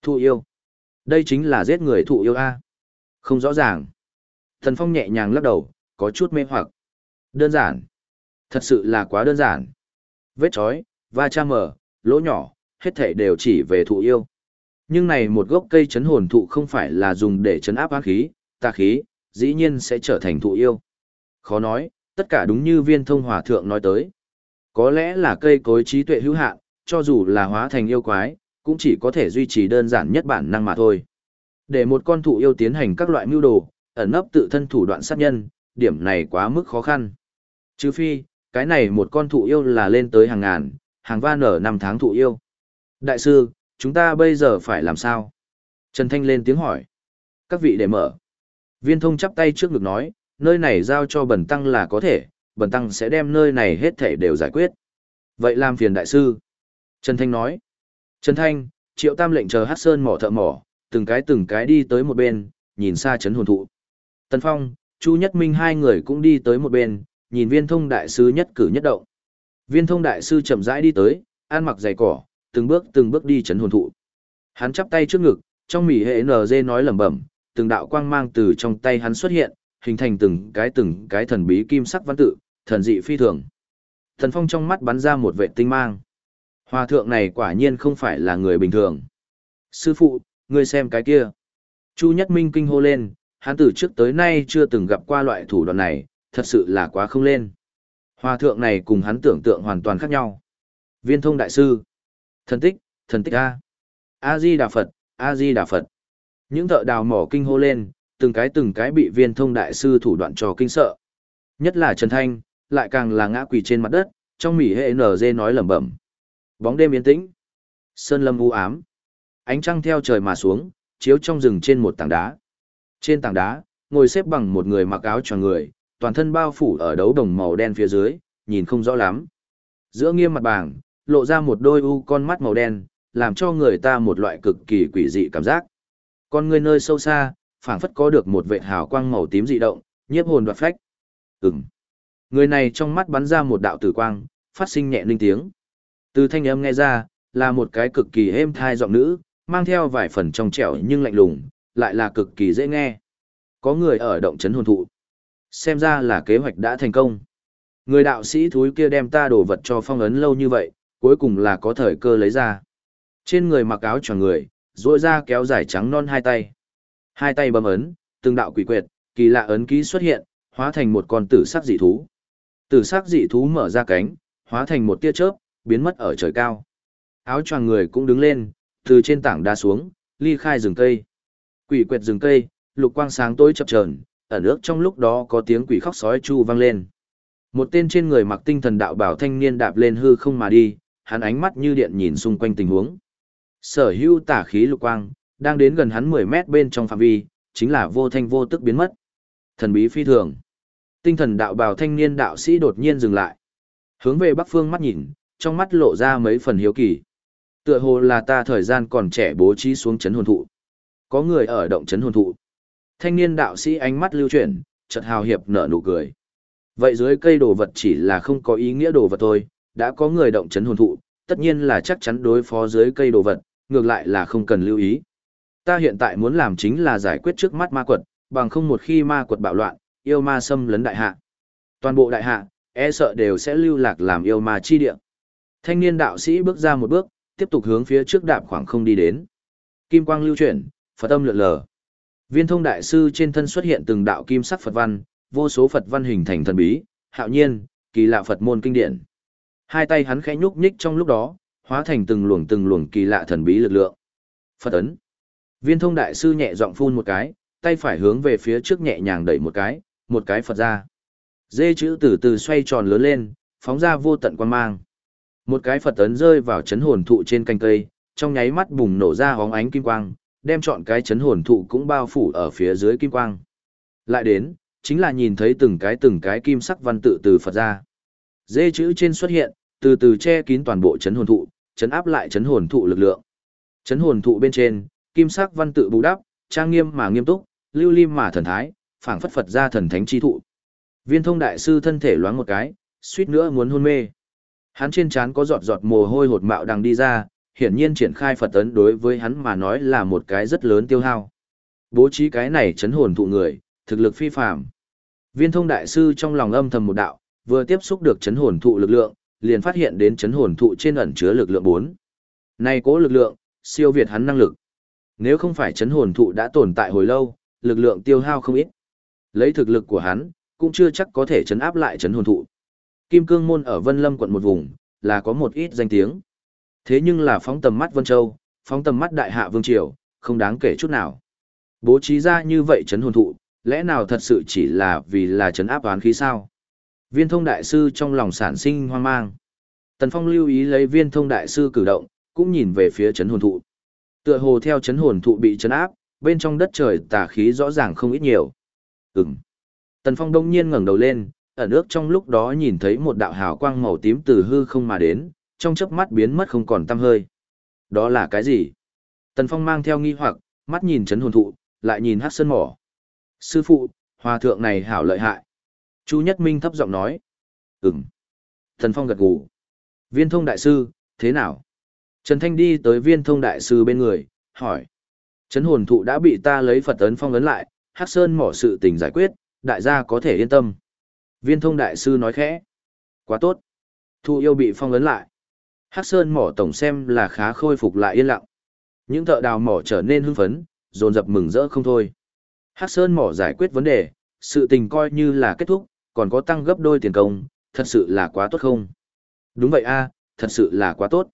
Thụ yêu. Đây chính là giết người thụ yêu a. Không rõ ràng. Thần Phong nhẹ nhàng lắc đầu, có chút mê hoặc. Đơn giản. Thật sự là quá đơn giản. Vết chói, va cha mở, lỗ nhỏ, hết thể đều chỉ về thụ yêu. Nhưng này một gốc cây chấn hồn thụ không phải là dùng để chấn áp ác khí, tà khí, dĩ nhiên sẽ trở thành thụ yêu. Khó nói, tất cả đúng như viên thông hòa thượng nói tới. Có lẽ là cây cối trí tuệ hữu hạn, cho dù là hóa thành yêu quái, cũng chỉ có thể duy trì đơn giản nhất bản năng mà thôi. Để một con thụ yêu tiến hành các loại mưu đồ, ẩn nấp tự thân thủ đoạn sát nhân, điểm này quá mức khó khăn. Trừ phi, cái này một con thụ yêu là lên tới hàng ngàn, hàng va nở năm tháng thụ yêu. Đại sư, chúng ta bây giờ phải làm sao? Trần Thanh lên tiếng hỏi. Các vị để mở. Viên thông chắp tay trước ngực nói, nơi này giao cho bần tăng là có thể, bần tăng sẽ đem nơi này hết thể đều giải quyết. Vậy làm phiền đại sư. Trần Thanh nói. Trần Thanh, triệu tam lệnh chờ hát sơn mỏ thợ mỏ, từng cái từng cái đi tới một bên, nhìn xa chấn hồn thụ. Tần Phong, Chu Nhất Minh hai người cũng đi tới một bên, nhìn viên thông đại sư nhất cử nhất động. Viên thông đại sư chậm rãi đi tới, ăn mặc giày cỏ, từng bước từng bước đi chấn hồn thụ. Hắn chắp tay trước ngực, trong mỉ hệ NG nói lẩm bẩm, từng đạo quang mang từ trong tay hắn xuất hiện, hình thành từng cái từng cái thần bí kim sắc văn tự, thần dị phi thường. Thần Phong trong mắt bắn ra một vệ tinh mang. Hòa thượng này quả nhiên không phải là người bình thường. Sư phụ, ngươi xem cái kia. Chu Nhất Minh kinh hô lên, hắn từ trước tới nay chưa từng gặp qua loại thủ đoạn này, thật sự là quá không lên. Hòa thượng này cùng hắn tưởng tượng hoàn toàn khác nhau. Viên thông đại sư. Thần tích, thần tích A. A-di Đà Phật, A-di Đà Phật. Những thợ đào mỏ kinh hô lên, từng cái từng cái bị viên thông đại sư thủ đoạn trò kinh sợ. Nhất là Trần Thanh, lại càng là ngã quỳ trên mặt đất, trong mỉ hệ NG nói lẩm bẩm. Bóng đêm yên tĩnh. Sơn lâm u ám. Ánh trăng theo trời mà xuống, chiếu trong rừng trên một tảng đá. Trên tảng đá, ngồi xếp bằng một người mặc áo tròn người, toàn thân bao phủ ở đấu đồng màu đen phía dưới, nhìn không rõ lắm. Giữa nghiêm mặt bảng, lộ ra một đôi u con mắt màu đen, làm cho người ta một loại cực kỳ quỷ dị cảm giác. Con người nơi sâu xa, phảng phất có được một vệt hào quang màu tím dị động, nhiếp hồn đoạt phách. Ừm. Người này trong mắt bắn ra một đạo tử quang, phát sinh nhẹ linh tiếng. Từ thanh âm nghe ra, là một cái cực kỳ êm thai giọng nữ, mang theo vài phần trong trẻo nhưng lạnh lùng, lại là cực kỳ dễ nghe. Có người ở động chấn hồn thụ. Xem ra là kế hoạch đã thành công. Người đạo sĩ thúi kia đem ta đổ vật cho phong ấn lâu như vậy, cuối cùng là có thời cơ lấy ra. Trên người mặc áo choàng người, rỗi ra kéo dài trắng non hai tay. Hai tay bấm ấn, từng đạo quỷ quyệt, kỳ lạ ấn ký xuất hiện, hóa thành một con tử sắc dị thú. Tử sắc dị thú mở ra cánh, hóa thành một tia chớp, biến mất ở trời cao. Áo choàng người cũng đứng lên, từ trên tảng đá xuống, ly khai rừng cây. Quỷ quẹt rừng cây, lục quang sáng tối chập chờn, ở nước trong lúc đó có tiếng quỷ khóc sói chu vang lên. Một tên trên người mặc tinh thần đạo bảo thanh niên đạp lên hư không mà đi, hắn ánh mắt như điện nhìn xung quanh tình huống. Sở hữu tả khí lục quang, đang đến gần hắn 10 mét bên trong phạm vi, chính là vô thanh vô tức biến mất. Thần bí phi thường. Tinh thần đạo bào thanh niên đạo sĩ đột nhiên dừng lại. Hướng về bắc phương mắt nhìn, trong mắt lộ ra mấy phần hiếu kỳ. Tựa hồ là ta thời gian còn trẻ bố trí xuống chấn hồn thụ. Có người ở động chấn hồn thụ. Thanh niên đạo sĩ ánh mắt lưu chuyển, chợt hào hiệp nở nụ cười. Vậy dưới cây đồ vật chỉ là không có ý nghĩa đồ vật thôi, đã có người động chấn hồn thụ, tất nhiên là chắc chắn đối phó dưới cây đồ vật, ngược lại là không cần lưu ý. Ta hiện tại muốn làm chính là giải quyết trước mắt ma quật, bằng không một khi ma quật bạo loạn, yêu ma xâm lấn đại hạ. Toàn bộ đại hạ, e sợ đều sẽ lưu lạc làm yêu ma chi địa. Thanh niên đạo sĩ bước ra một bước, tiếp tục hướng phía trước đạp khoảng không đi đến. Kim quang lưu chuyển, Phật âm lượn lờ. Viên thông đại sư trên thân xuất hiện từng đạo kim sắc Phật văn, vô số Phật văn hình thành thần bí, hạo nhiên, kỳ lạ Phật môn kinh điển. Hai tay hắn khẽ nhúc nhích trong lúc đó, hóa thành từng luồng từng luồng kỳ lạ thần bí lực lượng. Phật ấn. Viên thông đại sư nhẹ giọng phun một cái, tay phải hướng về phía trước nhẹ nhàng đẩy một cái, một cái Phật ra. Dê chữ từ từ xoay tròn lớn lên, phóng ra vô tận quan mang. Một cái Phật ấn rơi vào chấn hồn thụ trên cành cây, trong nháy mắt bùng nổ ra hóng ánh kim quang, đem chọn cái chấn hồn thụ cũng bao phủ ở phía dưới kim quang. Lại đến, chính là nhìn thấy từng cái từng cái kim sắc văn tự từ Phật ra. Dê chữ trên xuất hiện, từ từ che kín toàn bộ chấn hồn thụ, chấn áp lại chấn hồn thụ lực lượng. Chấn hồn thụ bên trên, kim sắc văn tự bù đắp, trang nghiêm mà nghiêm túc, lưu lim mà thần thái, phảng phất Phật ra thần thánh chi thụ. Viên thông đại sư thân thể loáng một cái, suýt nữa muốn hôn mê. Hắn trên trán có giọt giọt mồ hôi hột mạo đang đi ra, hiển nhiên triển khai Phật tấn đối với hắn mà nói là một cái rất lớn tiêu hao. Bố trí cái này chấn hồn thụ người, thực lực phi phàm. Viên thông đại sư trong lòng âm thầm một đạo, vừa tiếp xúc được chấn hồn thụ lực lượng, liền phát hiện đến chấn hồn thụ trên ẩn chứa lực lượng 4. Này cố lực lượng, siêu việt hắn năng lực. Nếu không phải chấn hồn thụ đã tồn tại hồi lâu, lực lượng tiêu hao không ít. Lấy thực lực của hắn, cũng chưa chắc có thể chấn áp lại chấn hồn thụ. Kim Cương Môn ở Vân Lâm quận một vùng, là có một ít danh tiếng. Thế nhưng là phóng tầm mắt Vân Châu, phóng tầm mắt Đại Hạ Vương Triều, không đáng kể chút nào. Bố trí ra như vậy chấn hồn thụ, lẽ nào thật sự chỉ là vì là chấn áp oán khí sao? Viên thông đại sư trong lòng sản sinh hoang mang. Tần Phong lưu ý lấy viên thông đại sư cử động, cũng nhìn về phía chấn hồn thụ. Tựa hồ theo chấn hồn thụ bị chấn áp, bên trong đất trời tà khí rõ ràng không ít nhiều. Ừm. Tần Phong đông nhiên ngẩng đầu lên, ở nước trong lúc đó nhìn thấy một đạo hào quang màu tím từ hư không mà đến, trong chớp mắt biến mất không còn tăm hơi. Đó là cái gì? Tần Phong mang theo nghi hoặc, mắt nhìn chấn hồn thụ, lại nhìn hát sơn mỏ. Sư phụ, hòa thượng này hảo lợi hại. Chu Nhất Minh thấp giọng nói. Ừm. Tần Phong gật gù. Viên thông đại sư, thế nào? Trần Thanh đi tới viên thông đại sư bên người, hỏi. Chấn hồn thụ đã bị ta lấy Phật ấn phong ấn lại, Hắc Sơn mỏ sự tình giải quyết, đại gia có thể yên tâm. Viên thông đại sư nói khẽ. Quá tốt. Thu yêu bị phong ấn lại. Hắc Sơn mỏ tổng xem là khá khôi phục lại yên lặng. Những thợ đào mỏ trở nên hưng phấn, dồn dập mừng rỡ không thôi. Hắc Sơn mỏ giải quyết vấn đề, sự tình coi như là kết thúc, còn có tăng gấp đôi tiền công, thật sự là quá tốt không? Đúng vậy a, thật sự là quá tốt.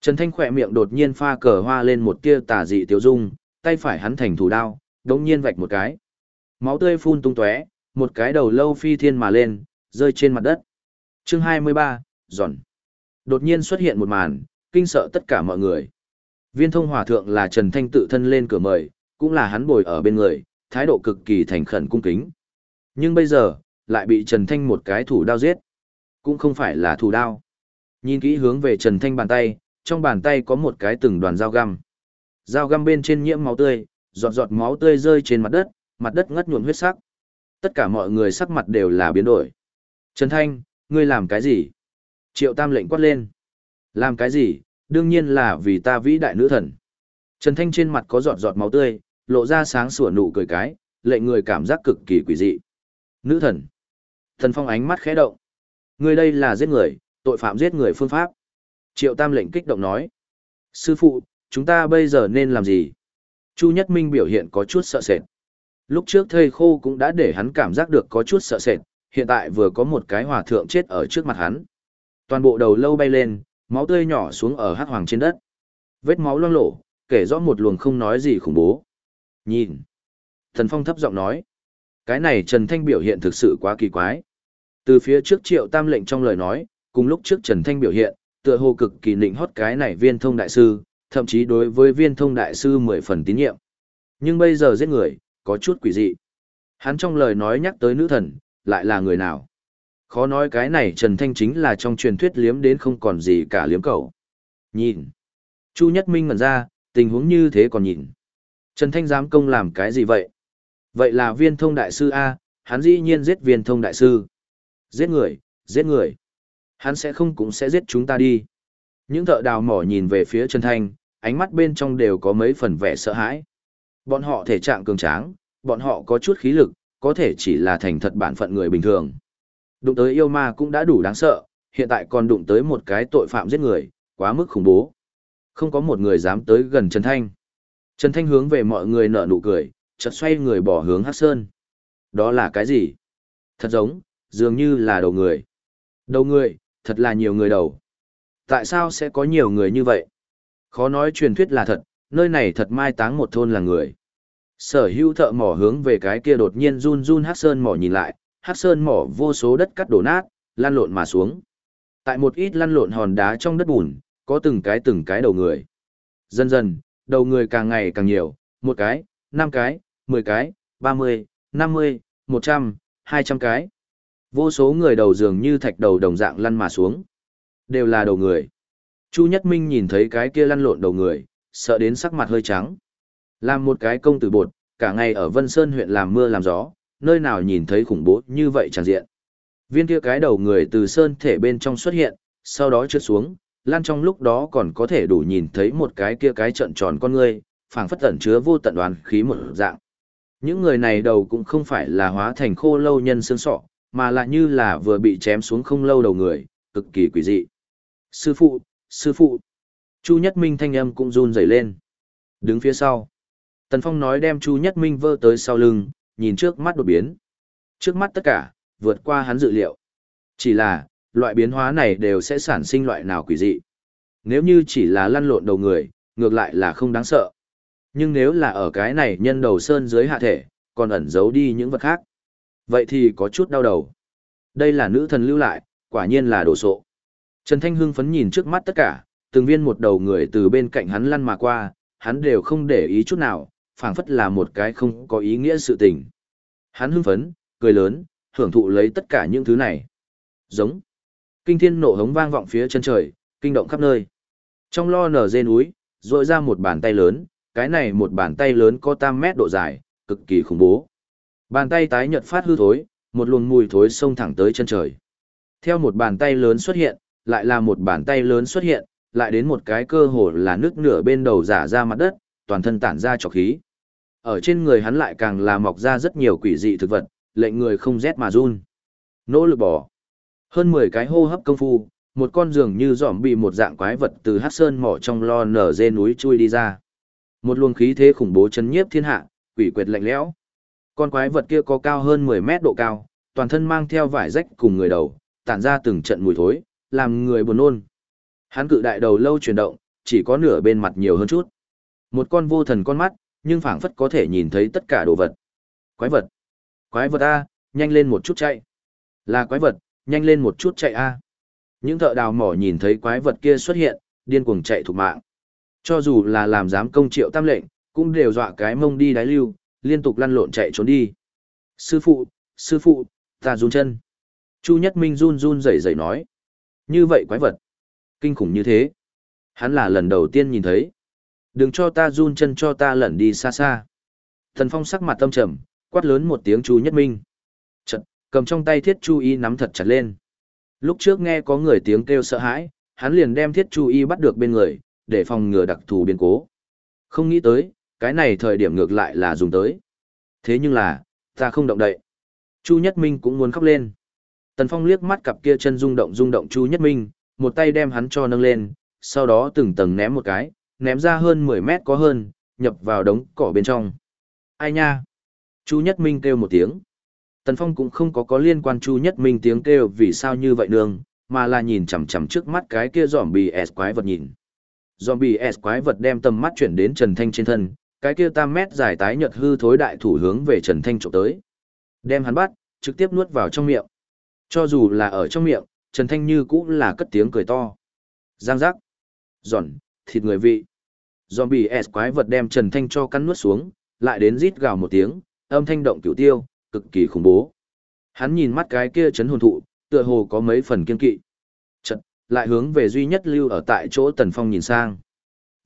Trần Thanh khỏe miệng đột nhiên pha cờ hoa lên một tia tà dị tiêu dung, tay phải hắn thành thủ đao, đống nhiên vạch một cái. Máu tươi phun tung tóe, một cái đầu lâu phi thiên mà lên, rơi trên mặt đất. Chương 23, giòn. Đột nhiên xuất hiện một màn, kinh sợ tất cả mọi người. Viên thông hòa thượng là Trần Thanh tự thân lên cửa mời, cũng là hắn bồi ở bên người, thái độ cực kỳ thành khẩn cung kính. Nhưng bây giờ, lại bị Trần Thanh một cái thủ đao giết. Cũng không phải là thủ đao. Nhìn kỹ hướng về Trần Thanh bàn tay, trong bàn tay có một cái từng đoàn dao găm. Dao găm bên trên nhiễm máu tươi, giọt giọt máu tươi rơi trên mặt đất, mặt đất ngất nhuộm huyết sắc. Tất cả mọi người sắc mặt đều là biến đổi. Trần Thanh, ngươi làm cái gì? Triệu Tam lệnh quát lên. Làm cái gì? Đương nhiên là vì ta vĩ đại nữ thần. Trần Thanh trên mặt có giọt giọt máu tươi, lộ ra sáng sủa nụ cười cái, lệnh người cảm giác cực kỳ quỷ dị. Nữ thần. Thần Phong ánh mắt khẽ động. Ngươi đây là giết người, tội phạm giết người phương pháp. Triệu Tam lệnh kích động nói. Sư phụ, chúng ta bây giờ nên làm gì? Chu Nhất Minh biểu hiện có chút sợ sệt. Lúc trước thầy khô cũng đã để hắn cảm giác được có chút sợ sệt, hiện tại vừa có một cái hòa thượng chết ở trước mặt hắn. Toàn bộ đầu lâu bay lên, máu tươi nhỏ xuống ở hắc hoàng trên đất. Vết máu loang lổ, kể rõ một luồng không nói gì khủng bố. Nhìn. Thần Phong thấp giọng nói. Cái này Trần Thanh biểu hiện thực sự quá kỳ quái. Từ phía trước triệu tam lệnh trong lời nói, cùng lúc trước Trần Thanh biểu hiện, tựa hồ cực kỳ nịnh hót cái này viên thông đại sư, thậm chí đối với viên thông đại sư mười phần tín nhiệm. Nhưng bây giờ giết người, có chút quỷ dị. Hắn trong lời nói nhắc tới nữ thần, lại là người nào? Khó nói cái này Trần Thanh chính là trong truyền thuyết liếm đến không còn gì cả liếm cầu. Nhìn. Chu Nhất Minh ngẩn ra, tình huống như thế còn nhìn. Trần Thanh dám công làm cái gì vậy? Vậy là viên thông đại sư A, hắn dĩ nhiên giết viên thông đại sư. Giết người, giết người. Hắn sẽ không cũng sẽ giết chúng ta đi. Những thợ đào mỏ nhìn về phía Trần Thanh, ánh mắt bên trong đều có mấy phần vẻ sợ hãi. Bọn họ thể trạng cường tráng, bọn họ có chút khí lực, có thể chỉ là thành thật bản phận người bình thường. Đụng tới yêu ma cũng đã đủ đáng sợ, hiện tại còn đụng tới một cái tội phạm giết người, quá mức khủng bố. Không có một người dám tới gần Trần Thanh. Trần Thanh hướng về mọi người nở nụ cười, chợt xoay người bỏ hướng Hắc Sơn. Đó là cái gì? Thật giống, dường như là đầu người. Đầu người, thật là nhiều người đầu. Tại sao sẽ có nhiều người như vậy? Khó nói truyền thuyết là thật, nơi này thật mai táng một thôn là người. Sở hữu thợ mỏ hướng về cái kia đột nhiên run run hát sơn mỏ nhìn lại, hát sơn mỏ vô số đất cắt đổ nát, lăn lộn mà xuống. Tại một ít lăn lộn hòn đá trong đất bùn, có từng cái từng cái đầu người. Dần dần, đầu người càng ngày càng nhiều, một cái, năm cái, mười cái, ba mươi, năm mươi, một trăm, hai trăm cái. Vô số người đầu dường như thạch đầu đồng dạng lăn mà xuống. Đều là đầu người. Chu Nhất Minh nhìn thấy cái kia lăn lộn đầu người, sợ đến sắc mặt hơi trắng. Làm một cái công tử bột, cả ngày ở Vân Sơn huyện làm mưa làm gió, nơi nào nhìn thấy khủng bố như vậy chẳng diện. Viên kia cái đầu người từ sơn thể bên trong xuất hiện, sau đó trượt xuống, lan trong lúc đó còn có thể đủ nhìn thấy một cái kia cái trận tròn con người, phảng phất tẩn chứa vô tận đoán khí một dạng. Những người này đầu cũng không phải là hóa thành khô lâu nhân xương sọ, mà là như là vừa bị chém xuống không lâu đầu người, cực kỳ quỷ dị. Sư phụ, sư phụ. Chu Nhất Minh thanh âm cũng run rẩy lên. Đứng phía sau. Tần Phong nói đem Chu Nhất Minh vơ tới sau lưng, nhìn trước mắt đột biến. Trước mắt tất cả, vượt qua hắn dự liệu. Chỉ là, loại biến hóa này đều sẽ sản sinh loại nào quỷ dị. Nếu như chỉ là lăn lộn đầu người, ngược lại là không đáng sợ. Nhưng nếu là ở cái này nhân đầu sơn dưới hạ thể, còn ẩn giấu đi những vật khác. Vậy thì có chút đau đầu. Đây là nữ thần lưu lại, quả nhiên là đồ sộ. Trần Thanh hưng phấn nhìn trước mắt tất cả, từng viên một đầu người từ bên cạnh hắn lăn mà qua, hắn đều không để ý chút nào, phảng phất là một cái không có ý nghĩa sự tình. Hắn hưng phấn, cười lớn, hưởng thụ lấy tất cả những thứ này. Giống. Kinh thiên nộ hống vang vọng phía chân trời, kinh động khắp nơi. Trong lo nở dê núi, rội ra một bàn tay lớn, cái này một bàn tay lớn có tam mét độ dài, cực kỳ khủng bố. Bàn tay tái nhợt phát hư thối, một luồng mùi thối xông thẳng tới chân trời. Theo một bàn tay lớn xuất hiện, lại là một bàn tay lớn xuất hiện, lại đến một cái cơ hồ là nước nửa bên đầu giả ra mặt đất, toàn thân tản ra trọc khí. Ở trên người hắn lại càng là mọc ra rất nhiều quỷ dị thực vật, lệnh người không rét mà run. Nỗ lực bỏ. Hơn 10 cái hô hấp công phu, một con giường như giỏm bị một dạng quái vật từ hát sơn mỏ trong lo nở dê núi chui đi ra. Một luồng khí thế khủng bố chấn nhiếp thiên hạ, quỷ quyệt lạnh lẽo. Con quái vật kia có cao hơn 10 mét độ cao, toàn thân mang theo vải rách cùng người đầu, tản ra từng trận mùi thối, làm người buồn nôn. Hắn cự đại đầu lâu chuyển động, chỉ có nửa bên mặt nhiều hơn chút. Một con vô thần con mắt, nhưng phảng phất có thể nhìn thấy tất cả đồ vật. Quái vật! Quái vật A, nhanh lên một chút chạy! Là quái vật, nhanh lên một chút chạy A! Những thợ đào mỏ nhìn thấy quái vật kia xuất hiện, điên cuồng chạy thục mạng. Cho dù là làm giám công triệu tam lệnh, cũng đều dọa cái mông đi đáy lưu, liên tục lăn lộn chạy trốn đi. Sư phụ, sư phụ, ta run chân. Chu Nhất Minh run run rẩy rẩy nói. Như vậy quái vật. Kinh khủng như thế. Hắn là lần đầu tiên nhìn thấy. Đừng cho ta run chân cho ta lẩn đi xa xa. Thần Phong sắc mặt tâm trầm, quát lớn một tiếng chú nhất minh. Chật, cầm trong tay thiết chu y nắm thật chặt lên. Lúc trước nghe có người tiếng kêu sợ hãi, hắn liền đem thiết chu y bắt được bên người, để phòng ngừa đặc thù biến cố. Không nghĩ tới, cái này thời điểm ngược lại là dùng tới. Thế nhưng là, ta không động đậy. Chu Nhất Minh cũng muốn khóc lên. Tần Phong liếc mắt cặp kia chân rung động rung động Chu Nhất Minh, một tay đem hắn cho nâng lên, sau đó từng tầng ném một cái, ném ra hơn 10 mét có hơn, nhập vào đống cỏ bên trong. Ai nha? Chu Nhất Minh kêu một tiếng. Tần Phong cũng không có có liên quan Chu Nhất Minh tiếng kêu vì sao như vậy nương, mà là nhìn chằm chằm trước mắt cái kia zombie S quái vật nhìn. Zombie S quái vật đem tầm mắt chuyển đến Trần Thanh trên thân, cái kia tam mét dài tái nhật hư thối đại thủ hướng về Trần Thanh trộm tới. Đem hắn bắt, trực tiếp nuốt vào trong miệng. Cho dù là ở trong miệng, Trần Thanh như cũng là cất tiếng cười to. Giang giác. Giòn, thịt người vị. Zombie S quái vật đem Trần Thanh cho cắn nuốt xuống, lại đến rít gào một tiếng, âm thanh động cửu tiêu, cực kỳ khủng bố. Hắn nhìn mắt cái kia chấn hồn thụ, tựa hồ có mấy phần kiên kỵ. Chật, lại hướng về duy nhất lưu ở tại chỗ Tần Phong nhìn sang.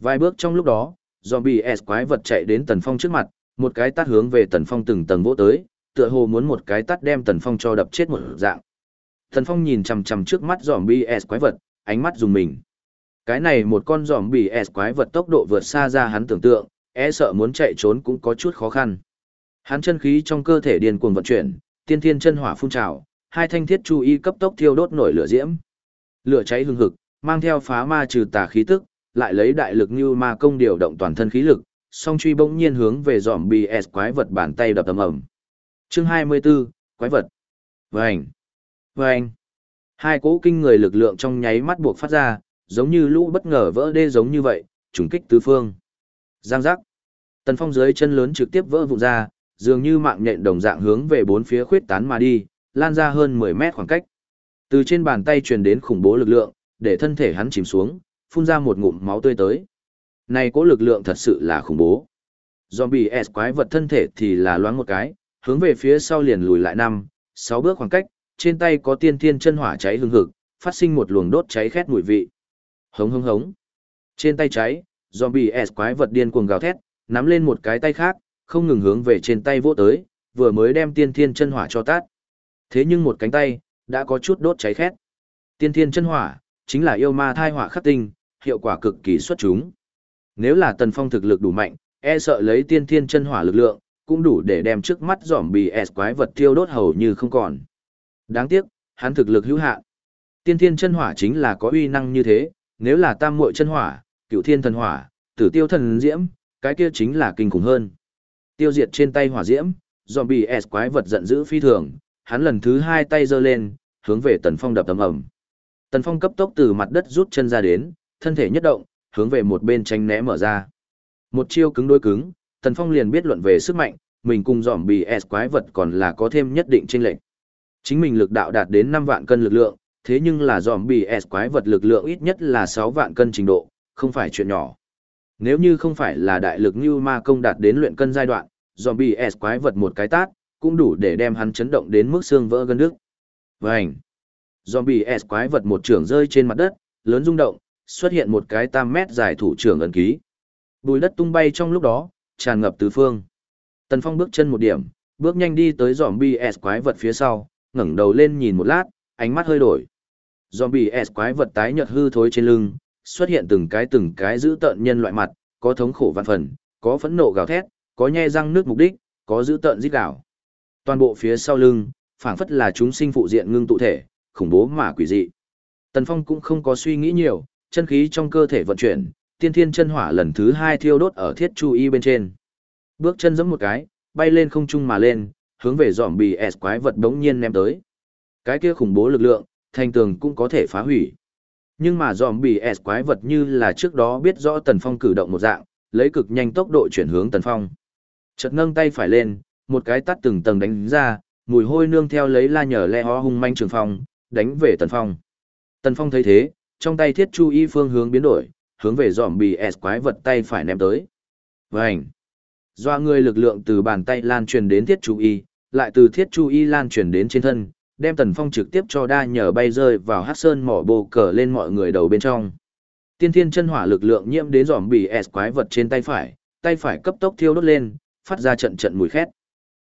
Vài bước trong lúc đó, zombie S quái vật chạy đến Tần Phong trước mặt, một cái tát hướng về Tần Phong từng tầng vỗ tới, tựa hồ muốn một cái tát đem Tần Phong cho đập chết một dạng. Tần Phong nhìn chằm chằm trước mắt zombie S quái vật, ánh mắt dùng mình. Cái này một con giòm bị S quái vật tốc độ vượt xa ra hắn tưởng tượng, e sợ muốn chạy trốn cũng có chút khó khăn. Hắn chân khí trong cơ thể điên cuồng vận chuyển, tiên thiên chân hỏa phun trào, hai thanh thiết chu y cấp tốc thiêu đốt nổi lửa diễm. Lửa cháy hừng hực, mang theo phá ma trừ tà khí tức, lại lấy đại lực như ma công điều động toàn thân khí lực, song truy bỗng nhiên hướng về dòm BS quái vật bàn tay đập tầm ầm. Chương 24, quái vật. Vành. Vành. Hai cỗ kinh người lực lượng trong nháy mắt buộc phát ra, giống như lũ bất ngờ vỡ đê giống như vậy, trùng kích tứ phương. Giang giác. Tần Phong dưới chân lớn trực tiếp vỡ vụn ra, dường như mạng nhện đồng dạng hướng về bốn phía khuyết tán mà đi, lan ra hơn 10 mét khoảng cách. Từ trên bàn tay truyền đến khủng bố lực lượng, để thân thể hắn chìm xuống, phun ra một ngụm máu tươi tới. Này cố lực lượng thật sự là khủng bố. Zombie S quái vật thân thể thì là loáng một cái, hướng về phía sau liền lùi lại năm, sáu bước khoảng cách, trên tay có tiên thiên chân hỏa cháy hừng hực, phát sinh một luồng đốt cháy khét mùi vị. Hống hống hống. Trên tay trái, zombie S quái vật điên cuồng gào thét, nắm lên một cái tay khác, không ngừng hướng về trên tay vỗ tới, vừa mới đem tiên thiên chân hỏa cho tát. Thế nhưng một cánh tay, đã có chút đốt cháy khét. Tiên thiên chân hỏa, chính là yêu ma thai hỏa khắc tinh, hiệu quả cực kỳ xuất chúng. Nếu là tần phong thực lực đủ mạnh, e sợ lấy tiên thiên chân hỏa lực lượng, cũng đủ để đem trước mắt giỏm bì S quái vật thiêu đốt hầu như không còn. Đáng tiếc, hắn thực lực hữu hạn. Tiên thiên chân hỏa chính là có uy năng như thế, nếu là tam muội chân hỏa, cựu thiên thần hỏa, tử tiêu thần diễm, cái kia chính là kinh khủng hơn. Tiêu diệt trên tay hỏa diễm, zombie S quái vật giận dữ phi thường, hắn lần thứ hai tay giơ lên, hướng về Tần Phong đập tầm ầm. Tần Phong cấp tốc từ mặt đất rút chân ra đến, thân thể nhất động, hướng về một bên tranh né mở ra. Một chiêu cứng đối cứng, Tần Phong liền biết luận về sức mạnh, mình cùng zombie S quái vật còn là có thêm nhất định chênh lệch. Chính mình lực đạo đạt đến 5 vạn cân lực lượng, thế nhưng là dòm bì S quái vật lực lượng ít nhất là 6 vạn cân trình độ, không phải chuyện nhỏ. Nếu như không phải là đại lực như ma công đạt đến luyện cân giai đoạn, dòm bì S quái vật một cái tát, cũng đủ để đem hắn chấn động đến mức xương vỡ gân nước. Vành! bì S quái vật một trưởng rơi trên mặt đất, lớn rung động, xuất hiện một cái tam mét dài thủ trưởng ấn ký. Bùi đất tung bay trong lúc đó, tràn ngập tứ phương. Tần Phong bước chân một điểm, bước nhanh đi tới zombie S quái vật phía sau, ngẩng đầu lên nhìn một lát, ánh mắt hơi đổi. Zombie S quái vật tái nhợt hư thối trên lưng, xuất hiện từng cái từng cái giữ tợn nhân loại mặt, có thống khổ vạn phần, có phẫn nộ gào thét, có nhe răng nước mục đích, có giữ tợn giết gào. Toàn bộ phía sau lưng, phảng phất là chúng sinh phụ diện ngưng tụ thể, khủng bố mà quỷ dị. Tần Phong cũng không có suy nghĩ nhiều, chân khí trong cơ thể vận chuyển, tiên thiên chân hỏa lần thứ hai thiêu đốt ở thiết chu y bên trên. Bước chân giẫm một cái, bay lên không trung mà lên, hướng về dòm bì S quái vật đống nhiên ném tới. Cái kia khủng bố lực lượng, thành tường cũng có thể phá hủy. Nhưng mà dòm bì S quái vật như là trước đó biết rõ Tần Phong cử động một dạng, lấy cực nhanh tốc độ chuyển hướng Tần Phong. Chợt nâng tay phải lên, một cái tắt từng tầng đánh ra, mùi hôi nương theo lấy la nhở le ho hung manh trường phong, đánh về Tần Phong. Tần Phong thấy thế, trong tay thiết chu y phương hướng biến đổi, hướng về dòm bì S quái vật tay phải ném tới. Vành! Doa người lực lượng từ bàn tay lan truyền đến thiết chu y, lại từ thiết chu y lan truyền đến trên thân, đem Tần Phong trực tiếp cho đa nhờ bay rơi vào hát sơn mỏ bồ cờ lên mọi người đầu bên trong. Tiên thiên chân hỏa lực lượng nhiễm đến dòm bị S quái vật trên tay phải, tay phải cấp tốc thiêu đốt lên, phát ra trận trận mùi khét.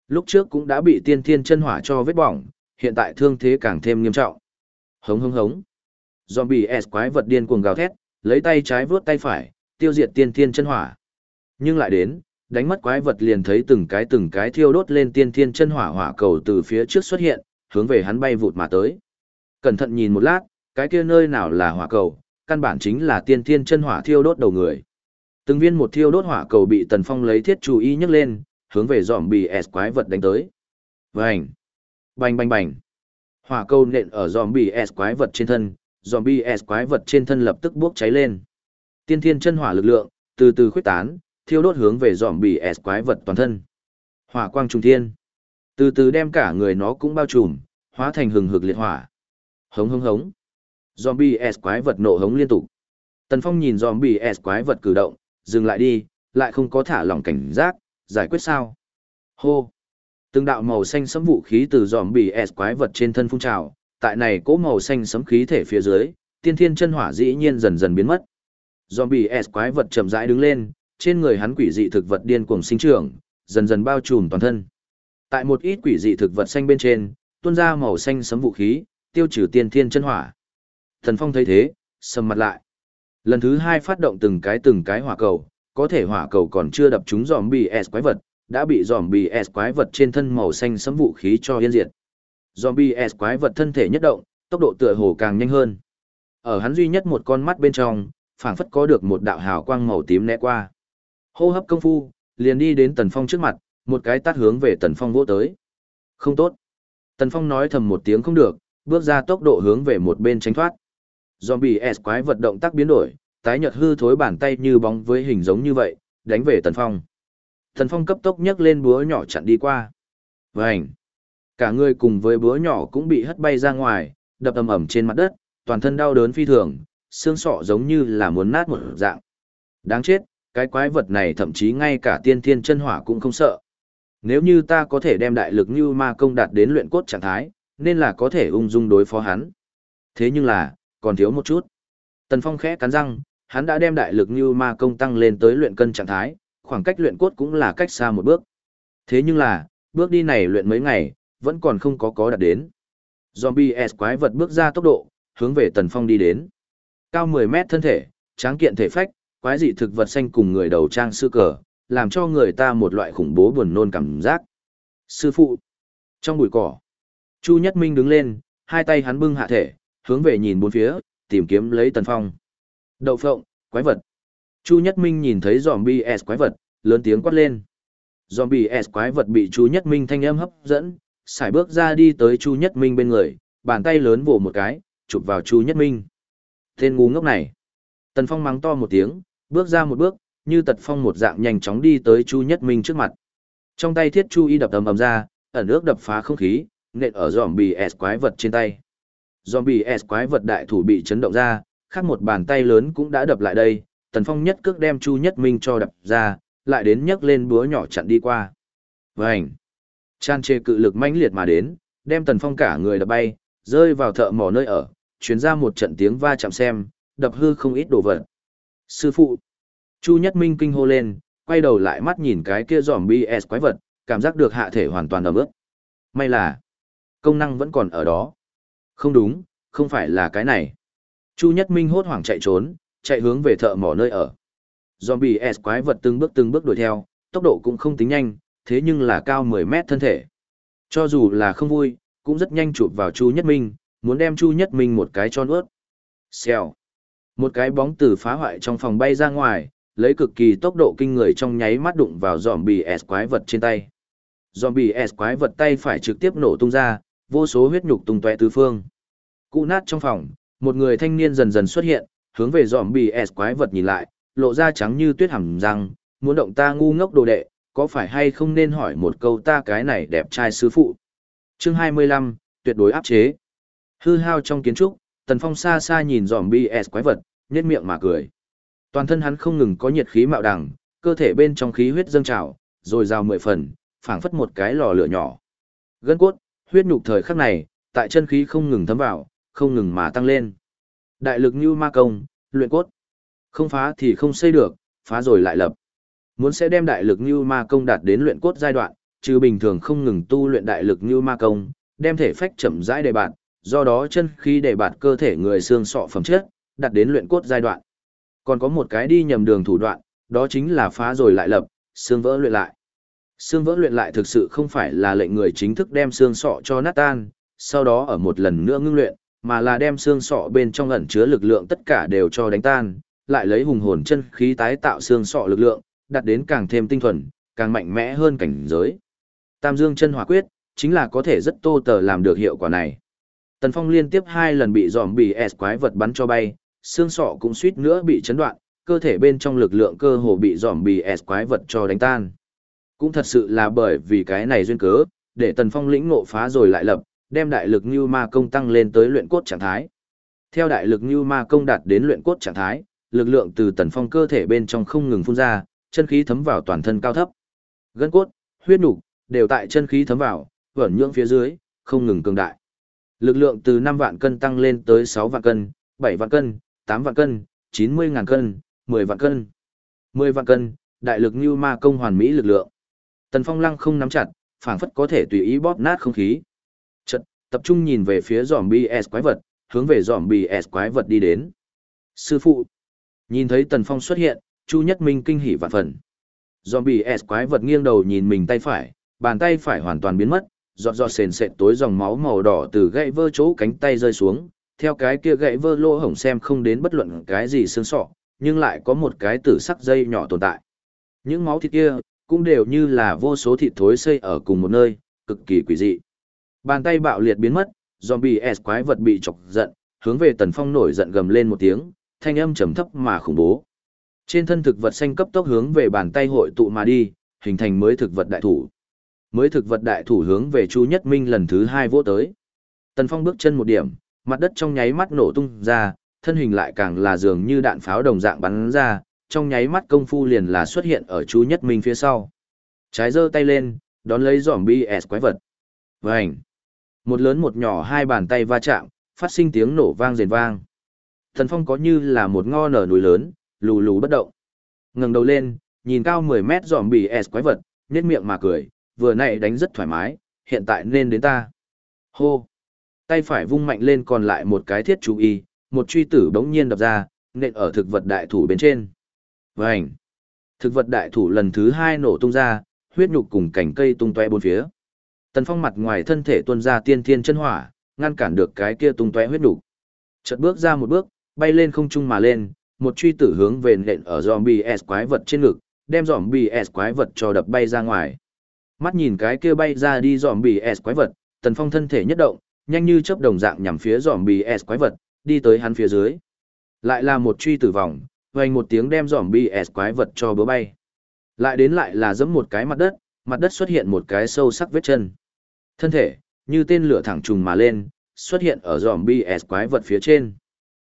Lúc trước cũng đã bị tiên thiên chân hỏa cho vết bỏng, hiện tại thương thế càng thêm nghiêm trọng. Hống hống hống. Zombie S quái vật điên cuồng gào thét, lấy tay trái vướt tay phải, tiêu diệt tiên thiên chân hỏa. Nhưng lại đến, đánh mất quái vật liền thấy từng cái từng cái thiêu đốt lên tiên thiên chân hỏa hỏa cầu từ phía trước xuất hiện, hướng về hắn bay vụt mà tới. Cẩn thận nhìn một lát, cái kia nơi nào là hỏa cầu, căn bản chính là tiên thiên chân hỏa thiêu đốt đầu người. Từng viên một thiêu đốt hỏa cầu bị Tần Phong lấy thiết chú ý nhấc lên, hướng về dòm bì S quái vật đánh tới. Vành! Bành bành bành! Hỏa cầu nện ở dòm bì S quái vật trên thân, dòm bì S quái vật trên thân lập tức bốc cháy lên. Tiên thiên chân hỏa lực lượng, từ từ khuếch tán, thiêu đốt hướng về dòm bì S quái vật toàn thân. Hỏa quang trung thiên! Từ từ đem cả người nó cũng bao trùm, hóa thành hừng hực liệt hỏa. Hống hống hống! Zombie S quái vật nộ hống liên tục. Tần Phong nhìn zombie S quái vật cử động, dừng lại đi, lại không có thả lỏng cảnh giác, giải quyết sao? Hô! Từng đạo màu xanh sấm vũ khí từ zombie S quái vật trên thân phun trào, tại này cỗ màu xanh sấm khí thể phía dưới, tiên thiên chân hỏa dĩ nhiên dần dần biến mất. Zombie S quái vật chậm rãi đứng lên, trên người hắn quỷ dị thực vật điên cuồng sinh trưởng, dần dần bao trùm toàn thân. Tại một ít quỷ dị thực vật xanh bên trên, tuôn ra màu xanh sấm vũ khí, tiêu trừ tiên thiên chân hỏa. Thần Phong thấy thế, sầm mặt lại. Lần thứ hai phát động từng cái từng cái hỏa cầu, có thể hỏa cầu còn chưa đập trúng giòm bì S quái vật, đã bị giòm bì S quái vật trên thân màu xanh sấm vũ khí cho yên diệt. Giòm bì S quái vật thân thể nhất động, tốc độ tựa hồ càng nhanh hơn. Ở hắn duy nhất một con mắt bên trong, phảng phất có được một đạo hào quang màu tím né qua. Hô hấp công phu, liền đi đến Tần Phong trước mặt, một cái tát hướng về Tần Phong vỗ tới. Không tốt. Tần Phong nói thầm một tiếng không được, bước ra tốc độ hướng về một bên tránh thoát. Zombie S quái vật động tác biến đổi, tái nhợt hư thối bàn tay như bóng với hình giống như vậy, đánh về Tần Phong. Tần Phong cấp tốc nhấc lên búa nhỏ chặn đi qua. Vành! Cả người cùng với búa nhỏ cũng bị hất bay ra ngoài, đập ầm ầm trên mặt đất, toàn thân đau đớn phi thường, xương sọ giống như là muốn nát một dạng. Đáng chết, cái quái vật này thậm chí ngay cả tiên thiên chân hỏa cũng không sợ. Nếu như ta có thể đem đại lực như ma công đạt đến luyện cốt trạng thái, nên là có thể ung dung đối phó hắn. Thế nhưng là, còn thiếu một chút. Tần Phong khẽ cắn răng, hắn đã đem đại lực như ma công tăng lên tới luyện cân trạng thái, khoảng cách luyện cốt cũng là cách xa một bước. Thế nhưng là, bước đi này luyện mấy ngày, vẫn còn không có có đạt đến. Zombie S quái vật bước ra tốc độ, hướng về Tần Phong đi đến. Cao 10 mét thân thể, tráng kiện thể phách, quái dị thực vật xanh cùng người đầu trang sư cờ, làm cho người ta một loại khủng bố buồn nôn cảm giác. Sư phụ, trong bụi cỏ, Chu Nhất Minh đứng lên, hai tay hắn bưng hạ thể, hướng về nhìn bốn phía, tìm kiếm lấy Tần Phong. Đậu phộng, quái vật. Chu Nhất Minh nhìn thấy zombie S quái vật, lớn tiếng quát lên. Zombie S quái vật bị Chu Nhất Minh thanh âm hấp dẫn, xài bước ra đi tới Chu Nhất Minh bên người, bàn tay lớn vồ một cái, chụp vào Chu Nhất Minh. Tên ngu ngốc này. Tần Phong mắng to một tiếng, bước ra một bước, như tật phong một dạng nhanh chóng đi tới Chu Nhất Minh trước mặt. Trong tay thiết chu y đập ầm ầm ra, ẩn ước đập phá không khí, nện ở zombie S quái vật trên tay. Zombie S quái vật đại thủ bị chấn động ra, khác một bàn tay lớn cũng đã đập lại đây, Tần Phong nhất cước đem Chu Nhất Minh cho đập ra, lại đến nhấc lên búa nhỏ chặn đi qua. Vành! Chan chê cự lực mãnh liệt mà đến, đem Tần Phong cả người đập bay, rơi vào thợ mỏ nơi ở, chuyến ra một trận tiếng va chạm xem, đập hư không ít đồ vật. Sư phụ! Chu Nhất Minh kinh hô lên, quay đầu lại mắt nhìn cái kia zombie BS quái vật, cảm giác được hạ thể hoàn toàn ấm ướt. May là, công năng vẫn còn ở đó. Không đúng, không phải là cái này. Chu Nhất Minh hốt hoảng chạy trốn, chạy hướng về thợ mỏ nơi ở. Zombie S quái vật từng bước từng bước đuổi theo, tốc độ cũng không tính nhanh, thế nhưng là cao 10 mét thân thể. Cho dù là không vui, cũng rất nhanh chụp vào Chu Nhất Minh, muốn đem Chu Nhất Minh một cái cho nuốt. Xèo. Một cái bóng từ phá hoại trong phòng bay ra ngoài, lấy cực kỳ tốc độ kinh người trong nháy mắt đụng vào zombie S quái vật trên tay. Zombie S quái vật tay phải trực tiếp nổ tung ra, vô số huyết nhục tung tóe tứ phương. Cụ nát trong phòng, một người thanh niên dần dần xuất hiện, hướng về dòm bì S quái vật nhìn lại, lộ ra trắng như tuyết hẳn rằng, muốn động ta ngu ngốc đồ đệ, có phải hay không nên hỏi một câu ta cái này đẹp trai sư phụ. Chương 25, tuyệt đối áp chế. Hư hao trong kiến trúc, Tần Phong xa xa nhìn dòm bì S quái vật, nhếch miệng mà cười. Toàn thân hắn không ngừng có nhiệt khí mạo đằng, cơ thể bên trong khí huyết dâng trào, rồi rào mười phần, phảng phất một cái lò lửa nhỏ. Gân cốt, huyết nhục thời khắc này, tại chân khí không ngừng thấm vào, không ngừng mà tăng lên. Đại lực như ma công, luyện cốt. Không phá thì không xây được, phá rồi lại lập. Muốn sẽ đem đại lực như ma công đạt đến luyện cốt giai đoạn, trừ bình thường không ngừng tu luyện đại lực như ma công, đem thể phách chậm rãi đề bạt, do đó chân khí đề bạt cơ thể người xương sọ phẩm chất, đạt đến luyện cốt giai đoạn. Còn có một cái đi nhầm đường thủ đoạn, đó chính là phá rồi lại lập, xương vỡ luyện lại. Xương vỡ luyện lại thực sự không phải là lệnh người chính thức đem xương sọ cho nát tan, sau đó ở một lần nữa ngưng luyện, mà là đem xương sọ bên trong ẩn chứa lực lượng tất cả đều cho đánh tan, lại lấy hùng hồn chân khí tái tạo xương sọ lực lượng, đạt đến càng thêm tinh thuần, càng mạnh mẽ hơn cảnh giới. Tam Dương chân hỏa quyết, chính là có thể rất tô tờ làm được hiệu quả này. Tần Phong liên tiếp hai lần bị dòm bì S quái vật bắn cho bay, xương sọ cũng suýt nữa bị chấn đoạn, cơ thể bên trong lực lượng cơ hồ bị dòm bì S quái vật cho đánh tan. Cũng thật sự là bởi vì cái này duyên cớ, để Tần Phong lĩnh ngộ phá rồi lại lập, đem đại lực như ma công tăng lên tới luyện cốt trạng thái. Theo đại lực như ma công đạt đến luyện cốt trạng thái, lực lượng từ Tần Phong cơ thể bên trong không ngừng phun ra, chân khí thấm vào toàn thân cao thấp. Gân cốt, huyết nục đều tại chân khí thấm vào, vẩn nhưỡng phía dưới, không ngừng cường đại. Lực lượng từ 5 vạn cân tăng lên tới 6 vạn cân, 7 vạn cân, 8 vạn cân, 90 ngàn cân, 10 vạn cân. 10 vạn cân, đại lực như ma công hoàn mỹ lực lượng. Tần Phong lăng không nắm chặt, phảng phất có thể tùy ý bóp nát không khí. Chợt, tập trung nhìn về phía zombie S quái vật, hướng về zombie S quái vật đi đến. Sư phụ. Nhìn thấy Tần Phong xuất hiện, Chu Nhất Minh kinh hỉ vạn phần. Zombie S quái vật nghiêng đầu nhìn mình tay phải, bàn tay phải hoàn toàn biến mất, giọt giọt sền sệt tối dòng máu màu đỏ từ gãy vơ chỗ cánh tay rơi xuống, theo cái kia gãy vơ lỗ hổng xem không đến bất luận cái gì xương sọ, nhưng lại có một cái tử sắc dây nhỏ tồn tại. Những máu thịt kia, cũng đều như là vô số thịt thối xây ở cùng một nơi, cực kỳ quỷ dị. Bàn tay bạo liệt biến mất, zombie S quái vật bị chọc giận, hướng về Tần Phong nổi giận gầm lên một tiếng, thanh âm trầm thấp mà khủng bố. Trên thân thực vật xanh cấp tốc hướng về bàn tay hội tụ mà đi, hình thành mới thực vật đại thủ. Mới thực vật đại thủ hướng về Chu Nhất Minh lần thứ hai vỗ tới. Tần Phong bước chân một điểm, mặt đất trong nháy mắt nổ tung ra, thân hình lại càng là dường như đạn pháo đồng dạng bắn ra, trong nháy mắt công phu liền là xuất hiện ở chú Nhất Minh phía sau. Trái giơ tay lên, đón lấy giỏm BS quái vật. Vành. Một lớn một nhỏ hai bàn tay va chạm, phát sinh tiếng nổ vang rền vang. Thần Phong có như là một ngo nở núi lớn, lù lù bất động. ngẩng đầu lên, nhìn cao 10 mét giỏm bì quái vật, nhếch miệng mà cười, vừa nãy đánh rất thoải mái, hiện tại nên đến ta. Hô! Tay phải vung mạnh lên còn lại một cái thiết chú y, một truy tử bỗng nhiên đập ra, nện ở thực vật đại thủ bên trên. Vành! Thực vật đại thủ lần thứ hai nổ tung ra, huyết nhục cùng cành cây tung tóe bốn phía. Tần Phong mặt ngoài thân thể tuôn ra tiên thiên chân hỏa, ngăn cản được cái kia tung tóe huyết nhục. Chợt bước ra một bước, bay lên không trung mà lên, một truy tử hướng về nện ở zombie S quái vật trên ngực, đem zombie S quái vật cho đập bay ra ngoài. Mắt nhìn cái kia bay ra đi zombie S quái vật, Tần Phong thân thể nhất động, nhanh như chớp đồng dạng nhằm phía zombie S quái vật, đi tới hắn phía dưới. Lại là một truy tử vòng, vành một tiếng đem zombie S quái vật cho bớ bay. Lại đến lại là giẫm một cái mặt đất, mặt đất xuất hiện một cái sâu sắc vết chân. Thân thể, như tên lửa thẳng trùng mà lên, xuất hiện ở zombie S quái vật phía trên.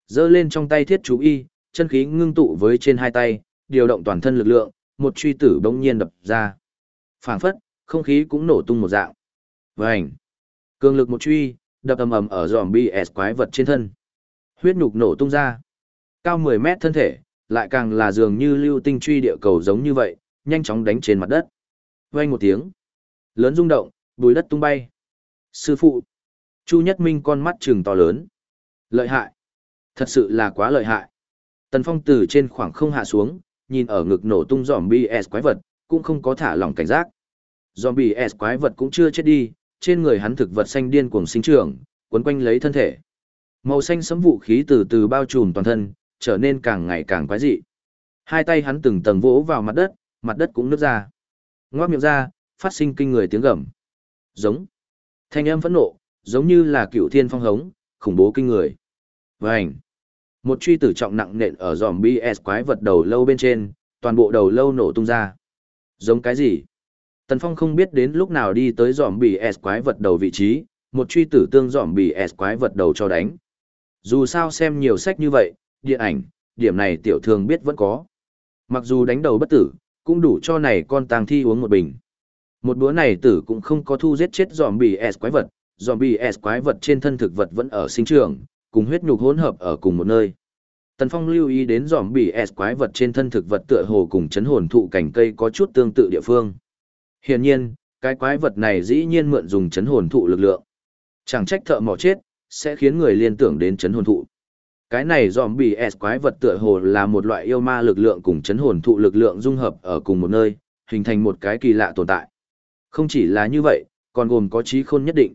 Giơ lên trong tay thiết chú y, chân khí ngưng tụ với trên hai tay, điều động toàn thân lực lượng, một truy tử bỗng nhiên đập ra. Phảng phất, không khí cũng nổ tung một dạng. Vành. Cường lực một truy, đập ầm ầm ở zombie S quái vật trên thân. Huyết nhục nổ tung ra. Cao 10 mét thân thể, lại càng là dường như lưu tinh truy địa cầu giống như vậy, nhanh chóng đánh trên mặt đất. Vang một tiếng. Lớn rung động, bùi đất tung bay. Sư phụ. Chu Nhất Minh con mắt trừng to lớn. Lợi hại. Thật sự là quá lợi hại. Tần Phong từ trên khoảng không hạ xuống, nhìn ở ngực nổ tung zombie S quái vật, cũng không có thả lỏng cảnh giác. Zombie S quái vật cũng chưa chết đi, trên người hắn thực vật xanh điên cuồng sinh trưởng, quấn quanh lấy thân thể. Màu xanh sấm vũ khí từ từ bao trùm toàn thân, trở nên càng ngày càng quái dị. Hai tay hắn từng tầng vỗ vào mặt đất, mặt đất cũng nứt ra. Ngoác miệng ra, phát sinh kinh người tiếng gầm. Giống. Thanh âm phẫn nộ, giống như là cựu thiên phong hống, khủng bố kinh người. Vành. Một truy tử trọng nặng nện ở zombie BS quái vật đầu lâu bên trên, toàn bộ đầu lâu nổ tung ra. Giống cái gì? Tần Phong không biết đến lúc nào đi tới zombie S quái vật đầu vị trí, một truy tử tương zombie S quái vật đầu cho đánh. Dù sao xem nhiều sách như vậy, điện ảnh, điểm này tiểu thường biết vẫn có. Mặc dù đánh đầu bất tử, cũng đủ cho này con tang thi uống một bình. Một bữa này tử cũng không có thu giết chết zombie S quái vật, zombie S quái vật trên thân thực vật vẫn ở sinh trưởng, cùng huyết nhục hỗn hợp ở cùng một nơi. Tần Phong lưu ý đến zombie S quái vật trên thân thực vật tựa hồ cùng chấn hồn thụ cảnh cây có chút tương tự địa phương. Hiển nhiên, cái quái vật này dĩ nhiên mượn dùng chấn hồn thụ lực lượng. Chẳng trách thợ mỏ chết, sẽ khiến người liên tưởng đến chấn hồn thụ. Cái này zombie S quái vật tựa hồ là một loại yêu ma lực lượng cùng chấn hồn thụ lực lượng dung hợp ở cùng một nơi, hình thành một cái kỳ lạ tồn tại. Không chỉ là như vậy, còn gồm có trí khôn nhất định.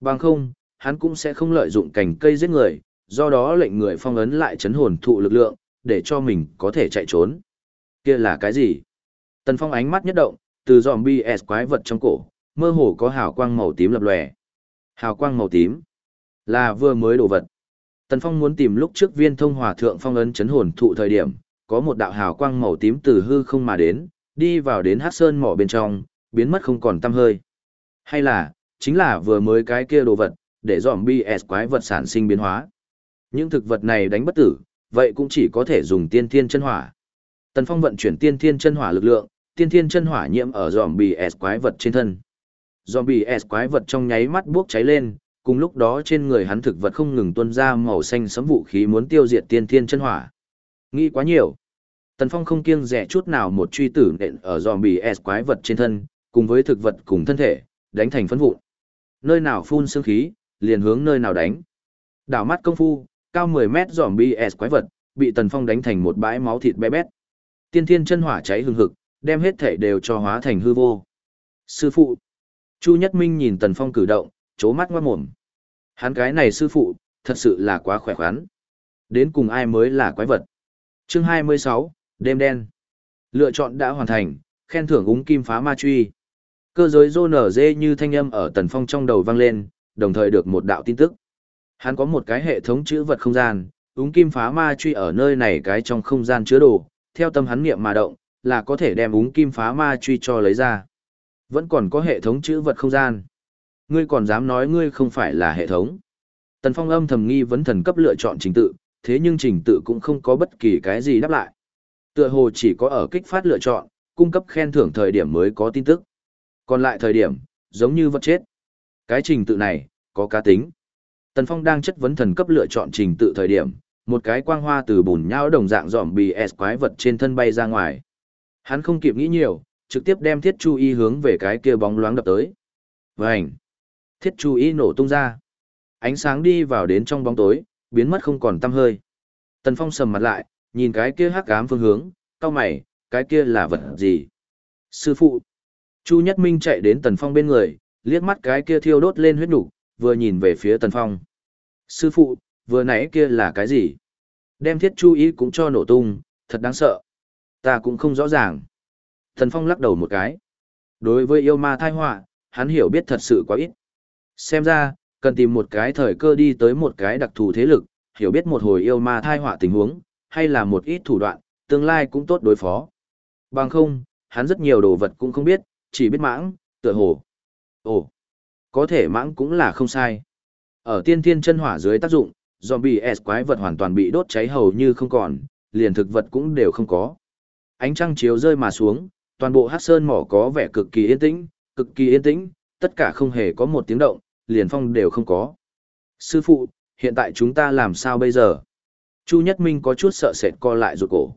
Bằng không, hắn cũng sẽ không lợi dụng cành cây giết người, do đó lệnh người phong ấn lại chấn hồn thụ lực lượng, để cho mình có thể chạy trốn. Kia là cái gì? Tần Phong ánh mắt nhất động, từ zombie S quái vật trong cổ, mơ hồ có hào quang màu tím lập lòe. Hào quang màu tím là vừa mới đồ vật. Tần Phong muốn tìm lúc trước viên thông hòa thượng phong ấn chấn hồn thụ thời điểm, có một đạo hào quang màu tím từ hư không mà đến, đi vào đến hát sơn mỏ bên trong, biến mất không còn tăm hơi. Hay là, chính là vừa mới cái kia đồ vật, để zombie S quái vật sản sinh biến hóa. Những thực vật này đánh bất tử, vậy cũng chỉ có thể dùng tiên thiên chân hỏa. Tần Phong vận chuyển tiên thiên chân hỏa lực lượng, tiên thiên chân hỏa nhiễm ở zombie S quái vật trên thân. Zombie S quái vật trong nháy mắt bốc cháy lên, cùng lúc đó trên người hắn thực vật không ngừng tuôn ra màu xanh sấm vũ khí muốn tiêu diệt tiên thiên chân hỏa. Nghĩ quá nhiều. Tần Phong không kiêng rẻ chút nào một truy tử nện ở zombie S quái vật trên thân, cùng với thực vật cùng thân thể, đánh thành phấn vụn. Nơi nào phun sương khí, liền hướng nơi nào đánh. Đảo mắt công phu, cao 10 mét zombie S quái vật, bị Tần Phong đánh thành một bãi máu thịt bé bét. Tiên thiên chân hỏa cháy hừng hực, đem hết thể đều cho hóa thành hư vô. Sư phụ. Chu Nhất Minh nhìn Tần Phong cử động, chố mắt ngoát mồm. Hắn cái này sư phụ, thật sự là quá khỏe khoắn. Đến cùng ai mới là quái vật. Chương 26, đêm đen. Lựa chọn đã hoàn thành, khen thưởng úng kim phá ma truy. Cơ giới rô nở dê như thanh âm ở Tần Phong trong đầu vang lên, đồng thời được một đạo tin tức. Hắn có một cái hệ thống chữ vật không gian, úng kim phá ma truy ở nơi này cái trong không gian chứa đồ, theo tâm hắn niệm mà động, là có thể đem úng kim phá ma truy cho lấy ra. Vẫn còn có hệ thống chữ vật không gian. Ngươi còn dám nói ngươi không phải là hệ thống. Tần Phong âm thầm nghi vấn thần cấp lựa chọn trình tự, thế nhưng trình tự cũng không có bất kỳ cái gì đáp lại. Tựa hồ chỉ có ở kích phát lựa chọn, cung cấp khen thưởng thời điểm mới có tin tức. Còn lại thời điểm, giống như vật chết. Cái trình tự này, có cá tính. Tần Phong đang chất vấn thần cấp lựa chọn trình tự thời điểm, một cái quang hoa từ bùn nhão đồng dạng dòm bì S quái vật trên thân bay ra ngoài. Hắn không kịp nghĩ nhiều, trực tiếp đem thiết chu y hướng về cái kia bóng loáng đập tới. Vành! Thiết chu y nổ tung ra. Ánh sáng đi vào đến trong bóng tối, biến mất không còn tăm hơi. Tần Phong sầm mặt lại, nhìn cái kia hắc ám phương hướng, cao mày, cái kia là vật gì? Sư phụ! Chu Nhất Minh chạy đến Tần Phong bên người, liếc mắt cái kia thiêu đốt lên huyết nục, vừa nhìn về phía Tần Phong. Sư phụ, vừa nãy kia là cái gì? Đem thiết chu ý cũng cho nổ tung, thật đáng sợ. Ta cũng không rõ ràng. Thần Phong lắc đầu một cái. Đối với yêu ma thai họa, hắn hiểu biết thật sự quá ít. Xem ra, cần tìm một cái thời cơ đi tới một cái đặc thù thế lực, hiểu biết một hồi yêu ma thai họa tình huống, hay là một ít thủ đoạn, tương lai cũng tốt đối phó. Bằng không, hắn rất nhiều đồ vật cũng không biết, chỉ biết mãng, tựa hồ. Ồ, có thể mãng cũng là không sai. Ở tiên thiên chân hỏa dưới tác dụng, zombie S quái vật hoàn toàn bị đốt cháy hầu như không còn, liền thực vật cũng đều không có. Ánh trăng chiếu rơi mà xuống, toàn bộ hắc sơn mỏ có vẻ cực kỳ yên tĩnh, cực kỳ yên tĩnh, tất cả không hề có một tiếng động, liền phong đều không có. Sư phụ, hiện tại chúng ta làm sao bây giờ? Chu Nhất Minh có chút sợ sệt co lại rụt cổ.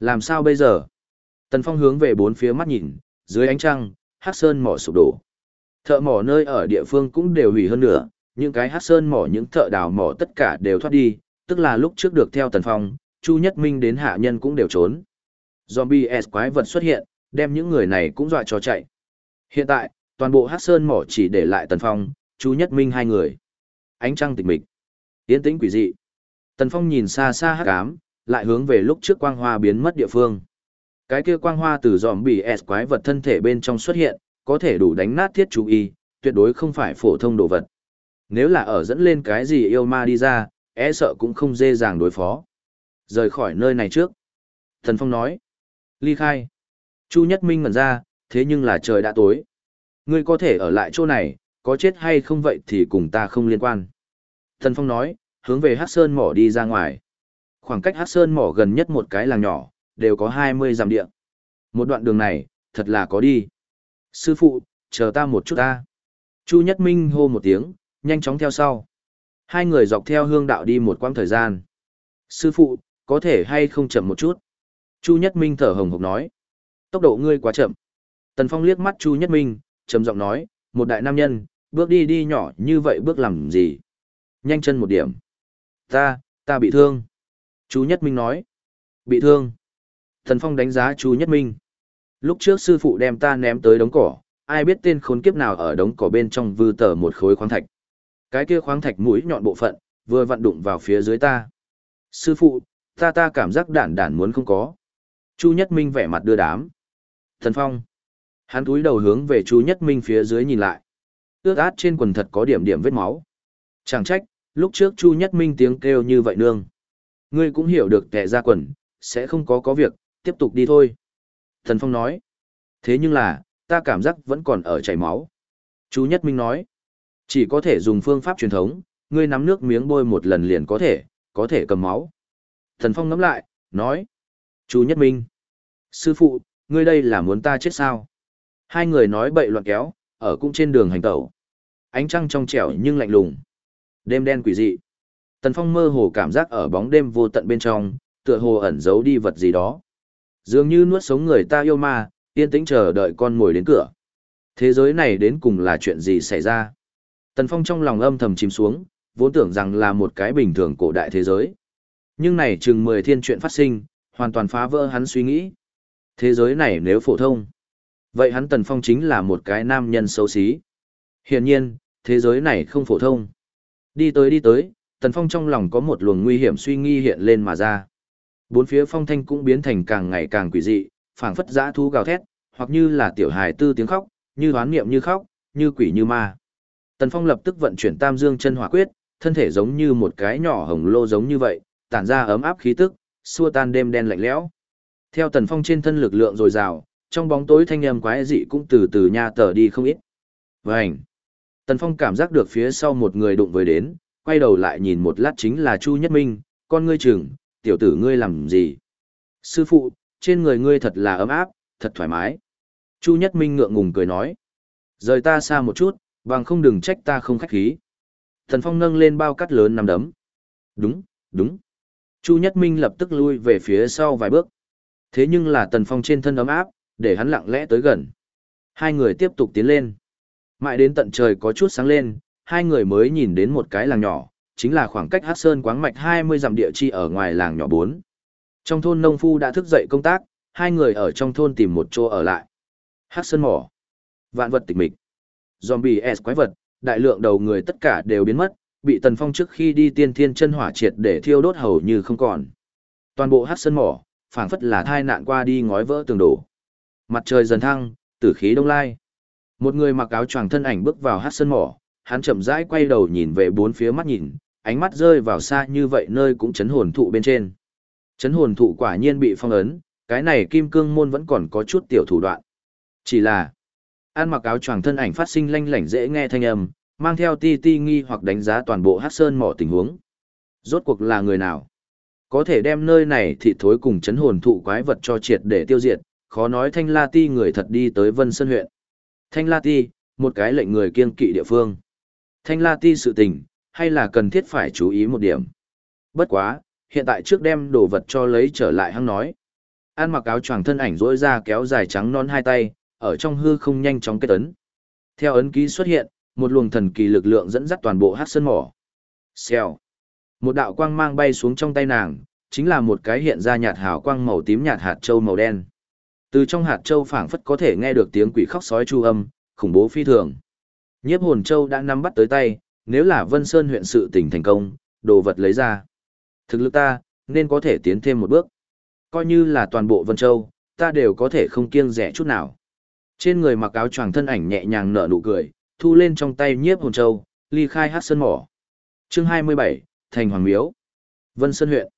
Làm sao bây giờ? Tần Phong hướng về bốn phía mắt nhìn, dưới ánh trăng, hắc sơn mỏ sụp đổ. Thợ mỏ nơi ở địa phương cũng đều hủy hơn nữa, những cái hắc sơn mỏ những thợ đào mỏ tất cả đều thoát đi, tức là lúc trước được theo Tần Phong, Chu Nhất Minh đến hạ nhân cũng đều trốn. Zombie S quái vật xuất hiện, đem những người này cũng dọa cho chạy. Hiện tại, toàn bộ hắc sơn mỏ chỉ để lại Tần Phong, Chu Nhất Minh hai người. Ánh trăng tịch mịch. tiến tĩnh quỷ dị. Tần Phong nhìn xa xa hắc ám, lại hướng về lúc trước quang hoa biến mất địa phương. Cái kia quang hoa từ zombie S quái vật thân thể bên trong xuất hiện, có thể đủ đánh nát thiết chú y, tuyệt đối không phải phổ thông đồ vật. Nếu là ở dẫn lên cái gì yêu ma đi ra, e sợ cũng không dễ dàng đối phó. Rời khỏi nơi này trước. Thần Phong nói. Ly khai. Chu Nhất Minh ngẩn ra, thế nhưng là trời đã tối. Ngươi có thể ở lại chỗ này, có chết hay không vậy thì cùng ta không liên quan. Thần Phong nói, hướng về Hát Sơn mỏ đi ra ngoài. Khoảng cách Hát Sơn mỏ gần nhất một cái làng nhỏ, đều có 20 dặm địa. Một đoạn đường này, thật là có đi. Sư phụ, chờ ta một chút ta. Chu Nhất Minh hô một tiếng, nhanh chóng theo sau. Hai người dọc theo hương đạo đi một quãng thời gian. Sư phụ, có thể hay không chậm một chút? Chu Nhất Minh thở hồng hộc nói. Tốc độ ngươi quá chậm. Tần Phong liếc mắt Chu Nhất Minh, trầm giọng nói, một đại nam nhân, bước đi đi nhỏ như vậy bước làm gì? Nhanh chân một điểm. Ta, ta bị thương. Chu Nhất Minh nói. Bị thương. Tần Phong đánh giá Chu Nhất Minh. Lúc trước sư phụ đem ta ném tới đống cỏ, ai biết tên khốn kiếp nào ở đống cỏ bên trong vư tờ một khối khoáng thạch. Cái kia khoáng thạch mũi nhọn bộ phận, vừa vặn đụng vào phía dưới ta. Sư phụ, ta ta cảm giác đản đản muốn không có. Chu Nhất Minh vẻ mặt đưa đám. Thần Phong. Hắn túi đầu hướng về Chu Nhất Minh phía dưới nhìn lại. Ước át trên quần thật có điểm điểm vết máu. Chẳng trách, lúc trước Chu Nhất Minh tiếng kêu như vậy nương. Ngươi cũng hiểu được tệ ra quần, sẽ không có có việc, tiếp tục đi thôi. Thần Phong nói. Thế nhưng là, ta cảm giác vẫn còn ở chảy máu. Chu Nhất Minh nói. Chỉ có thể dùng phương pháp truyền thống, ngươi nắm nước miếng bôi một lần liền có thể, có thể cầm máu. Thần Phong ngắm lại, nói. Chu Nhất Minh. Sư phụ, ngươi đây là muốn ta chết sao? Hai người nói bậy loạn kéo, ở cũng trên đường hành tẩu. Ánh trăng trong trẻo nhưng lạnh lùng. Đêm đen quỷ dị. Tần Phong mơ hồ cảm giác ở bóng đêm vô tận bên trong, tựa hồ ẩn giấu đi vật gì đó. Dường như nuốt sống người ta yêu ma, yên tĩnh chờ đợi con mồi đến cửa. Thế giới này đến cùng là chuyện gì xảy ra? Tần Phong trong lòng âm thầm chìm xuống, vốn tưởng rằng là một cái bình thường cổ đại thế giới. Nhưng này chừng mười thiên chuyện phát sinh, hoàn toàn phá vỡ hắn suy nghĩ. Thế giới này nếu phổ thông, vậy hắn Tần Phong chính là một cái nam nhân xấu xí. Hiển nhiên, thế giới này không phổ thông. Đi tới đi tới, Tần Phong trong lòng có một luồng nguy hiểm suy nghi hiện lên mà ra. Bốn phía phong thanh cũng biến thành càng ngày càng quỷ dị, phảng phất dã thú gào thét, hoặc như là tiểu hài tư tiếng khóc, như hoán niệm như khóc, như quỷ như ma. Tần Phong lập tức vận chuyển Tam Dương chân hỏa quyết, thân thể giống như một cái nhỏ hồng lô giống như vậy, tản ra ấm áp khí tức, xua tan đêm đen lạnh lẽo. Theo Tần Phong trên thân lực lượng dồi dào, trong bóng tối thanh âm quái dị cũng từ từ nha tờ đi không ít. Vành. Tần Phong cảm giác được phía sau một người đụng với đến, quay đầu lại nhìn một lát chính là Chu Nhất Minh, con ngươi trưởng, tiểu tử ngươi làm gì? Sư phụ, trên người ngươi thật là ấm áp, thật thoải mái. Chu Nhất Minh ngượng ngùng cười nói. Rời ta xa một chút, bằng không đừng trách ta không khách khí. Tần Phong nâng lên bao cắt lớn nằm đấm. Đúng, đúng. Chu Nhất Minh lập tức lui về phía sau vài bước. Thế nhưng là Tần Phong trên thân ấm áp, để hắn lặng lẽ tới gần. Hai người tiếp tục tiến lên. Mãi đến tận trời có chút sáng lên, hai người mới nhìn đến một cái làng nhỏ, chính là khoảng cách Hát Sơn quáng mạch 20 dặm địa chi ở ngoài làng nhỏ 4. Trong thôn nông phu đã thức dậy công tác, hai người ở trong thôn tìm một chỗ ở lại. Hát Sơn mỏ. Vạn vật tịch mịch. Zombie S quái vật, đại lượng đầu người tất cả đều biến mất, bị Tần Phong trước khi đi tiên thiên chân hỏa triệt để thiêu đốt hầu như không còn. Toàn bộ Hát Sơn mỏ, phảng phất là thai nạn qua đi ngói vỡ tường đổ. Mặt trời dần thăng, tử khí đông lai. Một người mặc áo choàng thân ảnh bước vào Hát Sơn mỏ, hắn chậm rãi quay đầu nhìn về bốn phía mắt nhìn, ánh mắt rơi vào xa như vậy nơi cũng chấn hồn thụ bên trên. Chấn hồn thụ quả nhiên bị phong ấn, cái này kim cương môn vẫn còn có chút tiểu thủ đoạn. Chỉ là, an mặc áo choàng thân ảnh phát sinh lanh lảnh dễ nghe thanh âm, mang theo ti ti nghi hoặc đánh giá toàn bộ hát sơn mỏ tình huống. Rốt cuộc là người nào? Có thể đem nơi này thị thối cùng chấn hồn thụ quái vật cho triệt để tiêu diệt, khó nói thanh la ti người thật đi tới vân sơn huyện. Thanh la ti, một cái lệnh người kiêng kỵ địa phương. Thanh la ti sự tình, hay là cần thiết phải chú ý một điểm. Bất quá, hiện tại trước đem đồ vật cho lấy trở lại hăng nói. An mặc áo choàng thân ảnh rỗi ra kéo dài trắng non hai tay, ở trong hư không nhanh chóng kết ấn. Theo ấn ký xuất hiện, một luồng thần kỳ lực lượng dẫn dắt toàn bộ hát sơn mỏ. Xèo. Một đạo quang mang bay xuống trong tay nàng, chính là một cái hiện ra nhạt hào quang màu tím nhạt hạt châu màu đen. Từ trong hạt châu phảng phất có thể nghe được tiếng quỷ khóc sói chu âm, khủng bố phi thường. Nhiếp hồn châu đã nắm bắt tới tay, nếu là Vân Sơn huyện sự tỉnh thành công, đồ vật lấy ra. Thực lực ta, nên có thể tiến thêm một bước. Coi như là toàn bộ Vân Châu, ta đều có thể không kiêng rẻ chút nào. Trên người mặc áo choàng thân ảnh nhẹ nhàng nở nụ cười, thu lên trong tay nhiếp hồn châu, ly khai hát sơn mỏ. Chương 27, Thành Hoàng Miếu. Vân Sơn huyện.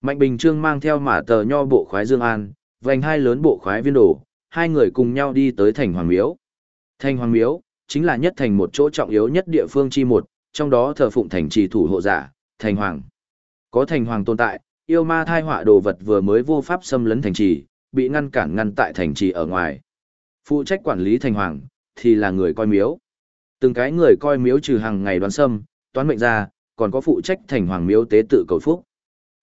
Mạnh Bình Trương mang theo mã tờ nho bộ khoái Dương An, vành hai lớn bộ khoái viên đồ, hai người cùng nhau đi tới Thành Hoàng Miếu. Thành Hoàng Miếu, chính là nhất thành một chỗ trọng yếu nhất địa phương chi một, trong đó thờ phụng thành trì thủ hộ giả, thành hoàng. Có thành hoàng tồn tại, yêu ma thai họa đồ vật vừa mới vô pháp xâm lấn thành trì, bị ngăn cản ngăn tại thành trì ở ngoài. Phụ trách quản lý thành hoàng, thì là người coi miếu. Từng cái người coi miếu trừ hàng ngày đoán xâm, toán mệnh ra, còn có phụ trách thành hoàng miếu tế tự cầu phúc.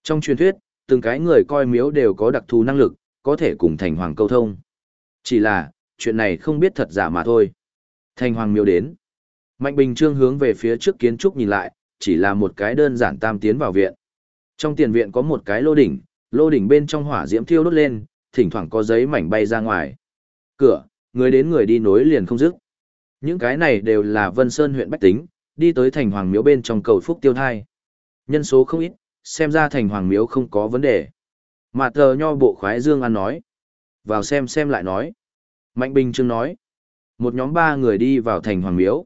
Trong truyền thuyết, từng cái người coi miếu đều có đặc thù năng lực, có thể cùng thành hoàng câu thông. Chỉ là, chuyện này không biết thật giả mà thôi. Thành hoàng miếu đến. Mạnh Bình Trương hướng về phía trước kiến trúc nhìn lại, chỉ là một cái đơn giản tam tiến vào viện. Trong tiền viện có một cái lô đỉnh, lô đỉnh bên trong hỏa diễm thiêu đốt lên, thỉnh thoảng có giấy mảnh bay ra ngoài. Cửa, người đến người đi nối liền không dứt. Những cái này đều là Vân Sơn huyện Bách Tính, đi tới thành hoàng miếu bên trong cầu phúc tiêu thai. Nhân số không ít, xem ra thành hoàng miếu không có vấn đề. Mà tờ nho bộ khoái Dương An nói. Vào xem xem lại nói. Mạnh Bình Trương nói. Một nhóm ba người đi vào thành hoàng miếu.